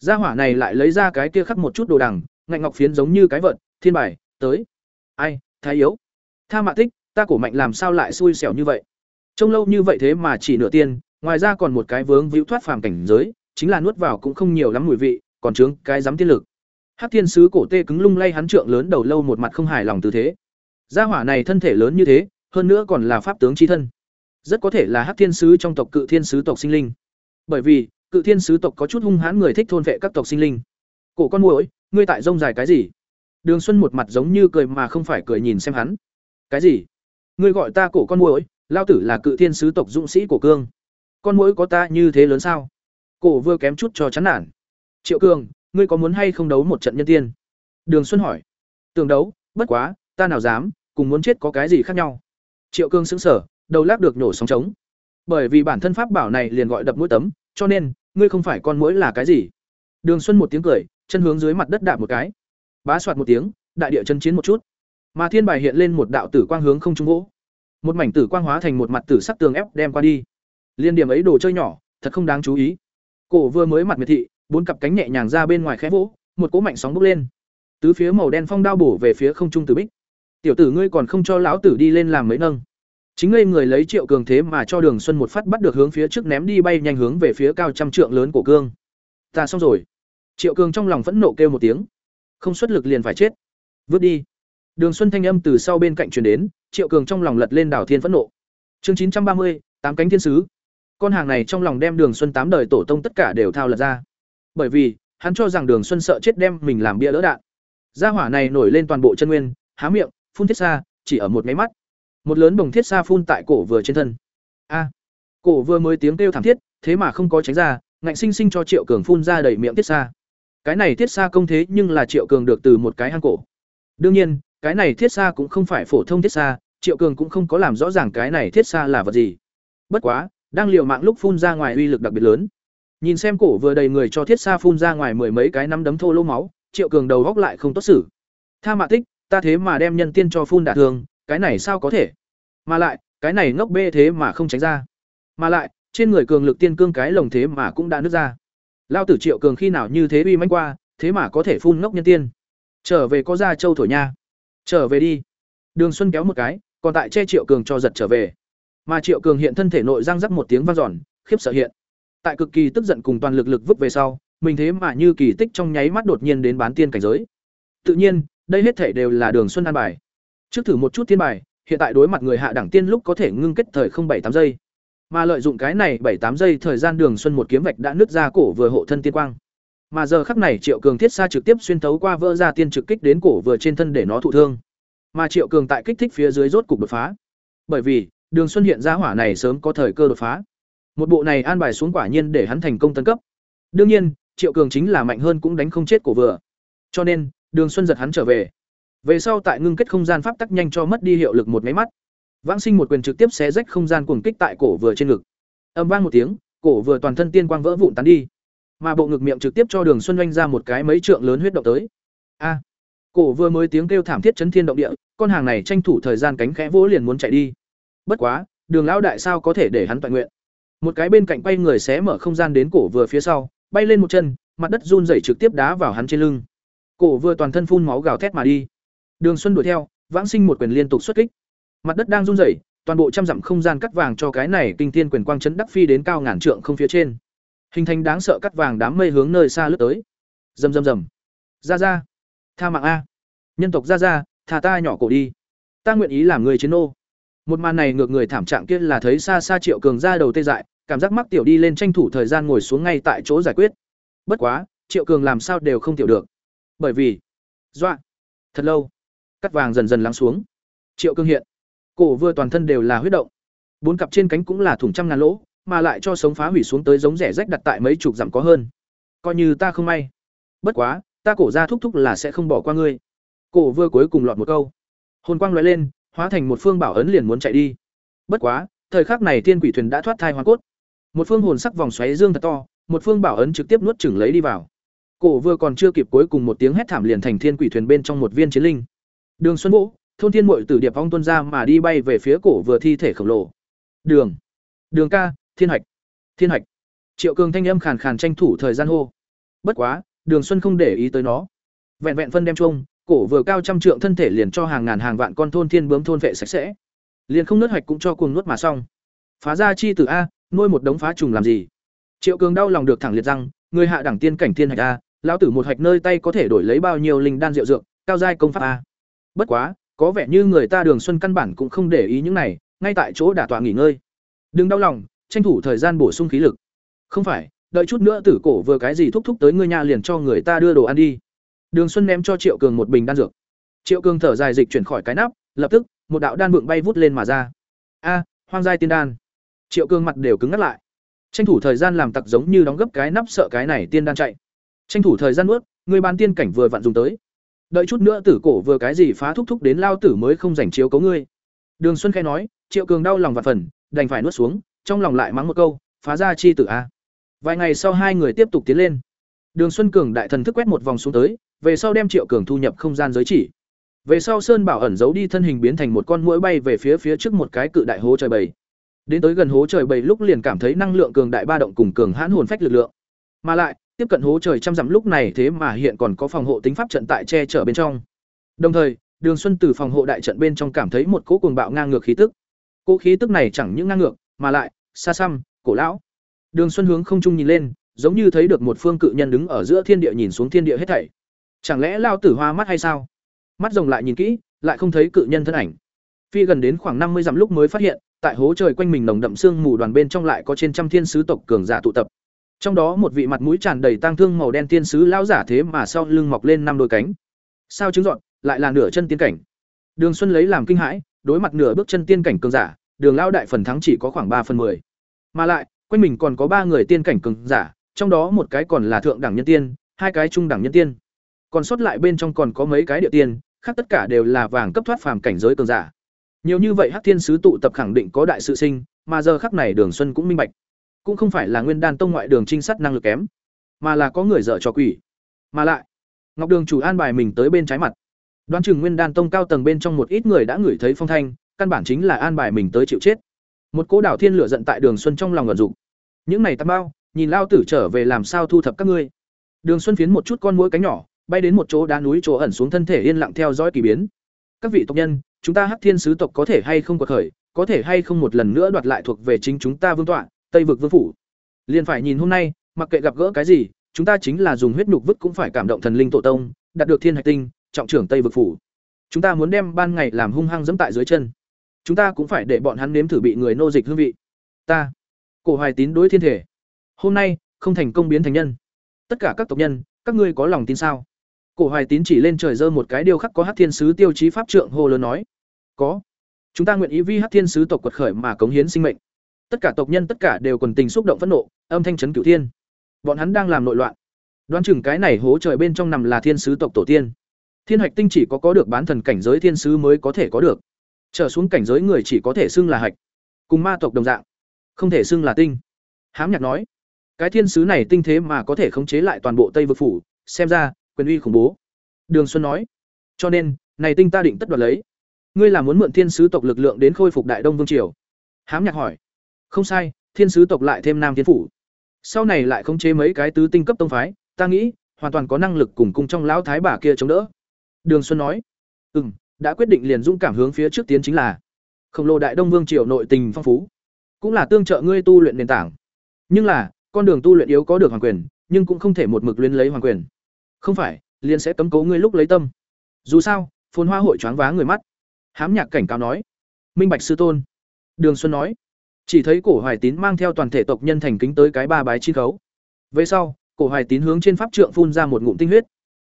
Gia hỏa này lại lấy ra cái kia khắc một chút đồ đằng, ngạnh ngọc phiến giống như cái vợt, thiên bài, tới. Ai, thái yếu. Tha mạ tích, ta cổ mạnh làm sao lại xui xẻo như vậy? Trông lâu như vậy thế mà chỉ nửa tiên, ngoài ra còn một cái vướng víu thoát phàm cảnh giới, chính là nuốt vào cũng không nhiều lắm mùi vị, còn trướng cái dám tiên lực. Hát thiên sứ cổ tê cứng lung lay hắn trượng lớn đầu lâu một mặt không hài lòng tư thế. Gia hỏa này thân thể lớn như thế, hơn nữa còn là pháp tướng c h i thân. Rất có thể là hát thiên sứ trong tộc cự thiên sứ tộc sinh linh. Bởi vì, cự thiên sứ tộc có chút hung hãn người thích thôn vệ các tộc sinh linh. Cổ con muỗi, ngươi tại rông dài cái gì? Đường xuân một mặt giống như cười mà không phải cười nhìn xem hắn. Cái gì? Ngươi gọi ta cổ con muỗi, lao tử là cự thiên sứ tộc dũng sĩ cổ cương. Con muỗi có ta như thế lớn sao? Cổ vừa kém chút cho chán nản. Triệu cường, ngươi có muốn hay không đấu một trận nhân tiên? Đường xuân hỏi. Tường đấu, bất quá, ta nào dám, cùng muốn chết có cái gì khác nhau? Triệu cương xứng sở đầu lắc được nổ sóng trống. Bởi vì bản thân pháp bảo này liền gọi đập mũi tấm, cho nên, ngươi không phải con muỗi là cái gì? Đường xuân một tiếng cười, chân hướng dưới mặt đất đạp một cái. Bá soạt một tiếng, đại địa chân chiến một chút mà thiên bài hiện lên một đạo tử quang hướng không trung vỗ. Một mảnh tử quang hóa thành một mặt tử sắc tường ép đem qua đi. Liên điểm ấy đồ chơi nhỏ, thật không đáng chú ý. Cổ vừa mới mặt miệt thị, bốn cặp cánh nhẹ nhàng ra bên ngoài khẽ vỗ, một cỗ mạnh sóng bốc lên. Tứ phía màu đen phong đao bổ về phía không trung tử bích. Tiểu tử ngươi còn không cho lão tử đi lên làm mấy nâng. Chính ngây người lấy Triệu Cường thế mà cho Đường Xuân một phát bắt được hướng phía trước ném đi bay nhanh hướng về phía cao trăm trượng lớn của cương. Ta xong rồi. Triệu Cường trong lòng phẫn nộ kêu một tiếng. Không xuất lực liền phải chết. Vứt đi. Đường Xuân thanh âm từ sau bên cạnh truyền đến, Triệu Cường trong lòng lật lên đảo thiên phẫn nộ. Chương chín trăm ba mươi, tám cánh thiên sứ. Con hàng này trong lòng đem Đường Xuân tám đời tổ tông tất cả đều thao lật ra. Bởi vì, hắn cho rằng Đường Xuân sợ chết đem mình làm bia lỡ đạn. Gia hỏa này nổi lên toàn bộ chân nguyên, há miệng, phun thiết xa, chỉ ở một máy mắt. Một lớn bồng thiết xa phun tại cổ vừa trên thân. A. cổ vừa mới tiếng kêu thảm thiết, thế mà không có tránh ra, ngạnh sinh sinh cho Triệu Cường phun ra đầy miệng thiết xa. Cái này thiết xa công thế nhưng là Triệu Cường được từ một cái hang cổ. Đương nhiên, cái này thiết xa cũng không phải phổ thông thiết xa, Triệu Cường cũng không có làm rõ ràng cái này thiết xa là vật gì. Bất quá, đang liều mạng lúc phun ra ngoài uy lực đặc biệt lớn. Nhìn xem cổ vừa đầy người cho thiết xa phun ra ngoài mười mấy cái nắm đấm thô lỗ máu, Triệu Cường đầu góc lại không tốt xử. Tha mạ tích, ta thế mà đem nhân tiên cho phun đả thương, cái này sao có thể? Mà lại, cái này ngốc bê thế mà không tránh ra. Mà lại, trên người cường lực tiên cương cái lồng thế mà cũng đã nứt ra. Lao tử Triệu Cường khi nào như thế uy mãnh qua, thế mà có thể phun ngốc nhân tiên. Trở về có ra châu thổi nha trở về đi. Đường xuân kéo một cái, còn tại che triệu cường cho giật trở về. Mà triệu cường hiện thân thể nội răng rắc một tiếng vang giòn khiếp sợ hiện. Tại cực kỳ tức giận cùng toàn lực lực vứt về sau, mình thế mà như kỳ tích trong nháy mắt đột nhiên đến bán tiên cảnh giới. Tự nhiên, đây hết thể đều là đường xuân an bài. Trước thử một chút thiên bài, hiện tại đối mặt người hạ đẳng tiên lúc có thể ngưng kết thời không bảy tám giây. Mà lợi dụng cái này bảy tám giây thời gian đường xuân một kiếm vạch đã nứt ra cổ vừa hộ thân tiên quang mà giờ khắc này Triệu Cường thiết xa trực tiếp xuyên thấu qua vỡ ra tiên trực kích đến cổ vừa trên thân để nó thụ thương. Mà Triệu Cường tại kích thích phía dưới rốt cục đột phá. Bởi vì, Đường Xuân hiện ra hỏa này sớm có thời cơ đột phá. Một bộ này an bài xuống quả nhiên để hắn thành công tấn cấp. Đương nhiên, Triệu Cường chính là mạnh hơn cũng đánh không chết cổ vừa. Cho nên, Đường Xuân giật hắn trở về. Về sau tại ngưng kết không gian pháp tắc nhanh cho mất đi hiệu lực một máy mắt. Vãng Sinh một quyền trực tiếp xé rách không gian cuồng kích tại cổ vừa trên ngực. Âm vang một tiếng, cổ vừa toàn thân tiên quang vỡ vụn tán đi mà bộ ngực miệng trực tiếp cho đường xuân oanh ra một cái mấy trượng lớn huyết động tới. A, cổ vừa mới tiếng kêu thảm thiết chấn thiên động địa, con hàng này tranh thủ thời gian cánh khẽ vỗ liền muốn chạy đi. Bất quá, đường lão đại sao có thể để hắn toàn nguyện? Một cái bên cạnh bay người xé mở không gian đến cổ vừa phía sau, bay lên một chân, mặt đất run rẩy trực tiếp đá vào hắn trên lưng. Cổ vừa toàn thân phun máu gào thét mà đi. Đường xuân đuổi theo, vãng sinh một quyền liên tục xuất kích. Mặt đất đang run rẩy, toàn bộ trăm dặm không gian cắt vàng cho cái này kinh thiên quyền quang chấn đắc phi đến cao ngàn trượng không phía trên hình thành đáng sợ cắt vàng đám mây hướng nơi xa lướt tới. Rầm rầm rầm. Ra ra tha mạng a. Nhân tộc ra ra thà ta nhỏ cổ đi. Ta nguyện ý làm người chiến ô một màn này ngược người thảm trạng kia là thấy xa xa triệu cường ra đầu tê dại, cảm giác mắc tiểu đi lên tranh thủ thời gian ngồi xuống ngay tại chỗ giải quyết. Bất quá, triệu cường làm sao đều không tiểu được. Bởi vì, dọa. Thật lâu, cắt vàng dần dần lắng xuống. Triệu cường hiện. Cổ vừa toàn thân đều là huyết động. Bốn cặp trên cánh cũng là thủng trăm ngàn lỗ mà lại cho sống phá hủy xuống tới giống rẻ rách đặt tại mấy chục dặm có hơn. Coi như ta không may. Bất quá, ta cổ ra thúc thúc là sẽ không bỏ qua ngươi. Cổ vừa cuối cùng lọt một câu. Hồn quang loại lên, hóa thành một phương bảo ấn liền muốn chạy đi. Bất quá, thời khắc này thiên quỷ thuyền đã thoát thai hoa cốt. Một phương hồn sắc vòng xoáy dương thật to, một phương bảo ấn trực tiếp nuốt chửng lấy đi vào. Cổ vừa còn chưa kịp cuối cùng một tiếng hét thảm liền thành thiên quỷ thuyền bên trong một viên chiến linh. Đường xuân vũ, thôn thiên mội tử điệp vong tuân ra mà đi bay về phía cổ vừa thi thể khổng lồ. Đường. Đường ca thiên hạch thiên hạch. Triệu cường thanh âm khàn khàn tranh thủ thời gian hô. Bất quá, đường xuân không để ý tới nó. Vẹn vẹn phân đem chuông, cổ vừa cao trăm trượng thân thể liền cho hàng ngàn hàng vạn con thôn thiên bướm thôn vệ sạch sẽ. Liền không nuốt hạch cũng cho cuồng nuốt mà xong. Phá ra chi từ a, nuôi một đống phá trùng làm gì? Triệu cường đau lòng được thẳng liệt răng, người hạ đẳng tiên cảnh thiên hạch a, lão tử một hạch nơi tay có thể đổi lấy bao nhiêu linh đan rượu dược, cao giai công pháp a. Bất quá, có vẻ như người ta đường xuân căn bản cũng không để ý những này, ngay tại chỗ đả tọa nghỉ ngơi. Đừng đau lòng tranh thủ thời gian bổ sung khí lực. Không phải, đợi chút nữa tử cổ vừa cái gì thúc thúc tới ngươi nhà liền cho người ta đưa đồ ăn đi. Đường xuân ném cho triệu cường một bình đan dược. Triệu cường thở dài dịch chuyển khỏi cái nắp, lập tức, một đạo đan vượng bay vút lên mà ra. A, hoang giai tiên đan. Triệu cường mặt đều cứng ngắt lại. Tranh thủ thời gian làm tặc giống như đóng gấp cái nắp sợ cái này tiên đan chạy. Tranh thủ thời gian nuốt, người bán tiên cảnh vừa vặn dùng tới. Đợi chút nữa tử cổ vừa cái gì phá thúc thúc đến lao tử mới không giành chiếu cấu ngươi. Đường xuân khai nói, triệu cường đau lòng và phần, đành phải nuốt xuống trong lòng lại mắng một câu, phá ra chi tử a. Vài ngày sau hai người tiếp tục tiến lên. Đường xuân cường đại thần thức quét một vòng xuống tới, về sau đem triệu cường thu nhập không gian giới chỉ. Về sau sơn bảo ẩn giấu đi thân hình biến thành một con mũi bay về phía phía trước một cái cự đại hố trời bầy. Đến tới gần hố trời bầy lúc liền cảm thấy năng lượng cường đại ba động cùng cường hãn hồn phách lực lượng. Mà lại, tiếp cận hố trời trăm dặm lúc này thế mà hiện còn có phòng hộ tính pháp trận tại che chở bên trong. Đồng thời, đường xuân từ phòng hộ đại trận bên trong cảm thấy một cỗ cuồng bạo ngang ngược khí tức. Cỗ khí tức này chẳng những ngang ngược, mà lại xa xăm cổ lão. Đường xuân hướng không trung nhìn lên, giống như thấy được một phương cự nhân đứng ở giữa thiên địa nhìn xuống thiên địa hết thảy. Chẳng lẽ lao tử hoa mắt hay sao? Mắt rồng lại nhìn kỹ, lại không thấy cự nhân thân ảnh. Phi gần đến khoảng năm mươi dặm lúc mới phát hiện, tại hố trời quanh mình nồng đậm sương mù đoàn bên trong lại có trên trăm thiên sứ tộc cường giả tụ tập. Trong đó một vị mặt mũi tràn đầy tang thương màu đen thiên sứ lão giả thế mà sau lưng mọc lên năm đôi cánh. Sao chứng dọn, lại là nửa chân tiên cảnh. Đường xuân lấy làm kinh hãi, đối mặt nửa bước chân tiên cảnh cường giả, đường lao đại phần thắng chỉ có khoảng ba phần 10 mà lại, quanh mình còn có ba người tiên cảnh cường giả, trong đó một cái còn là thượng đẳng nhân tiên, hai cái trung đẳng nhân tiên. Còn sót lại bên trong còn có mấy cái địa tiên, khác tất cả đều là vàng cấp thoát phàm cảnh giới cường giả. Nhiều như vậy hắc thiên sứ tụ tập khẳng định có đại sự sinh, mà giờ khắc này đường xuân cũng minh bạch. Cũng không phải là nguyên đan tông ngoại đường trinh sát năng lực kém, mà là có người dở cho quỷ. Mà lại, ngọc đường chủ an bài mình tới bên trái mặt. Đoán chừng nguyên đan tông cao tầng bên trong một ít người đã ngửi thấy phong thanh, căn bản chính là an bài mình tới chịu chết một cỗ đảo thiên lửa giận tại đường xuân trong lòng ngẩn dụng những này tam bao, nhìn lao tử trở về làm sao thu thập các ngươi? Đường xuân phiến một chút con mũi cánh nhỏ, bay đến một chỗ đá núi chỗ ẩn xuống thân thể yên lặng theo dõi kỳ biến. Các vị tộc nhân, chúng ta hắc thiên sứ tộc có thể hay không cuộc khởi, có thể hay không một lần nữa đoạt lại thuộc về chính chúng ta vương tọa, tây vực vương phủ? Liền phải nhìn hôm nay, mặc kệ gặp gỡ cái gì, chúng ta chính là dùng huyết nhục vứt cũng phải cảm động thần linh tổ tông, đạt được thiên hạch tinh, trọng trưởng tây vực phủ. Chúng ta muốn đem ban ngày làm hung hăng dẫm tại dưới chân chúng ta cũng phải để bọn hắn nếm thử bị người nô dịch hương vị. Ta, cổ hoài tín đối thiên thể. Hôm nay, không thành công biến thành nhân. Tất cả các tộc nhân, các ngươi có lòng tin sao? Cổ hoài tín chỉ lên trời dơ một cái điều khắc có hát thiên sứ tiêu chí pháp trượng hồ lớn nói. Có. Chúng ta nguyện ý vi hát thiên sứ tộc quật khởi mà cống hiến sinh mệnh. Tất cả tộc nhân tất cả đều quần tình xúc động phẫn nộ, âm thanh chấn cửu thiên. Bọn hắn đang làm nội loạn. Đoán chừng cái này hố trời bên trong nằm là thiên sứ tộc tổ tiên. Thiên hạch tinh chỉ có có được bán thần cảnh giới thiên sứ mới có thể có được trở xuống cảnh giới người chỉ có thể xưng là hạch, cùng ma tộc đồng dạng, không thể xưng là tinh. Hám nhạc nói, cái thiên sứ này tinh thế mà có thể khống chế lại toàn bộ tây vực phủ, xem ra, quyền uy khủng bố. Đường xuân nói, cho nên, này tinh ta định tất đoạt lấy. Ngươi là muốn mượn thiên sứ tộc lực lượng đến khôi phục đại đông vương triều. Hám nhạc hỏi, không sai, thiên sứ tộc lại thêm nam thiên phủ. Sau này lại khống chế mấy cái tứ tinh cấp tông phái, ta nghĩ, hoàn toàn có năng lực cùng cung trong lão thái bà kia chống đỡ. Đường xuân nói ừ m đã quyết định liền dũng cảm hướng phía trước tiến chính là khổng lồ đại đông vương triều nội tình phong phú cũng là tương trợ ngươi tu luyện nền tảng. Nhưng là con đường tu luyện yếu có được hoàng quyền nhưng cũng không thể một mực luyến lấy hoàng quyền. Không phải liền sẽ cấm cố ngươi lúc lấy tâm. Dù sao phồn hoa hội choáng váng người mắt. Hám nhạc cảnh cáo nói. Minh bạch sư tôn. Đường xuân nói. Chỉ thấy cổ Hoài Tín mang theo toàn thể tộc nhân thành kính tới cái ba bái chi khấu. Về sau, cổ Hoài Tín hướng trên pháp trượng phun ra một ngụm tinh huyết.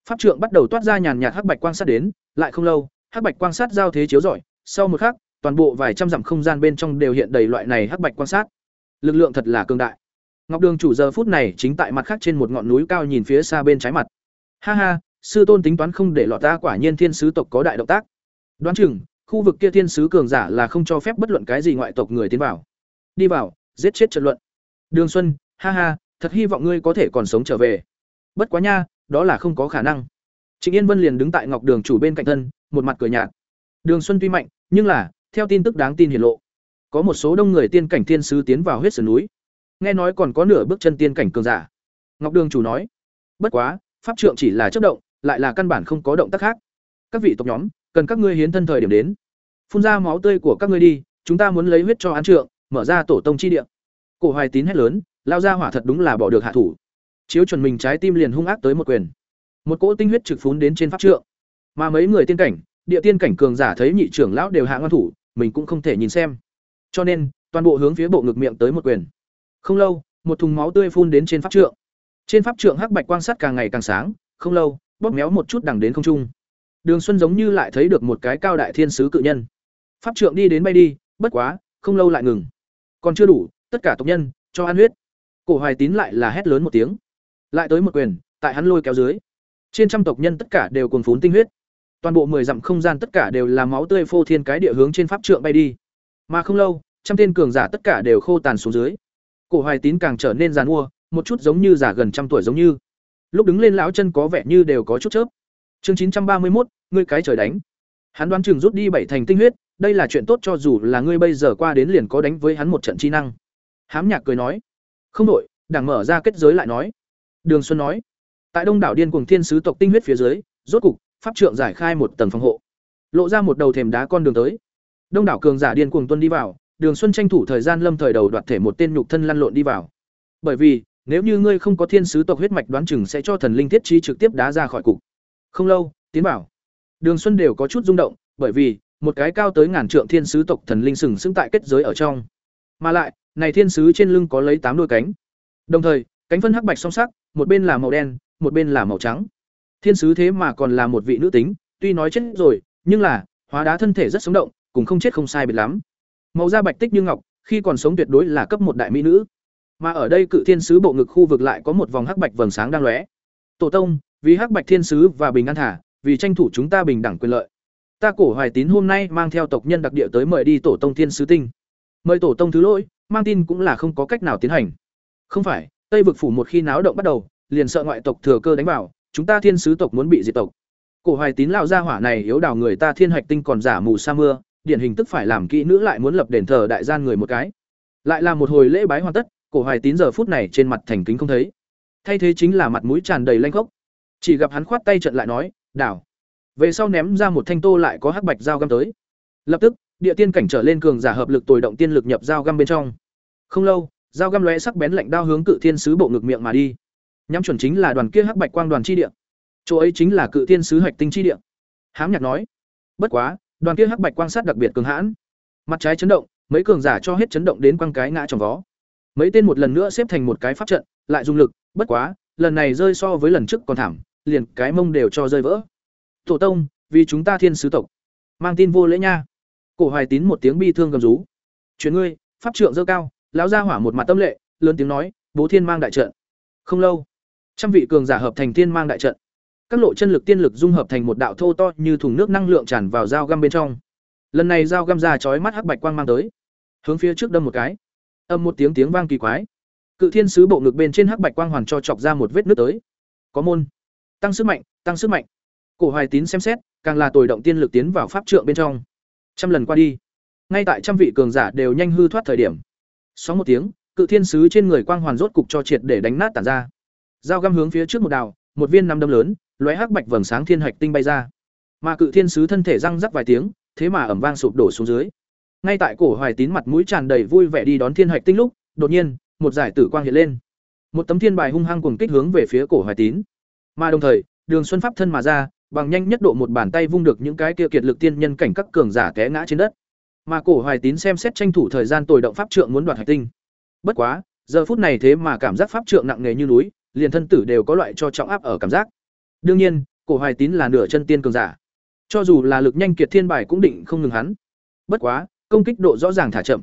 Pháp trượng bắt đầu toát ra nhàn nhạt hắc bạch quang sát đến, lại không lâu, hắc bạch quan sát giao thế chiếu rọi, sau một khắc, toàn bộ vài trăm dặm không gian bên trong đều hiện đầy loại này hắc bạch quan sát. Lực lượng thật là cường đại. Ngọc Đường chủ giờ phút này chính tại mặt khác trên một ngọn núi cao nhìn phía xa bên trái mặt. Ha ha, sư tôn tính toán không để lọt ta quả nhiên thiên sứ tộc có đại động tác. Đoán chừng, khu vực kia thiên sứ cường giả là không cho phép bất luận cái gì ngoại tộc người tiến vào. Đi vào, giết chết trận luận. Đường Xuân, ha ha, thật hy vọng ngươi có thể còn sống trở về. Bất quá nha, đó là không có khả năng. Trịnh Yên Vân liền đứng tại Ngọc Đường chủ bên cạnh thân, một mặt cười nhạt. Đường Xuân tuy mạnh, nhưng là, theo tin tức đáng tin hiển lộ, có một số đông người tiên cảnh thiên sứ tiến vào huyết sơn núi. Nghe nói còn có nửa bước chân tiên cảnh cường giả. Ngọc Đường chủ nói, bất quá, pháp trượng chỉ là chớp động, lại là căn bản không có động tác khác. Các vị tộc nhóm, cần các ngươi hiến thân thời điểm đến. Phun ra máu tươi của các ngươi đi, chúng ta muốn lấy huyết cho án trượng, mở ra tổ tông chi địa. Cổ Hoài Tín hét lớn, lao ra hỏa thật đúng là bỏ được hạ thủ. Chiếu chuẩn mình trái tim liền hung ác tới một quyền. Một cỗ tinh huyết trực phún đến trên pháp trượng. Mà mấy người tiên cảnh, địa tiên cảnh cường giả thấy nhị trưởng lão đều hạ ngoan thủ, mình cũng không thể nhìn xem. Cho nên, toàn bộ hướng phía bộ ngực miệng tới một quyền. Không lâu, một thùng máu tươi phun đến trên pháp trượng. Trên pháp trượng hắc bạch quang sắt càng ngày càng sáng, không lâu, bóp méo một chút đằng đến không trung. Đường Xuân giống như lại thấy được một cái cao đại thiên sứ cự nhân. Pháp trượng đi đến bay đi, bất quá, không lâu lại ngừng. Còn chưa đủ, tất cả tộc nhân, cho ăn huyết. Cổ Hoài Tín lại là hét lớn một tiếng. Lại tới một quyền, tại hắn lôi kéo dưới. Trên trăm tộc nhân tất cả đều cuồn phún tinh huyết. Toàn bộ mười dặm không gian tất cả đều là máu tươi phô thiên cái địa hướng trên pháp trượng bay đi. Mà không lâu, trăm tên cường giả tất cả đều khô tàn xuống dưới. Cổ Hoài Tín càng trở nên giàn mua, một chút giống như giả gần trăm tuổi giống như. Lúc đứng lên lão chân có vẻ như đều có chút chớp. Chương chín trăm ba mươi một, ngươi cái trời đánh. Hắn đoán chừng rút đi bảy thành tinh huyết, đây là chuyện tốt cho dù là ngươi bây giờ qua đến liền có đánh với hắn một trận chi năng. Hám Nhạc cười nói, "Không đổi, đảng mở ra kết giới lại nói." Đường Xuân nói, tại Đông đảo điên cuồng thiên sứ tộc tinh huyết phía dưới, rốt cục, pháp trượng giải khai một tầng phòng hộ, lộ ra một đầu thềm đá con đường tới. Đông đảo cường giả điên cuồng tuân đi vào, Đường Xuân tranh thủ thời gian lâm thời đầu đoạt thể một tên nhục thân lăn lộn đi vào. Bởi vì, nếu như ngươi không có thiên sứ tộc huyết mạch đoán chừng sẽ cho thần linh thiết trí trực tiếp đá ra khỏi cục. Không lâu, tiến bảo. Đường Xuân đều có chút rung động, bởi vì một cái cao tới ngàn trượng thiên sứ tộc thần linh sừng sững tại kết giới ở trong. Mà lại, này thiên sứ trên lưng có lấy tám đôi cánh. Đồng thời, cánh phân hắc bạch song sắc, một bên là màu đen, một bên là màu trắng. Thiên sứ thế mà còn là một vị nữ tính, tuy nói chết rồi, nhưng là hóa đá thân thể rất sống động, cũng không chết không sai biệt lắm. Màu da bạch tích như ngọc, khi còn sống tuyệt đối là cấp một đại mỹ nữ. Mà ở đây cự thiên sứ bộ ngực khu vực lại có một vòng hắc bạch vầng sáng đang lóe. Tổ tông, vì hắc bạch thiên sứ và bình an thả, vì tranh thủ chúng ta bình đẳng quyền lợi. Ta cổ Hoài Tín hôm nay mang theo tộc nhân đặc địa tới mời đi tổ tông thiên sứ tinh. Mời tổ tông thứ lỗi, mang tin cũng là không có cách nào tiến hành. Không phải, Tây vực phủ một khi náo động bắt đầu, liền sợ ngoại tộc thừa cơ đánh vào, chúng ta thiên sứ tộc muốn bị diệt tộc. Cổ Hoài Tín lão gia hỏa này yếu đào người ta thiên hạch tinh còn giả mù sa mưa, điển hình tức phải làm kỹ nữ lại muốn lập đền thờ đại gian người một cái. Lại là một hồi lễ bái hoàn tất, cổ Hoài Tín giờ phút này trên mặt thành kính không thấy. Thay thế chính là mặt mũi tràn đầy lanh khốc. Chỉ gặp hắn khoát tay trận lại nói, "Đảo." Về sau ném ra một thanh tô lại có hắc bạch dao găm tới. Lập tức, địa tiên cảnh trở lên cường giả hợp lực tồi động tiên lực nhập dao găm bên trong. Không lâu, dao găm lóe sắc bén lạnh đao hướng cự thiên sứ bộ ngực miệng mà đi. Nhắm chuẩn chính là đoàn kia hắc bạch quang đoàn chi địa. Chỗ ấy chính là cự thiên sứ hạch tinh chi địa. Hám Nhạc nói, bất quá, đoàn kia hắc bạch quang sát đặc biệt cường hãn. Mặt trái chấn động, mấy cường giả cho hết chấn động đến quăng cái ngã trong vó. Mấy tên một lần nữa xếp thành một cái pháp trận, lại dùng lực, bất quá, lần này rơi so với lần trước còn thảm, liền cái mông đều cho rơi vỡ. Tổ tông, vì chúng ta thiên sứ tộc, mang tin vô lễ nha. Cổ Hoài Tín một tiếng bi thương gầm rú. "Truyền ngươi, pháp trượng dơ cao." Lão gia hỏa một mặt tâm lệ, lớn tiếng nói, "Bố Thiên mang đại trận." Không lâu, trăm vị cường giả hợp thành Thiên mang đại trận. Các lộ chân lực tiên lực dung hợp thành một đạo thô to như thùng nước năng lượng tràn vào dao găm bên trong. Lần này dao găm ra chói mắt hắc bạch quang mang tới, hướng phía trước đâm một cái. Âm một tiếng tiếng vang kỳ quái. Cự Thiên sứ bộ ngực bên trên hắc bạch quang hoàn cho chọc ra một vết nước tới. Có môn, tăng sức mạnh, tăng sức mạnh. Cổ Hoài Tín xem xét, càng là tồi động tiên lực tiến vào pháp trượng bên trong. Trăm lần qua đi, ngay tại trăm vị cường giả đều nhanh hư thoát thời điểm. Sóng một tiếng, cự thiên sứ trên người quang hoàn rốt cục cho triệt để đánh nát tản ra. Dao găm hướng phía trước một đào, một viên năm đâm lớn, lóe hắc bạch vầng sáng thiên hạch tinh bay ra. Mà cự thiên sứ thân thể răng rắc vài tiếng, thế mà ầm vang sụp đổ xuống dưới. Ngay tại cổ Hoài Tín mặt mũi tràn đầy vui vẻ đi đón thiên hạch tinh lúc, đột nhiên, một giải tử quang hiện lên. Một tấm thiên bài hung hăng cuồng kích hướng về phía cổ Hoài Tín. Mà đồng thời, Đường Xuân pháp thân mà ra, bằng nhanh nhất độ một bàn tay vung được những cái kia kiệt lực tiên nhân cảnh các cường giả té ngã trên đất. mà cổ hoài tín xem xét tranh thủ thời gian tồi động pháp trượng muốn đoạt hạch tinh bất quá giờ phút này thế mà cảm giác pháp trượng nặng nề như núi liền thân tử đều có loại cho trọng áp ở cảm giác. Đương nhiên, cổ hoài tín là nửa chân tiên cường giả. Cho dù là lực nhanh kiệt thiên bài cũng định không ngừng hắn. Bất quá, công kích độ rõ ràng thả chậm.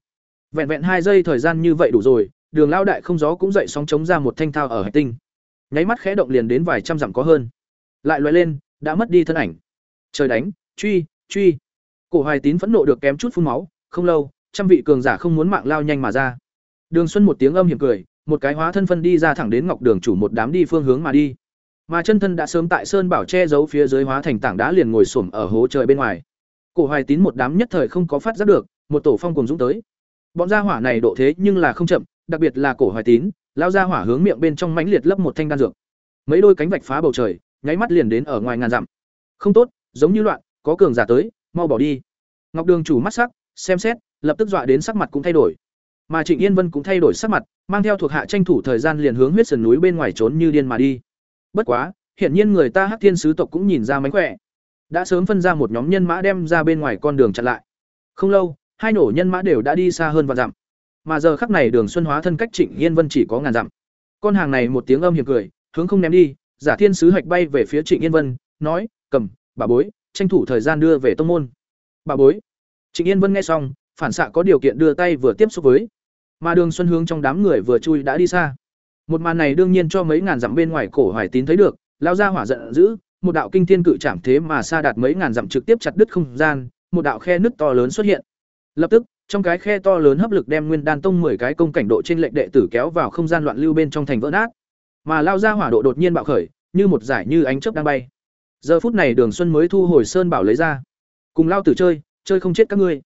Vẹn vẹn hai giây thời gian như vậy đủ rồi, đường lao đại không gió cũng dậy sóng chống ra một thanh thao ở hành tinh. Nháy mắt khẽ động liền đến vài trăm dặm có hơn. Lại loại lên, đã mất đi thân ảnh. Trời đánh, truy truy. Cổ hoài tín phẫn nộ được kém chút phun máu, không lâu, trăm vị cường giả không muốn mạng lao nhanh mà ra. Đường xuân một tiếng âm hiểm cười một cái hóa thân phân đi ra thẳng đến ngọc đường chủ một đám đi phương hướng mà đi. Mà chân thân đã sớm tại sơn bảo che giấu phía dưới hóa thành tảng đá liền ngồi xổm ở hố trời bên ngoài. Cổ hoài tín một đám nhất thời không có phát giác được, một tổ phong cùng dũng tới. Bọn gia hỏa này độ thế nhưng là không chậm, đặc biệt là cổ hoài tín lao ra hỏa hướng miệng bên trong mãnh liệt lấp một thanh đan dược. Mấy đôi cánh vạch phá bầu trời, nháy mắt liền đến ở ngoài ngàn dặm. Không tốt, giống như loạn, có cường giả tới, mau bỏ đi. Ngọc đường chủ mắt sắc, xem xét, lập tức dọa đến sắc mặt cũng thay đổi mà trịnh yên vân cũng thay đổi sắc mặt, mang theo thuộc hạ tranh thủ thời gian liền hướng huyết sườn núi bên ngoài trốn như điên mà đi. Bất quá, hiển nhiên người ta hắc thiên sứ tộc cũng nhìn ra mánh khỏe. Đã sớm phân ra một nhóm nhân mã đem ra bên ngoài con đường chặn lại. Không lâu, hai nổ nhân mã đều đã đi xa hơn và dặm. Mà giờ khắc này đường xuân hóa thân cách trịnh yên vân chỉ có ngàn dặm. Con hàng này một tiếng âm hiểm cười, hướng không ném đi, giả thiên sứ hạch bay về phía trịnh yên vân, nói, cầm, bà bối, tranh thủ thời gian đưa về tông môn. Bà bối. Trịnh yên vân nghe xong, phản xạ có điều kiện đưa tay vừa tiếp xúc với mà đường xuân hướng trong đám người vừa chui đã đi xa. Một màn này đương nhiên cho mấy ngàn dặm bên ngoài cổ hoài tín thấy được lao ra hỏa giận dữ, một đạo kinh thiên cự chạm thế mà xa đạt mấy ngàn dặm trực tiếp chặt đứt không gian, một đạo khe nứt to lớn xuất hiện. Lập tức, trong cái khe to lớn hấp lực đem nguyên đan tông mười cái công cảnh độ trên lệnh đệ tử kéo vào không gian loạn lưu bên trong thành vỡ nát. Mà lao ra hỏa độ đột nhiên bạo khởi, như một giải như ánh chớp đang bay. Giờ phút này đường xuân mới thu hồi sơn bảo lấy ra. Cùng lao tử chơi chơi không chết các ngươi.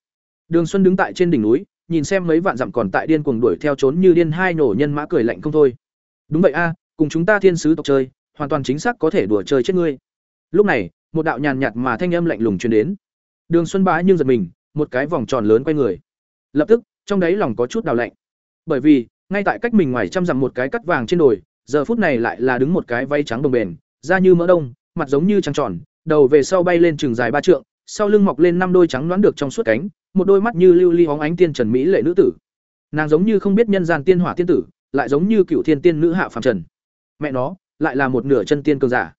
Đường xuân đứng tại trên đỉnh núi nhìn xem mấy vạn dặm còn tại điên cuồng đuổi theo trốn như điên hai nổ nhân mã cười lạnh không thôi. Đúng vậy a, cùng chúng ta thiên sứ tộc chơi, hoàn toàn chính xác có thể đùa chơi chết ngươi. Lúc này, một đạo nhàn nhạt mà thanh âm lạnh lùng truyền đến. Đường xuân bá nhưng giật mình, một cái vòng tròn lớn quay người. Lập tức, trong đáy lòng có chút đào lạnh. Bởi vì, ngay tại cách mình ngoài trăm dặm một cái cắt vàng trên đồi, giờ phút này lại là đứng một cái váy trắng đồng bền, da như mỡ đông, mặt giống như trăng tròn, đầu về sau bay lên chừng dài ba trượng, sau lưng mọc lên năm đôi trắng đoán được trong suốt cánh một đôi mắt như lưu ly hóng ánh tiên trần mỹ lệ nữ tử. Nàng giống như không biết nhân gian tiên hỏa tiên tử, lại giống như cựu thiên tiên nữ hạ phàm trần. Mẹ nó, lại là một nửa chân tiên cường giả.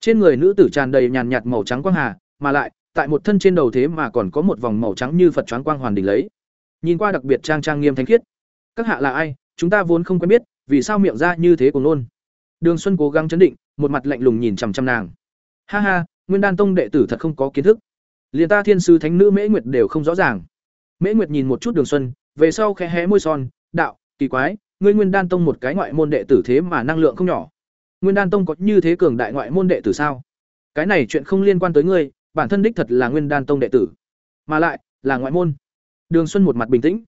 Trên người nữ tử tràn đầy nhàn nhạt màu trắng quang hà, mà lại, tại một thân trên đầu thế mà còn có một vòng màu trắng như phật choáng quang hoàn đỉnh lấy. Nhìn qua đặc biệt trang trang nghiêm thánh khiết. Các hạ là ai? Chúng ta vốn không quen biết, vì sao miệng ra như thế cùng nôn đường xuân cố gắng chấn định, một mặt lạnh lùng nhìn chằm chằm nàng. Ha ha, nguyên đan tông đệ tử thật không có kiến thức liền ta thiên sư thánh nữ mễ nguyệt đều không rõ ràng. Mễ nguyệt nhìn một chút đường xuân, về sau khẽ hé môi son, đạo, kỳ quái, ngươi nguyên đan tông một cái ngoại môn đệ tử thế mà năng lượng không nhỏ. Nguyên đan tông có như thế cường đại ngoại môn đệ tử sao? Cái này chuyện không liên quan tới ngươi, bản thân đích thật là nguyên đan tông đệ tử, mà lại là ngoại môn. Đường xuân một mặt bình tĩnh,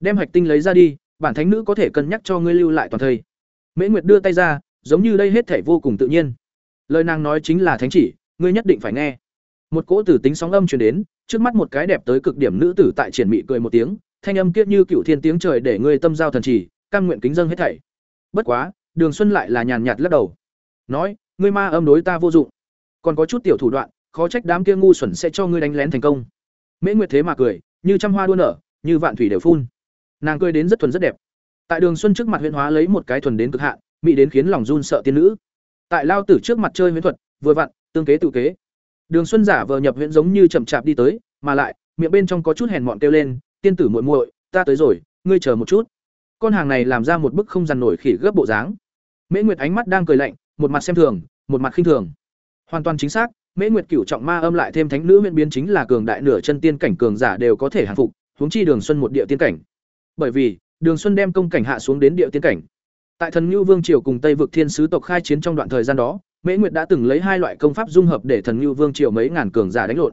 đem hạch tinh lấy ra đi, bản thánh nữ có thể cân nhắc cho ngươi lưu lại toàn thây. Mễ nguyệt đưa tay ra, giống như đây hết thể vô cùng tự nhiên. Lời nàng nói chính là thánh chỉ, ngươi nhất định phải nghe một cỗ tử tính sóng âm truyền đến, trước mắt một cái đẹp tới cực điểm nữ tử tại triển mị cười một tiếng, thanh âm kiết như cựu thiên tiếng trời để ngươi tâm giao thần chỉ cam nguyện kính dâng hết thảy. Bất quá, đường xuân lại là nhàn nhạt lắc đầu. Nói, ngươi ma âm đối ta vô dụng. Còn có chút tiểu thủ đoạn, khó trách đám kia ngu xuẩn sẽ cho ngươi đánh lén thành công. Mễ nguyệt thế mà cười, như trăm hoa đua nở, như vạn thủy đều phun. Nàng cười đến rất thuần rất đẹp. Tại đường xuân trước mặt huyễn hóa lấy một cái thuần đến cực hạn, mỹ đến khiến lòng run sợ tiên nữ. Tại lao tử trước mặt chơi huyễn thuật, vừa vặn, tương kế tự kế đường xuân giả vờ nhập huyễn giống như chậm chạp đi tới, mà lại, miệng bên trong có chút hèn mọn kêu lên, tiên tử muội muội, ta tới rồi, ngươi chờ một chút. Con hàng này làm ra một bức không dằn nổi khỉ gấp bộ dáng. Mễ nguyệt ánh mắt đang cười lạnh, một mặt xem thường, một mặt khinh thường. Hoàn toàn chính xác, mễ nguyệt cửu trọng ma âm lại thêm thánh nữ huyền biến chính là cường đại nửa chân tiên cảnh cường giả đều có thể hàng phục, huống chi đường xuân một địa tiên cảnh. Bởi vì, đường xuân đem công cảnh hạ xuống đến địa tiên cảnh. Tại thần ngưu vương triều cùng tây vực thiên sứ tộc khai chiến trong đoạn thời gian đó mễ nguyệt đã từng lấy hai loại công pháp dung hợp để thần Nưu vương triều mấy ngàn cường giả đánh lộn.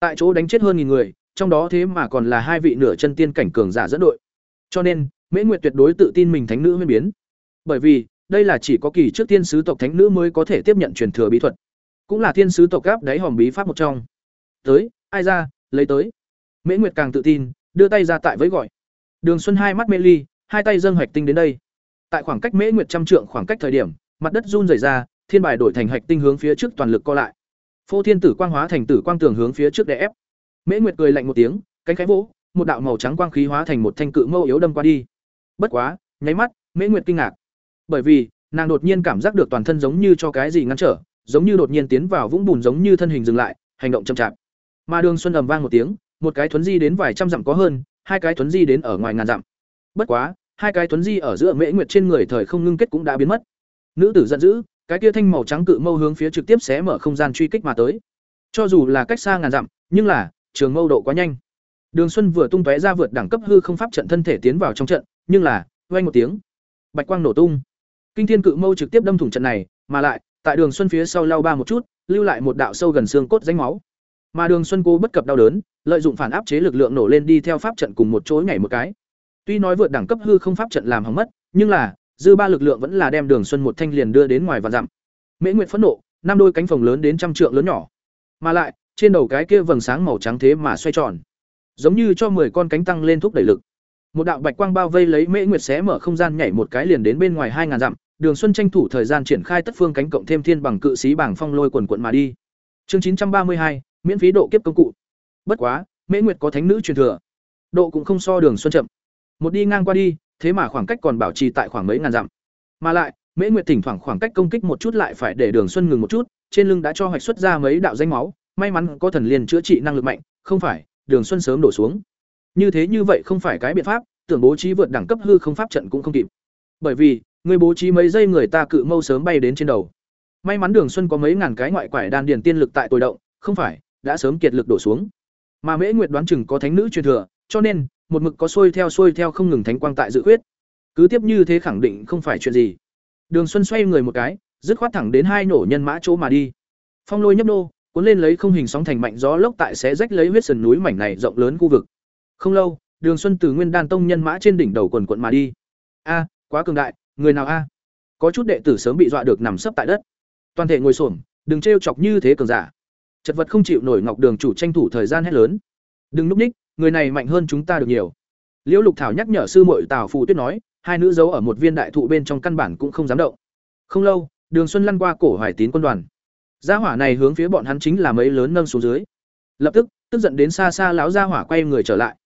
Tại chỗ đánh chết hơn nghìn người, trong đó thế mà còn là hai vị nửa chân tiên cảnh cường giả dẫn đội. Cho nên, mễ nguyệt tuyệt đối tự tin mình thánh nữ huyên biến. Bởi vì, đây là chỉ có kỳ trước Tiên sứ tộc thánh nữ mới có thể tiếp nhận truyền thừa bí thuật. Cũng là thiên sứ tộc gáp đáy hòm bí pháp một trong. Tới, ai ra, lấy tới. Mễ nguyệt càng tự tin, đưa tay ra tại với gọi. Đường xuân hai mắt mê ly, hai tay dâng hạch tinh đến đây. Tại khoảng cách mễ nguyệt trăm trượng khoảng cách thời điểm, mặt đất run rẩy ra thiên bài đổi thành hạch tinh hướng phía trước toàn lực co lại phô thiên tử quang hóa thành tử quang tường hướng phía trước đè ép mễ nguyệt cười lạnh một tiếng cánh khẽ vỗ một đạo màu trắng quang khí hóa thành một thanh cự mâu yếu đâm qua đi. Bất quá, nháy mắt, Mễ Nguyệt kinh ngạc. Bởi vì, nàng đột nhiên cảm giác được toàn thân giống như cho cái gì ngăn trở, giống như đột nhiên tiến vào vũng bùn giống như thân hình dừng lại, hành động chậm chạp. Mà Đường Xuân ầm vang một tiếng, một cái thuấn di đến vài trăm dặm có hơn, hai cái thuấn di đến ở ngoài ngàn dặm. Bất quá, hai cái thuấn di ở giữa Mễ Nguyệt trên người thời không ngưng kết cũng đã biến mất. Nữ tử giận dữ, cái kia thanh màu trắng cự mâu hướng phía trực tiếp xé mở không gian truy kích mà tới. Cho dù là cách xa ngàn dặm, nhưng là trường mâu độ quá nhanh. Đường Xuân vừa tung tóe ra vượt đẳng cấp hư không pháp trận thân thể tiến vào trong trận, nhưng là, vang một tiếng, bạch quang nổ tung. Kinh thiên cự mâu trực tiếp đâm thủng trận này, mà lại, tại Đường Xuân phía sau lao ba một chút, lưu lại một đạo sâu gần xương cốt rãnh máu. Mà Đường Xuân cố bất cập đau đớn, lợi dụng phản áp chế lực lượng nổ lên đi theo pháp trận cùng một chối nhảy một cái. Tuy nói vượt đẳng cấp hư không pháp trận làm hỏng mất, nhưng là, dư ba lực lượng vẫn là đem Đường Xuân một thanh liền đưa đến ngoài và dặm. Mễ Nguyệt phẫn nộ, năm đôi cánh phồng lớn đến trăm trượng lớn nhỏ. Mà lại, trên đầu cái kia vầng sáng màu trắng thế mà xoay tròn, giống như cho 10 con cánh tăng lên thúc đẩy lực. Một đạo bạch quang bao vây lấy Mễ Nguyệt xé mở không gian nhảy một cái liền đến bên ngoài hai ngàn dặm, Đường Xuân tranh thủ thời gian triển khai tất phương cánh cộng thêm thiên bằng cự sĩ bảng phong lôi quần quần mà đi. Chương 932, miễn phí độ kiếp công cụ. Bất quá, Mễ Nguyệt có thánh nữ truyền thừa, độ cũng không so Đường Xuân chậm. Một đi ngang qua đi, thế mà khoảng cách còn bảo trì tại khoảng mấy ngàn dặm. Mà lại, Mễ Nguyệt thỉnh thoảng khoảng cách công kích một chút lại phải để Đường Xuân ngừng một chút, trên lưng đã cho hoạch xuất ra mấy đạo danh máu, may mắn có thần liền chữa trị năng lực mạnh, không phải, Đường Xuân sớm đổ xuống. Như thế như vậy không phải cái biện pháp, tưởng bố trí vượt đẳng cấp hư không pháp trận cũng không kịp. Bởi vì, người bố trí mấy giây người ta cự mâu sớm bay đến trên đầu. May mắn Đường Xuân có mấy ngàn cái ngoại quải đan điền tiên lực tại tồi động, không phải, đã sớm kiệt lực đổ xuống. Mà Mễ Nguyệt đoán chừng có thánh nữ truyền thừa, cho nên một mực có xuôi theo xuôi theo không ngừng thánh quang tại dự khuyết. Cứ tiếp như thế khẳng định không phải chuyện gì. Đường Xuân xoay người một cái, dứt khoát thẳng đến hai nổ nhân mã chỗ mà đi. Phong lôi nhấp nô, cuốn lên lấy không hình sóng thành mạnh gió lốc tại sẽ rách lấy huyết sườn núi mảnh này rộng lớn khu vực. Không lâu, Đường Xuân từ Nguyên Đan Tông nhân mã trên đỉnh đầu quần quần mà đi. A, quá cường đại, người nào a? Có chút đệ tử sớm bị dọa được nằm sấp tại đất. Toàn thể ngồi xổm, đừng trêu chọc như thế cường giả. Chật vật không chịu nổi Ngọc Đường chủ tranh thủ thời gian hết lớn. Đừng núp ních, người này mạnh hơn chúng ta được nhiều. Liễu Lục Thảo nhắc nhở sư muội Tào Phù Tuyết nói, hai nữ giấu ở một viên đại thụ bên trong căn bản cũng không dám động. Không lâu, Đường Xuân lăn qua cổ Hoài Tín quân đoàn. Gia hỏa này hướng phía bọn hắn chính là mấy lớn nâng xuống dưới. Lập tức, tức giận đến xa xa lão gia hỏa quay người trở lại.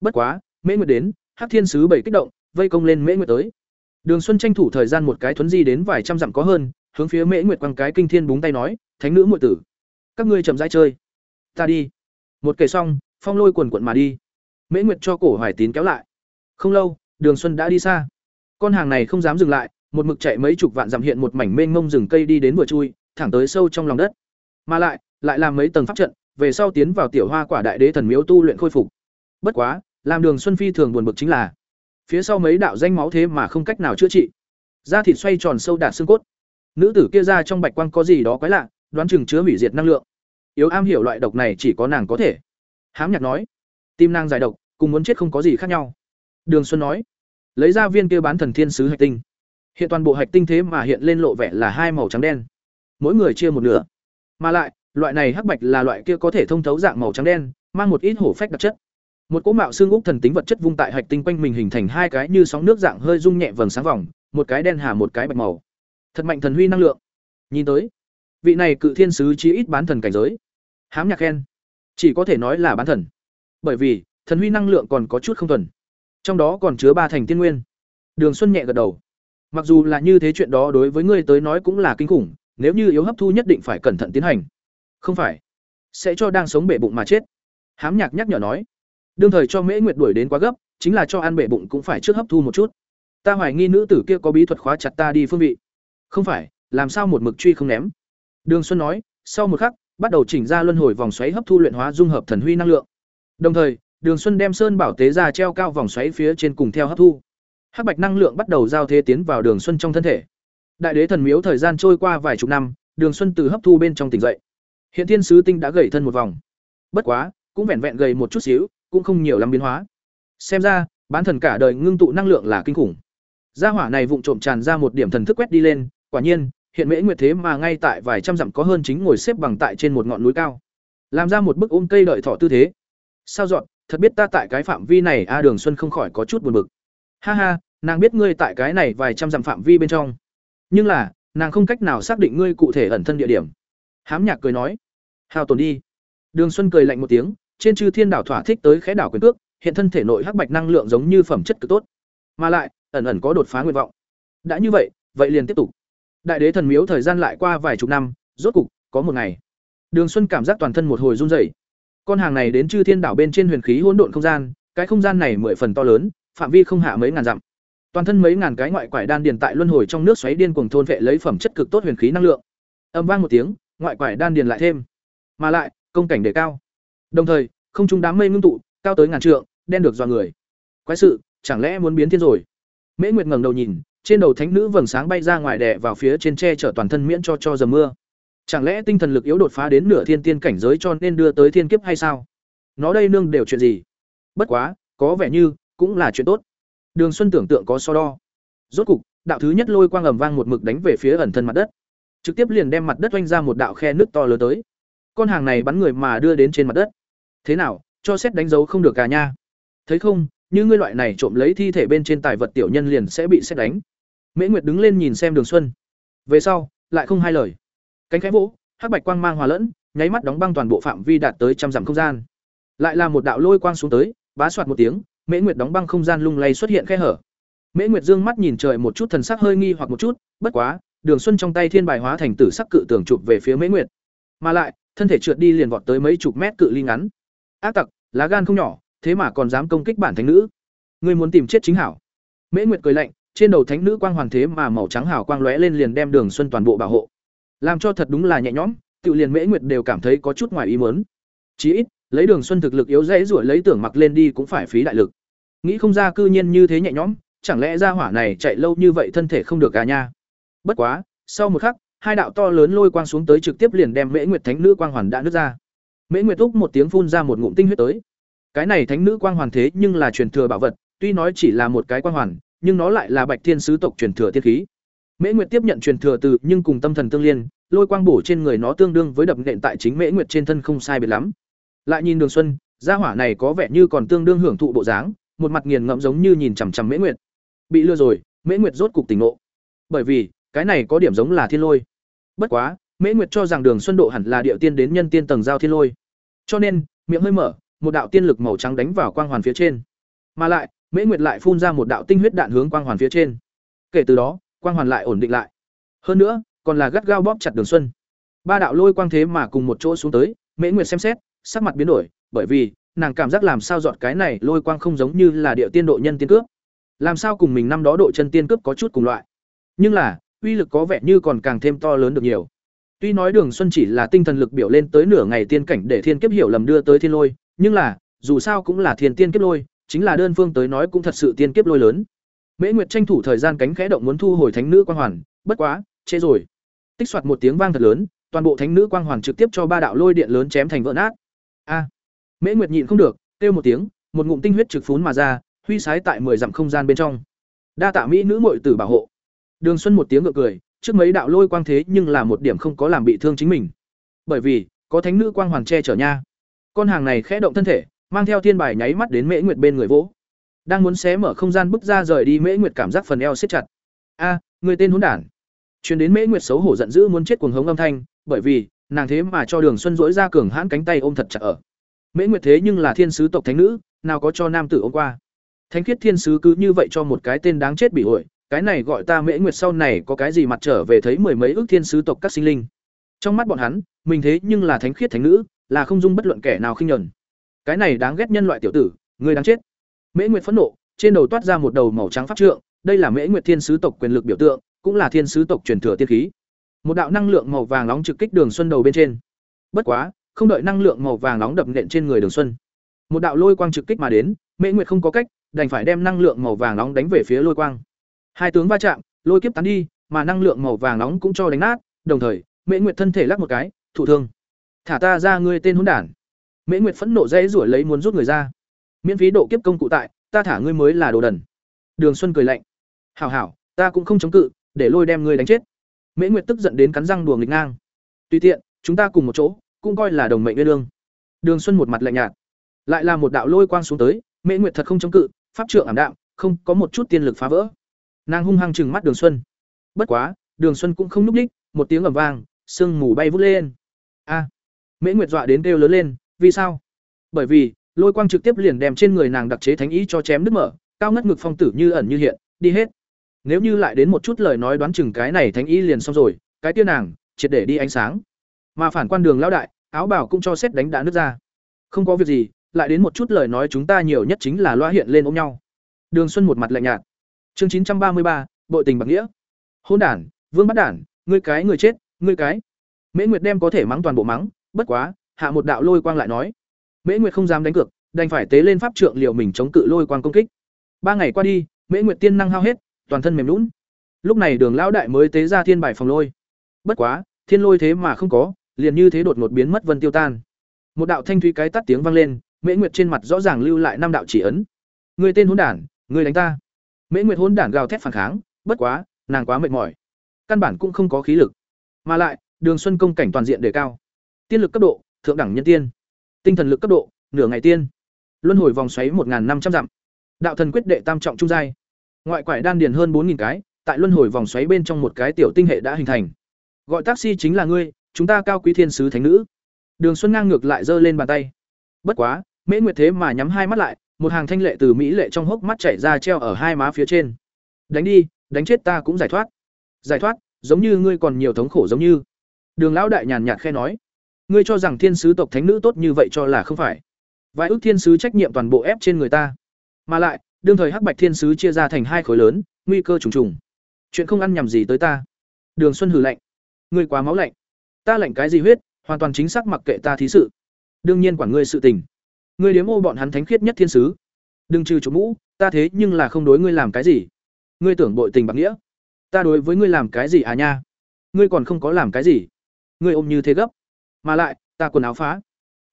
Bất quá, Mễ Nguyệt đến, Hắc Thiên sứ bảy kích động, vây công lên Mễ Nguyệt tới. Đường Xuân tranh thủ thời gian một cái thuấn di đến vài trăm dặm có hơn, hướng phía Mễ Nguyệt quăng cái kinh thiên búng tay nói, "Thánh nữ muội tử, các ngươi chậm rãi chơi, ta đi." Một kể xong, phong lôi quần quận mà đi. Mễ Nguyệt cho cổ Hoài Tín kéo lại. Không lâu, Đường Xuân đã đi xa. Con hàng này không dám dừng lại, một mực chạy mấy chục vạn dặm hiện một mảnh mênh mông rừng cây đi đến vừa chui, thẳng tới sâu trong lòng đất. Mà lại, lại làm mấy tầng pháp trận, về sau tiến vào tiểu hoa quả đại đế thần miếu tu luyện khôi phục. Bất quá, làm Đường Xuân Phi thường buồn bực chính là, phía sau mấy đạo danh máu thế mà không cách nào chữa trị. Da thịt xoay tròn sâu đạt xương cốt. Nữ tử kia ra trong bạch quang có gì đó quái lạ, đoán chừng chứa hủy diệt năng lượng. Yếu am hiểu loại độc này chỉ có nàng có thể. Hám Nhạc nói, tim nàng giải độc, cùng muốn chết không có gì khác nhau. Đường Xuân nói, lấy ra viên kia bán thần thiên sứ hạch tinh. Hiện toàn bộ hạch tinh thế mà hiện lên lộ vẻ là hai màu trắng đen. Mỗi người chia một nửa. Mà lại, loại này hắc bạch là loại kia có thể thông thấu dạng màu trắng đen, mang một ít hổ phách đặc chất. Một cỗ mạo xương úc thần tính vật chất vung tại hạch tinh quanh mình hình thành hai cái như sóng nước dạng hơi rung nhẹ vầng sáng vòng, một cái đen hà một cái bạch màu. Thật mạnh thần huy năng lượng. Nhìn tới, vị này cự thiên sứ chí ít bán thần cảnh giới. Hám nhạc khen, chỉ có thể nói là bán thần. Bởi vì, thần huy năng lượng còn có chút không thuần. Trong đó còn chứa ba thành tiên nguyên. Đường Xuân nhẹ gật đầu. Mặc dù là như thế chuyện đó đối với ngươi tới nói cũng là kinh khủng, nếu như yếu hấp thu nhất định phải cẩn thận tiến hành. Không phải, sẽ cho đang sống bể bụng mà chết. Hám Nhạc nhắc nhở nói. Đương thời cho Mễ Nguyệt đuổi đến quá gấp, chính là cho ăn bể bụng cũng phải trước hấp thu một chút. Ta hoài nghi nữ tử kia có bí thuật khóa chặt ta đi phương vị. Không phải, làm sao một mực truy không ném. Đường Xuân nói, sau một khắc, bắt đầu chỉnh ra luân hồi vòng xoáy hấp thu luyện hóa dung hợp thần huy năng lượng. Đồng thời, Đường Xuân đem sơn bảo tế ra treo cao vòng xoáy phía trên cùng theo hấp thu. Hắc bạch năng lượng bắt đầu giao thế tiến vào Đường Xuân trong thân thể. Đại đế thần miếu thời gian trôi qua vài chục năm, Đường Xuân từ hấp thu bên trong tỉnh dậy. Hiện thiên sứ tinh đã gầy thân một vòng. Bất quá, cũng vẹn vẹn gầy một chút xíu, cũng không nhiều lắm biến hóa. Xem ra, bán thần cả đời ngưng tụ năng lượng là kinh khủng. Gia hỏa này vụng trộm tràn ra một điểm thần thức quét đi lên, quả nhiên, hiện mễ nguyệt thế mà ngay tại vài trăm dặm có hơn chính ngồi xếp bằng tại trên một ngọn núi cao. Làm ra một bức ôm cây đợi thỏ tư thế. Sao dọn, thật biết ta tại cái phạm vi này a à, Đường Xuân không khỏi có chút buồn bực. Ha ha, nàng biết ngươi tại cái này vài trăm dặm phạm vi bên trong. Nhưng là, nàng không cách nào xác định ngươi cụ thể ẩn thân địa điểm. Hám Nhạc cười nói, "Hào tồn đi." Đường Xuân cười lạnh một tiếng, trên chư thiên đảo thỏa thích tới khẽ đảo quyền cước, hiện thân thể nội hắc bạch năng lượng giống như phẩm chất cực tốt, mà lại ẩn ẩn có đột phá nguyện vọng. Đã như vậy, vậy liền tiếp tục. Đại đế thần miếu thời gian lại qua vài chục năm, rốt cục có một ngày. Đường Xuân cảm giác toàn thân một hồi run rẩy. Con hàng này đến Chư Thiên đảo bên trên huyền khí hỗn độn không gian, cái không gian này mười phần to lớn, phạm vi không hạ mấy ngàn dặm. Toàn thân mấy ngàn cái ngoại quải đan điền tại luân hồi trong nước xoáy điên cuồng thôn vệ lấy phẩm chất cực tốt huyền khí năng lượng. Âm vang một tiếng, ngoại quải đan điền lại thêm, mà lại công cảnh đề cao. Đồng thời, không trung đám mây ngưng tụ, cao tới ngàn trượng, đen được dò người. Quái sự, chẳng lẽ muốn biến thiên rồi? Mễ Nguyệt ngẩng đầu nhìn, trên đầu thánh nữ vầng sáng bay ra ngoài đè vào phía trên che chở toàn thân miễn cho cho dầm mưa. Chẳng lẽ tinh thần lực yếu đột phá đến nửa thiên tiên cảnh giới cho nên đưa tới thiên kiếp hay sao? Nó đây nương đều chuyện gì? Bất quá, có vẻ như cũng là chuyện tốt. Đường Xuân tưởng tượng có so đo. Rốt cục, đạo thứ nhất lôi quang ầm vang một mực đánh về phía ẩn thân mặt đất. Trực tiếp liền đem mặt đất oanh ra một đạo khe nước to lớn tới. Con hàng này bắn người mà đưa đến trên mặt đất. Thế nào, cho xét đánh dấu không được cả nha. Thấy không, như ngươi loại này trộm lấy thi thể bên trên tài vật tiểu nhân liền sẽ bị xét đánh. Mễ Nguyệt đứng lên nhìn xem Đường Xuân. Về sau, lại không hai lời. Cánh khẽ vỗ, hắc bạch quang mang hòa lẫn, nháy mắt đóng băng toàn bộ phạm vi đạt tới trăm dặm không gian. Lại là một đạo lôi quang xuống tới, bá soạt một tiếng, Mễ Nguyệt đóng băng không gian lung lay xuất hiện khe hở. Mễ Nguyệt dương mắt nhìn trời một chút thần sắc hơi nghi hoặc một chút, bất quá, Đường Xuân trong tay thiên bài hóa thành tử sắc cự tưởng chụp về phía Mễ Nguyệt. Mà lại, thân thể trượt đi liền vọt tới mấy chục mét cự ly ngắn. Ác tặc, lá gan không nhỏ, thế mà còn dám công kích bản thánh nữ. Ngươi muốn tìm chết chính hảo. Mễ Nguyệt cười lạnh, trên đầu thánh nữ quang hoàn thế mà màu trắng hào quang lóe lên liền đem Đường Xuân toàn bộ bảo hộ. Làm cho thật đúng là nhẹ nhõm, tự liền Mễ Nguyệt đều cảm thấy có chút ngoài ý muốn. Chí ít, lấy Đường Xuân thực lực yếu dễ ruổi lấy tưởng mặc lên đi cũng phải phí đại lực. Nghĩ không ra cư nhiên như thế nhẹ nhõm, chẳng lẽ ra hỏa này chạy lâu như vậy thân thể không được à nha. Bất quá, sau một khắc, hai đạo to lớn lôi quang xuống tới trực tiếp liền đem Mễ Nguyệt Thánh nữ quang hoàn đã nứt ra. Mễ Nguyệt úc một tiếng phun ra một ngụm tinh huyết tới. Cái này Thánh nữ quang hoàn thế nhưng là truyền thừa bảo vật, tuy nói chỉ là một cái quang hoàn, nhưng nó lại là Bạch Thiên sứ tộc truyền thừa tiên khí. Mễ Nguyệt tiếp nhận truyền thừa từ nhưng cùng tâm thần tương liên, lôi quang bổ trên người nó tương đương với đập nện tại chính Mễ Nguyệt trên thân không sai biệt lắm. Lại nhìn Đường Xuân, gia hỏa này có vẻ như còn tương đương hưởng thụ bộ dáng, một mặt nghiền ngẫm giống như nhìn chằm chằm Mễ Nguyệt. Bị lừa rồi, Mễ Nguyệt rốt cục tỉnh ngộ. Bởi vì, cái này có điểm giống là thiên lôi. Bất quá, Mễ Nguyệt cho rằng Đường Xuân độ hẳn là điệu tiên đến nhân tiên tầng giao thiên lôi. Cho nên, miệng hơi mở, một đạo tiên lực màu trắng đánh vào quang hoàn phía trên. Mà lại, Mễ Nguyệt lại phun ra một đạo tinh huyết đạn hướng quang hoàn phía trên. Kể từ đó, quang hoàn lại ổn định lại. Hơn nữa, còn là gắt gao bóp chặt Đường Xuân. Ba đạo lôi quang thế mà cùng một chỗ xuống tới, Mễ Nguyệt xem xét, sắc mặt biến đổi, bởi vì nàng cảm giác làm sao giọt cái này lôi quang không giống như là địa tiên độ nhân tiên cướp. Làm sao cùng mình năm đó độ chân tiên cướp có chút cùng loại. Nhưng là, uy lực có vẻ như còn càng thêm to lớn được nhiều. Tuy nói Đường Xuân chỉ là tinh thần lực biểu lên tới nửa ngày tiên cảnh để thiên kiếp hiểu lầm đưa tới thiên lôi, nhưng là, dù sao cũng là thiên tiên kiếp lôi, chính là đơn phương tới nói cũng thật sự tiên kiếp lôi lớn. Mễ Nguyệt tranh thủ thời gian cánh khẽ động muốn thu hồi thánh nữ quang hoàn, bất quá, trễ rồi. Tích soạt một tiếng vang thật lớn, toàn bộ thánh nữ quang hoàn trực tiếp cho ba đạo lôi điện lớn chém thành vỡ nát. A! À, Mễ Nguyệt nhịn không được, kêu một tiếng, một ngụm tinh huyết trực phún mà ra, huy sái tại mười dặm không gian bên trong. Đa tạ mỹ nữ muội tử bảo hộ. Đường Xuân một tiếng ngượng cười, trước mấy đạo lôi quang thế nhưng là một điểm không có làm bị thương chính mình. Bởi vì, có thánh nữ quang hoàn che chở nha. Con hàng này khẽ động thân thể, mang theo thiên bài nháy mắt đến Mễ Nguyệt bên người vỗ. Đang muốn xé mở không gian bước ra rời đi Mễ Nguyệt cảm giác phần eo siết chặt. A, người tên hỗn đản. Truyền đến Mễ Nguyệt xấu hổ giận dữ muốn chết cuồng hống âm thanh, bởi vì, nàng thế mà cho Đường Xuân dỗi ra cường hãn cánh tay ôm thật chặt ở. Mễ Nguyệt thế nhưng là thiên sứ tộc thánh nữ, nào có cho nam tử ôm qua. Thánh khiết thiên sứ cứ như vậy cho một cái tên đáng chết bị ổi, cái này gọi ta Mễ Nguyệt sau này có cái gì mặt trở về thấy mười mấy ước thiên sứ tộc các sinh linh. Trong mắt bọn hắn, mình thế nhưng là thánh khiết thánh nữ, là không dung bất luận kẻ nào khinh nhẫn. Cái này đáng ghét nhân loại tiểu tử, người đáng chết. Mễ Nguyệt phẫn nộ, trên đầu toát ra một đầu màu trắng pháp trượng, đây là Mễ Nguyệt thiên sứ tộc quyền lực biểu tượng, cũng là thiên sứ tộc truyền thừa tiên khí. Một đạo năng lượng màu vàng nóng trực kích Đường Xuân đầu bên trên. Bất quá, không đợi năng lượng màu vàng nóng đập nện trên người Đường Xuân, một đạo lôi quang trực kích mà đến, Mễ Nguyệt không có cách, đành phải đem năng lượng màu vàng nóng đánh về phía lôi quang. Hai tướng va chạm, lôi kiếp tán đi, mà năng lượng màu vàng nóng cũng cho đánh nát, đồng thời, Mễ Nguyệt thân thể lắc một cái, thụ thương. Thả ta ra ngươi tên hỗn đản. Mễ Nguyệt phẫn nộ dãy rủa lấy muốn rút người ra. Miễn phí độ kiếp công cụ tại, ta thả ngươi mới là đồ đần. Đường Xuân cười lạnh. Hảo hảo, ta cũng không chống cự, để lôi đem ngươi đánh chết. Mễ Nguyệt tức giận đến cắn răng đùa nghịch ngang. Tùy tiện, chúng ta cùng một chỗ, cũng coi là đồng mệnh nguyên lương. Đường Xuân một mặt lạnh nhạt. Lại là một đạo lôi quang xuống tới, Mễ Nguyệt thật không chống cự, pháp trượng ảm đạm, không có một chút tiên lực phá vỡ. Nàng hung hăng trừng mắt Đường Xuân. Bất quá, Đường Xuân cũng không núp đích, một tiếng ầm vang, sương mù bay vút lên. A! Mễ Nguyệt dọa đến kêu lớn lên, vì sao? Bởi vì, lôi quang trực tiếp liền đem trên người nàng đặc chế thánh ý cho chém đứt mở cao ngất ngực phong tử như ẩn như hiện đi hết. Nếu như lại đến một chút lời nói đoán chừng cái này thánh ý liền xong rồi cái tia nàng triệt để đi ánh sáng. Mà phản quan đường lão đại áo bảo cũng cho xét đánh đã nứt ra. Không có việc gì lại đến một chút lời nói chúng ta nhiều nhất chính là loa hiện lên ôm nhau. Đường xuân một mặt lạnh nhạt. Chương chín trăm ba mươi ba bội tình bạc nghĩa. Hôn đản vương bắt đản ngươi cái người chết ngươi cái. Mễ nguyệt đem có thể mắng toàn bộ mắng bất quá hạ một đạo lôi quang lại nói, mễ nguyệt không dám đánh cược, đành phải tế lên pháp trượng liệu mình chống cự lôi quang công kích. Ba ngày qua đi, mễ nguyệt tiên năng hao hết, toàn thân mềm lún lúc này đường lão đại mới tế ra thiên bài phòng lôi. Bất quá, thiên lôi thế mà không có, liền như thế đột ngột biến mất vân tiêu tan. Một đạo thanh thúy cái tắt tiếng vang lên, mễ nguyệt trên mặt rõ ràng lưu lại năm đạo chỉ ấn. Người tên hôn đản người đánh ta. Mễ nguyệt hôn đản gào thét phản kháng, bất quá, nàng quá mệt mỏi. Căn bản cũng không có khí lực. Mà lại, đường xuân công cảnh toàn diện đề cao. Tiên lực cấp độ thượng đẳng nhân tiên. Tinh thần lực cấp độ, nửa ngày tiên. Luân hồi vòng xoáy một năm trăm dặm. Đạo thần quyết đệ tam trọng trung giai. Ngoại quải đan điền hơn bốn cái, tại luân hồi vòng xoáy bên trong một cái tiểu tinh hệ đã hình thành. Gọi taxi chính là ngươi, chúng ta cao quý thiên sứ thánh nữ. Đường xuân ngang ngược lại giơ lên bàn tay. Bất quá, mễ nguyệt thế mà nhắm hai mắt lại, một hàng thanh lệ từ mỹ lệ trong hốc mắt chảy ra treo ở hai má phía trên. Đánh đi, đánh chết ta cũng giải thoát. Giải thoát, giống như ngươi còn nhiều thống khổ giống như. Đường lão đại nhàn nhạt khe nói ngươi cho rằng thiên sứ tộc thánh nữ tốt như vậy cho là không phải. Vài ước thiên sứ trách nhiệm toàn bộ ép trên người ta. Mà lại, đương thời hắc bạch thiên sứ chia ra thành hai khối lớn, nguy cơ trùng trùng. Chuyện không ăn nhầm gì tới ta. Đường xuân hử lạnh. Ngươi quá máu lạnh. Ta lạnh cái gì huyết, hoàn toàn chính xác mặc kệ ta thí sự. Đương nhiên quản ngươi sự tình. Ngươi điếm ô bọn hắn thánh khiết nhất thiên sứ. Đừng trừ chỗ mũ, ta thế nhưng là không đối ngươi làm cái gì. Ngươi tưởng bội tình bạc nghĩa. Ta đối với ngươi làm cái gì à nha? Ngươi còn không có làm cái gì. Ngươi ôm như thế gấp mà lại, ta quần áo phá.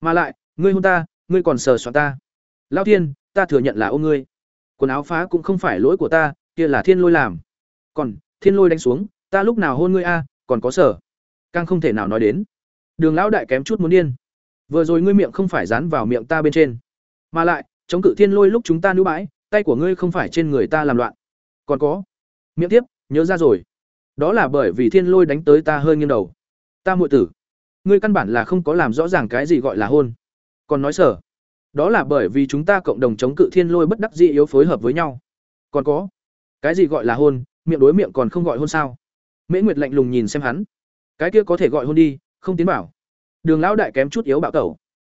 Mà lại, ngươi hôn ta, ngươi còn sờ soạn ta. Lao thiên, ta thừa nhận là ôm ngươi. Quần áo phá cũng không phải lỗi của ta, kia là thiên lôi làm. Còn, thiên lôi đánh xuống, ta lúc nào hôn ngươi a, còn có sở càng không thể nào nói đến. Đường lão đại kém chút muốn điên. Vừa rồi ngươi miệng không phải dán vào miệng ta bên trên. Mà lại, chống cự thiên lôi lúc chúng ta nữ bãi, tay của ngươi không phải trên người ta làm loạn. Còn có. Miệng tiếp, nhớ ra rồi. Đó là bởi vì thiên lôi đánh tới ta hơi nghiêng đầu. Ta muội tử ngươi căn bản là không có làm rõ ràng cái gì gọi là hôn. Còn nói sở đó là bởi vì chúng ta cộng đồng chống cự thiên lôi bất đắc dĩ yếu phối hợp với nhau. Còn có, cái gì gọi là hôn, miệng đối miệng còn không gọi hôn sao? Mễ nguyệt lạnh lùng nhìn xem hắn. Cái kia có thể gọi hôn đi, không tiến bảo. Đường lão đại kém chút yếu bạo tẩu.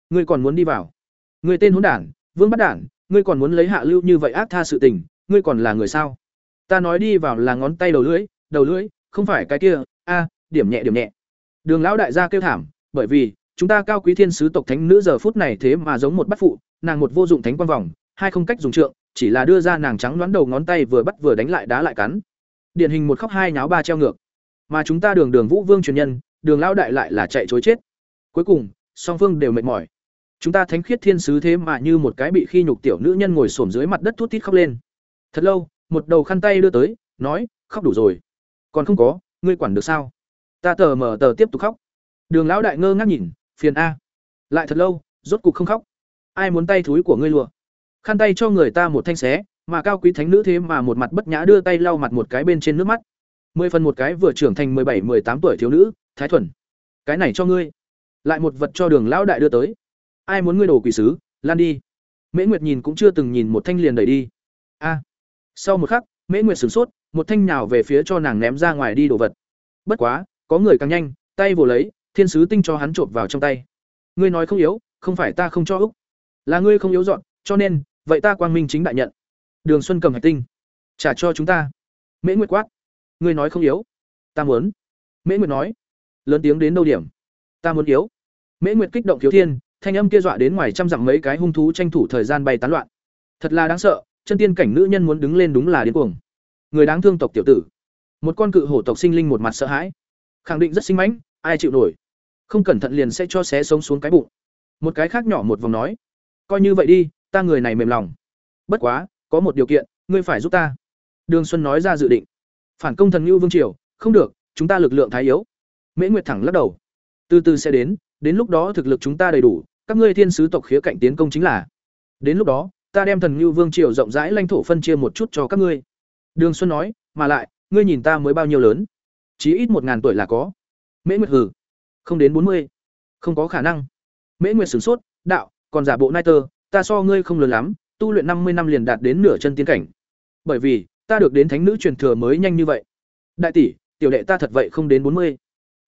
Ngươi còn muốn đi vào. Ngươi tên hôn đản, vương bắt đản, ngươi còn muốn lấy hạ lưu như vậy ác tha sự tình, ngươi còn là người sao? Ta nói đi vào là ngón tay đầu lưỡi đầu lưỡi, không phải cái kia, a, điểm nhẹ điểm nhẹ đường lão đại gia kêu thảm, bởi vì, chúng ta cao quý thiên sứ tộc thánh nữ giờ phút này thế mà giống một bắt phụ, nàng một vô dụng thánh quan vòng, hai không cách dùng trượng, chỉ là đưa ra nàng trắng đoán đầu ngón tay vừa bắt vừa đánh lại đá lại cắn. Điển hình một khóc hai nháo ba treo ngược. Mà chúng ta đường đường vũ vương truyền nhân, đường lão đại lại là chạy chối chết. Cuối cùng, song phương đều mệt mỏi. Chúng ta thánh khiết thiên sứ thế mà như một cái bị khi nhục tiểu nữ nhân ngồi xổm dưới mặt đất thút thít khóc lên. Thật lâu, một đầu khăn tay đưa tới, nói, khóc đủ rồi. Còn không có, ngươi quản được sao? Ta tờ mở tờ tiếp tục khóc. Đường lão đại ngơ ngác nhìn, phiền a. Lại thật lâu, rốt cục không khóc. Ai muốn tay thúi của ngươi lụa? khăn tay cho người ta một thanh xé, mà cao quý thánh nữ thế mà một mặt bất nhã đưa tay lau mặt một cái bên trên nước mắt. Mười phần một cái vừa trưởng thành mười bảy, mười tám tuổi thiếu nữ, thái thuần. Cái này cho ngươi. Lại một vật cho đường lão đại đưa tới. Ai muốn ngươi đồ quỷ sứ? Lan đi. Mễ nguyệt nhìn cũng chưa từng nhìn một thanh liền đẩy đi. A. Sau một khắc, mễ nguyệt sửng sốt, một thanh nào về phía cho nàng ném ra ngoài đi đồ vật. Bất quá có người càng nhanh, tay vồ lấy, thiên sứ tinh cho hắn trộm vào trong tay. Ngươi nói không yếu, không phải ta không cho úc là ngươi không yếu dọn, cho nên, vậy ta quang minh chính đại nhận. Đường xuân cầm hạch tinh. Trả cho chúng ta. Mễ nguyệt quát. Ngươi nói không yếu. Ta muốn. Mễ nguyệt nói. Lớn tiếng đến đâu điểm? Ta muốn yếu. Mễ nguyệt kích động thiếu thiên, thanh âm kia dọa đến ngoài trăm dặm mấy cái hung thú tranh thủ thời gian bay tán loạn. Thật là đáng sợ, chân tiên cảnh nữ nhân muốn đứng lên đúng là điên cuồng. Người đáng thương tộc tiểu tử. Một con cự hổ tộc sinh linh một mặt sợ hãi khẳng định rất sinh mãnh, ai chịu nổi. Không cẩn thận liền sẽ cho xé sống xuống cái bụng. Một cái khác nhỏ một vòng nói, coi như vậy đi, ta người này mềm lòng. Bất quá, có một điều kiện, ngươi phải giúp ta. Đường xuân nói ra dự định. Phản công thần ngưu vương triều, không được, chúng ta lực lượng thái yếu. Mễ nguyệt thẳng lắc đầu. Từ từ sẽ đến đến lúc đó thực lực chúng ta đầy đủ, các ngươi thiên sứ tộc khía cạnh tiến công chính là. Đến lúc đó, ta đem thần ngưu vương triều rộng rãi lãnh thổ phân chia một chút cho các ngươi. Đường xuân nói, mà lại, ngươi nhìn ta mới bao nhiêu lớn? Chí ít một ngàn tuổi là có mễ nguyệt hừ không đến bốn mươi không có khả năng mễ nguyệt sửng sốt đạo còn giả bộ nai tơ ta so ngươi không lớn lắm, tu luyện năm mươi năm liền đạt đến nửa chân tiên cảnh. Bởi vì, ta được đến thánh nữ truyền thừa mới nhanh như vậy. Đại tỷ, tiểu đệ ta thật vậy không đến bốn mươi.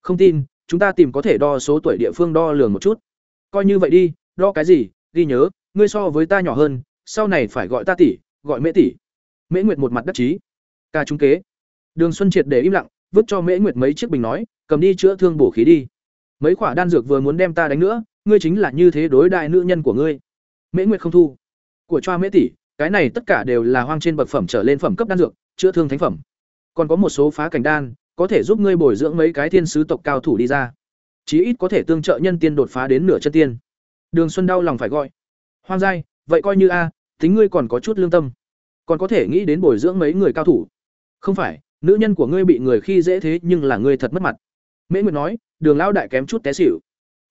Không tin, chúng ta tìm có thể đo số tuổi địa phương đo lường một chút. Coi như vậy đi, đo cái gì? Ghi nhớ, ngươi so với ta nhỏ hơn, sau này phải gọi ta tỷ, gọi Mễ tỷ. Mễ Nguyệt một mặt đắc chí. Ca trung kế. Đường Xuân triệt để im lặng, vứt cho Mễ Nguyệt mấy chiếc bình nói, cầm đi chữa thương bổ khí đi. Mấy quả đan dược vừa muốn đem ta đánh nữa, ngươi chính là như thế đối đại nữ nhân của ngươi. Mễ Nguyệt không thu. Của choa Mễ tỷ, cái này tất cả đều là hoang trên bậc phẩm trở lên phẩm cấp đan dược, chữa thương thánh phẩm. Còn có một số phá cảnh đan, có thể giúp ngươi bồi dưỡng mấy cái thiên sứ tộc cao thủ đi ra. Chí ít có thể tương trợ nhân tiên đột phá đến nửa chân tiên. Đường Xuân đau lòng phải gọi. Hoang giai, vậy coi như a, à, tính ngươi còn có chút lương tâm. Còn có thể nghĩ đến bồi dưỡng mấy người cao thủ. Không phải, nữ nhân của ngươi bị người khi dễ thế nhưng là ngươi thật mất mặt. Mễ Nguyệt nói, Đường lão đại kém chút té xỉu.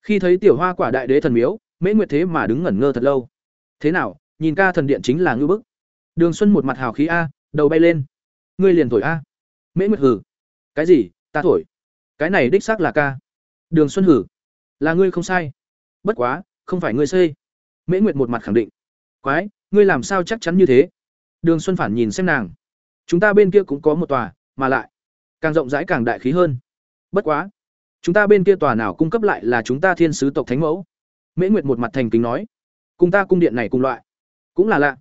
Khi thấy tiểu hoa quả đại đế thần miếu, Mễ Nguyệt thế mà đứng ngẩn ngơ thật lâu. Thế nào, nhìn ca thần điện chính là ngư bức. Đường Xuân một mặt hào khí a, đầu bay lên. Ngươi liền thổi a. Mễ Nguyệt hử. Cái gì? Ta thổi. Cái này đích xác là ca. Đường Xuân hử. Là ngươi không sai. Bất quá, không phải ngươi xây. Mễ Nguyệt một mặt khẳng định. Quái, ngươi làm sao chắc chắn như thế? Đường Xuân phản nhìn xem nàng. Chúng ta bên kia cũng có một tòa, mà lại càng rộng rãi càng đại khí hơn. Bất quá, chúng ta bên kia tòa nào cung cấp lại là chúng ta thiên sứ tộc thánh mẫu. Mễ Nguyệt một mặt thành kính nói, cùng ta cung điện này cùng loại, cũng là lạ.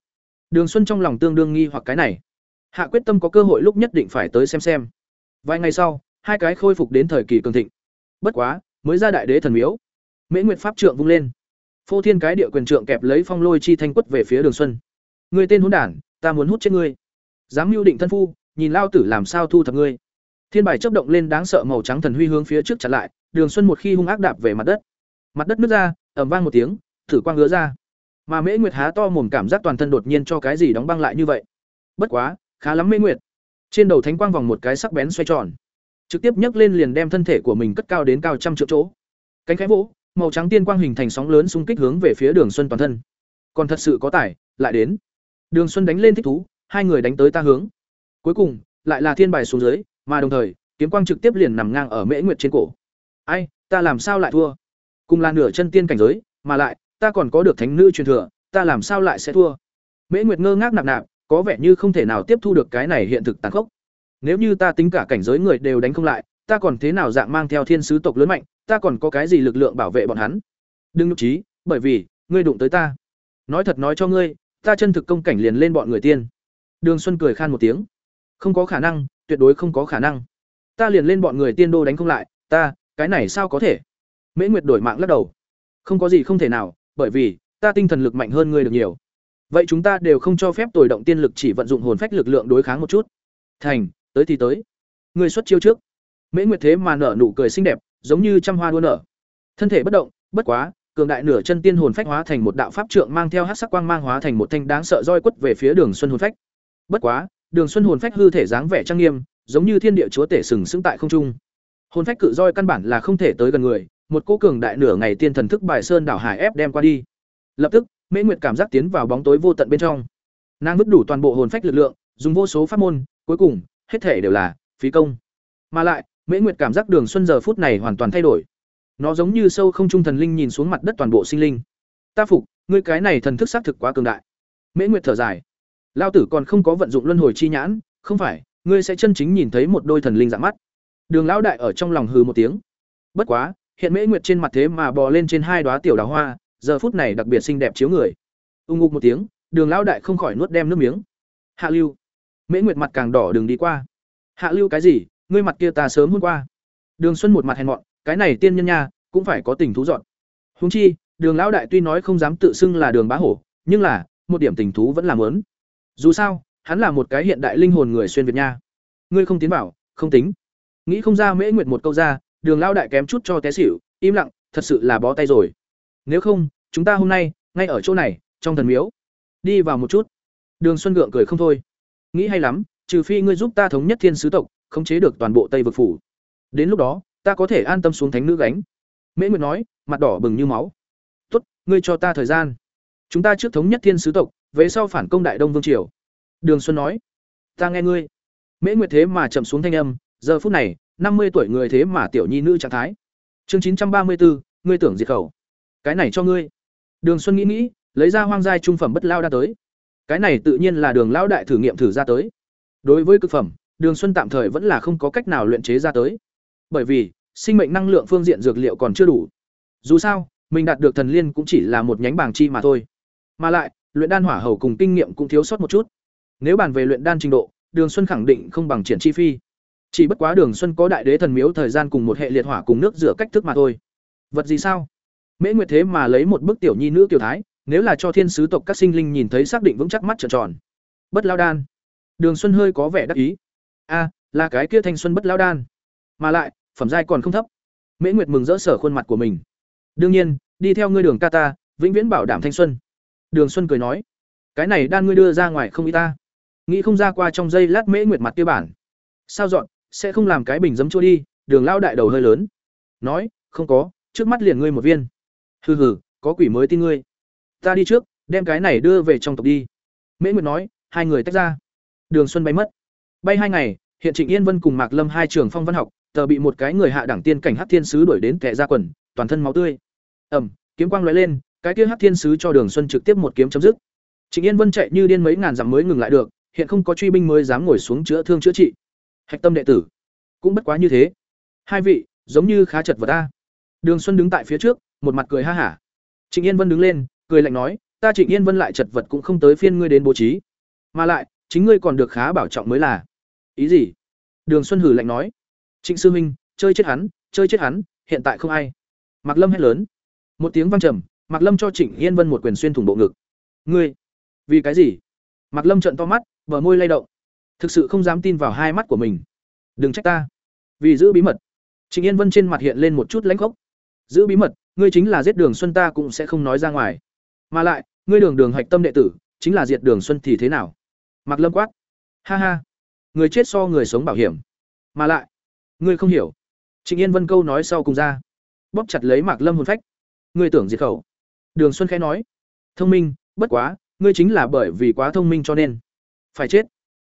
Đường Xuân trong lòng tương đương nghi hoặc cái này. Hạ quyết tâm có cơ hội lúc nhất định phải tới xem xem. Vài ngày sau, hai cái khôi phục đến thời kỳ cường thịnh. Bất quá, mới ra đại đế thần miếu. Mễ Nguyệt pháp trượng vung lên. Phô Thiên cái địa quyền trượng kẹp lấy phong lôi chi thanh quất về phía Đường Xuân. người tên hôn đản, ta muốn hút chết ngươi. Dám mưu định thân phu, nhìn lao tử làm sao thu thập ngươi. Thiên bài chớp động lên đáng sợ màu trắng thần huy hướng phía trước chặn lại, Đường Xuân một khi hung ác đạp về mặt đất. Mặt đất nứt ra, ầm vang một tiếng, thử quang ngứa ra. Mà Mễ Nguyệt há to mồm cảm giác toàn thân đột nhiên cho cái gì đóng băng lại như vậy. Bất quá, khá lắm Mễ Nguyệt. Trên đầu thánh quang vòng một cái sắc bén xoay tròn, trực tiếp nhấc lên liền đem thân thể của mình cất cao đến cao trăm triệu chỗ. Cánh khẽ vỗ, màu trắng tiên quang hình thành sóng lớn xung kích hướng về phía Đường Xuân toàn thân. Còn thật sự có tải, lại đến. Đường Xuân đánh lên thích thú, hai người đánh tới ta hướng. Cuối cùng, lại là thiên bài xuống dưới, mà đồng thời, kiếm quang trực tiếp liền nằm ngang ở Mễ Nguyệt trên cổ. Ai, ta làm sao lại thua? Cùng là nửa chân tiên cảnh giới, mà lại, ta còn có được thánh nữ truyền thừa, ta làm sao lại sẽ thua? Mễ Nguyệt ngơ ngác nạp nạp, có vẻ như không thể nào tiếp thu được cái này hiện thực tàn khốc. Nếu như ta tính cả cảnh giới người đều đánh không lại, ta còn thế nào dạng mang theo thiên sứ tộc lớn mạnh, ta còn có cái gì lực lượng bảo vệ bọn hắn? Đừng nhục trí, bởi vì ngươi đụng tới ta. Nói thật nói cho ngươi, ta chân thực công cảnh liền lên bọn người tiên. Đường Xuân cười khan một tiếng. Không có khả năng, tuyệt đối không có khả năng. Ta liền lên bọn người tiên đô đánh không lại, ta, cái này sao có thể? Mễ Nguyệt đổi mạng lắc đầu. Không có gì không thể nào, bởi vì ta tinh thần lực mạnh hơn ngươi được nhiều. Vậy chúng ta đều không cho phép tồi động tiên lực chỉ vận dụng hồn phách lực lượng đối kháng một chút. Thành, tới thì tới. Ngươi xuất chiêu trước. Mễ Nguyệt thế mà nở nụ cười xinh đẹp, giống như trăm hoa đua nở. Thân thể bất động, bất quá, cường đại nửa chân tiên hồn phách hóa thành một đạo pháp trượng mang theo hắc sắc quang mang hóa thành một thanh đáng sợ roi quất về phía Đường Xuân hồn phách. Bất quá, Đường Xuân hồn phách hư thể dáng vẻ trang nghiêm, giống như thiên địa chúa tể sừng sững tại không trung. Hồn phách cự roi căn bản là không thể tới gần người, một cô cường đại nửa ngày tiên thần thức bài sơn đảo hải ép đem qua đi. Lập tức, Mễ Nguyệt cảm giác tiến vào bóng tối vô tận bên trong. Nàng vứt đủ toàn bộ hồn phách lực lượng, dùng vô số pháp môn, cuối cùng, hết thể đều là phí công. Mà lại, Mễ Nguyệt cảm giác Đường Xuân giờ phút này hoàn toàn thay đổi. Nó giống như sâu không trung thần linh nhìn xuống mặt đất toàn bộ sinh linh. Ta phục, ngươi cái này thần thức xác thực quá cường đại. Mễ Nguyệt thở dài. Lao tử còn không có vận dụng luân hồi chi nhãn, không phải, ngươi sẽ chân chính nhìn thấy một đôi thần linh dạng mắt. Đường lão đại ở trong lòng hừ một tiếng. Bất quá, hiện Mễ Nguyệt trên mặt thế mà bò lên trên hai đóa tiểu đào hoa, giờ phút này đặc biệt xinh đẹp chiếu người. Ung ngục một tiếng, Đường lão đại không khỏi nuốt đem nước miếng. Hạ Lưu. Mễ Nguyệt mặt càng đỏ đường đi qua. Hạ Lưu cái gì? Ngươi mặt kia ta sớm hôm qua. Đường Xuân một mặt hèn mọn, cái này tiên nhân nha, cũng phải có tình thú dọn. Huống chi, Đường lão đại tuy nói không dám tự xưng là Đường Bá Hổ, nhưng là, một điểm tình thú vẫn làm muốn. Dù sao, hắn là một cái hiện đại linh hồn người xuyên Việt nha. Ngươi không tiến bảo, không tính. Nghĩ không ra Mễ Nguyệt một câu ra, Đường lão đại kém chút cho té xỉu, im lặng, thật sự là bó tay rồi. Nếu không, chúng ta hôm nay, ngay ở chỗ này, trong thần miếu, đi vào một chút. Đường Xuân gượng cười không thôi. Nghĩ hay lắm, trừ phi ngươi giúp ta thống nhất thiên sứ tộc, khống chế được toàn bộ Tây vực phủ. Đến lúc đó, ta có thể an tâm xuống thánh nữ gánh. Mễ Nguyệt nói, mặt đỏ bừng như máu. "Tốt, ngươi cho ta thời gian. Chúng ta trước thống nhất thiên sứ tộc, về sau phản công Đại Đông Vương triều." Đường Xuân nói. "Ta nghe ngươi." Mễ Nguyệt thế mà chậm xuống thanh âm, giờ phút này, năm mươi tuổi người thế mà tiểu nhi nữ trạng thái. Chương chín trăm ba mươi bốn, ngươi tưởng diệt khẩu. Cái này cho ngươi. Đường Xuân nghĩ nghĩ, lấy ra hoang giai trung phẩm bất lao đa tới. Cái này tự nhiên là Đường lão đại thử nghiệm thử ra tới. Đối với cực phẩm, Đường Xuân tạm thời vẫn là không có cách nào luyện chế ra tới. Bởi vì, sinh mệnh năng lượng phương diện dược liệu còn chưa đủ. Dù sao, mình đạt được thần liên cũng chỉ là một nhánh bảng chi mà thôi. Mà lại, luyện đan hỏa hầu cùng kinh nghiệm cũng thiếu sót một chút. Nếu bàn về luyện đan trình độ, Đường Xuân khẳng định không bằng triển chi phi. Chỉ bất quá Đường Xuân có đại đế thần miếu thời gian cùng một hệ liệt hỏa cùng nước rửa cách thức mà thôi. Vật gì sao? Mễ Nguyệt thế mà lấy một bức tiểu nhi nữ tiểu thái, nếu là cho thiên sứ tộc các sinh linh nhìn thấy xác định vững chắc mắt trợn tròn. Bất lao đan. Đường Xuân hơi có vẻ đắc ý. A, là cái kia thanh xuân bất lao đan. Mà lại, phẩm giai còn không thấp. Mễ Nguyệt mừng rỡ sở khuôn mặt của mình. Đương nhiên, đi theo ngươi đường ca ta, vĩnh viễn bảo đảm thanh xuân. Đường Xuân cười nói, cái này đan ngươi đưa ra ngoài không ý ta. Nghĩ không ra qua trong giây lát Mễ Nguyệt mặt kia bản. Sao dọn, sẽ không làm cái bình giấm chua đi, Đường Lão đại đầu hơi lớn. Nói, không có, trước mắt liền ngươi một viên. Hừ hừ, có quỷ mới tin ngươi. Ta đi trước, đem cái này đưa về trong tộc đi. Mễ Nguyệt nói, hai người tách ra. Đường Xuân bay mất. Bay hai ngày, hiện Trịnh Yên Vân cùng Mạc Lâm hai trường phong văn học, tờ bị một cái người hạ đẳng tiên cảnh hắc thiên sứ đuổi đến kẻ ra quần, toàn thân máu tươi. Ầm, kiếm quang lóe lên, cái kia hắc thiên sứ cho Đường Xuân trực tiếp một kiếm chấm dứt. Trịnh Yên Vân chạy như điên mấy ngàn dặm mới ngừng lại được, hiện không có truy binh mới dám ngồi xuống chữa thương chữa trị. Hạch tâm đệ tử, cũng bất quá như thế. Hai vị, giống như khá chật vật ta. Đường Xuân đứng tại phía trước, một mặt cười ha hả. Trịnh Yên Vân đứng lên, cười lạnh nói, ta Trịnh Yên Vân lại chật vật cũng không tới phiên ngươi đến bố trí, mà lại, chính ngươi còn được khá bảo trọng mới là. Ý gì? Đường Xuân hử lạnh nói. Trịnh sư huynh, chơi chết hắn, chơi chết hắn, hiện tại không ai. Mạc Lâm hét lớn. Một tiếng vang trầm, Mạc Lâm cho Trịnh Yên Vân một quyền xuyên thủng bộ ngực. Ngươi, vì cái gì? Mạc Lâm trợn to mắt, bờ môi lay động. Thực sự không dám tin vào hai mắt của mình. Đừng trách ta, vì giữ bí mật. Trịnh Yên Vân trên mặt hiện lên một chút lãnh khốc. Giữ bí mật, ngươi chính là giết Đường Xuân ta cũng sẽ không nói ra ngoài. Mà lại, ngươi Đường Đường hạch tâm đệ tử, chính là diệt Đường Xuân thì thế nào? Mạc Lâm quát. Ha ha, người chết so người sống bảo hiểm. Mà lại, ngươi không hiểu. Trịnh Yên Vân câu nói sau cùng ra, bóp chặt lấy Mạc Lâm hồn phách. Ngươi tưởng diệt khẩu. Đường Xuân khẽ nói, thông minh, bất quá, ngươi chính là bởi vì quá thông minh cho nên phải chết.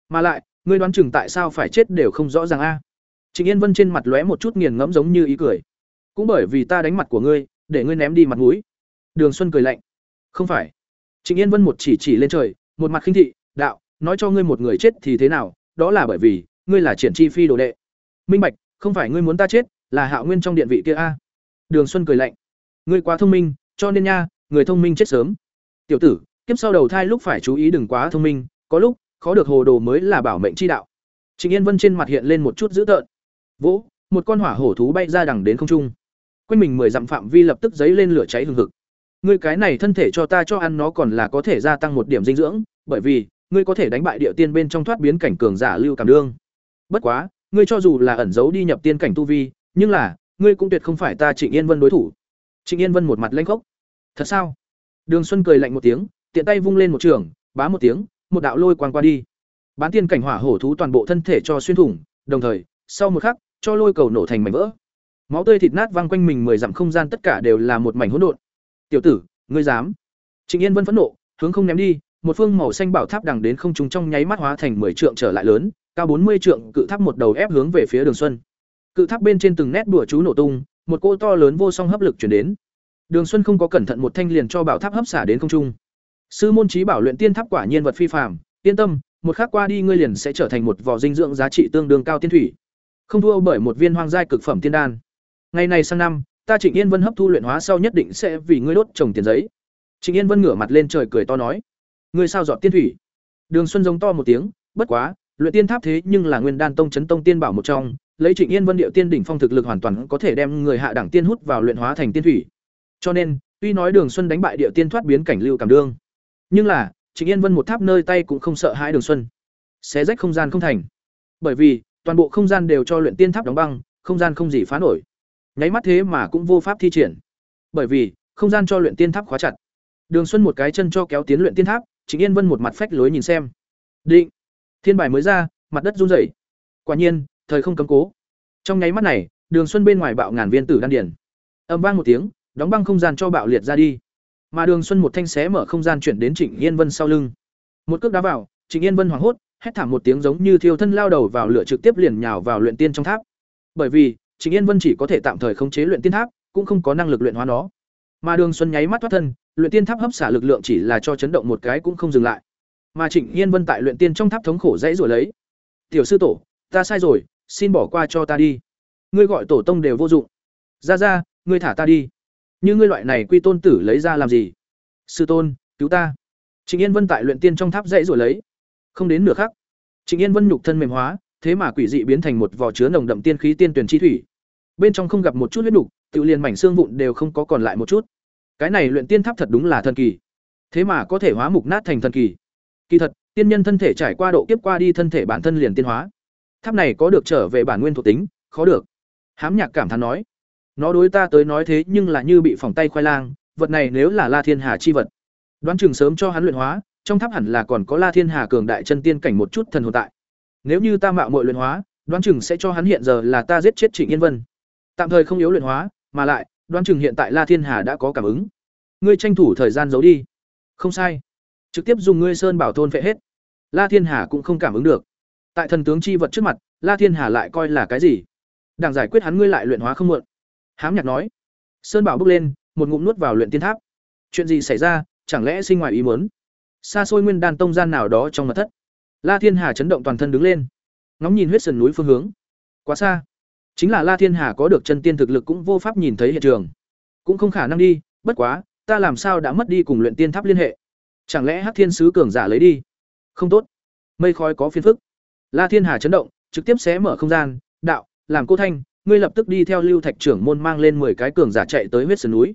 Mà lại, ngươi đoán chừng tại sao phải chết đều không rõ ràng a. Trịnh Yên Vân trên mặt lóe một chút nghiền ngẫm giống như ý cười. Cũng bởi vì ta đánh mặt của ngươi, để ngươi ném đi mặt mũi. Đường Xuân cười lạnh. Không phải. Trịnh Yên Vân một chỉ chỉ lên trời, một mặt khinh thị, đạo, nói cho ngươi một người chết thì thế nào, đó là bởi vì ngươi là triển chi phi đồ đệ. Minh Bạch, không phải ngươi muốn ta chết, là Hạo Nguyên trong điện vị kia a. Đường Xuân cười lạnh. Ngươi quá thông minh, cho nên nha, người thông minh chết sớm. Tiểu tử, kiếp sau đầu thai lúc phải chú ý đừng quá thông minh, có lúc khó được hồ đồ mới là bảo mệnh chi đạo. Trịnh Yên Vân trên mặt hiện lên một chút dữ tợn. Vỗ, một con hỏa hổ thú bay ra đằng đến không trung. Quanh mình mười dặm phạm vi lập tức giấy lên lửa cháy hừng hực. Ngươi cái này thân thể cho ta cho ăn nó còn là có thể gia tăng một điểm dinh dưỡng, bởi vì ngươi có thể đánh bại địa tiên bên trong thoát biến cảnh cường giả lưu cảm đương. Bất quá, ngươi cho dù là ẩn giấu đi nhập tiên cảnh tu vi, nhưng là, ngươi cũng tuyệt không phải ta Trịnh Yên Vân đối thủ. Trịnh Yên Vân một mặt lanh khốc. Thật sao? Đường Xuân cười lạnh một tiếng, tiện tay vung lên một trường, bá một tiếng, một đạo lôi quang qua đi. Bán tiên cảnh hỏa hổ thú toàn bộ thân thể cho xuyên thủng, đồng thời, sau một khắc, cho lôi cầu nổ thành mảnh vỡ. Máu tươi thịt nát văng quanh mình mười dặm không gian tất cả đều là một mảnh hỗn độn. "Tiểu tử, ngươi dám?" Trịnh Yên vẫn phẫn nộ, hướng không ném đi, một phương màu xanh bảo tháp đằng đến không trung trong nháy mắt hóa thành mười trượng trở lại lớn, cao bốn mươi trượng cự tháp một đầu ép hướng về phía Đường Xuân. Cự tháp bên trên từng nét đùa chú nổ tung, một cô to lớn vô song hấp lực truyền đến. Đường Xuân không có cẩn thận một thanh liền cho bảo tháp hấp xả đến không trung. Sư môn chí bảo luyện tiên tháp quả nhiên vật phi phàm, yên tâm, một khắc qua đi ngươi liền sẽ trở thành một vỏ dinh dưỡng giá trị tương đương cao tiên thủy. Không thua bởi một viên hoang giai cực phẩm tiên đan. Ngày này sang năm, ta Trịnh Yên Vân hấp thu luyện hóa sau nhất định sẽ vì ngươi đốt trồng tiền giấy. Trịnh Yên Vân ngửa mặt lên trời cười to nói: "Ngươi sao dọn tiên thủy?" Đường Xuân giống to một tiếng, bất quá, luyện tiên tháp thế nhưng là nguyên đan tông chấn tông tiên bảo một trong, lấy Trịnh Yên Vân điệu tiên đỉnh phong thực lực hoàn toàn có thể đem người hạ đẳng tiên hút vào luyện hóa thành tiên thủy. Cho nên, tuy nói Đường Xuân đánh bại Địa tiên thoát biến cảnh lưu cảm đương, nhưng là, Trịnh Yên Vân một tháp nơi tay cũng không sợ hãi Đường Xuân. Xé rách không gian không thành. Bởi vì, toàn bộ không gian đều cho luyện tiên tháp đóng băng, không gian không gì phá nổi. Nháy mắt thế mà cũng vô pháp thi triển. Bởi vì, không gian cho luyện tiên tháp khóa chặt. Đường Xuân một cái chân cho kéo tiến luyện tiên tháp, Trịnh Yên Vân một mặt phách lối nhìn xem. Định. Thiên bài mới ra, mặt đất run rẩy. Quả nhiên, thời không cấm cố. Trong nháy mắt này, Đường Xuân bên ngoài bạo ngàn viên tử đan điển. Âm vang một tiếng, đóng băng không gian cho bạo liệt ra đi. Mà Đường Xuân một thanh xé mở không gian chuyển đến Trịnh Yên Vân sau lưng. Một cước đá vào, Trịnh Yên Vân hoảng hốt, hét thảm một tiếng giống như thiêu thân lao đầu vào lửa trực tiếp liền nhào vào luyện tiên trong tháp. Bởi vì, Trịnh Yên Vân chỉ có thể tạm thời khống chế luyện tiên tháp, cũng không có năng lực luyện hóa nó. Mà Đường Xuân nháy mắt thoát thân, luyện tiên tháp hấp xả lực lượng chỉ là cho chấn động một cái cũng không dừng lại. Mà Trịnh Yên Vân tại luyện tiên trong tháp thống khổ dãy rồi lấy. "Tiểu sư tổ, ta sai rồi, xin bỏ qua cho ta đi. Ngươi gọi tổ tông đều vô dụng. Ra ra, ngươi thả ta đi. Như ngươi loại này quy tôn tử lấy ra làm gì? Sư tôn, cứu ta." Trịnh Yên Vân tại luyện tiên trong tháp dãy rồi lấy. Không đến nửa khắc, Trịnh Yên Vân nhục thân mềm hóa, thế mà quỷ dị biến thành một vỏ chứa nồng đậm tiên khí tiên tuyển chi thủy. Bên trong không gặp một chút huyết nục, tự liền mảnh xương vụn đều không có còn lại một chút. Cái này luyện tiên tháp thật đúng là thần kỳ. Thế mà có thể hóa mục nát thành thần kỳ. Kỳ thật, tiên nhân thân thể trải qua độ kiếp qua đi thân thể bản thân liền tiên hóa. Tháp này có được trở về bản nguyên thuộc tính, khó được. Hám Nhạc cảm thán nói, nó đối ta tới nói thế nhưng là như bị phỏng tay khoai lang, vật này nếu là La Thiên Hà chi vật, đoán chừng sớm cho hắn luyện hóa, trong tháp hẳn là còn có La Thiên Hà cường đại chân tiên cảnh một chút thần hồn tại. Nếu như ta mạo muội luyện hóa, đoán chừng sẽ cho hắn hiện giờ là ta giết chết Trịnh Yên Vân. Tạm thời không yếu luyện hóa, mà lại, đoán chừng hiện tại La Thiên Hà đã có cảm ứng. Ngươi tranh thủ thời gian giấu đi. Không sai. Trực tiếp dùng ngươi sơn bảo thôn phệ hết. La Thiên Hà cũng không cảm ứng được. Tại thần tướng chi vật trước mặt, La Thiên Hà lại coi là cái gì? Đang giải quyết hắn ngươi lại luyện hóa không muộn. Hám Nhạc nói. Sơn bảo bước lên, một ngụm nuốt vào luyện tiên tháp. Chuyện gì xảy ra, chẳng lẽ sinh ngoài ý muốn? Xa xôi nguyên đan tông gian nào đó trong mật thất. La Thiên Hà chấn động toàn thân đứng lên, ngóng nhìn huyết sườn núi phương hướng. Quá xa. Chính là La Thiên Hà có được chân tiên thực lực cũng vô pháp nhìn thấy hiện trường. Cũng không khả năng đi, bất quá, ta làm sao đã mất đi cùng luyện tiên tháp liên hệ? Chẳng lẽ Hắc Thiên sứ cường giả lấy đi? Không tốt. Mây khói có phiền phức. La Thiên Hà chấn động, trực tiếp xé mở không gian, đạo, làm cô thanh, ngươi lập tức đi theo Lưu Thạch trưởng môn mang lên 10 cái cường giả chạy tới huyết sơn núi.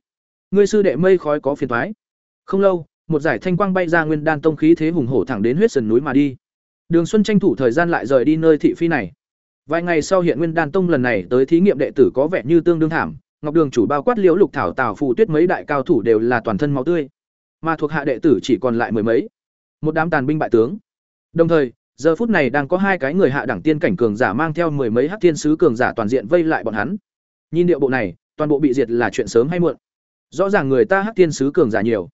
Ngươi sư đệ mây khói có phiền toái. Không lâu, một giải thanh quang bay ra nguyên đan tông khí thế hùng hổ thẳng đến huyết sơn núi mà đi. Đường Xuân tranh thủ thời gian lại rời đi nơi thị phi này. Vài ngày sau hiện Nguyên Đan Tông lần này tới thí nghiệm đệ tử có vẻ như tương đương thảm, Ngọc Đường chủ bao quát Liễu Lục Thảo Tào Phù Tuyết mấy đại cao thủ đều là toàn thân máu tươi, mà thuộc hạ đệ tử chỉ còn lại mười mấy. Một đám tàn binh bại tướng. Đồng thời, giờ phút này đang có hai cái người hạ đẳng tiên cảnh cường giả mang theo mười mấy hắc thiên sứ cường giả toàn diện vây lại bọn hắn. Nhìn điệu bộ này, toàn bộ bị diệt là chuyện sớm hay muộn. Rõ ràng người ta hắc thiên sứ cường giả nhiều,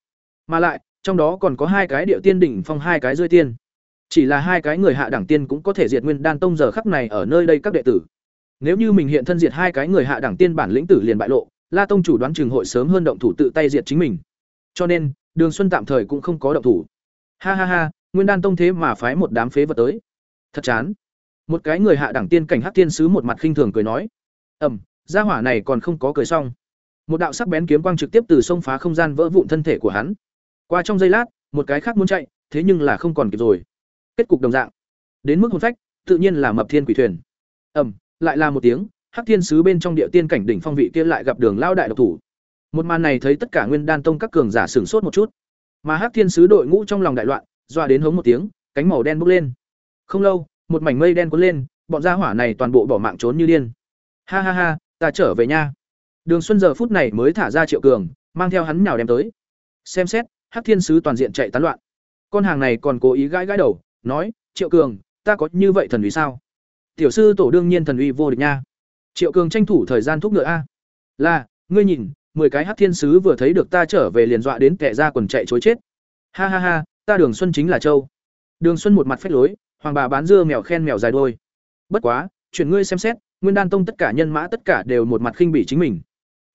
mà lại, trong đó còn có hai cái điệu tiên đỉnh phong hai cái rơi tiên. Chỉ là hai cái người hạ đẳng tiên cũng có thể diệt Nguyên Đan Tông giờ khắc này ở nơi đây các đệ tử. Nếu như mình hiện thân diệt hai cái người hạ đẳng tiên bản lĩnh tử liền bại lộ, La Tông chủ đoán trường hội sớm hơn động thủ tự tay diệt chính mình. Cho nên, Đường Xuân tạm thời cũng không có động thủ. Ha ha ha, Nguyên Đan Tông thế mà phái một đám phế vật tới. Thật chán. Một cái người hạ đẳng tiên cảnh hắc tiên sứ một mặt khinh thường cười nói: "Ầm, gia hỏa này còn không có cười xong." Một đạo sắc bén kiếm quang trực tiếp từ sông phá không gian vỡ vụn thân thể của hắn. Qua trong giây lát, một cái khác muốn chạy, thế nhưng là không còn kịp rồi kết cục đồng dạng đến mức hồn phách tự nhiên là mập thiên quỷ thuyền ẩm lại là một tiếng hắc thiên sứ bên trong địa tiên cảnh đỉnh phong vị kia lại gặp đường lao đại độc thủ một màn này thấy tất cả nguyên đan tông các cường giả sửng sốt một chút mà hắc thiên sứ đội ngũ trong lòng đại loạn doa đến hống một tiếng, cánh màu đen bốc lên. Không lâu, một mảnh mây đen cuốn lên, bọn gia hỏa này toàn bộ bỏ mạng trốn như điên. Ha ha ha, ta trở về nha. Đường xuân giờ phút này mới thả ra triệu cường, mang theo hắn nhào đem tới. Xem xét, hắc thiên sứ toàn diện chạy tán loạn. Con hàng này còn cố ý gãi gãi đầu, nói, triệu cường, ta có như vậy thần uy sao? Tiểu sư tổ đương nhiên thần uy vô địch nha. Triệu cường tranh thủ thời gian thúc ngựa a. Là, ngươi nhìn, mười cái hắc thiên sứ vừa thấy được ta trở về liền dọa đến kẻ ra quần chạy chối chết. Ha ha ha ta đường xuân chính là châu. Đường xuân một mặt phách lối, hoàng bà bán dưa mèo khen mèo dài đôi. Bất quá chuyển ngươi xem xét, nguyên đan tông tất cả nhân mã tất cả đều một mặt khinh bỉ chính mình.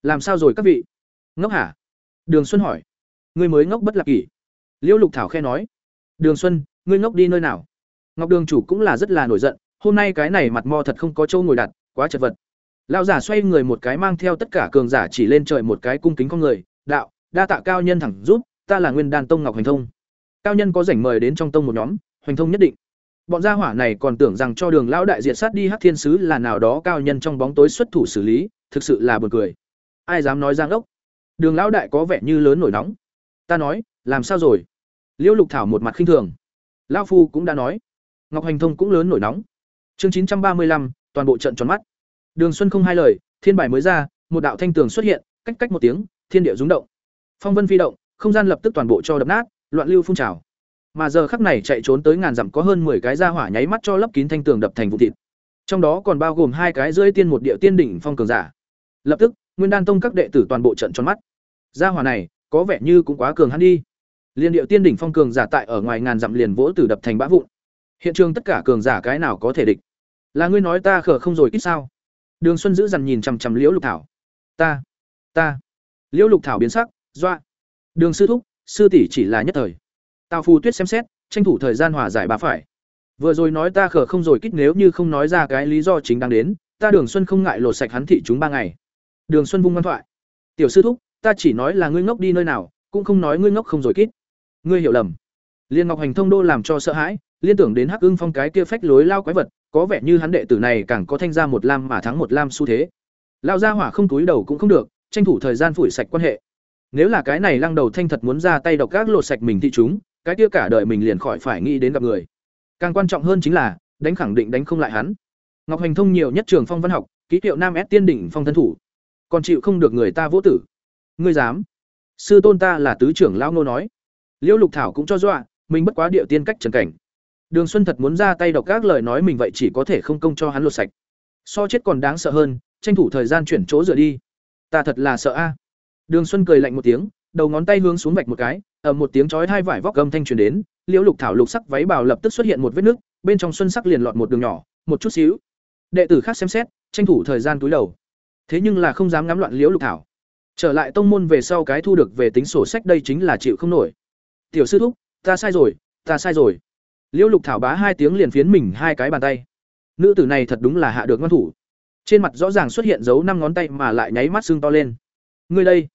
Làm sao rồi các vị? Ngốc hả? Đường xuân hỏi. Ngươi mới ngốc bất lạc kỷ. Liễu lục thảo khe nói. Đường xuân, ngươi ngốc đi nơi nào? Ngọc đường chủ cũng là rất là nổi giận, hôm nay cái này mặt mo thật không có châu ngồi đặt, quá chật vật. Lão giả xoay người một cái mang theo tất cả cường giả chỉ lên trời một cái cung kính con người, đạo, đa tạ cao nhân thẳng giúp, ta là nguyên đan tông ngọc Hành thông cao nhân có rảnh mời đến trong tông một nhóm hoành thông nhất định bọn gia hỏa này còn tưởng rằng cho đường lão đại diện sát đi hát thiên sứ là nào đó cao nhân trong bóng tối xuất thủ xử lý thực sự là buồn cười ai dám nói giang ốc đường lão đại có vẻ như lớn nổi nóng ta nói làm sao rồi liễu lục thảo một mặt khinh thường Lão phu cũng đã nói. Ngọc Hành Thông cũng lớn nổi nóng. Chương chín trăm ba mươi lăm, toàn bộ trận tròn mắt. Đường Xuân không hai lời, thiên bài mới ra, một đạo thanh tường xuất hiện, cách cách một tiếng, thiên địa rúng động. Phong vân phi động, không gian lập tức toàn bộ cho đập nát, loạn lưu phun trào. Mà giờ khắc này chạy trốn tới ngàn dặm có hơn 10 cái ra hỏa nháy mắt cho lấp kín thanh tường đập thành vụ thịt. Trong đó còn bao gồm hai cái rưỡi tiên một địa tiên đỉnh phong cường giả. Lập tức, Nguyên Đan Tông các đệ tử toàn bộ trận tròn mắt. Gia hỏa này, có vẻ như cũng quá cường hắn đi. Liên điệu tiên đỉnh phong cường giả tại ở ngoài ngàn dặm liền vỗ tử đập thành bã vụn. Hiện trường tất cả cường giả cái nào có thể địch? Là ngươi nói ta khờ không rồi ít sao? Đường Xuân giữ dằn nhìn chằm chằm Liễu Lục Thảo. Ta, ta, liễu lục thảo biến sắc doa đường sư thúc sư tỷ chỉ là nhất thời. Tào phù tuyết xem xét, tranh thủ thời gian hòa giải bà phải. Vừa rồi nói ta khờ không rồi kích nếu như không nói ra cái lý do chính đang đến, ta đường xuân không ngại lột sạch hắn thị chúng ba ngày. Đường xuân vung văn thoại. Tiểu sư thúc, ta chỉ nói là ngươi ngốc đi nơi nào, cũng không nói ngươi ngốc không rồi kít ngươi hiểu lầm. Liên ngọc hành thông đô làm cho sợ hãi, liên tưởng đến hắc ưng phong cái kia phách lối lao quái vật, có vẻ như hắn đệ tử này càng có thanh ra một lam mà thắng một lam xu thế. Lao ra hỏa không túi đầu cũng không được, tranh thủ thời gian phủi sạch quan hệ nếu là cái này lăng đầu thanh thật muốn ra tay độc các lột sạch mình thị chúng, cái kia cả đời mình liền khỏi phải nghĩ đến gặp người. Càng quan trọng hơn chính là, đánh khẳng định đánh không lại hắn. Ngọc hành thông nhiều nhất trường phong văn học, ký hiệu nam s tiên đỉnh phong thân thủ. Còn chịu không được người ta vỗ tử. Ngươi dám? Sư tôn ta là tứ trưởng lão nô nói. Liễu lục thảo cũng cho dọa, mình bất quá địa tiên cách trần cảnh. Đường xuân thật muốn ra tay độc các lời nói mình vậy chỉ có thể không công cho hắn lột sạch. So chết còn đáng sợ hơn, tranh thủ thời gian chuyển chỗ dựa đi. Ta thật là sợ a đường xuân cười lạnh một tiếng, đầu ngón tay hướng xuống vạch một cái ở một tiếng chói hai vải vóc gầm thanh truyền đến, liễu lục thảo lục sắc váy bào lập tức xuất hiện một vết nước, bên trong xuân sắc liền lọt một đường nhỏ, một chút xíu. Đệ tử khác xem xét, tranh thủ thời gian túi đầu. Thế nhưng là không dám ngắm loạn liễu lục thảo. Trở lại tông môn về sau cái thu được về tính sổ sách đây chính là chịu không nổi. Tiểu sư thúc, ta sai rồi, ta sai rồi. Liễu lục thảo bá hai tiếng liền phiến mình hai cái bàn tay. Nữ tử này thật đúng là hạ được ngon thủ. Trên mặt rõ ràng xuất hiện dấu năm ngón tay mà lại nháy mắt xương to lên. Ngươi đây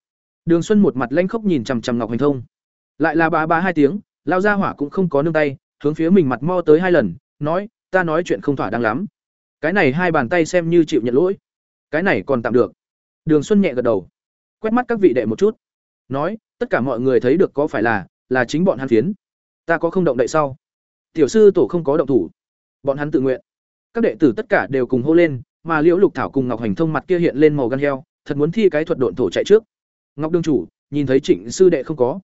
đường xuân một mặt lanh khốc nhìn chằm chằm ngọc hành thông. Lại là bá bá hai tiếng lao ra hỏa cũng không có nương tay, hướng phía mình mặt mo tới hai lần, nói, ta nói chuyện không thỏa đáng lắm. Cái này hai bàn tay xem như chịu nhận lỗi. Cái này còn tạm được. Đường xuân nhẹ gật đầu, quét mắt các vị đệ một chút, nói, tất cả mọi người thấy được có phải là là chính bọn hắn phiến. Ta có không động đậy sau. Tiểu sư tổ không có động thủ. Bọn hắn tự nguyện. Các đệ tử tất cả đều cùng hô lên, mà liễu lục thảo cùng ngọc hành thông mặt kia hiện lên màu gan heo, thật muốn thi cái thuật độn thổ chạy trước ngọc đương chủ, nhìn thấy trịnh sư đệ không có.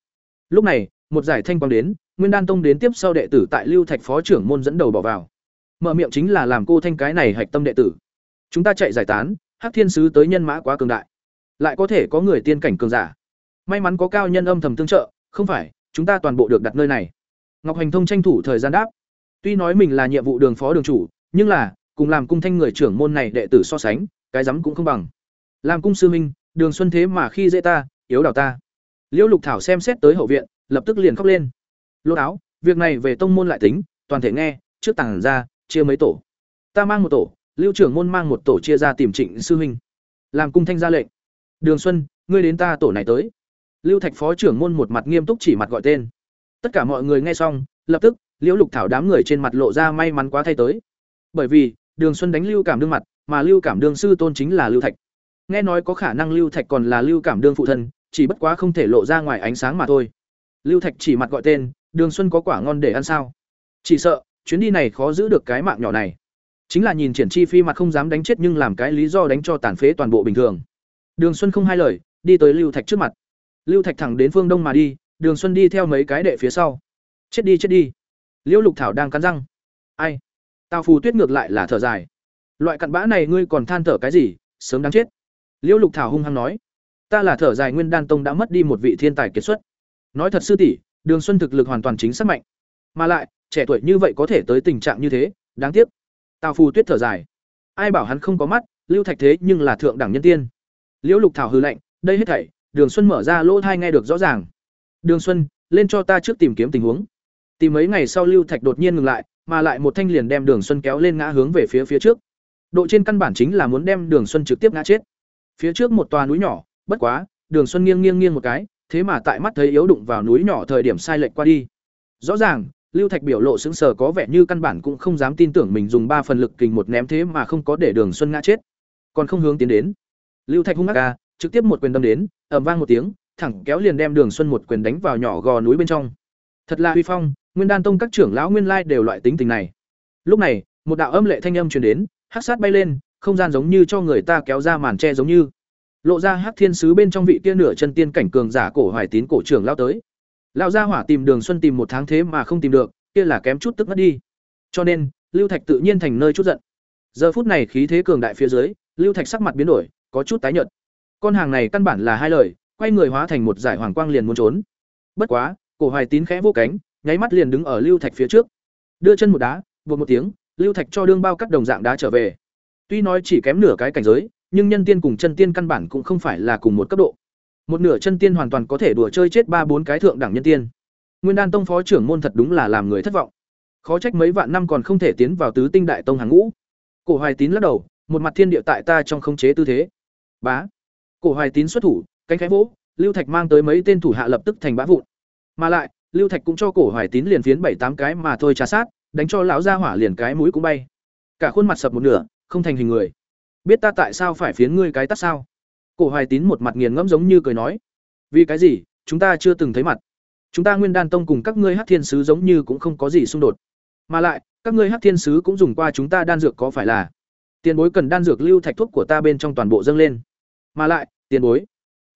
Lúc này, một giải thanh quang đến, nguyên đan tông đến tiếp sau đệ tử tại lưu thạch phó trưởng môn dẫn đầu bỏ vào. Mở miệng chính là làm cô thanh cái này hạch tâm đệ tử. Chúng ta chạy giải tán, hắc thiên sứ tới nhân mã quá cường đại. Lại có thể có người tiên cảnh cường giả. May mắn có cao nhân âm thầm tương trợ, không phải, chúng ta toàn bộ được đặt nơi này. Ngọc hành thông tranh thủ thời gian đáp. Tuy nói mình là nhiệm vụ đường phó đường chủ, nhưng là, cùng làm cung thanh người trưởng môn này đệ tử so sánh, cái rắm cũng không bằng. Làm cung sư minh đường xuân thế mà khi dễ ta, yếu đào ta. Liễu lục thảo xem xét tới hậu viện, lập tức liền khóc lên. Lô áo việc này về tông môn lại tính, toàn thể nghe, trước tảng ra, chia mấy tổ. Ta mang một tổ, lưu trưởng môn mang một tổ chia ra tìm trịnh sư huynh. Làm cung thanh ra lệnh. Đường xuân, ngươi đến ta tổ này tới. Lưu thạch phó trưởng môn một mặt nghiêm túc chỉ mặt gọi tên. Tất cả mọi người nghe xong, lập tức liễu lục thảo đám người trên mặt lộ ra may mắn quá thay tới. Bởi vì, đường xuân đánh lưu cảm đương mặt, mà lưu cảm đương sư tôn chính là lưu thạch nghe nói có khả năng lưu thạch còn là lưu cảm đương phụ thân, chỉ bất quá không thể lộ ra ngoài ánh sáng mà thôi. Lưu thạch chỉ mặt gọi tên, đường xuân có quả ngon để ăn sao? Chỉ sợ, chuyến đi này khó giữ được cái mạng nhỏ này. Chính là nhìn triển chi phi mặt không dám đánh chết nhưng làm cái lý do đánh cho tàn phế toàn bộ bình thường. Đường xuân không hai lời, đi tới lưu thạch trước mặt. Lưu thạch thẳng đến phương đông mà đi, đường xuân đi theo mấy cái đệ phía sau. Chết đi chết đi. Liễu lục thảo đang cắn răng. Ai? Tào phù tuyết ngược lại là thở dài. Loại cặn bã này ngươi còn than thở cái gì? Sớm đáng chết liễu lục thảo hung hăng nói, ta là thở dài nguyên đan tông đã mất đi một vị thiên tài kiệt xuất. Nói thật sư tỷ, đường xuân thực lực hoàn toàn chính xác mạnh. Mà lại, trẻ tuổi như vậy có thể tới tình trạng như thế, đáng tiếc. Tào phù tuyết thở dài, ai bảo hắn không có mắt, lưu thạch thế nhưng là thượng đẳng nhân tiên. Liễu lục thảo hư lệnh đây hết thảy, đường xuân mở ra lỗ thai nghe được rõ ràng. Đường xuân, lên cho ta trước tìm kiếm tình huống. Tìm mấy ngày sau lưu thạch đột nhiên ngừng lại, mà lại một thanh liền đem đường xuân kéo lên ngã hướng về phía phía trước. Độ trên căn bản chính là muốn đem đường xuân trực tiếp ngã chết phía trước một tòa núi nhỏ, bất quá, đường xuân nghiêng nghiêng nghiêng một cái, thế mà tại mắt thấy yếu đụng vào núi nhỏ thời điểm sai lệch qua đi. Rõ ràng, lưu thạch biểu lộ sững sờ có vẻ như căn bản cũng không dám tin tưởng mình dùng ba phần lực kình một ném thế mà không có để đường xuân ngã chết. Còn không hướng tiến đến. Lưu thạch hung ác ca, trực tiếp một quyền đâm đến, ầm vang một tiếng, thẳng kéo liền đem đường xuân một quyền đánh vào nhỏ gò núi bên trong. Thật là huy phong, nguyên đan tông các trưởng lão nguyên lai đều loại tính tình này. Lúc này, một đạo âm lệ thanh âm truyền đến, hắc sát bay lên không gian giống như cho người ta kéo ra màn che giống như. Lộ ra hắc thiên sứ bên trong vị kia nửa chân tiên cảnh cường giả cổ hoài tín cổ trưởng lao tới. Lão gia hỏa tìm đường xuân tìm một tháng thế mà không tìm được, kia là kém chút tức mất đi. Cho nên, lưu thạch tự nhiên thành nơi chút giận. Giờ phút này khí thế cường đại phía dưới, lưu thạch sắc mặt biến đổi, có chút tái nhợt. Con hàng này căn bản là hai lời, quay người hóa thành một giải hoàng quang liền muốn trốn. Bất quá, cổ hoài tín khẽ vô cánh, nháy mắt liền đứng ở lưu thạch phía trước. Đưa chân một đá, buộc một tiếng, lưu thạch cho đương bao cắt đồng dạng đá trở về tuy nói chỉ kém nửa cái cảnh giới, nhưng nhân tiên cùng chân tiên căn bản cũng không phải là cùng một cấp độ. Một nửa chân tiên hoàn toàn có thể đùa chơi chết ba bốn cái thượng đẳng nhân tiên. Nguyên đan tông phó trưởng môn thật đúng là làm người thất vọng. Khó trách mấy vạn năm còn không thể tiến vào tứ tinh đại tông hàng ngũ. Cổ hoài tín lắc đầu, một mặt thiên địa tại ta trong khống chế tư thế. Bá. Cổ hoài tín xuất thủ, cánh khẽ vỗ, lưu thạch mang tới mấy tên thủ hạ lập tức thành bã vụn. Mà lại, lưu thạch cũng cho cổ hoài tín liền phiến bảy tám cái mà thôi trà sát, đánh cho lão gia hỏa liền cái mũi cũng bay. Cả khuôn mặt sập một nửa không thành hình người. Biết ta tại sao phải phiến ngươi cái tắt sao? Cổ hoài tín một mặt nghiền ngẫm giống như cười nói. Vì cái gì? Chúng ta chưa từng thấy mặt. Chúng ta nguyên đan tông cùng các ngươi hát thiên sứ giống như cũng không có gì xung đột. Mà lại, các ngươi hát thiên sứ cũng dùng qua chúng ta đan dược có phải là? Tiền bối cần đan dược lưu thạch thuốc của ta bên trong toàn bộ dâng lên. Mà lại, tiền bối,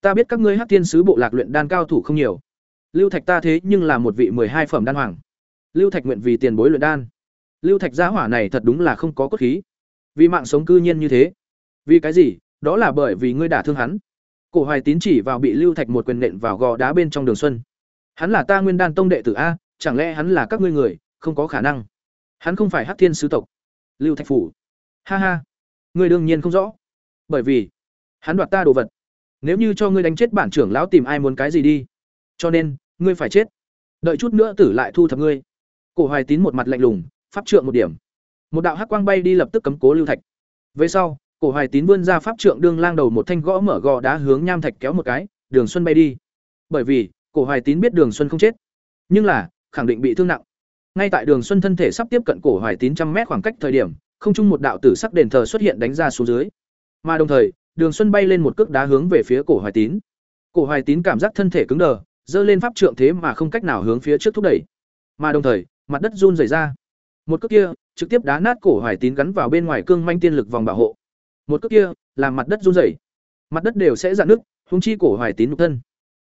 ta biết các ngươi hát thiên sứ bộ lạc luyện đan cao thủ không nhiều. Lưu thạch ta thế nhưng là một vị mười hai phẩm đan hoàng. Lưu thạch nguyện vì tiền bối luyện đan. Lưu thạch gia hỏa này thật đúng là không có cốt khí vì mạng sống cư nhiên như thế. Vì cái gì? Đó là bởi vì ngươi đả thương hắn. Cổ hoài tín chỉ vào bị lưu thạch một quyền nện vào gò đá bên trong đường xuân. Hắn là ta nguyên đan tông đệ tử a, chẳng lẽ hắn là các ngươi người, không có khả năng. Hắn không phải hắc thiên sứ tộc. Lưu thạch phủ. Ha ha. Ngươi đương nhiên không rõ. Bởi vì, hắn đoạt ta đồ vật. Nếu như cho ngươi đánh chết bản trưởng lão tìm ai muốn cái gì đi. Cho nên, ngươi phải chết. Đợi chút nữa tử lại thu thập ngươi. Cổ hoài tín một mặt lạnh lùng, pháp trượng một điểm một đạo hắc quang bay đi lập tức cấm cố lưu thạch. Về sau, cổ hoài tín vươn ra pháp trượng đương lang đầu một thanh gõ mở gò đá hướng nham thạch kéo một cái, đường xuân bay đi. Bởi vì, cổ hoài tín biết đường xuân không chết, nhưng là, khẳng định bị thương nặng. Ngay tại đường xuân thân thể sắp tiếp cận cổ hoài tín trăm mét khoảng cách thời điểm, không chung một đạo tử sắc đền thờ xuất hiện đánh ra xuống dưới. Mà đồng thời, đường xuân bay lên một cước đá hướng về phía cổ hoài tín. Cổ hoài tín cảm giác thân thể cứng đờ dơ lên pháp trượng thế mà không cách nào hướng phía trước thúc đẩy. Mà đồng thời, mặt đất run rẩy ra một cước kia, trực tiếp đá nát cổ hoài tín gắn vào bên ngoài cương manh tiên lực vòng bảo hộ. Một cước kia, làm mặt đất run rẩy. Mặt đất đều sẽ dạn nước hung chi cổ hoài tín nhục thân.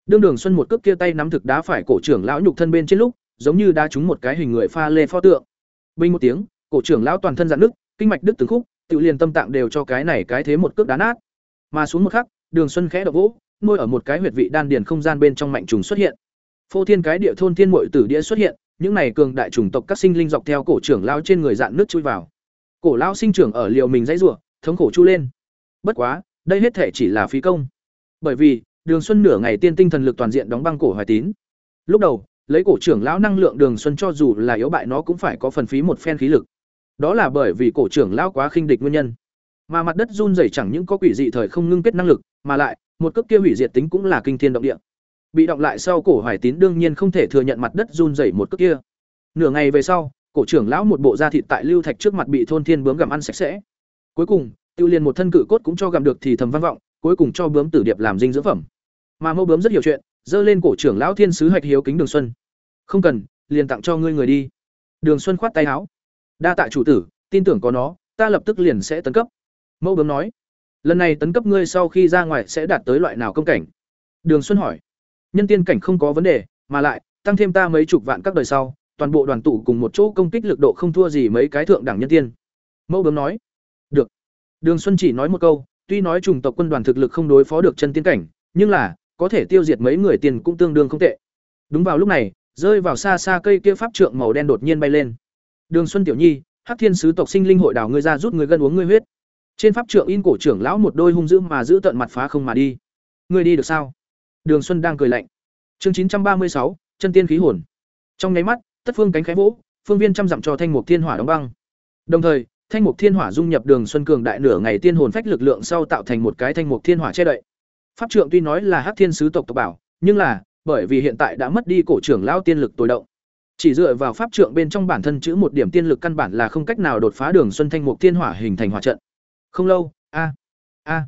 Đương đường xuân một cước kia tay nắm thực đá phải cổ trưởng lão nhục thân bên trên lúc, giống như đá trúng một cái hình người pha lê pho tượng. Bình một tiếng, cổ trưởng lão toàn thân dạn nước kinh mạch đứt từng khúc, tự liền tâm tạng đều cho cái này cái thế một cước đá nát. Mà xuống một khắc, đường xuân khẽ đập vỗ, nuôi ở một cái huyệt vị đan điền không gian bên trong mạnh trùng xuất hiện phô thiên cái địa thôn thiên mội tử đĩa xuất hiện, những này cường đại chủng tộc các sinh linh dọc theo cổ trưởng lao trên người dạn nước chui vào. Cổ lao sinh trưởng ở liều mình dãy rủa, thống khổ chu lên. Bất quá, đây hết thể chỉ là phí công. Bởi vì, đường xuân nửa ngày tiên tinh thần lực toàn diện đóng băng cổ hoài tín. Lúc đầu, lấy cổ trưởng lão năng lượng đường xuân cho dù là yếu bại nó cũng phải có phần phí một phen khí lực. Đó là bởi vì cổ trưởng lão quá khinh địch nguyên nhân. Mà mặt đất run rẩy chẳng những có quỷ dị thời không ngưng kết năng lực, mà lại, một cước kia hủy diệt tính cũng là kinh thiên động địa bị động lại sau cổ hoài tín đương nhiên không thể thừa nhận mặt đất run rẩy một cước kia. Nửa ngày về sau, cổ trưởng lão một bộ da thịt tại lưu thạch trước mặt bị thôn thiên bướm gặm ăn sạch sẽ. Cuối cùng, tiêu liền một thân cự cốt cũng cho gặm được thì thầm vang vọng, cuối cùng cho bướm tử điệp làm dinh dưỡng phẩm. Mà mẫu bướm rất hiểu chuyện, dơ lên cổ trưởng lão thiên sứ hạch hiếu kính đường xuân. Không cần, liền tặng cho ngươi người đi. Đường xuân khoát tay áo. Đa tạ chủ tử, tin tưởng có nó, ta lập tức liền sẽ tấn cấp. Mẫu bướm nói. Lần này tấn cấp ngươi sau khi ra ngoài sẽ đạt tới loại nào công cảnh? Đường xuân hỏi nhân tiên cảnh không có vấn đề, mà lại, tăng thêm ta mấy chục vạn các đời sau, toàn bộ đoàn tụ cùng một chỗ công kích lực độ không thua gì mấy cái thượng đẳng nhân tiên. Mẫu bướm nói, được. Đường xuân chỉ nói một câu, tuy nói chủng tộc quân đoàn thực lực không đối phó được chân tiên cảnh, nhưng là, có thể tiêu diệt mấy người tiền cũng tương đương không tệ. Đúng vào lúc này, rơi vào xa xa cây kia pháp trượng màu đen đột nhiên bay lên. Đường xuân tiểu nhi, hắc thiên sứ tộc sinh linh hội đảo ngươi ra rút người gân uống ngươi huyết. Trên pháp trượng in cổ trưởng lão một đôi hung dữ mà giữ tận mặt phá không mà đi. Ngươi đi được sao? Đường xuân đang cười lạnh. Chương chín trăm ba mươi sáu, chân tiên khí hồn. Trong nháy mắt, tất phương cánh khẽ vỗ, phương viên trăm dặm cho thanh mục thiên hỏa đóng băng. Đồng thời, thanh mục thiên hỏa dung nhập đường xuân cường đại nửa ngày tiên hồn phách lực lượng sau tạo thành một cái thanh mục thiên hỏa che đậy. Pháp trượng tuy nói là hắc thiên sứ tộc tộc bảo, nhưng là, bởi vì hiện tại đã mất đi cổ trưởng lão tiên lực tối động. Chỉ dựa vào pháp trượng bên trong bản thân chữ một điểm tiên lực căn bản là không cách nào đột phá đường xuân thanh mục thiên hỏa hình thành hỏa trận. Không lâu, a a.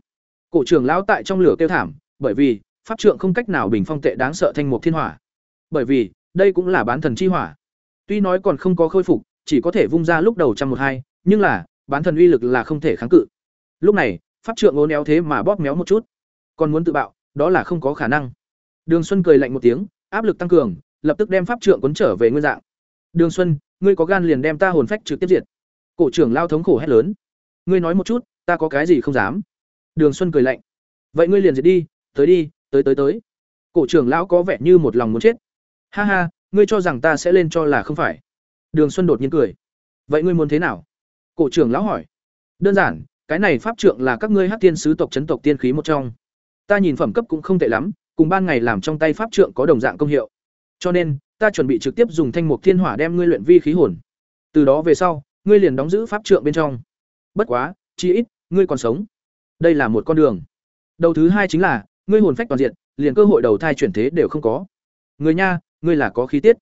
Cổ trưởng lão tại trong lửa kêu thảm, bởi vì pháp trượng không cách nào bình phong tệ đáng sợ thanh mục thiên hỏa. Bởi vì, đây cũng là bán thần chi hỏa. Tuy nói còn không có khôi phục, chỉ có thể vung ra lúc đầu trăm một hai, nhưng là, bán thần uy lực là không thể kháng cự. Lúc này, pháp trượng ố néo thế mà bóp méo một chút. Còn muốn tự bạo, đó là không có khả năng. Đường xuân cười lạnh một tiếng, áp lực tăng cường, lập tức đem pháp trượng cuốn trở về nguyên dạng. Đường xuân, ngươi có gan liền đem ta hồn phách trực tiếp diệt. Cổ trưởng lao thống khổ hét lớn. Ngươi nói một chút, ta có cái gì không dám? Đường xuân cười lạnh. Vậy ngươi liền diệt đi, tới đi tới tới tới cổ trưởng lão có vẻ như một lòng muốn chết ha ha ngươi cho rằng ta sẽ lên cho là không phải đường xuân đột nhiên cười vậy ngươi muốn thế nào cổ trưởng lão hỏi đơn giản cái này pháp trượng là các ngươi hát tiên sứ tộc chấn tộc tiên khí một trong ta nhìn phẩm cấp cũng không tệ lắm cùng ban ngày làm trong tay pháp trượng có đồng dạng công hiệu. Cho nên, ta chuẩn bị trực tiếp dùng thanh mục thiên hỏa đem ngươi luyện vi khí hồn. Từ đó về sau, ngươi liền đóng giữ pháp trượng bên trong. Bất quá, chi ít, ngươi còn sống. Đây là một con đường. Đầu thứ hai chính là, ngươi hồn phách toàn diện, liền cơ hội đầu thai chuyển thế đều không có. Người nha, ngươi là có khí tiết.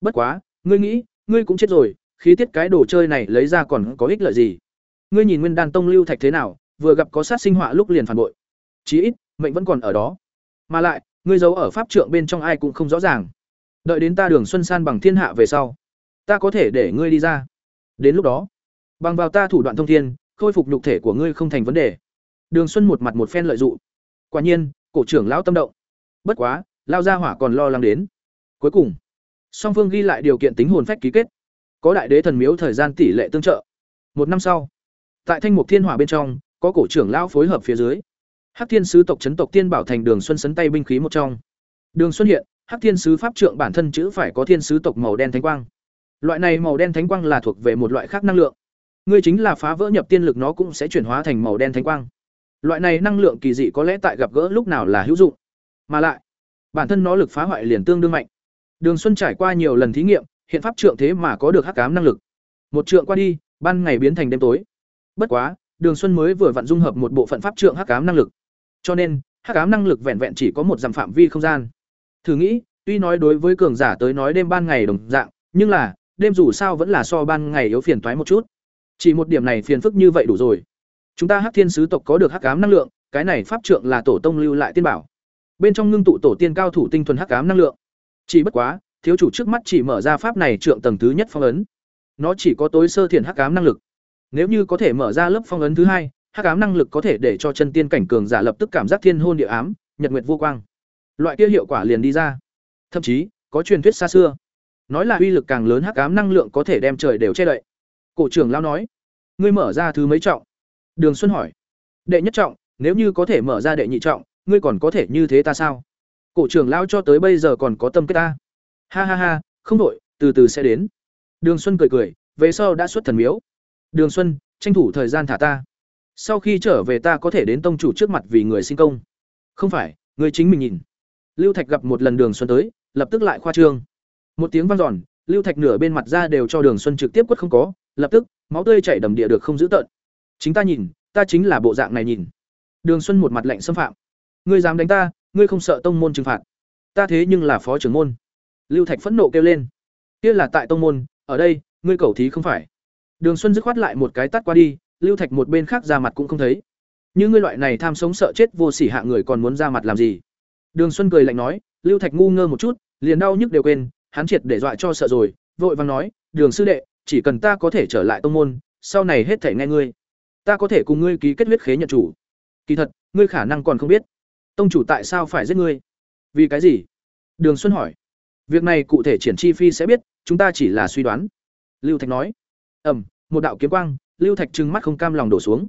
Bất quá, ngươi nghĩ, ngươi cũng chết rồi, khí tiết cái đồ chơi này lấy ra còn có ích lợi gì? Ngươi nhìn Nguyên Đan Tông lưu thạch thế nào, vừa gặp có sát sinh họa lúc liền phản bội. Chí ít, mệnh vẫn còn ở đó. Mà lại, ngươi giấu ở pháp trượng bên trong ai cũng không rõ ràng. Đợi đến ta Đường Xuân San bằng thiên hạ về sau, ta có thể để ngươi đi ra. Đến lúc đó, bằng vào ta thủ đoạn thông thiên, khôi phục nhục thể của ngươi không thành vấn đề. Đường Xuân một mặt một phen lợi dụng. Quả nhiên, cổ trưởng lão tâm động. Bất quá, lao gia hỏa còn lo lắng đến. Cuối cùng, song phương ghi lại điều kiện tính hồn phách ký kết. Có đại đế thần miếu thời gian tỷ lệ tương trợ. Một năm sau, tại Thanh Mục Thiên Hỏa bên trong, có cổ trưởng lão phối hợp phía dưới. Hắc Thiên sứ tộc chấn tộc tiên bảo thành Đường Xuân sấn tay binh khí một trong. Đường Xuân hiện, Hắc Thiên sứ pháp trượng bản thân chữ phải có thiên sứ tộc màu đen thánh quang. Loại này màu đen thánh quang là thuộc về một loại khác năng lượng. Ngươi chính là phá vỡ nhập tiên lực nó cũng sẽ chuyển hóa thành màu đen thánh quang. Loại này năng lượng kỳ dị có lẽ tại gặp gỡ lúc nào là hữu dụng, mà lại bản thân nó lực phá hoại liền tương đương mạnh. Đường Xuân trải qua nhiều lần thí nghiệm, hiện pháp trượng thế mà có được hắc ám năng lực. Một trượng qua đi, ban ngày biến thành đêm tối. Bất quá, Đường Xuân mới vừa vặn dung hợp một bộ phận pháp trượng hắc ám năng lực. Cho nên, hắc ám năng lực vẹn vẹn chỉ có một dặm phạm vi không gian. Thử nghĩ, tuy nói đối với cường giả tới nói đêm ban ngày đồng dạng, nhưng là, đêm dù sao vẫn là so ban ngày yếu phiền toái một chút. Chỉ một điểm này phiền phức như vậy đủ rồi. Chúng ta Hắc Thiên sứ tộc có được hắc ám năng lượng, cái này pháp trượng là tổ tông lưu lại tiên bảo. Bên trong ngưng tụ tổ tiên cao thủ tinh thuần hắc ám năng lượng. Chỉ bất quá, thiếu chủ trước mắt chỉ mở ra pháp này trượng tầng thứ nhất phong ấn. Nó chỉ có tối sơ thiền hắc ám năng lực. Nếu như có thể mở ra lớp phong ấn thứ hai, hắc ám năng lực có thể để cho chân tiên cảnh cường giả lập tức cảm giác thiên hôn địa ám, nhật nguyệt vô quang. Loại kia hiệu quả liền đi ra. Thậm chí, có truyền thuyết xa xưa, nói là uy lực càng lớn hắc ám năng lượng có thể đem trời đều che đậy. Cổ trưởng lão nói, ngươi mở ra thứ mấy trọng? Đường Xuân hỏi, đệ nhất trọng, nếu như có thể mở ra đệ nhị trọng, ngươi còn có thể như thế ta sao? Cổ trưởng lão cho tới bây giờ còn có tâm kết ta. Ha ha ha, không đổi, từ từ sẽ đến. Đường Xuân cười cười, về sau đã xuất thần miếu. Đường Xuân, tranh thủ thời gian thả ta. Sau khi trở về ta có thể đến tông chủ trước mặt vì người sinh công. Không phải, người chính mình nhìn. Lưu Thạch gặp một lần Đường Xuân tới, lập tức lại khoa trương. Một tiếng vang dọn, Lưu Thạch nửa bên mặt ra đều cho Đường Xuân trực tiếp quất không có, lập tức, máu tươi chảy đầm địa được không giữ tận. Chính ta nhìn, ta chính là bộ dạng này nhìn. Đường Xuân một mặt lạnh xâm phạm. Ngươi dám đánh ta, ngươi không sợ tông môn trừng phạt. Ta thế nhưng là phó trưởng môn. Lưu Thạch phẫn nộ kêu lên. Kia là tại tông môn, ở đây, ngươi cầu thí không phải. Đường Xuân dứt khoát lại một cái tát qua đi, Lưu Thạch một bên khác ra mặt cũng không thấy. Như ngươi loại này tham sống sợ chết vô sỉ hạ người còn muốn ra mặt làm gì? Đường Xuân cười lạnh nói, Lưu Thạch ngu ngơ một chút, liền đau nhức đều quên, hắn triệt để dọa cho sợ rồi, vội vàng nói, "Đường sư đệ, chỉ cần ta có thể trở lại tông môn, sau này hết thảy nghe ngươi. Ta có thể cùng ngươi ký kết huyết khế nhận chủ." Kỳ thật, ngươi khả năng còn không biết, tông chủ tại sao phải giết ngươi? Vì cái gì? Đường Xuân hỏi. Việc này cụ thể triển chi phi sẽ biết, chúng ta chỉ là suy đoán. Lưu Thạch nói. Ẩm, một đạo kiếm quang, Lưu Thạch trừng mắt không cam lòng đổ xuống.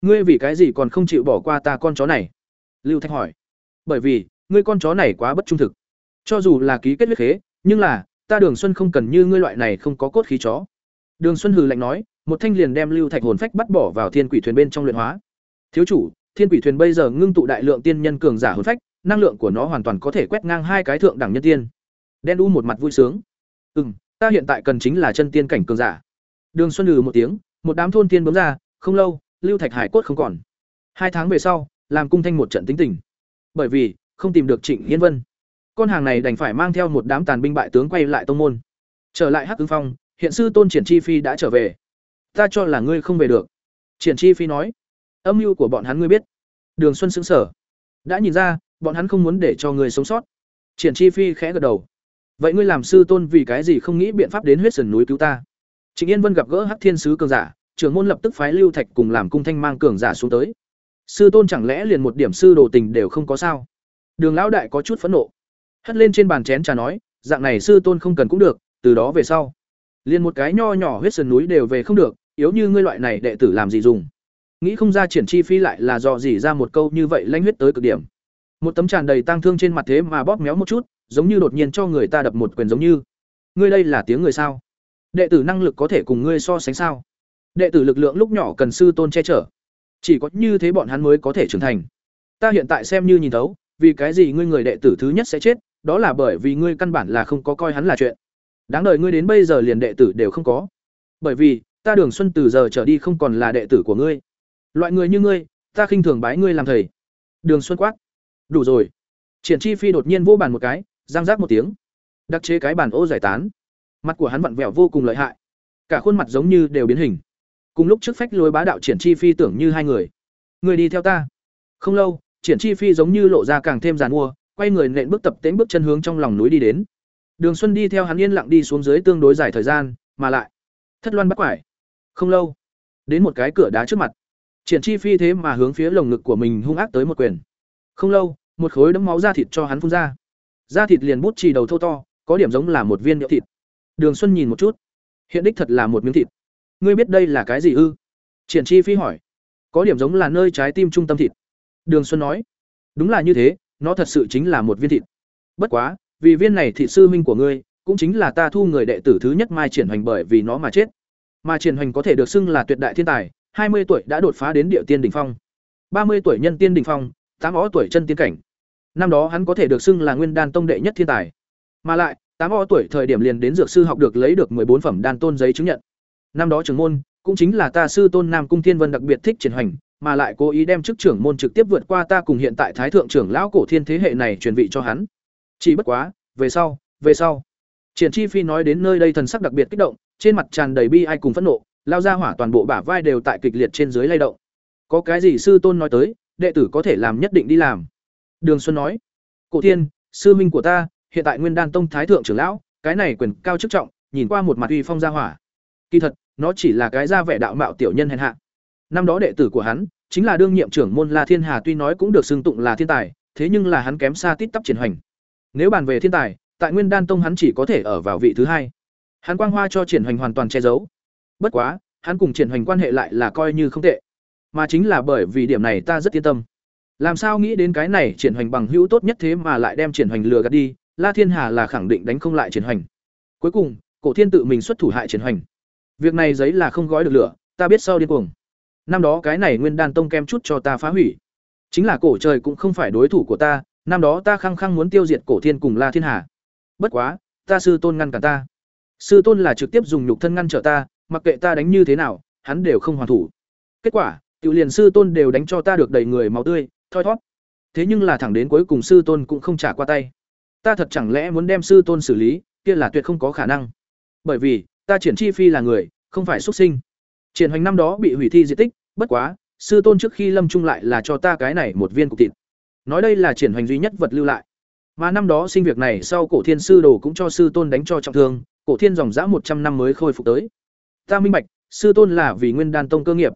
Ngươi vì cái gì còn không chịu bỏ qua ta con chó này? Lưu Thạch hỏi. Bởi vì, ngươi con chó này quá bất trung thực. Cho dù là ký kết huyết khế, nhưng là, ta Đường Xuân không cần như ngươi loại này không có cốt khí chó. Đường Xuân hừ lạnh nói, một thanh liền đem Lưu Thạch hồn phách bắt bỏ vào Thiên Quỷ thuyền bên trong luyện hóa. Thiếu chủ, Thiên Quỷ thuyền bây giờ ngưng tụ đại lượng tiên nhân cường giả hồn phách, năng lượng của nó hoàn toàn có thể quét ngang hai cái thượng đẳng nhân tiên. Đen u một mặt vui sướng. "Ừm, ta hiện tại cần chính là chân tiên cảnh cường giả." Đường Xuân lừ một tiếng, một đám thôn tiên bấm ra, không lâu, Lưu Thạch Hải cốt không còn. Hai tháng về sau, làm cung thanh một trận tính tình. Bởi vì không tìm được Trịnh yên Vân, con hàng này đành phải mang theo một đám tàn binh bại tướng quay lại tông môn. Trở lại Hắc Ứng Phong, hiện sư Tôn Triển Chi Phi đã trở về. Ta cho là ngươi không về được. Triển Chi Phi nói, âm mưu của bọn hắn ngươi biết. Đường Xuân xứng sở Đã nhìn ra, bọn hắn không muốn để cho ngươi sống sót. Triển Chi Phi khẽ gật đầu. Vậy ngươi làm sư tôn vì cái gì không nghĩ biện pháp đến huyết sườn núi cứu ta? Trịnh yên vân gặp gỡ hắc thiên sứ cường giả trưởng môn lập tức phái lưu thạch cùng làm cung thanh mang cường giả xuống tới. Sư tôn chẳng lẽ liền một điểm sư đồ tình đều không có sao? Đường lão đại có chút phẫn nộ. Hất lên trên bàn chén trà nói dạng này sư tôn không cần cũng được từ đó về sau liền một cái nho nhỏ huyết sườn núi đều về không được yếu như ngươi loại này đệ tử làm gì dùng? Nghĩ không ra triển chi phi lại là dò dỉ ra một câu như vậy lanh huyết tới cực điểm. Một tấm tràn đầy tang thương trên mặt thế mà bóp méo một chút giống như đột nhiên cho người ta đập một quyền giống như. Ngươi đây là tiếng người sao? Đệ tử năng lực có thể cùng ngươi so sánh sao? Đệ tử lực lượng lúc nhỏ cần sư tôn che chở. Chỉ có như thế bọn hắn mới có thể trưởng thành. Ta hiện tại xem như nhìn thấu vì cái gì ngươi người đệ tử thứ nhất sẽ chết, đó là bởi vì ngươi căn bản là không có coi hắn là chuyện. Đáng đời ngươi đến bây giờ liền đệ tử đều không có. Bởi vì, ta Đường Xuân từ giờ trở đi không còn là đệ tử của ngươi. Loại người như ngươi, ta khinh thường bái ngươi làm thầy. Đường Xuân quát. Đủ rồi. Triển Chi Phi đột nhiên vô bàn một cái, giang rác một tiếng. Đặc chế cái bàn ô giải tán. Mặt của hắn vặn vẹo vô cùng lợi hại. Cả khuôn mặt giống như đều biến hình. Cùng lúc trước phách lối bá đạo Triển Chi Phi tưởng như hai người. Người đi theo ta. Không lâu, Triển Chi Phi giống như lộ ra càng thêm giàn mua, quay người nện bước tập tễnh bước chân hướng trong lòng núi đi đến. Đường Xuân đi theo hắn yên lặng đi xuống dưới tương đối dài thời gian, mà lại thất loan bắt quải. Không lâu, đến một cái cửa đá trước mặt. Triển Chi Phi thế mà hướng phía lồng ngực của mình hung ác tới một quyền. Không lâu, một khối đấm máu da thịt cho hắn phun ra. Da thịt liền bút trì đầu thô to, có điểm giống là một viên nhũ thịt. Đường Xuân nhìn một chút, hiện đích thật là một miếng thịt. Ngươi biết đây là cái gì ư? Triển Chi Phi hỏi. Có điểm giống là nơi trái tim trung tâm thịt. Đường Xuân nói. Đúng là như thế, nó thật sự chính là một viên thịt. Bất quá, vì viên này thị sư huynh của ngươi, cũng chính là ta thu người đệ tử thứ nhất Mai Triển Hoành bởi vì nó mà chết. Mà Triển Hoành có thể được xưng là tuyệt đại thiên tài, hai mươi tuổi đã đột phá đến địa tiên đỉnh phong. ba mươi tuổi nhân tiên đỉnh phong, tám ó tuổi chân tiên cảnh. Năm đó hắn có thể được xưng là Nguyên Đan tông đệ nhất thiên tài. Mà lại, tám ó tuổi thời điểm liền đến dược sư học được lấy được bốn phẩm đan tôn giấy chứng nhận. Năm đó trưởng môn, cũng chính là ta sư tôn Nam Cung Thiên Vân đặc biệt thích Triển Hoành, mà lại cố ý đem chức trưởng môn trực tiếp vượt qua ta cùng hiện tại thái thượng trưởng lão cổ thiên thế hệ này truyền vị cho hắn. Chỉ bất quá, về sau, về sau. Triển Chi Phi nói đến nơi đây thần sắc đặc biệt kích động, trên mặt tràn đầy bi ai cùng phẫn nộ, lao ra hỏa toàn bộ bả vai đều tại kịch liệt trên dưới lay động. Có cái gì sư tôn nói tới, đệ tử có thể làm nhất định đi làm. Đường Xuân nói, Cổ Thiên, sư minh của ta, hiện tại Nguyên Đan Tông thái thượng trưởng lão, cái này quyền cao chức trọng, nhìn qua một mặt uy phong gia hỏa. Kỳ thật, nó chỉ là cái ra vẻ đạo mạo tiểu nhân hèn hạ. Năm đó đệ tử của hắn, chính là đương nhiệm trưởng môn La Thiên Hà tuy nói cũng được xưng tụng là thiên tài, thế nhưng là hắn kém xa tít tắp triển hành. Nếu bàn về thiên tài, tại Nguyên Đan Tông hắn chỉ có thể ở vào vị thứ hai. Hắn quang hoa cho triển hành hoàn toàn che giấu. Bất quá, hắn cùng triển hành quan hệ lại là coi như không tệ. Mà chính là bởi vì điểm này ta rất yên tâm. Làm sao nghĩ đến cái này triển hành bằng hữu tốt nhất thế mà lại đem triển hành lừa gạt đi, La Thiên Hà là khẳng định đánh không lại triển hành. Cuối cùng, Cổ Thiên tự mình xuất thủ hại triển hành. Việc này giấy là không gói được lửa, ta biết sau điên cuồng. Năm đó cái này Nguyên Đan Tông kem chút cho ta phá hủy. Chính là cổ trời cũng không phải đối thủ của ta, năm đó ta khăng khăng muốn tiêu diệt Cổ Thiên cùng La Thiên Hà. Bất quá, ta sư tôn ngăn cả ta. Sư tôn là trực tiếp dùng nhục thân ngăn trở ta, mặc kệ ta đánh như thế nào, hắn đều không hoàn thủ. Kết quả, tiểu liền sư tôn đều đánh cho ta được đầy người máu tươi, thoi thoát. Thế nhưng là thẳng đến cuối cùng sư tôn cũng không trả qua tay. Ta thật chẳng lẽ muốn đem sư tôn xử lý, kia là tuyệt không có khả năng. Bởi vì, ta triển chi phi là người, không phải xuất sinh. Triển Hoành năm đó bị hủy thi di tích, bất quá, sư tôn trước khi lâm trung lại là cho ta cái này một viên cục thịt. Nói đây là Triển Hoành duy nhất vật lưu lại. Mà năm đó sinh việc này sau Cổ Thiên sư đồ cũng cho sư tôn đánh cho trọng thương, Cổ Thiên dòng dã một trăm năm mới khôi phục tới. Ta minh bạch, sư tôn là vì Nguyên Đan tông cơ nghiệp.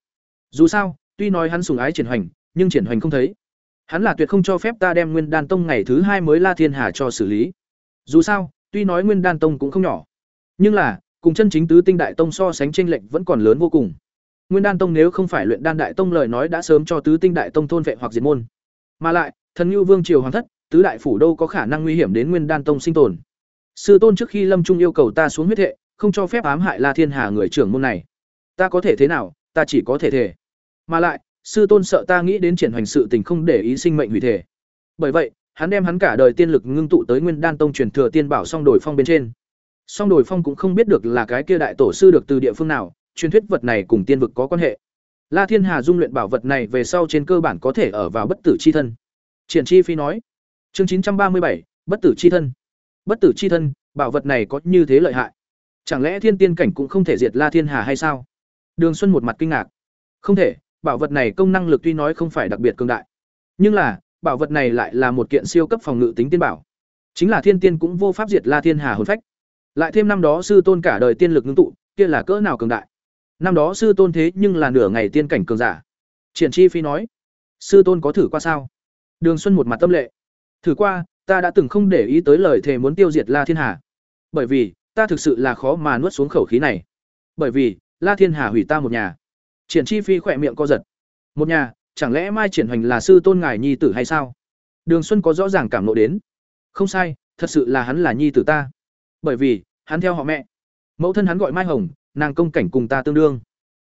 Dù sao, tuy nói hắn sùng ái Triển Hoành, nhưng Triển Hoành không thấy. Hắn là tuyệt không cho phép ta đem Nguyên Đan tông ngày thứ hai mới La Thiên Hà cho xử lý. Dù sao, tuy nói Nguyên Đan tông cũng không nhỏ, nhưng là cùng chân chính tứ tinh đại tông so sánh tranh lệch vẫn còn lớn vô cùng. Nguyên Đan tông nếu không phải luyện đan đại tông lời nói đã sớm cho tứ tinh đại tông thôn vệ hoặc diệt môn. Mà lại, thần Nưu Vương triều hoàng thất, tứ đại phủ đâu có khả năng nguy hiểm đến Nguyên Đan tông sinh tồn. Sư tôn trước khi Lâm Trung yêu cầu ta xuống huyết hệ, không cho phép ám hại La Thiên Hà người trưởng môn này. Ta có thể thế nào, ta chỉ có thể thể. Mà lại, sư tôn sợ ta nghĩ đến triển hành sự tình không để ý sinh mệnh hủy thể. Bởi vậy, hắn đem hắn cả đời tiên lực ngưng tụ tới Nguyên Đan tông truyền thừa tiên bảo song đổi phong bên trên. Song đổi Phong cũng không biết được là cái kia đại tổ sư được từ địa phương nào, truyền thuyết vật này cùng tiên vực có quan hệ. La Thiên Hà dung luyện bảo vật này về sau trên cơ bản có thể ở vào bất tử chi thân. Triển Chi Phi nói. Chương chín trăm ba mươi bảy, bất tử chi thân. Bất tử chi thân, bảo vật này có như thế lợi hại. Chẳng lẽ thiên tiên cảnh cũng không thể diệt La Thiên Hà hay sao? Đường Xuân một mặt kinh ngạc. Không thể, bảo vật này công năng lực tuy nói không phải đặc biệt cường đại, nhưng là, bảo vật này lại là một kiện siêu cấp phòng ngự tính tiên bảo. Chính là thiên tiên cũng vô pháp diệt La Thiên Hà hồn phách lại thêm năm đó sư tôn cả đời tiên lực ngưng tụ kia là cỡ nào cường đại năm đó sư tôn thế nhưng là nửa ngày tiên cảnh cường giả triển chi phi nói sư tôn có thử qua sao đường xuân một mặt tâm lệ thử qua ta đã từng không để ý tới lời thề muốn tiêu diệt la thiên hà. Bởi vì, ta thực sự là khó mà nuốt xuống khẩu khí này. Bởi vì, la thiên hà hủy ta một nhà. Triển chi phi khỏe miệng co giật. Một nhà, chẳng lẽ mai triển hoành là sư tôn ngài nhi tử hay sao? Đường xuân có rõ ràng cảm nộ đến. Không sai, thật sự là hắn là nhi tử ta. Bởi vì, hắn theo họ mẹ. Mẫu thân hắn gọi mai hồng, nàng công cảnh cùng ta tương đương.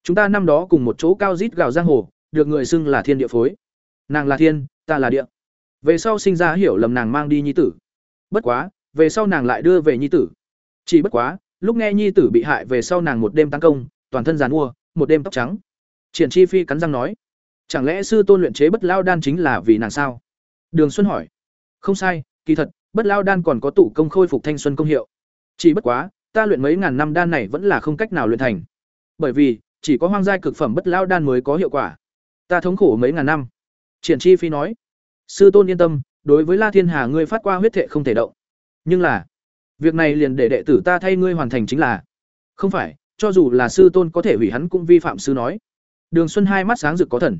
Chúng ta năm đó cùng một chỗ cao rít gào giang hồ, được người xưng là thiên địa phối. Nàng là thiên, ta là địa về sau sinh ra hiểu lầm nàng mang đi nhi tử. Bất quá, về sau nàng lại đưa về nhi tử. Chỉ bất quá, lúc nghe nhi tử bị hại về sau nàng một đêm tăng công, toàn thân giàn mua, một đêm tóc trắng. Triển chi phi cắn răng nói, chẳng lẽ sư tôn luyện chế bất lao đan chính là vì nàng sao? Đường xuân hỏi, không sai, kỳ thật, bất lao đan còn có tủ công khôi phục thanh xuân công hiệu. Chỉ bất quá, ta luyện mấy ngàn năm đan này vẫn là không cách nào luyện thành. Bởi vì, chỉ có hoang giai cực phẩm bất lao đan mới có hiệu quả. Ta thống khổ mấy ngàn năm. Triển chi phi nói sư tôn yên tâm, đối với la thiên hà ngươi phát qua huyết thệ không thể động. Nhưng là, việc này liền để đệ tử ta thay ngươi hoàn thành chính là, không phải, cho dù là sư tôn có thể hủy hắn cũng vi phạm sư nói. Đường xuân hai mắt sáng rực có thần.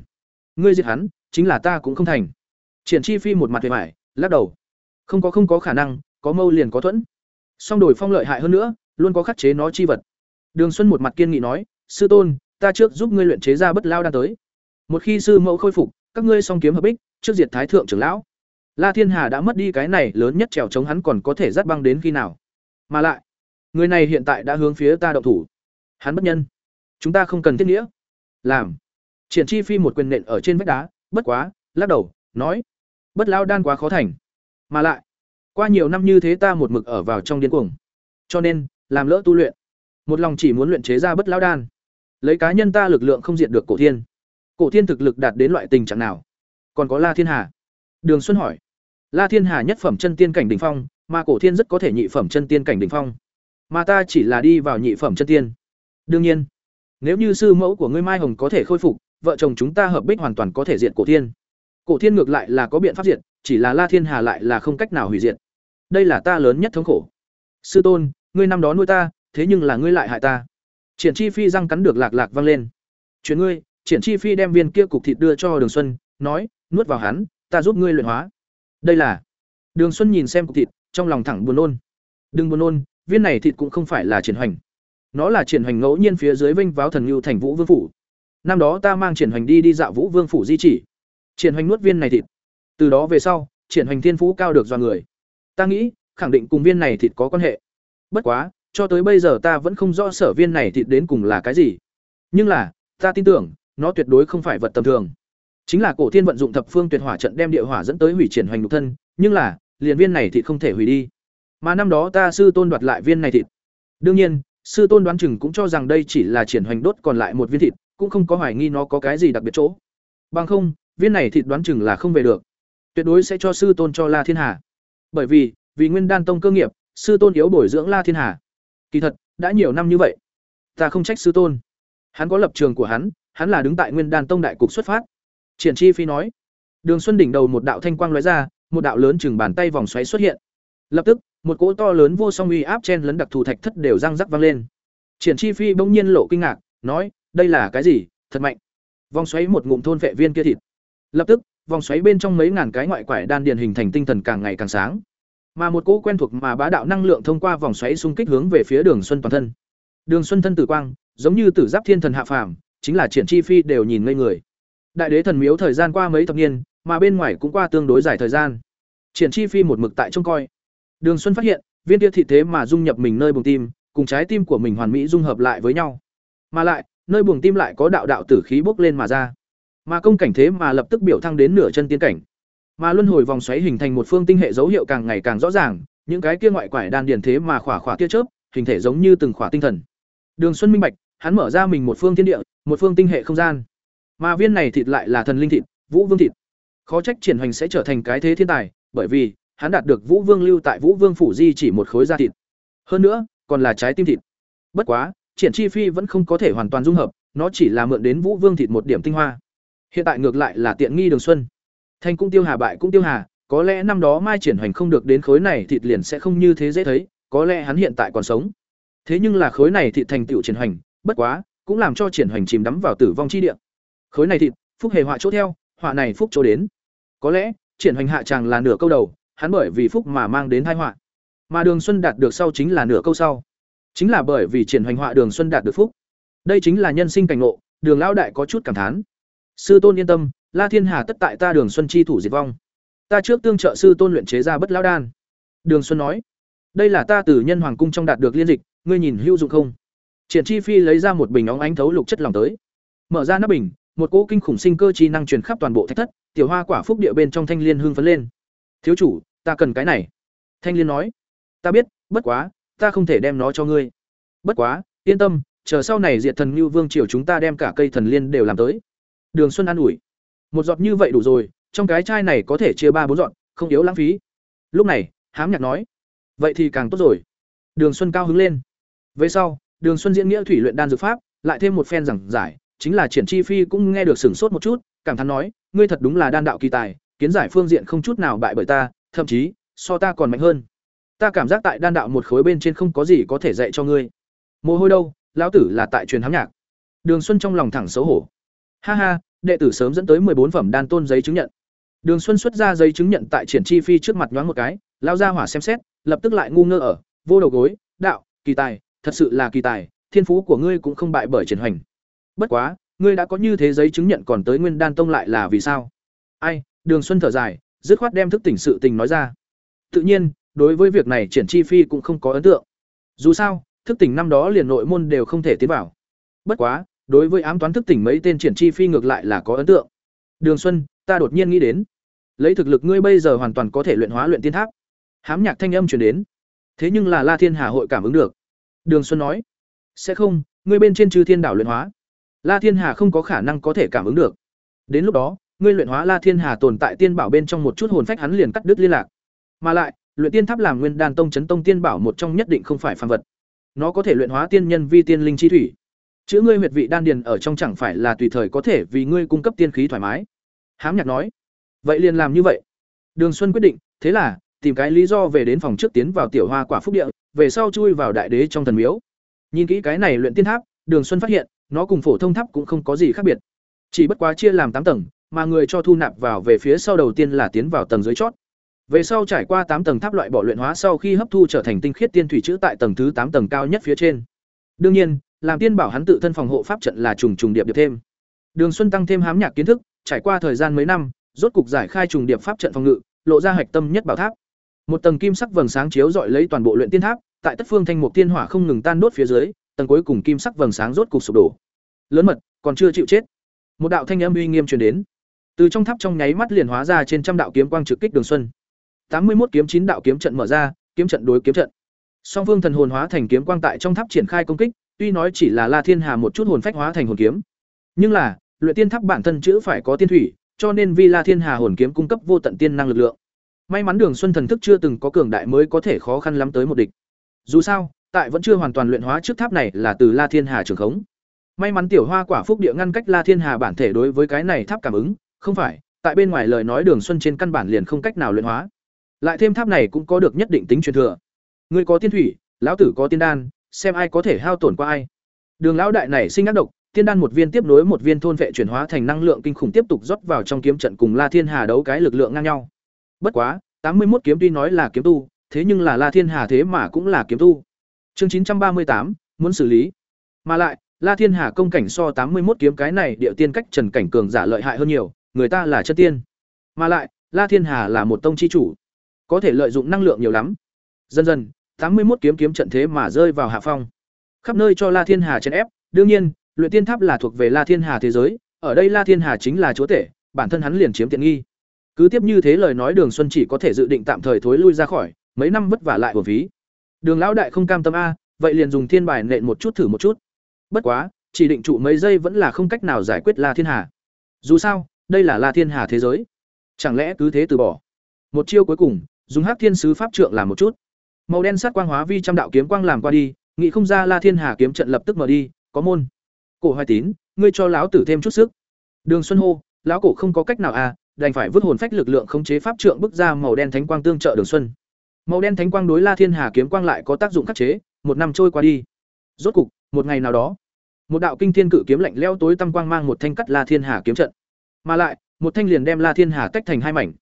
Ngươi diệt hắn, chính là ta cũng không thành. Triển chi phi một mặt về vải lắc đầu. Không có không có khả năng, có mâu liền có thuẫn. Song đổi phong lợi hại hơn nữa, luôn có khắc chế nó chi vật. Đường xuân một mặt kiên nghị nói, sư tôn, ta trước giúp ngươi luyện chế ra bất lao đan tới. Một khi sư mẫu khôi phục các ngươi song kiếm hợp ích trước diệt thái thượng trưởng lão. La thiên hà đã mất đi cái này lớn nhất trèo chống hắn còn có thể dắt băng đến khi nào? Mà lại, người này hiện tại đã hướng phía ta động thủ. Hắn bất nhân. Chúng ta không cần thiết nghĩa. Làm. Triển chi phi một quyền nện ở trên vách đá, bất quá, lắc đầu, nói, bất lão đan quá khó thành. Mà lại, qua nhiều năm như thế ta một mực ở vào trong điên cuồng. Cho nên, làm lỡ tu luyện. Một lòng chỉ muốn luyện chế ra bất lão đan. Lấy cá nhân ta lực lượng không diện được cổ thiên cổ thiên thực lực đạt đến loại tình trạng nào? Còn có la thiên hà? Đường xuân hỏi. La thiên hà nhất phẩm chân tiên cảnh đ ỉ n h phong, mà cổ thiên rất có thể nhị phẩm chân tiên cảnh đ ỉ n h phong. Mà ta chỉ là đi vào nhị phẩm chân tiên. Đương nhiên, nếu như sư mẫu của ngươi mai hồng có thể khôi phục, vợ chồng chúng ta hợp bích hoàn toàn có thể diện cổ thiên. Cổ thiên ngược lại là có biện pháp diệt, chỉ là la thiên hà lại là không cách nào hủy diệt. Đây là ta lớn nhất thống khổ. Sư tôn, ngươi năm đó nuôi ta, thế nhưng là ngươi lại hại ta. Triển chi phi răng cắn được lạc lạc vang lên. Chuyện ngươi triển chi phi đem viên kia cục thịt đưa cho đường xuân, nói, nuốt vào hắn, ta giúp ngươi luyện hóa. Đây là, đường xuân nhìn xem cục thịt, trong lòng thẳng buồn nôn. Đừng buồn nôn, viên này thịt cũng không phải là triển hoành. Nó là triển hoành ngẫu nhiên phía dưới vinh váo thần ngưu thành vũ vương phủ. Năm đó ta mang triển hoành đi đi dạo vũ vương phủ di chỉ. Triển hoành nuốt viên này thịt. Từ đó về sau, triển hoành thiên phú cao được do người. Ta nghĩ, khẳng định cùng viên này thịt có quan hệ. Bất quá, cho tới bây giờ ta vẫn không rõ sở viên này thịt đến cùng là cái gì. Nhưng là, ta tin tưởng nó tuyệt đối không phải vật tầm thường. Chính là cổ thiên vận dụng thập phương tuyệt hỏa trận đem địa hỏa dẫn tới hủy triển hoành nhục thân, nhưng là, liền viên này thịt không thể hủy đi. Mà năm đó ta sư tôn đoạt lại viên này thịt. Đương nhiên, sư tôn đoán chừng cũng cho rằng đây chỉ là triển hoành đốt còn lại một viên thịt, cũng không có hoài nghi nó có cái gì đặc biệt chỗ. Bằng không, viên này thịt đoán chừng là không về được. Tuyệt đối sẽ cho sư tôn cho la thiên hà. Bởi vì vì nguyên đan tông cơ nghiệp, sư tôn yếu bồi dưỡng la thiên hà. Kỳ thật, đã nhiều năm như vậy, ta không trách sư tôn. Hắn có lập trường của hắn hắn là đứng tại Nguyên Đan Tông đại cục xuất phát. Triển Chi Phi nói. Đường Xuân đỉnh đầu một đạo thanh quang lóe ra, một đạo lớn chừng bàn tay vòng xoáy xuất hiện. Lập tức, một cỗ to lớn vô song uy áp chen lấn đặc thù thạch thất đều răng rắc vang lên. Triển Chi Phi bỗng nhiên lộ kinh ngạc, nói: "Đây là cái gì? Thật mạnh." Vòng xoáy một ngụm thôn vệ viên kia thịt. Lập tức, vòng xoáy bên trong mấy ngàn cái ngoại quải đan điền hình thành tinh thần càng ngày càng sáng. Mà một cỗ quen thuộc mà bá đạo năng lượng thông qua vòng xoáy xung kích hướng về phía Đường Xuân toàn thân. Đường Xuân thân tử quang, giống như tử giáp thiên thần hạ phàm, chính là triển chi phi đều nhìn ngây người. Đại đế thần miếu thời gian qua mấy thập niên, mà bên ngoài cũng qua tương đối dài thời gian. Triển chi phi một mực tại trông coi. Đường xuân phát hiện, viên tia thị thế mà dung nhập mình nơi buồng tim, cùng trái tim của mình hoàn mỹ dung hợp lại với nhau. Mà lại, nơi buồng tim lại có đạo đạo tử khí bốc lên mà ra. Mà công cảnh thế mà lập tức biểu thăng đến nửa chân tiến cảnh. Mà luân hồi vòng xoáy hình thành một phương tinh hệ dấu hiệu càng ngày càng rõ ràng, những cái kia ngoại quải đan điền thế mà khỏa khỏa tia chớp, hình thể giống như từng khỏa tinh thần. Đường xuân minh bạch hắn mở ra mình một phương thiên địa, một phương tinh hệ không gian. Mà viên này thịt lại là thần linh thịt, vũ vương thịt. Khó trách triển hoành sẽ trở thành cái thế thiên tài, bởi vì, hắn đạt được vũ vương lưu tại vũ vương phủ di chỉ một khối da thịt. Hơn nữa, còn là trái tim thịt. Bất quá, triển chi phi vẫn không có thể hoàn toàn dung hợp, nó chỉ là mượn đến vũ vương thịt một điểm tinh hoa. Hiện tại ngược lại là tiện nghi đường xuân. Thành cũng tiêu hà bại cũng tiêu hà, có lẽ năm đó mai triển hoành không được đến khối này thịt liền sẽ không như thế dễ thấy, có lẽ hắn hiện tại còn sống. Thế nhưng là khối này thịt thành tựu triển hoành bất quá, cũng làm cho triển hoành chìm đắm vào tử vong chi địa. Khối này thịt, phúc hề họa chỗ theo, họa này phúc chỗ đến. Có lẽ, triển hoành hạ chàng là nửa câu đầu, hắn bởi vì phúc mà mang đến tai họa. Mà đường xuân đạt được sau chính là nửa câu sau. Chính là bởi vì triển hoành họa đường xuân đạt được phúc. Đây chính là nhân sinh cảnh ngộ, đường lão đại có chút cảm thán. Sư tôn yên tâm, la thiên hà tất tại ta đường xuân chi thủ diệt vong. Ta trước tương trợ sư tôn luyện chế ra bất lão đan. Đường xuân nói, đây là ta từ nhân hoàng cung trong đạt được liên dịch, ngươi nhìn hữu dụng không? Triển chi phi lấy ra một bình óng ánh thấu lục chất lỏng tới mở ra nắp bình một cỗ kinh khủng sinh cơ chi năng truyền khắp toàn bộ thạch thất, tiểu hoa quả phúc địa bên trong thanh liên hương phấn lên. "Thiếu chủ, ta cần cái này." Thanh liên nói. "Ta biết, bất quá, ta không thể đem nó cho ngươi." "Bất quá, yên tâm, chờ sau này Diệt Thần Nưu Vương triều chúng ta đem cả cây thần liên đều làm tới." Đường Xuân an ủi. "Một giọt như vậy đủ rồi, trong cái chai này có thể chia ba bốn giọt, không yếu lãng phí." Lúc này, Hám Nhạc nói. "Vậy thì càng tốt rồi." Đường Xuân cao hứng lên. Về sau, Đường Xuân diễn nghĩa thủy luyện đan dược pháp, lại thêm một phen giảng giải, chính là Triển Chi Phi cũng nghe được sửng sốt một chút, cảm thán nói, ngươi thật đúng là đan đạo kỳ tài, kiến giải phương diện không chút nào bại bởi ta, thậm chí so ta còn mạnh hơn. Ta cảm giác tại đan đạo một khối bên trên không có gì có thể dạy cho ngươi. Mồ hôi đâu, lão tử là tại truyền hám nhạc. Đường Xuân trong lòng thẳng xấu hổ. Ha ha, đệ tử sớm dẫn tới bốn phẩm đan tôn giấy chứng nhận. Đường Xuân xuất ra giấy chứng nhận tại Triển Chi Phi trước mặt nhoáng một cái, lao ra hỏa xem xét, lập tức lại ngu ngơ ở, vô đầu gối, đạo, kỳ tài, thật sự là kỳ tài, thiên phú của ngươi cũng không bại bởi Triển Hoành. Bất quá, ngươi đã có như thế giấy chứng nhận còn tới Nguyên Đan Tông lại là vì sao? Ai, Đường Xuân thở dài, dứt khoát đem thức tỉnh sự tình nói ra. Tự nhiên, đối với việc này Triển Chi Phi cũng không có ấn tượng. Dù sao, thức tỉnh năm đó liền nội môn đều không thể tiến vào. Bất quá, đối với ám toán thức tỉnh mấy tên Triển Chi Phi ngược lại là có ấn tượng. Đường Xuân, ta đột nhiên nghĩ đến, lấy thực lực ngươi bây giờ hoàn toàn có thể luyện hóa luyện tiên tháp. Hám nhạc thanh âm truyền đến. Thế nhưng là La Thiên Hà hội cảm ứng được. Đường Xuân nói, sẽ không, ngươi bên trên Chư Thiên đảo luyện hóa. La Thiên Hà không có khả năng có thể cảm ứng được. Đến lúc đó, ngươi luyện hóa La Thiên Hà tồn tại tiên bảo bên trong một chút hồn phách hắn liền cắt đứt liên lạc. Mà lại, luyện tiên tháp làm nguyên đan tông chấn tông tiên bảo một trong nhất định không phải phàm vật. Nó có thể luyện hóa tiên nhân vi tiên linh chi thủy. Chữ ngươi huyệt vị đan điền ở trong chẳng phải là tùy thời có thể vì ngươi cung cấp tiên khí thoải mái. Hám Nhạc nói, vậy liền làm như vậy. Đường Xuân quyết định, thế là tìm cái lý do về đến phòng trước tiến vào tiểu hoa quả phúc địa, về sau chui vào đại đế trong thần miếu. Nhìn kỹ cái này luyện tiên tháp, Đường Xuân phát hiện, nó cùng phổ thông tháp cũng không có gì khác biệt. Chỉ bất quá chia làm tám tầng, mà người cho thu nạp vào về phía sau đầu tiên là tiến vào tầng dưới chót. Về sau trải qua tám tầng tháp loại bỏ luyện hóa sau khi hấp thu trở thành tinh khiết tiên thủy chữ tại tầng thứ tám tầng cao nhất phía trên. Đương nhiên, làm tiên bảo hắn tự thân phòng hộ pháp trận là trùng trùng điệp điệp thêm. Đường Xuân tăng thêm hám nhạc kiến thức, trải qua thời gian mấy năm, rốt cục giải khai trùng điệp pháp trận phòng ngự, lộ ra hạch tâm nhất bảo tháp. Một tầng kim sắc vầng sáng chiếu rọi lấy toàn bộ luyện tiên tháp, tại tất phương thanh mục tiên hỏa không ngừng tan đốt phía dưới, tầng cuối cùng kim sắc vầng sáng rốt cục sụp đổ. Lớn mật, còn chưa chịu chết. Một đạo thanh âm uy nghiêm truyền đến. Từ trong tháp trong nháy mắt liền hóa ra trên trăm đạo kiếm quang trực kích Đường Xuân. tám mươi một kiếm chín đạo kiếm trận mở ra, kiếm trận đối kiếm trận. Song Vương thần hồn hóa thành kiếm quang tại trong tháp triển khai công kích, tuy nói chỉ là La Thiên Hà một chút hồn phách hóa thành hồn kiếm, nhưng là, luyện tiên tháp bản thân chữ phải có tiên thủy, cho nên Vi La Thiên Hà hồn kiếm cung cấp vô tận tiên năng lực lượng. May mắn Đường Xuân thần thức chưa từng có cường đại mới có thể khó khăn lắm tới một địch. Dù sao, tại vẫn chưa hoàn toàn luyện hóa trước tháp này là từ La Thiên Hà trường khống. May mắn tiểu hoa quả phúc địa ngăn cách La Thiên Hà bản thể đối với cái này tháp cảm ứng, không phải, tại bên ngoài lời nói Đường Xuân trên căn bản liền không cách nào luyện hóa. Lại thêm tháp này cũng có được nhất định tính truyền thừa. người có tiên thủy, lão tử có tiên đan, xem ai có thể hao tổn qua ai. Đường lão đại này sinh ác độc, tiên đan một viên tiếp nối một viên thôn vệ chuyển hóa thành năng lượng kinh khủng tiếp tục rót vào trong kiếm trận cùng La Thiên Hà đấu cái lực lượng ngang nhau. Bất quá, tám mươi một kiếm tuy nói là kiếm tu, thế nhưng là La Thiên Hà thế mà cũng là kiếm tu. Chương chín trăm ba mươi tám muốn xử lý. Mà lại, La Thiên Hà công cảnh so tám mươi một kiếm cái này địa tiên cách Trần cảnh cường giả lợi hại hơn nhiều, người ta là chân tiên. Mà lại, La Thiên Hà là một tông chi chủ, có thể lợi dụng năng lượng nhiều lắm. Dần dần, tám mươi một kiếm kiếm trận thế mà rơi vào hạ phong. Khắp nơi cho La Thiên Hà chèn ép, đương nhiên, luyện tiên tháp là thuộc về La Thiên Hà thế giới, ở đây La Thiên Hà chính là chúa tể, bản thân hắn liền chiếm tiện nghi. Cứ tiếp như thế lời nói Đường Xuân chỉ có thể dự định tạm thời thối lui ra khỏi, mấy năm vất vả lại uổng phí. Đường lão đại không cam tâm a, vậy liền dùng thiên bài nện một chút thử một chút. Bất quá, chỉ định trụ mấy giây vẫn là không cách nào giải quyết La Thiên Hà. Dù sao, đây là La Thiên Hà thế giới. Chẳng lẽ cứ thế từ bỏ? Một chiêu cuối cùng, dùng Hắc Thiên sứ pháp trượng làm một chút. Màu đen sát quang hóa vi trăm đạo kiếm quang làm qua đi, nghị không ra La Thiên Hà kiếm trận lập tức mở đi, có môn. Cổ Hoài Tín, ngươi cho lão tử thêm chút sức. Đường Xuân hô, lão cổ không có cách nào à, đành phải vứt hồn phách lực lượng khống chế pháp trượng bức ra màu đen thánh quang tương trợ Đường Xuân. Màu đen thánh quang đối La Thiên Hà kiếm quang lại có tác dụng khắc chế, một năm trôi qua đi. Rốt cục, một ngày nào đó, một đạo kinh thiên cự kiếm lạnh lẽo tối tăm quang mang một thanh cắt La Thiên Hà kiếm trận. Mà lại, một thanh liền đem La Thiên Hà tách thành hai mảnh.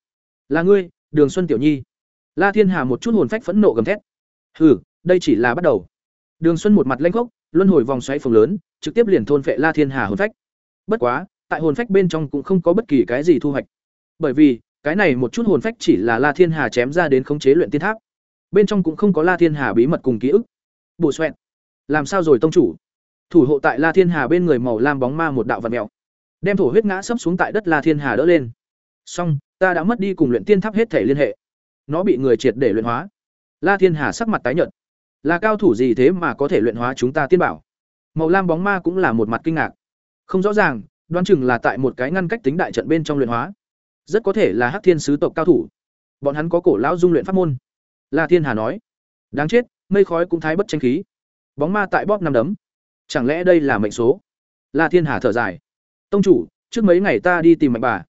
"Là ngươi, Đường Xuân tiểu nhi." La Thiên Hà một chút hồn phách phẫn nộ gầm thét. "Hừ, đây chỉ là bắt đầu." Đường Xuân một mặt lênh khốc, luân hồi vòng xoáy phồng lớn, trực tiếp liền thôn phệ La Thiên Hà hồn phách. Bất quá, tại hồn phách bên trong cũng không có bất kỳ cái gì thu hoạch. Bởi vì, cái này một chút hồn phách chỉ là La Thiên Hà chém ra đến khống chế luyện tiên tháp. Bên trong cũng không có La Thiên Hà bí mật cùng ký ức. Bổ xoẹn Làm sao rồi tông chủ? Thủ hộ tại La Thiên Hà bên người màu lam bóng ma một đạo vật mèo. đem thổ huyết ngã sấp xuống tại đất la thiên hà đỡ lên xong ta đã mất đi cùng luyện tiên tháp hết thể liên hệ nó bị người triệt để luyện hóa la thiên hà sắc mặt tái nhợt là cao thủ gì thế mà có thể luyện hóa chúng ta tiên bảo màu lam bóng ma cũng là một mặt kinh ngạc không rõ ràng đoán chừng là tại một cái ngăn cách tính đại trận bên trong luyện hóa rất có thể là hắc thiên sứ tộc cao thủ. Bọn hắn có cổ lão dung luyện pháp môn. La thiên hà nói, đáng chết, mây khói cũng thái bất tranh khí. Bóng ma tại bóp năm đấm. Chẳng lẽ đây là mệnh số? La thiên hà thở dài, tông chủ, trước mấy ngày ta đi tìm mạnh bà.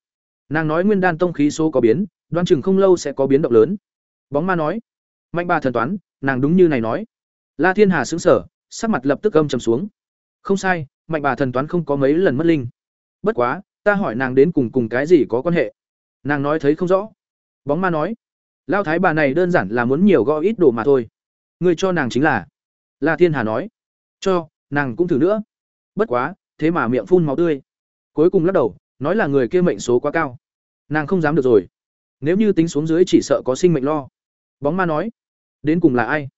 Nàng nói nguyên đan tông khí số có biến, đoan chừng không lâu sẽ có biến động lớn. Bóng ma nói, mạnh bà thần toán, nàng đúng như này nói. La thiên hà xứng sở sắc mặt lập tức âm trầm xuống. Không sai, mạnh bà thần toán không có mấy lần mất linh. Bất quá, ta hỏi nàng đến cùng cùng cái gì có quan hệ? Nàng nói thấy không rõ. Bóng ma nói lao thái bà này đơn giản là muốn nhiều gõ ít đồ mà thôi. Người cho nàng chính là. La thiên hà nói, cho, nàng cũng thử nữa. Bất quá, thế mà miệng phun máu tươi. Cuối cùng lắc đầu, nói là người kia mệnh số quá cao. Nàng không dám được rồi. Nếu như tính xuống dưới chỉ sợ có sinh mệnh lo. Bóng ma nói, đến cùng là ai?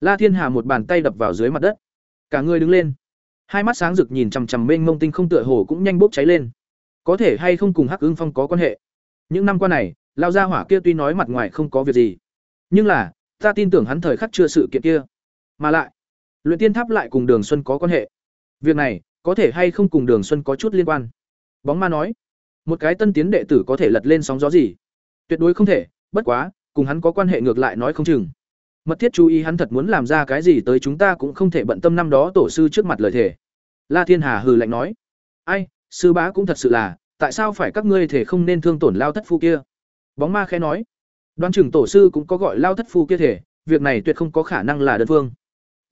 La thiên hà một bàn tay đập vào dưới mặt đất. Cả người đứng lên. Hai mắt sáng rực nhìn chằm chằm mênh mông tinh không tựa hồ cũng nhanh bốc cháy lên. Có thể hay không cùng hắc ứng phong có quan hệ? Những năm qua này lao gia hỏa kia tuy nói mặt ngoài không có việc gì, nhưng là, ta tin tưởng hắn thời khắc chưa sự kiện kia. Mà lại, luyện tiên tháp lại cùng đường xuân có quan hệ. Việc này, có thể hay không cùng đường xuân có chút liên quan? Bóng ma nói, một cái tân tiến đệ tử có thể lật lên sóng gió gì? Tuyệt đối không thể, bất quá, cùng hắn có quan hệ ngược lại nói không chừng. Mật thiết chú ý hắn thật muốn làm ra cái gì tới chúng ta cũng không thể bận tâm năm đó tổ sư trước mặt lời thề. La thiên hà hừ lạnh nói, ai, sư bá cũng thật sự là tại sao phải các ngươi thể không nên thương tổn lao thất phu kia? Bóng ma khẽ nói. Đoan chừng tổ sư cũng có gọi lao thất phu kia thể việc này tuyệt không có khả năng là đơn phương.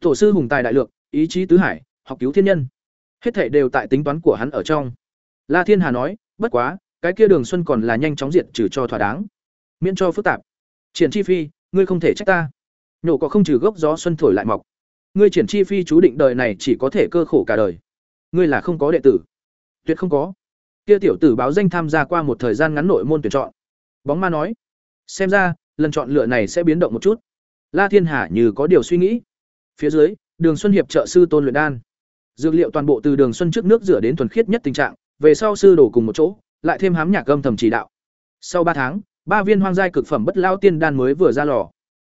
Tổ sư hùng tài đại lược, ý chí tứ hải học cứu thiên nhân. Hết thể đều tại tính toán của hắn ở trong. La thiên hà nói bất quá cái kia đường xuân còn là nhanh chóng diệt trừ cho thỏa đáng. Miễn cho phức tạp. Triển chi phi ngươi không thể trách ta. Nhổ có không trừ gốc gió xuân thổi lại mọc. Ngươi triển chi phi chú định đời này chỉ có thể cơ khổ cả đời. Ngươi là không có đệ tử. Tuyệt không có kia tiểu tử báo danh tham gia qua một thời gian ngắn nội môn tuyển chọn. Bóng ma nói, xem ra, lần chọn lựa này sẽ biến động một chút. La thiên hà như có điều suy nghĩ. Phía dưới, đường xuân hiệp trợ sư tôn luyện đan. Dược liệu toàn bộ từ đường xuân trước nước rửa đến thuần khiết nhất tình trạng, về sau sư đổ cùng một chỗ, lại thêm hám nhạc âm thầm chỉ đạo. Sau ba tháng, ba viên hoang giai cực phẩm bất lao tiên đan mới vừa ra lò.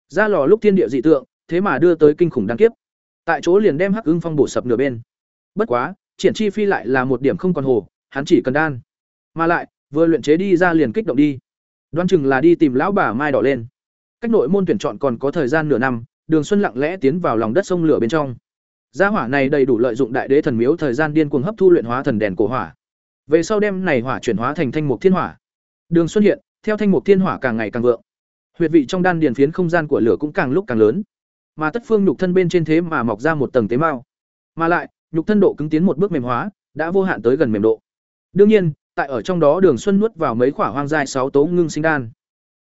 Ra lò lúc thiên địa dị tượng, thế mà đưa tới kinh khủng đan kiếp. Tại chỗ liền đem hắc ưng phong bổ sập nửa bên. Bất quá, triển chi phi lại là một điểm không còn hồ hắn chỉ cần đan. Mà lại, vừa luyện chế đi ra liền kích động đi. Đoán chừng là đi tìm lão bà mai đỏ lên. Cách nội môn tuyển chọn còn có thời gian nửa năm, đường xuân lặng lẽ tiến vào lòng đất sông lửa bên trong. Gia hỏa này đầy đủ lợi dụng đại đế thần miếu thời gian điên cuồng hấp thu luyện hóa thần đèn cổ hỏa. Về sau đem này hỏa chuyển hóa thành thanh mục thiên hỏa. Đường xuân hiện, theo thanh mục thiên hỏa càng ngày càng vượng. Huyệt vị trong đan điền phiến không gian của lửa cũng càng lúc càng lớn. Mà tất phương nhục thân bên trên thế mà mọc ra một tầng tế mao mà lại, nhục thân độ cứng tiến một bước mềm hóa, đã vô hạn tới gần mềm độ đương nhiên, tại ở trong đó đường xuân nuốt vào mấy quả hoang dai sáu tố ngưng sinh đan.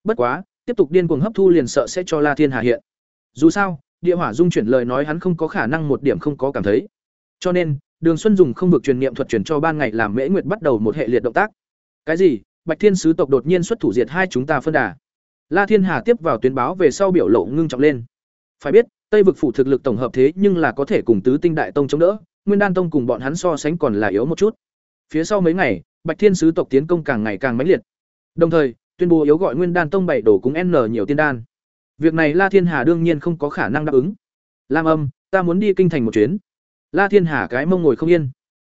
Bất quá, tiếp tục điên cuồng hấp thu liền sợ sẽ cho la thiên hà hiện. Dù sao, địa hỏa dung chuyển lời nói hắn không có khả năng một điểm không có cảm thấy. Cho nên, đường xuân dùng không vực truyền niệm thuật truyền cho ban ngày làm mễ nguyệt bắt đầu một hệ liệt động tác. Cái gì? Bạch thiên sứ tộc đột nhiên xuất thủ diệt hai chúng ta phân đà. La thiên hà tiếp vào tuyến báo về sau biểu lộ ngưng trọng lên. Phải biết, tây vực phủ thực lực tổng hợp thế nhưng là có thể cùng tứ tinh đại tông chống đỡ, nguyên đan tông cùng bọn hắn so sánh còn là yếu một chút phía sau mấy ngày, bạch thiên sứ tộc tiến công càng ngày càng mãnh liệt. Đồng thời, tuyên bố yếu gọi nguyên đan tông bảy đổ cúng n nhiều tiên đan. Việc này la thiên hà đương nhiên không có khả năng đáp ứng. Lam âm, ta muốn đi kinh thành một chuyến. La thiên hà cái mông ngồi không yên.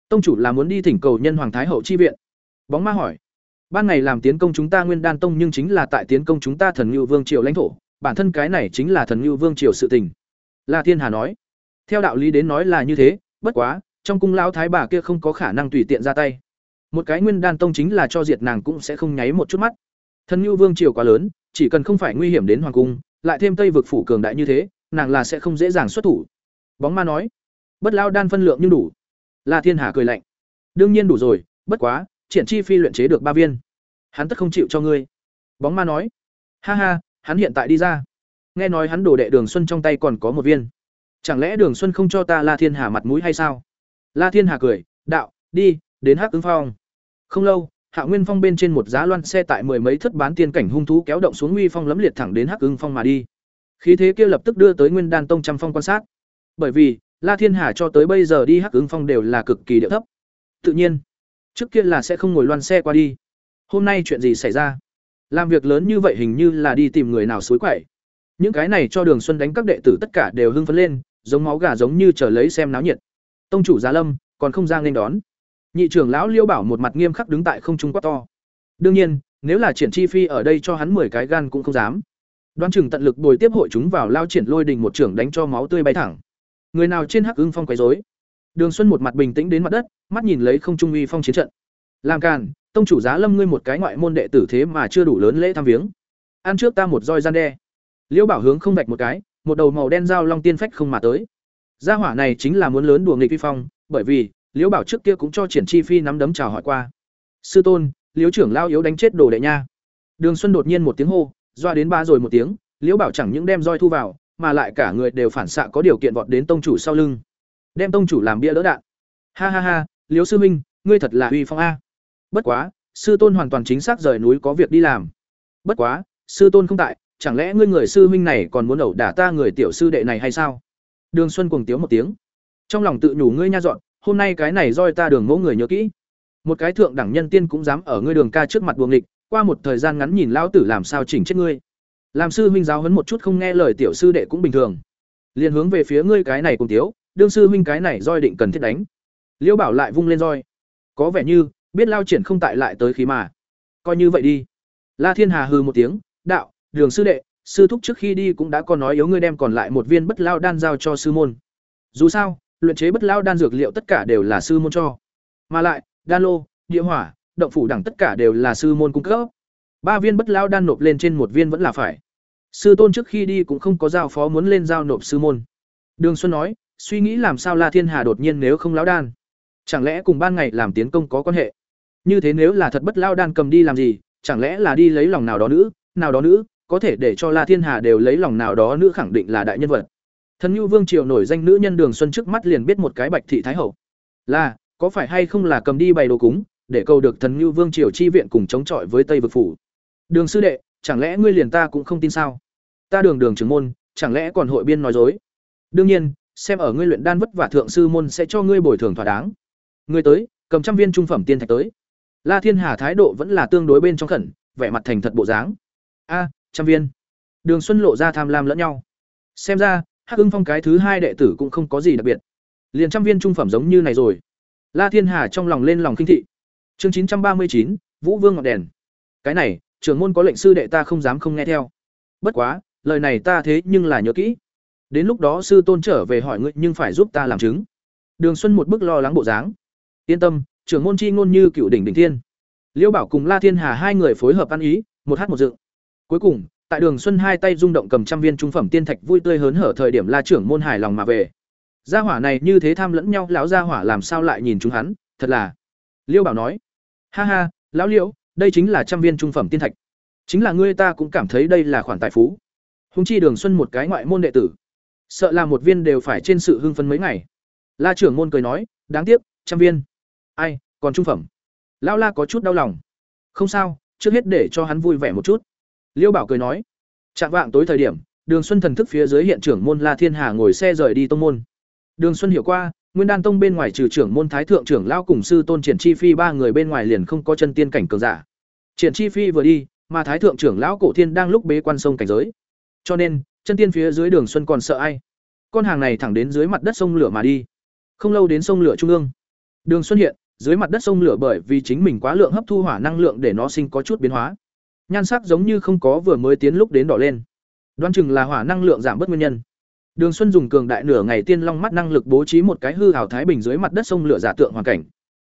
Tông chủ là muốn đi thỉnh cầu nhân hoàng thái hậu chi viện. Bóng ma hỏi. Ban ngày làm tiến công chúng ta nguyên đan tông nhưng chính là tại tiến công chúng ta thần ngưu vương triều lãnh thổ, bản thân cái này chính là thần ngưu vương triều sự tình. La thiên hà nói. Theo đạo lý đến nói là như thế, bất quá trong cung lão thái bà kia không có khả năng tùy tiện ra tay. Một cái nguyên đan tông chính là cho diệt nàng cũng sẽ không nháy một chút mắt. Thần nhu vương triều quá lớn, chỉ cần không phải nguy hiểm đến hoàng cung, lại thêm tây vực phủ cường đại như thế, nàng là sẽ không dễ dàng xuất thủ. Bóng ma nói, bất lao đan phân lượng nhưng đủ. La thiên hà cười lạnh, đương nhiên đủ rồi, bất quá, triển chi phi luyện chế được ba viên. Hắn tất không chịu cho ngươi. Bóng ma nói, ha ha, hắn hiện tại đi ra. Nghe nói hắn đổ đệ đường xuân trong tay còn có một viên. Chẳng lẽ đường xuân không cho ta la thiên hà mặt mũi hay sao? La thiên hà cười, đạo, đi, đến hắc ứng phong. Không lâu, hạ nguyên phong bên trên một giá loan xe tại mười mấy thất bán tiên cảnh hung thú kéo động xuống uy phong lấm liệt thẳng đến hắc ứng phong mà đi. Khí thế kia lập tức đưa tới nguyên đan tông trăm phong quan sát. Bởi vì, la thiên hà cho tới bây giờ đi hắc ứng phong đều là cực kỳ địa thấp. Tự nhiên, trước kia là sẽ không ngồi loan xe qua đi. Hôm nay chuyện gì xảy ra? Làm việc lớn như vậy hình như là đi tìm người nào suối quậy. Những cái này cho đường xuân đánh các đệ tử tất cả đều hưng phấn lên, giống máu gà giống như chờ lấy xem náo nhiệt tông chủ giá lâm, còn không ra nên đón. Nhị trưởng lão liêu bảo một mặt nghiêm khắc đứng tại không trung quát to. Đương nhiên, nếu là triển chi phi ở đây cho hắn mười cái gan cũng không dám. Đoan chừng tận lực bồi tiếp hội chúng vào lao triển lôi đình một trưởng đánh cho máu tươi bay thẳng. Người nào trên hắc ưng phong quấy rối? Đường xuân một mặt bình tĩnh đến mặt đất, mắt nhìn lấy không trung uy phong chiến trận. Làm càn, tông chủ giá lâm ngươi một cái ngoại môn đệ tử thế mà chưa đủ lớn lễ thăm viếng. Ăn trước ta một roi gian đe. Liễu bảo hướng không vạch một cái, một đầu màu đen dao long tiên phách không mà tới gia hỏa này chính là muốn lớn đùa nghịch vi phong, bởi vì, liễu bảo trước kia cũng cho triển chi phi nắm đấm chào hỏi qua. Sư tôn, liễu trưởng lao yếu đánh chết đồ đệ nha. Đường xuân đột nhiên một tiếng hô, doa đến ba rồi một tiếng, liễu bảo chẳng những đem roi thu vào, mà lại cả người đều phản xạ có điều kiện vọt đến tông chủ sau lưng. Đem tông chủ làm bia đỡ đạn. Ha ha ha, liễu sư minh ngươi thật là uy phong a. Bất quá, sư tôn hoàn toàn chính xác rời núi có việc đi làm. Bất quá, sư tôn không tại, chẳng lẽ ngươi người sư huynh này còn muốn ẩu đả ta người tiểu sư đệ này hay sao? Đường xuân cuồng tiếu một tiếng. Trong lòng tự nhủ ngươi nha dọn, hôm nay cái này roi ta đường mẫu người nhớ kỹ. Một cái thượng đẳng nhân tiên cũng dám ở ngươi đường ca trước mặt buồng địch qua một thời gian ngắn nhìn lão tử làm sao chỉnh chết ngươi. Làm sư huynh giáo huấn một chút không nghe lời tiểu sư đệ cũng bình thường. Liền hướng về phía ngươi cái này cùng tiếu, đương sư huynh cái này roi định cần thiết đánh. Liễu bảo lại vung lên roi. Có vẻ như, biết lao triển không tại lại tới khí mà. Coi như vậy đi. La thiên hà hừ một tiếng, đạo, đường sư đệ sư thúc trước khi đi cũng đã có nói yếu ngươi đem còn lại một viên bất lao đan giao cho sư môn. Dù sao, luyện chế bất lao đan dược liệu tất cả đều là sư môn cho. Mà lại, đan lô, địa hỏa, động phủ đẳng tất cả đều là sư môn cung cấp. Ba viên bất lao đan nộp lên trên một viên vẫn là phải. Sư tôn trước khi đi cũng không có giao phó muốn lên giao nộp sư môn. Đường xuân nói, suy nghĩ làm sao la thiên hà đột nhiên nếu không lão đan. Chẳng lẽ cùng ban ngày làm tiến công có quan hệ? Như thế nếu là thật bất lao đan cầm đi làm gì, chẳng lẽ là đi lấy lòng nào đó nữ, nào đó nữ? Có thể để cho la thiên hà đều lấy lòng nào đó nữ khẳng định là đại nhân vật. Thần nhu vương triều nổi danh nữ nhân đường xuân trước mắt liền biết một cái bạch thị thái hậu. Là có phải hay không là cầm đi bày đồ cúng, để cầu được thần nhu vương triều chi viện cùng chống chọi với tây vực phủ? Đường sư đệ, chẳng lẽ ngươi liền ta cũng không tin sao? Ta đường đường trưởng môn, chẳng lẽ còn hội biên nói dối? Đương nhiên, xem ở ngươi luyện đan vất vả thượng sư môn sẽ cho ngươi bồi thường thỏa đáng. Ngươi tới, cầm trăm viên trung phẩm tiên thạch tới. La thiên hà thái độ vẫn là tương đối bên trong khẩn, vẻ mặt thành thật bộ dáng. A trăm viên. Đường xuân lộ ra tham lam lẫn nhau. Xem ra, hắc ưng phong cái thứ hai đệ tử cũng không có gì đặc biệt. Liền trăm viên trung phẩm giống như này rồi. La thiên hà trong lòng lên lòng kinh thị. Chương chín trăm ba mươi chín, vũ vương ngọn đèn. Cái này, trưởng môn có lệnh sư đệ ta không dám không nghe theo. Bất quá, lời này ta thế nhưng là nhớ kỹ. Đến lúc đó sư tôn trở về hỏi ngươi nhưng phải giúp ta làm chứng. Đường xuân một bức lo lắng bộ dáng. Yên tâm, trưởng môn chi ngôn như cựu đỉnh đỉnh thiên. Liễu bảo cùng la thiên hà hai người phối hợp ăn ý, một hát một dựng cuối cùng, tại đường xuân hai tay rung động cầm trăm viên trung phẩm tiên thạch vui tươi hớn hở thời điểm la trưởng môn hài lòng mà về. Gia hỏa này như thế tham lẫn nhau, lão gia hỏa làm sao lại nhìn chúng hắn? Thật là. Liêu bảo nói. Ha ha, lão liễu đây chính là trăm viên trung phẩm tiên thạch. Chính là ngươi ta cũng cảm thấy đây là khoản tài phú. Hùng chi đường xuân một cái ngoại môn đệ tử. Sợ là một viên đều phải trên sự hưng phấn mấy ngày. La trưởng môn cười nói, đáng tiếc, trăm viên. Ai, còn trung phẩm. Lão la có chút đau lòng. Không sao, trước hết để cho hắn vui vẻ một chút liêu bảo cười nói chạm vạng tối thời điểm, đường xuân thần thức phía dưới hiện trưởng môn la thiên hà ngồi xe rời đi tông môn. Đường xuân hiểu qua, nguyên đan tông bên ngoài trừ trưởng môn thái thượng trưởng lão cùng sư tôn triển chi phi, ba người bên ngoài liền không có chân tiên cảnh cường giả. Triển chi phi vừa đi, mà thái thượng trưởng lão cổ thiên đang lúc bế quan sông cảnh giới. Cho nên, chân tiên phía dưới đường xuân còn sợ ai? Con hàng này thẳng đến dưới mặt đất sông lửa mà đi. Không lâu đến sông lửa trung ương. Đường xuân hiện, dưới mặt đất sông lửa bởi vì chính mình quá lượng hấp thu hỏa năng lượng để nó sinh có chút biến hóa nhan sắc giống như không có vừa mới tiến lúc đến đỏ lên. Đoán chừng là hỏa năng lượng giảm bớt nguyên nhân. Đường xuân dùng cường đại nửa ngày tiên long mắt năng lực bố trí một cái hư hào thái bình dưới mặt đất sông lửa giả tượng hoàn cảnh.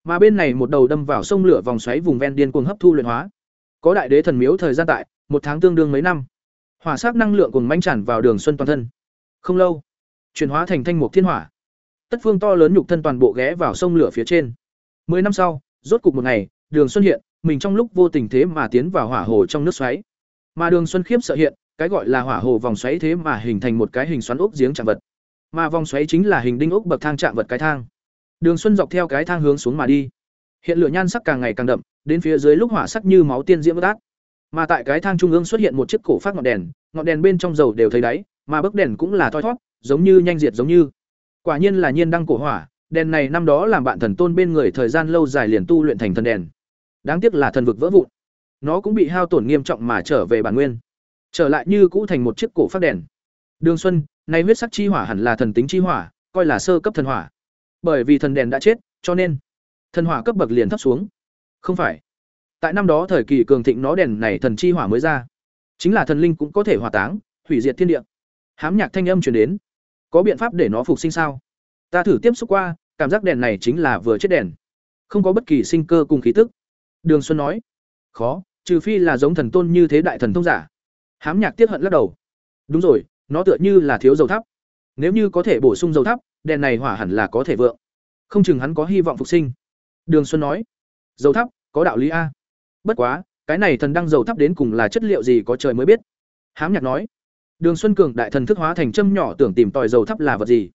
Mà bên này một đầu đâm vào sông lửa vòng xoáy vùng ven điên cuồng hấp thu luyện hóa. Có đại đế thần miếu thời gian tại, một tháng tương đương mấy năm. Hỏa sắc năng lượng cùng manh tràn vào đường xuân toàn thân. Không lâu, chuyển hóa thành thanh mục thiên hỏa. Tất phương to lớn nhục thân toàn bộ ghé vào sông lửa phía trên. Mười năm sau, rốt cục một ngày, đường xuân hiện mình trong lúc vô tình thế mà tiến vào hỏa hồ trong nước xoáy. Mà đường xuân khiếp sợ hiện cái gọi là hỏa hồ vòng xoáy thế mà hình thành một cái hình xoắn ốc giếng chạm vật. Mà vòng xoáy chính là hình đinh ốc bậc thang chạm vật cái thang. Đường xuân dọc theo cái thang hướng xuống mà đi. Hiện lửa nhan sắc càng ngày càng đậm đến phía dưới lúc hỏa sắc như máu tiên diễm đát. mà tại cái thang trung ương xuất hiện một chiếc cổ phát ngọn đèn ngọn đèn bên trong dầu đều thấy đáy mà bức đèn cũng là thoi thoát, giống như nhanh diệt giống như. Quả nhiên là nhiên đăng cổ hỏa Đèn này năm đó làm bạn thần tôn bên người thời gian lâu dài liền tu luyện thành thần đèn. Đáng tiếc là thần vực vỡ vụn. Nó cũng bị hao tổn nghiêm trọng mà trở về bản nguyên. Trở lại như cũ thành một chiếc cổ phát đèn. Đường Xuân, nay huyết sắc chi hỏa hẳn là thần tính chi hỏa, coi là sơ cấp thần hỏa. Bởi vì thần đèn đã chết, cho nên thần hỏa cấp bậc liền thấp xuống. Không phải. Tại năm đó thời kỳ cường thịnh nó đèn này thần chi hỏa mới ra. Chính là thần linh cũng có thể hỏa táng, hủy diệt thiên địa. Hám nhạc thanh âm truyền đến. Có biện pháp để nó phục sinh sao? Ta thử tiếp xúc qua, cảm giác đèn này chính là vừa chết đèn, không có bất kỳ sinh cơ cùng khí tức. Đường Xuân nói. Khó, trừ phi là giống thần tôn như thế đại thần thông giả. Hám nhạc tiếc hận lắc đầu. Đúng rồi, nó tựa như là thiếu dầu thắp. Nếu như có thể bổ sung dầu thắp, đèn này hỏa hẳn là có thể vượng. Không chừng hắn có hy vọng phục sinh. Đường Xuân nói. Dầu thắp, có đạo lý a. Bất quá, cái này thần đăng dầu thắp đến cùng là chất liệu gì có trời mới biết. Hám nhạc nói. Đường Xuân Cường đại thần thức hóa thành châm nhỏ tưởng tìm tòi dầu thắp là vật gì.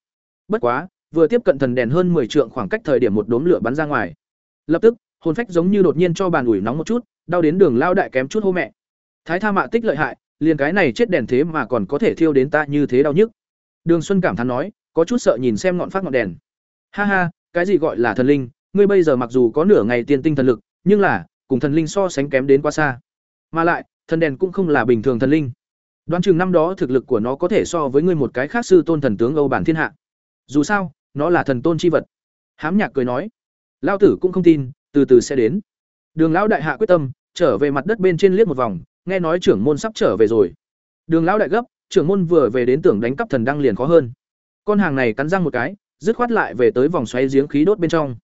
Bất quá, vừa tiếp cận thần đèn hơn 10 trượng khoảng cách thời điểm một đốm lửa bắn ra ngoài. Lập tức, hồn phách giống như đột nhiên cho bàn ủi nóng một chút, đau đến đường lao đại kém chút hô mẹ. Thái Tha Mạ tích lợi hại, liền cái này chết đèn thế mà còn có thể thiêu đến ta như thế đau nhức. Đường Xuân cảm thán nói, có chút sợ nhìn xem ngọn phát ngọn đèn. Ha ha, cái gì gọi là thần linh, ngươi bây giờ mặc dù có nửa ngày tiên tinh thần lực, nhưng là cùng thần linh so sánh kém đến quá xa. Mà lại, thần đèn cũng không là bình thường thần linh. Đoán chừng năm đó thực lực của nó có thể so với ngươi một cái khác sư tôn thần tướng Âu bản thiên hạ. Dù sao, nó là thần tôn chi vật. Hám Nhạc cười nói, lão tử cũng không tin, từ từ sẽ đến. Đường lão đại hạ quyết tâm, trở về mặt đất bên trên liếc một vòng, nghe nói trưởng môn sắp trở về rồi. Đường lão đại gấp, trưởng môn vừa về đến tưởng đánh cắp thần đăng liền khó hơn. Con hàng này cắn răng một cái, dứt khoát lại về tới vòng xoáy giếng khí đốt bên trong.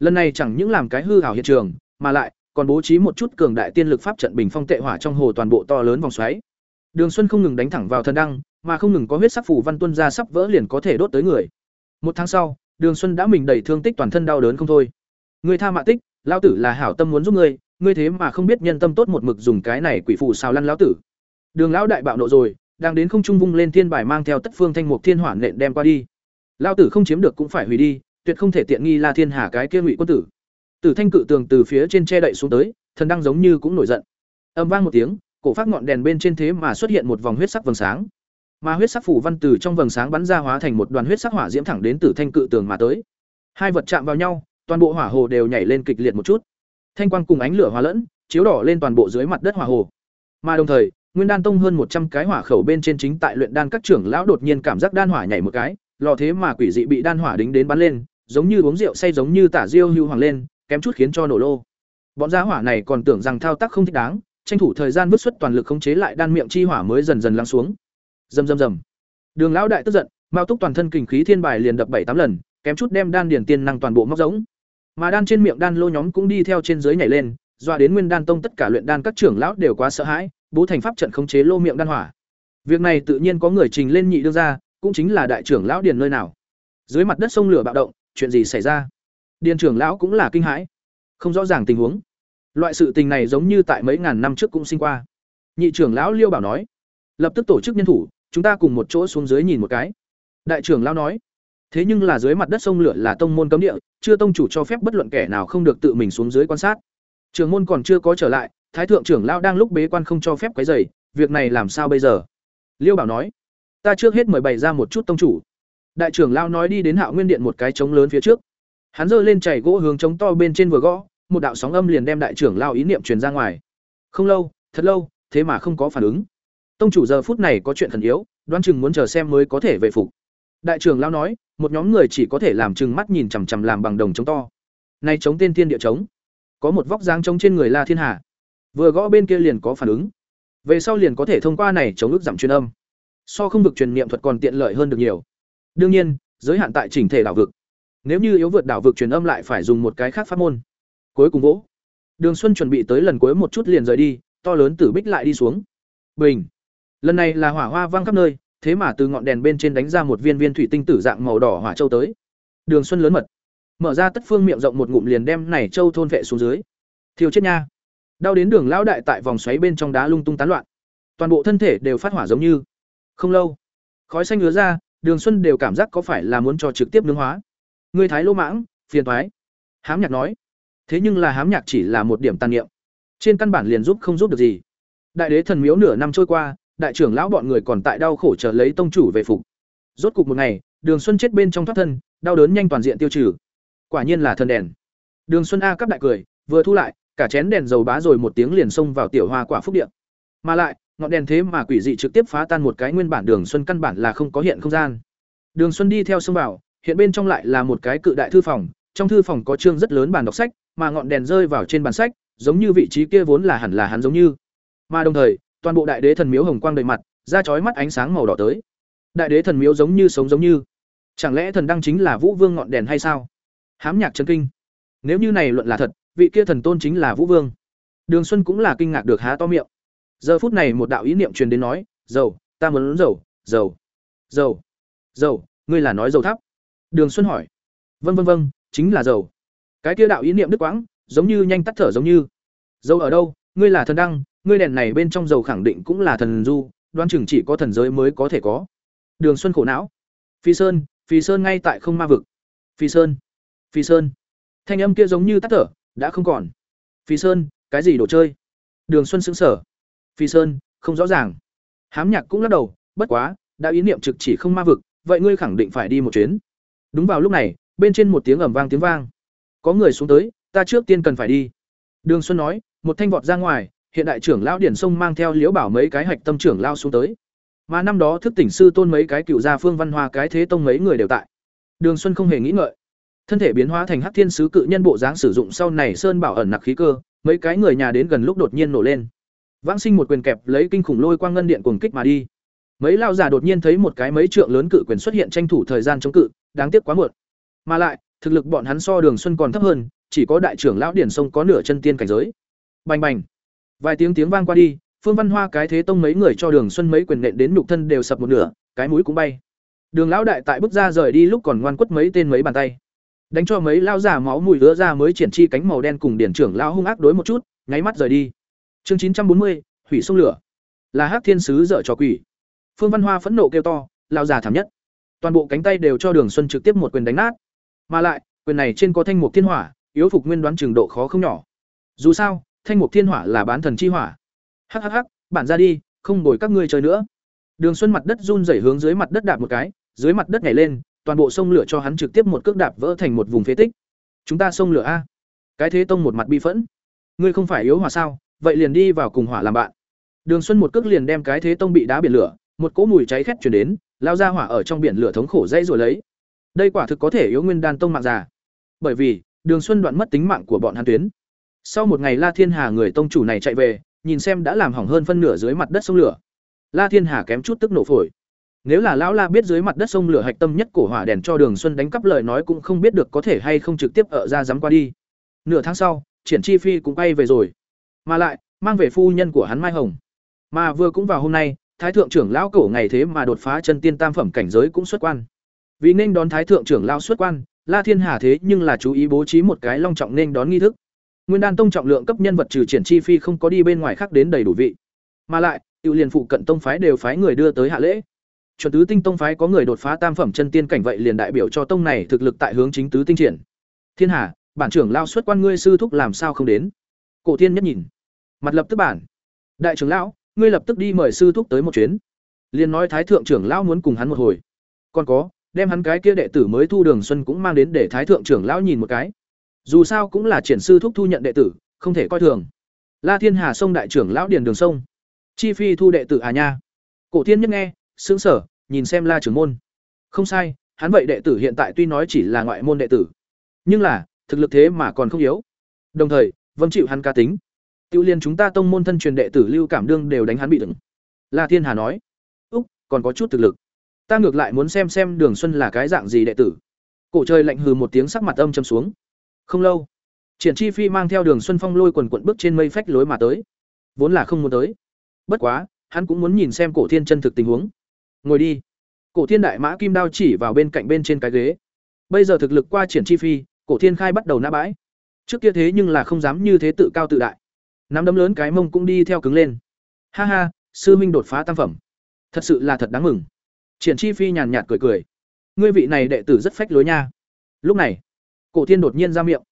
Lần này chẳng những làm cái hư ảo hiện trường, mà lại còn bố trí một chút cường đại tiên lực pháp trận bình phong tệ hỏa trong hồ toàn bộ to lớn vòng xoáy. Đường Xuân không ngừng đánh thẳng vào thần đăng, mà không ngừng có huyết sắc phủ văn tuân ra sắp vỡ liền có thể đốt tới người. Một tháng sau, Đường Xuân đã mình đầy thương tích toàn thân đau đớn không thôi. Người tha mạ tích, lão tử là hảo tâm muốn giúp ngươi, ngươi thế mà không biết nhân tâm tốt một mực dùng cái này quỷ phụ xào lăn lão tử. Đường lão đại bạo nộ rồi, đang đến không trung vung lên thiên bài mang theo tất phương thanh mục thiên hỏa nện đem qua đi. Lão tử không chiếm được cũng phải hủy đi, tuyệt không thể tiện nghi La Thiên Hà cái kia ngụy quân tử. Tử thanh cự tường từ phía trên che đậy xuống tới, thần đang giống như cũng nổi giận. Âm vang một tiếng, cổ phát ngọn đèn bên trên thế mà xuất hiện một vòng huyết sắc vầng sáng. Mà huyết sắc phủ văn từ trong vầng sáng bắn ra hóa thành một đoàn huyết sắc hỏa diễm thẳng đến Tử thanh cự tường mà tới. Hai vật chạm vào nhau, toàn bộ hỏa hồ đều nhảy lên kịch liệt một chút. Thanh quang cùng ánh lửa hòa lẫn, chiếu đỏ lên toàn bộ dưới mặt đất hỏa hồ. Mà đồng thời, Nguyên Đan Tông hơn một trăm cái hỏa khẩu bên trên chính tại luyện đan các trưởng lão đột nhiên cảm giác đan hỏa nhảy một cái, lò thế mà quỷ dị bị đan hỏa đính đến bắn lên, giống như uống rượu say giống như tả diêu hưu hoàng lên, kém chút khiến cho nổ lô. Bọn gia hỏa này còn tưởng rằng thao tác không thích đáng, tranh thủ thời gian vứt xuất toàn lực khống chế lại đan miệng chi hỏa mới dần dần lắng xuống. Rầm rầm rầm. Đường lão đại tức giận, Mao Túc toàn thân kình khí thiên bài liền đập bảy tám lần, kém chút đem đan điển tiên năng toàn bộ móc giống. Mà đan trên miệng đan lô nhóm cũng đi theo trên dưới nhảy lên, dọa đến Nguyên Đan Tông tất cả luyện đan các trưởng lão đều quá sợ hãi, bố thành pháp trận khống chế lô miệng đan hỏa. Việc này tự nhiên có người trình lên nhị đương ra, cũng chính là đại trưởng lão điền nơi nào. Dưới mặt đất sông lửa bạo động, chuyện gì xảy ra? Điền trưởng lão cũng là kinh hãi, không rõ ràng tình huống. Loại sự tình này giống như tại mấy ngàn năm trước cũng sinh qua. Nhị trưởng lão Liêu Bảo nói, lập tức tổ chức nhân thủ, chúng ta cùng một chỗ xuống dưới nhìn một cái. Đại trưởng lão nói, thế nhưng là dưới mặt đất sông lửa là tông môn cấm địa, chưa tông chủ cho phép bất luận kẻ nào không được tự mình xuống dưới quan sát. Trưởng môn còn chưa có trở lại, thái thượng trưởng lão đang lúc bế quan không cho phép quấy rầy, việc này làm sao bây giờ? Liêu Bảo nói, ta trước hết mời bày ra một chút tông chủ. Đại trưởng lão nói đi đến Hạo Nguyên điện một cái trống lớn phía trước. Hắn giơ lên chảy gỗ hướng trống to bên trên vừa gõ, một đạo sóng âm liền đem đại trưởng lão ý niệm truyền ra ngoài. Không lâu, thật lâu, thế mà không có phản ứng. Tông chủ giờ phút này có chuyện thần yếu, đoán chừng muốn chờ xem mới có thể về phục. Đại trưởng lão nói, một nhóm người chỉ có thể làm chừng mắt nhìn chằm chằm làm bằng đồng trống to. Nay chống tên thiên địa trống, có một vóc dáng trống trên người La Thiên Hà. Vừa gõ bên kia liền có phản ứng. Về sau liền có thể thông qua này chống ước giảm truyền âm. So không vực truyền niệm thuật còn tiện lợi hơn được nhiều. Đương nhiên, giới hạn tại chỉnh thể đảo vực. Nếu như yếu vượt đảo vực truyền âm lại phải dùng một cái khác pháp môn. Cuối cùng vỗ. Đường Xuân chuẩn bị tới lần cuối một chút liền rời đi, to lớn tử bích lại đi xuống. Bình. Lần này là hỏa hoa vang khắp nơi, thế mà từ ngọn đèn bên trên đánh ra một viên viên thủy tinh tử dạng màu đỏ hỏa châu tới. Đường Xuân lớn mật, mở ra tất phương miệng rộng một ngụm liền đem này châu thôn vệ xuống dưới. Thiêu chết nha. Đau đến đường lão đại tại vòng xoáy bên trong đá lung tung tán loạn. Toàn bộ thân thể đều phát hỏa giống như. Không lâu, khói xanh ngứa ra, Đường Xuân đều cảm giác có phải là muốn cho trực tiếp nướng hóa. người thái lô mãng, phiền thoái Hám Nhạc nói. Thế nhưng là hám nhạc chỉ là một điểm tàn niệm. Trên căn bản liền giúp không giúp được gì. Đại đế thần miếu nửa năm trôi qua, đại trưởng lão bọn người còn tại đau khổ chờ lấy tông chủ về phục. Rốt cục một ngày, Đường Xuân chết bên trong thoát thân, đau đớn nhanh toàn diện tiêu trừ. Quả nhiên là thần đèn. Đường Xuân A cấp đại cười, vừa thu lại, cả chén đèn dầu bá rồi một tiếng liền xông vào tiểu hoa quả phúc điện. Mà lại, ngọn đèn thế mà quỷ dị trực tiếp phá tan một cái nguyên bản Đường Xuân căn bản là không có hiện không gian. Đường Xuân đi theo xông vào, hiện bên trong lại là một cái cự đại thư phòng, trong thư phòng có chương rất lớn bàn đọc sách, mà ngọn đèn rơi vào trên bàn sách, giống như vị trí kia vốn là hẳn là hắn giống như. Mà đồng thời, toàn bộ đại đế thần miếu hồng quang đầy mặt, ra chói mắt ánh sáng màu đỏ tới. Đại đế thần miếu giống như sống giống như. Chẳng lẽ thần đăng chính là Vũ Vương ngọn đèn hay sao? Hám nhạc chấn kinh. Nếu như này luận là thật, vị kia thần tôn chính là Vũ Vương. Đường Xuân cũng là kinh ngạc được há to miệng. Giờ phút này một đạo ý niệm truyền đến nói, "Dầu, ta muốn dầu, dầu, dầu, dầu, ngươi là nói dầu thắp?" Đường Xuân hỏi. "Vâng vâng vâng, chính là dầu." Cái kia đạo ý niệm đức quãng, giống như nhanh tắt thở giống như. "Dầu ở đâu? Ngươi là thần đăng, ngươi đèn này bên trong dầu khẳng định cũng là thần du, đoan chừng chỉ có thần giới mới có thể có." Đường Xuân khổ não. "Phi Sơn, Phi Sơn ngay tại không ma vực." "Phi Sơn, Phi Sơn." Thanh âm kia giống như tắt thở, đã không còn. "Phi Sơn, cái gì đồ chơi?" Đường Xuân sững sờ. "Phi Sơn, không rõ ràng." Hám Nhạc cũng lắc đầu, bất quá, đã ý niệm trực chỉ không ma vực, vậy ngươi khẳng định phải đi một chuyến. Đúng vào lúc này, bên trên một tiếng ầm vang tiếng vang. Có người xuống tới, ta trước tiên cần phải đi. Đường Xuân nói, một thanh vọt ra ngoài, hiện đại trưởng lão điển sông mang theo liễu bảo mấy cái hạch tâm trưởng lao xuống tới. Mà năm đó thức tỉnh sư tôn mấy cái cựu gia phương văn hoa cái thế tông mấy người đều tại. Đường Xuân không hề nghĩ ngợi, thân thể biến hóa thành hắc thiên sứ cự nhân bộ dáng sử dụng sau này sơn bảo ẩn nặc khí cơ, mấy cái người nhà đến gần lúc đột nhiên nổ lên. Vãng sinh một quyền kẹp lấy kinh khủng lôi quang ngân điện cuồng kích mà đi. Mấy lao giả đột nhiên thấy một cái mấy trượng lớn cự quyền xuất hiện tranh thủ thời gian chống cự, đáng tiếc quá muộn. Mà lại, thực lực bọn hắn so Đường Xuân còn thấp hơn, chỉ có đại trưởng lão Điển Sông có nửa chân tiên cảnh giới. Bành bành. Vài tiếng tiếng vang qua đi, Phương Văn Hoa cái thế tông mấy người cho Đường Xuân mấy quyền nện đến nhục thân đều sập một nửa, cái mũi cũng bay. Đường lão đại tại bước ra rời đi lúc còn ngoan quất mấy tên mấy bàn tay. Đánh cho mấy lao giả máu mùi rứa ra mới triển chi cánh màu đen cùng điển trưởng lão hung ác đối một chút, nháy mắt rời đi. Chương chín trăm bốn mươi hủy sông lửa. Là Hắc Thiên sứ dở trò quỷ. Phương Văn Hoa phẫn nộ kêu to, lao giả thảm nhất. Toàn bộ cánh tay đều cho Đường Xuân trực tiếp một quyền đánh nát. Mà lại, quyền này trên có thanh mục thiên hỏa, yếu phục nguyên đoán trường độ khó không nhỏ. Dù sao, thanh mục thiên hỏa là bán thần chi hỏa. Hắc hắc hắc, bản ra đi, không đổi các ngươi chơi nữa. Đường Xuân mặt đất run rẩy hướng dưới mặt đất đạp một cái, dưới mặt đất nhảy lên, toàn bộ sông lửa cho hắn trực tiếp một cước đạp vỡ thành một vùng phế tích. Chúng ta sông lửa a. Cái Thế Tông một mặt bi phẫn. Ngươi không phải yếu hỏa sao? Vậy liền đi vào cùng hỏa làm bạn. Đường Xuân một cước liền đem Cái Thế Tông bị đá biển lửa, một cỗ mùi cháy khét truyền đến, lao ra hỏa ở trong biển lửa thống khổ dây rồi lấy. Đây quả thực có thể yếu nguyên đan tông mạng già. Bởi vì, Đường Xuân đoạn mất tính mạng của bọn hắn tuyến. Sau một ngày La Thiên Hà người tông chủ này chạy về, nhìn xem đã làm hỏng hơn phân nửa dưới mặt đất sông lửa. La Thiên Hà kém chút tức nổ phổi. Nếu là lão La biết dưới mặt đất sông lửa hạch tâm nhất cổ hỏa đèn cho Đường Xuân đánh cắp lời nói cũng không biết được có thể hay không trực tiếp ở ra dám qua đi. Nửa tháng sau, Triển Chi Phi cũng bay về rồi, mà lại mang về phu nhân của hắn Mai Hồng. Mà vừa cũng vào hôm nay, Thái thượng trưởng lão cổ ngày thế mà đột phá chân tiên tam phẩm cảnh giới cũng xuất quan. Vì nên đón Thái thượng trưởng lão xuất quan, La Thiên Hà thế nhưng là chú ý bố trí một cái long trọng nên đón nghi thức. Nguyên đan tông trọng lượng cấp nhân vật trừ triển chi phi không có đi bên ngoài khác đến đầy đủ vị. Mà lại, tiêu liền phụ cận tông phái đều phái người đưa tới hạ lễ. Chuẩn tứ tinh tông phái có người đột phá tam phẩm chân tiên cảnh vậy liền đại biểu cho tông này thực lực tại hướng chính tứ tinh triển. Thiên Hà, bản trưởng lao xuất quan ngươi sư thúc làm sao không đến? Cổ Thiên nhất nhìn, mặt lập tức bản. Đại trưởng lão, ngươi lập tức đi mời sư thúc tới một chuyến. Liên nói thái thượng trưởng lão muốn cùng hắn một hồi. Còn có, đem hắn cái kia đệ tử mới thu đường xuân cũng mang đến để thái thượng trưởng lão nhìn một cái dù sao cũng là triển sư thúc thu nhận đệ tử, không thể coi thường. La thiên hà sông đại trưởng lão điền đường sông. Chi phi thu đệ tử à nha. Cổ thiên nhất nghe xứng sở nhìn xem la trưởng môn. Không sai, hắn vậy đệ tử hiện tại tuy nói chỉ là ngoại môn đệ tử, nhưng là, thực lực thế mà còn không yếu. Đồng thời vâng chịu hắn ca tính. Tiêu liên chúng ta tông môn thân truyền đệ tử lưu cảm đương đều đánh hắn bị đựng. La thiên hà nói, úc, còn có chút thực lực. Ta ngược lại muốn xem xem đường xuân là cái dạng gì đệ tử. Cổ trời lạnh hừ một tiếng sắc mặt âm châm xuống không lâu, triển chi phi mang theo đường xuân phong lôi quần quần bước trên mây phách lối mà tới. Vốn là không muốn tới. Bất quá, hắn cũng muốn nhìn xem cổ thiên chân thực tình huống. Ngồi đi. Cổ thiên đại mã kim đao chỉ vào bên cạnh bên trên cái ghế. Bây giờ thực lực qua triển chi phi, cổ thiên khai bắt đầu nã bãi. Trước kia thế nhưng là không dám như thế tự cao tự đại. Nắm đấm lớn cái mông cũng đi theo cứng lên. Ha ha, sư minh đột phá tam phẩm. Thật sự là thật đáng mừng. Triển chi phi nhàn nhạt cười cười. Ngươi vị này đệ tử rất phách lối nha. Lúc này cổ thiên đột nhiên ra miệng.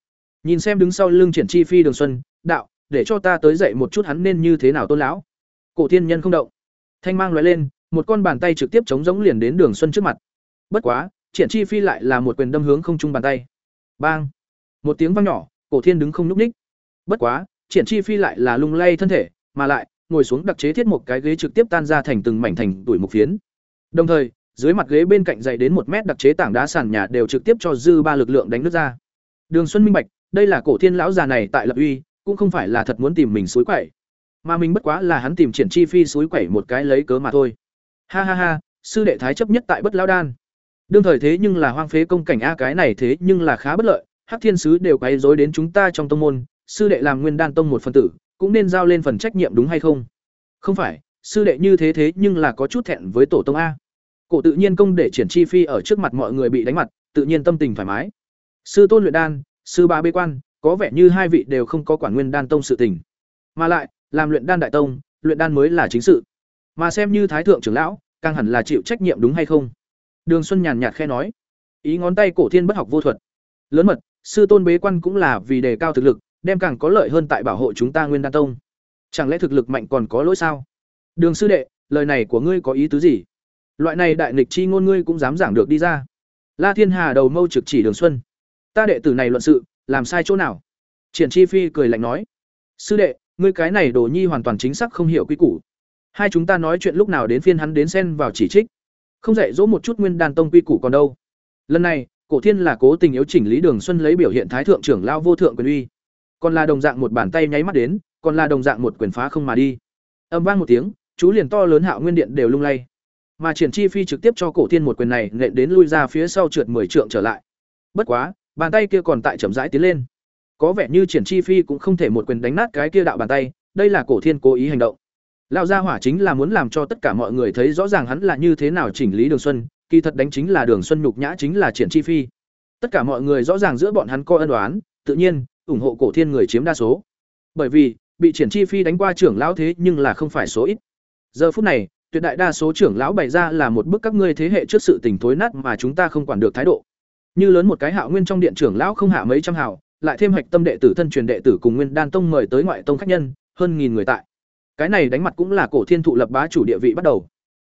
Nhìn xem đứng sau lưng triển chi phi đường xuân, đạo, để cho ta tới dạy một chút hắn nên như thế nào tôn lão. Cổ thiên nhân không động. Thanh mang loại lên, một con bàn tay trực tiếp chống giống liền đến đường xuân trước mặt. Bất quá, triển chi phi lại là một quyền đâm hướng không trung bàn tay. Bang! Một tiếng vang nhỏ, cổ thiên đứng không nhúc ních. Bất quá, triển chi phi lại là lung lay thân thể, mà lại, ngồi xuống đặc chế thiết một cái ghế trực tiếp tan ra thành từng mảnh thành tuổi mục phiến. Đồng thời dưới mặt ghế bên cạnh dày đến một mét đặc chế tảng đá sàn nhà đều trực tiếp cho dư ba lực lượng đánh nước ra. Đường xuân minh bạch, đây là cổ thiên lão già này tại lập uy, cũng không phải là thật muốn tìm mình suối quẩy. Mà mình bất quá là hắn tìm triển chi phi suối quẩy một cái lấy cớ mà thôi. Ha ha ha, sư đệ thái chấp nhất tại bất lao đan. Đương thời thế nhưng là hoang phế công cảnh a cái này thế nhưng là khá bất lợi, hắc thiên sứ đều quấy rối đến chúng ta trong tông môn, sư đệ làm nguyên đan tông một phần tử, cũng nên giao lên phần trách nhiệm đúng hay không? Không phải, sư đệ như thế thế nhưng là có chút thẹn với tổ tông a cổ tự nhiên công để triển chi phi ở trước mặt mọi người bị đánh mặt, tự nhiên tâm tình thoải mái. Sư tôn luyện đan, sư ba bê quan, có vẻ như hai vị đều không có quản nguyên đan tông sự tình. Mà lại, làm luyện đan đại tông, luyện đan mới là chính sự. Mà xem như thái thượng trưởng lão, càng hẳn là chịu trách nhiệm đúng hay không? Đường xuân nhàn nhạt khe nói. Ý ngón tay cổ thiên bất học vô thuật. Lớn mật, sư tôn bế quan cũng là vì đề cao thực lực, đem càng có lợi hơn tại bảo hộ chúng ta nguyên đan tông. Chẳng lẽ thực lực mạnh còn có lỗi sao? Đường sư đệ, lời này của ngươi có ý tứ gì? Loại này đại nghịch chi ngôn ngươi cũng dám giảng được đi ra. La thiên hà đầu mâu trực chỉ đường xuân. Ta đệ tử này luận sự, làm sai chỗ nào? Triển chi phi cười lạnh nói. Sư đệ, ngươi cái này đồ nhi hoàn toàn chính xác không hiểu quy củ. Hai chúng ta nói chuyện lúc nào đến phiên hắn đến xen vào chỉ trích. Không dạy dỗ một chút nguyên đàn tông quy củ còn đâu. Lần này, cổ thiên là cố tình yếu chỉnh lý đường xuân lấy biểu hiện thái thượng trưởng lao vô thượng quyền uy. Còn là đồng dạng một bàn tay nháy mắt đến, còn là đồng dạng một quyền phá không mà đi. Âm vang một tiếng, chú liền to lớn hạo nguyên điện đều lung lay mà triển chi phi trực tiếp cho cổ thiên một quyền này nện đến lui ra phía sau trượt mười trượng trở lại. Bất quá, bàn tay kia còn tại chậm rãi tiến lên. Có vẻ như triển chi phi cũng không thể một quyền đánh nát cái kia đạo bàn tay, đây là cổ thiên cố ý hành động. Lão gia hỏa chính là muốn làm cho tất cả mọi người thấy rõ ràng hắn là như thế nào chỉnh lý đường xuân, kỳ thật đánh chính là đường xuân nhục nhã chính là triển chi phi. Tất cả mọi người rõ ràng giữa bọn hắn coi ân đoán tự nhiên, ủng hộ cổ thiên người chiếm đa số. Bởi vì, bị triển chi phi đánh qua trưởng lão thế nhưng là không phải số ít. Giờ phút này tuyệt đại đa số trưởng lão bày ra là một bức các ngươi thế hệ trước sự tình thối nát mà chúng ta không quản được thái độ. Như lớn một cái hạo nguyên trong điện trưởng lão không hạ mấy trăm hào, lại thêm hạch tâm đệ tử thân truyền đệ tử cùng nguyên đan tông mời tới ngoại tông khách nhân, hơn nghìn người tại. Cái này đánh mặt cũng là cổ thiên thụ lập bá chủ địa vị bắt đầu.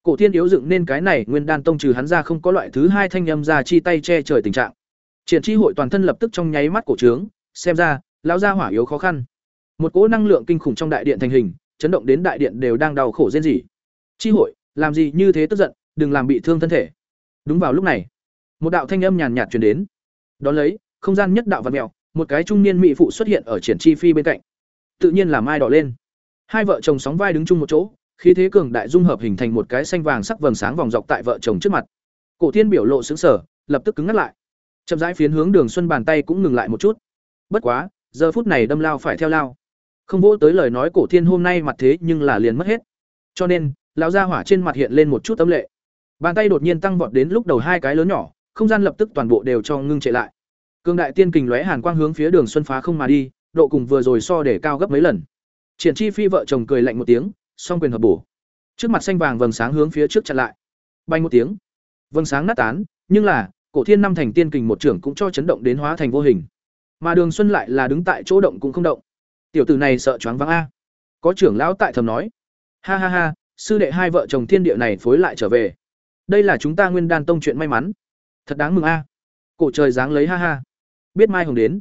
Cổ thiên yếu dựng nên cái này, nguyên đan tông trừ hắn ra không có loại thứ hai thanh âm ra chi tay che trời tình trạng. Triển chi hội toàn thân lập tức trong nháy mắt cổ trướng, xem ra, lão gia hỏa yếu khó khăn. Một cỗ năng lượng kinh khủng trong đại điện thành hình, chấn động đến đại điện đều đang đau khổ rên rỉ chi hội, làm gì như thế tức giận, đừng làm bị thương thân thể. Đúng vào lúc này, một đạo thanh âm nhàn nhạt truyền đến. Đón lấy, không gian nhất đạo vật mèo một cái trung niên mỹ phụ xuất hiện ở triển chi phi bên cạnh. Tự nhiên là mai đỏ lên. Hai vợ chồng sóng vai đứng chung một chỗ, khí thế cường đại dung hợp hình thành một cái xanh vàng sắc vầng sáng vòng dọc tại vợ chồng trước mặt. Cổ thiên biểu lộ xứng sở lập tức cứng ngắt lại. Chậm rãi phiến hướng đường xuân bàn tay cũng ngừng lại một chút. Bất quá, giờ phút này đâm lao phải theo lao. Không vỗ tới lời nói cổ thiên hôm nay mặt thế nhưng là liền mất hết. Cho nên lão gia hỏa trên mặt hiện lên một chút tâm lệ. Bàn tay đột nhiên tăng vọt đến lúc đầu hai cái lớn nhỏ, không gian lập tức toàn bộ đều cho ngưng chạy lại. Cương đại tiên kình lóe hàn quang hướng phía đường xuân phá không mà đi, độ cùng vừa rồi so để cao gấp mấy lần. Triển chi phi vợ chồng cười lạnh một tiếng, song quyền hợp bổ. Trước mặt xanh vàng vầng sáng hướng phía trước chặn lại. Bay một tiếng. Vầng sáng nát tán, nhưng là, cổ thiên năm thành tiên kình một trưởng cũng cho chấn động đến hóa thành vô hình. Mà đường xuân lại là đứng tại chỗ động cũng không động. Tiểu tử này sợ choáng váng a. Có trưởng lão tại thầm nói. Ha ha ha sư đệ hai vợ chồng thiên địa này phối lại trở về. Đây là chúng ta nguyên đan tông chuyện may mắn. Thật đáng mừng a. Cổ trời dáng lấy ha ha. Biết mai hồng đến.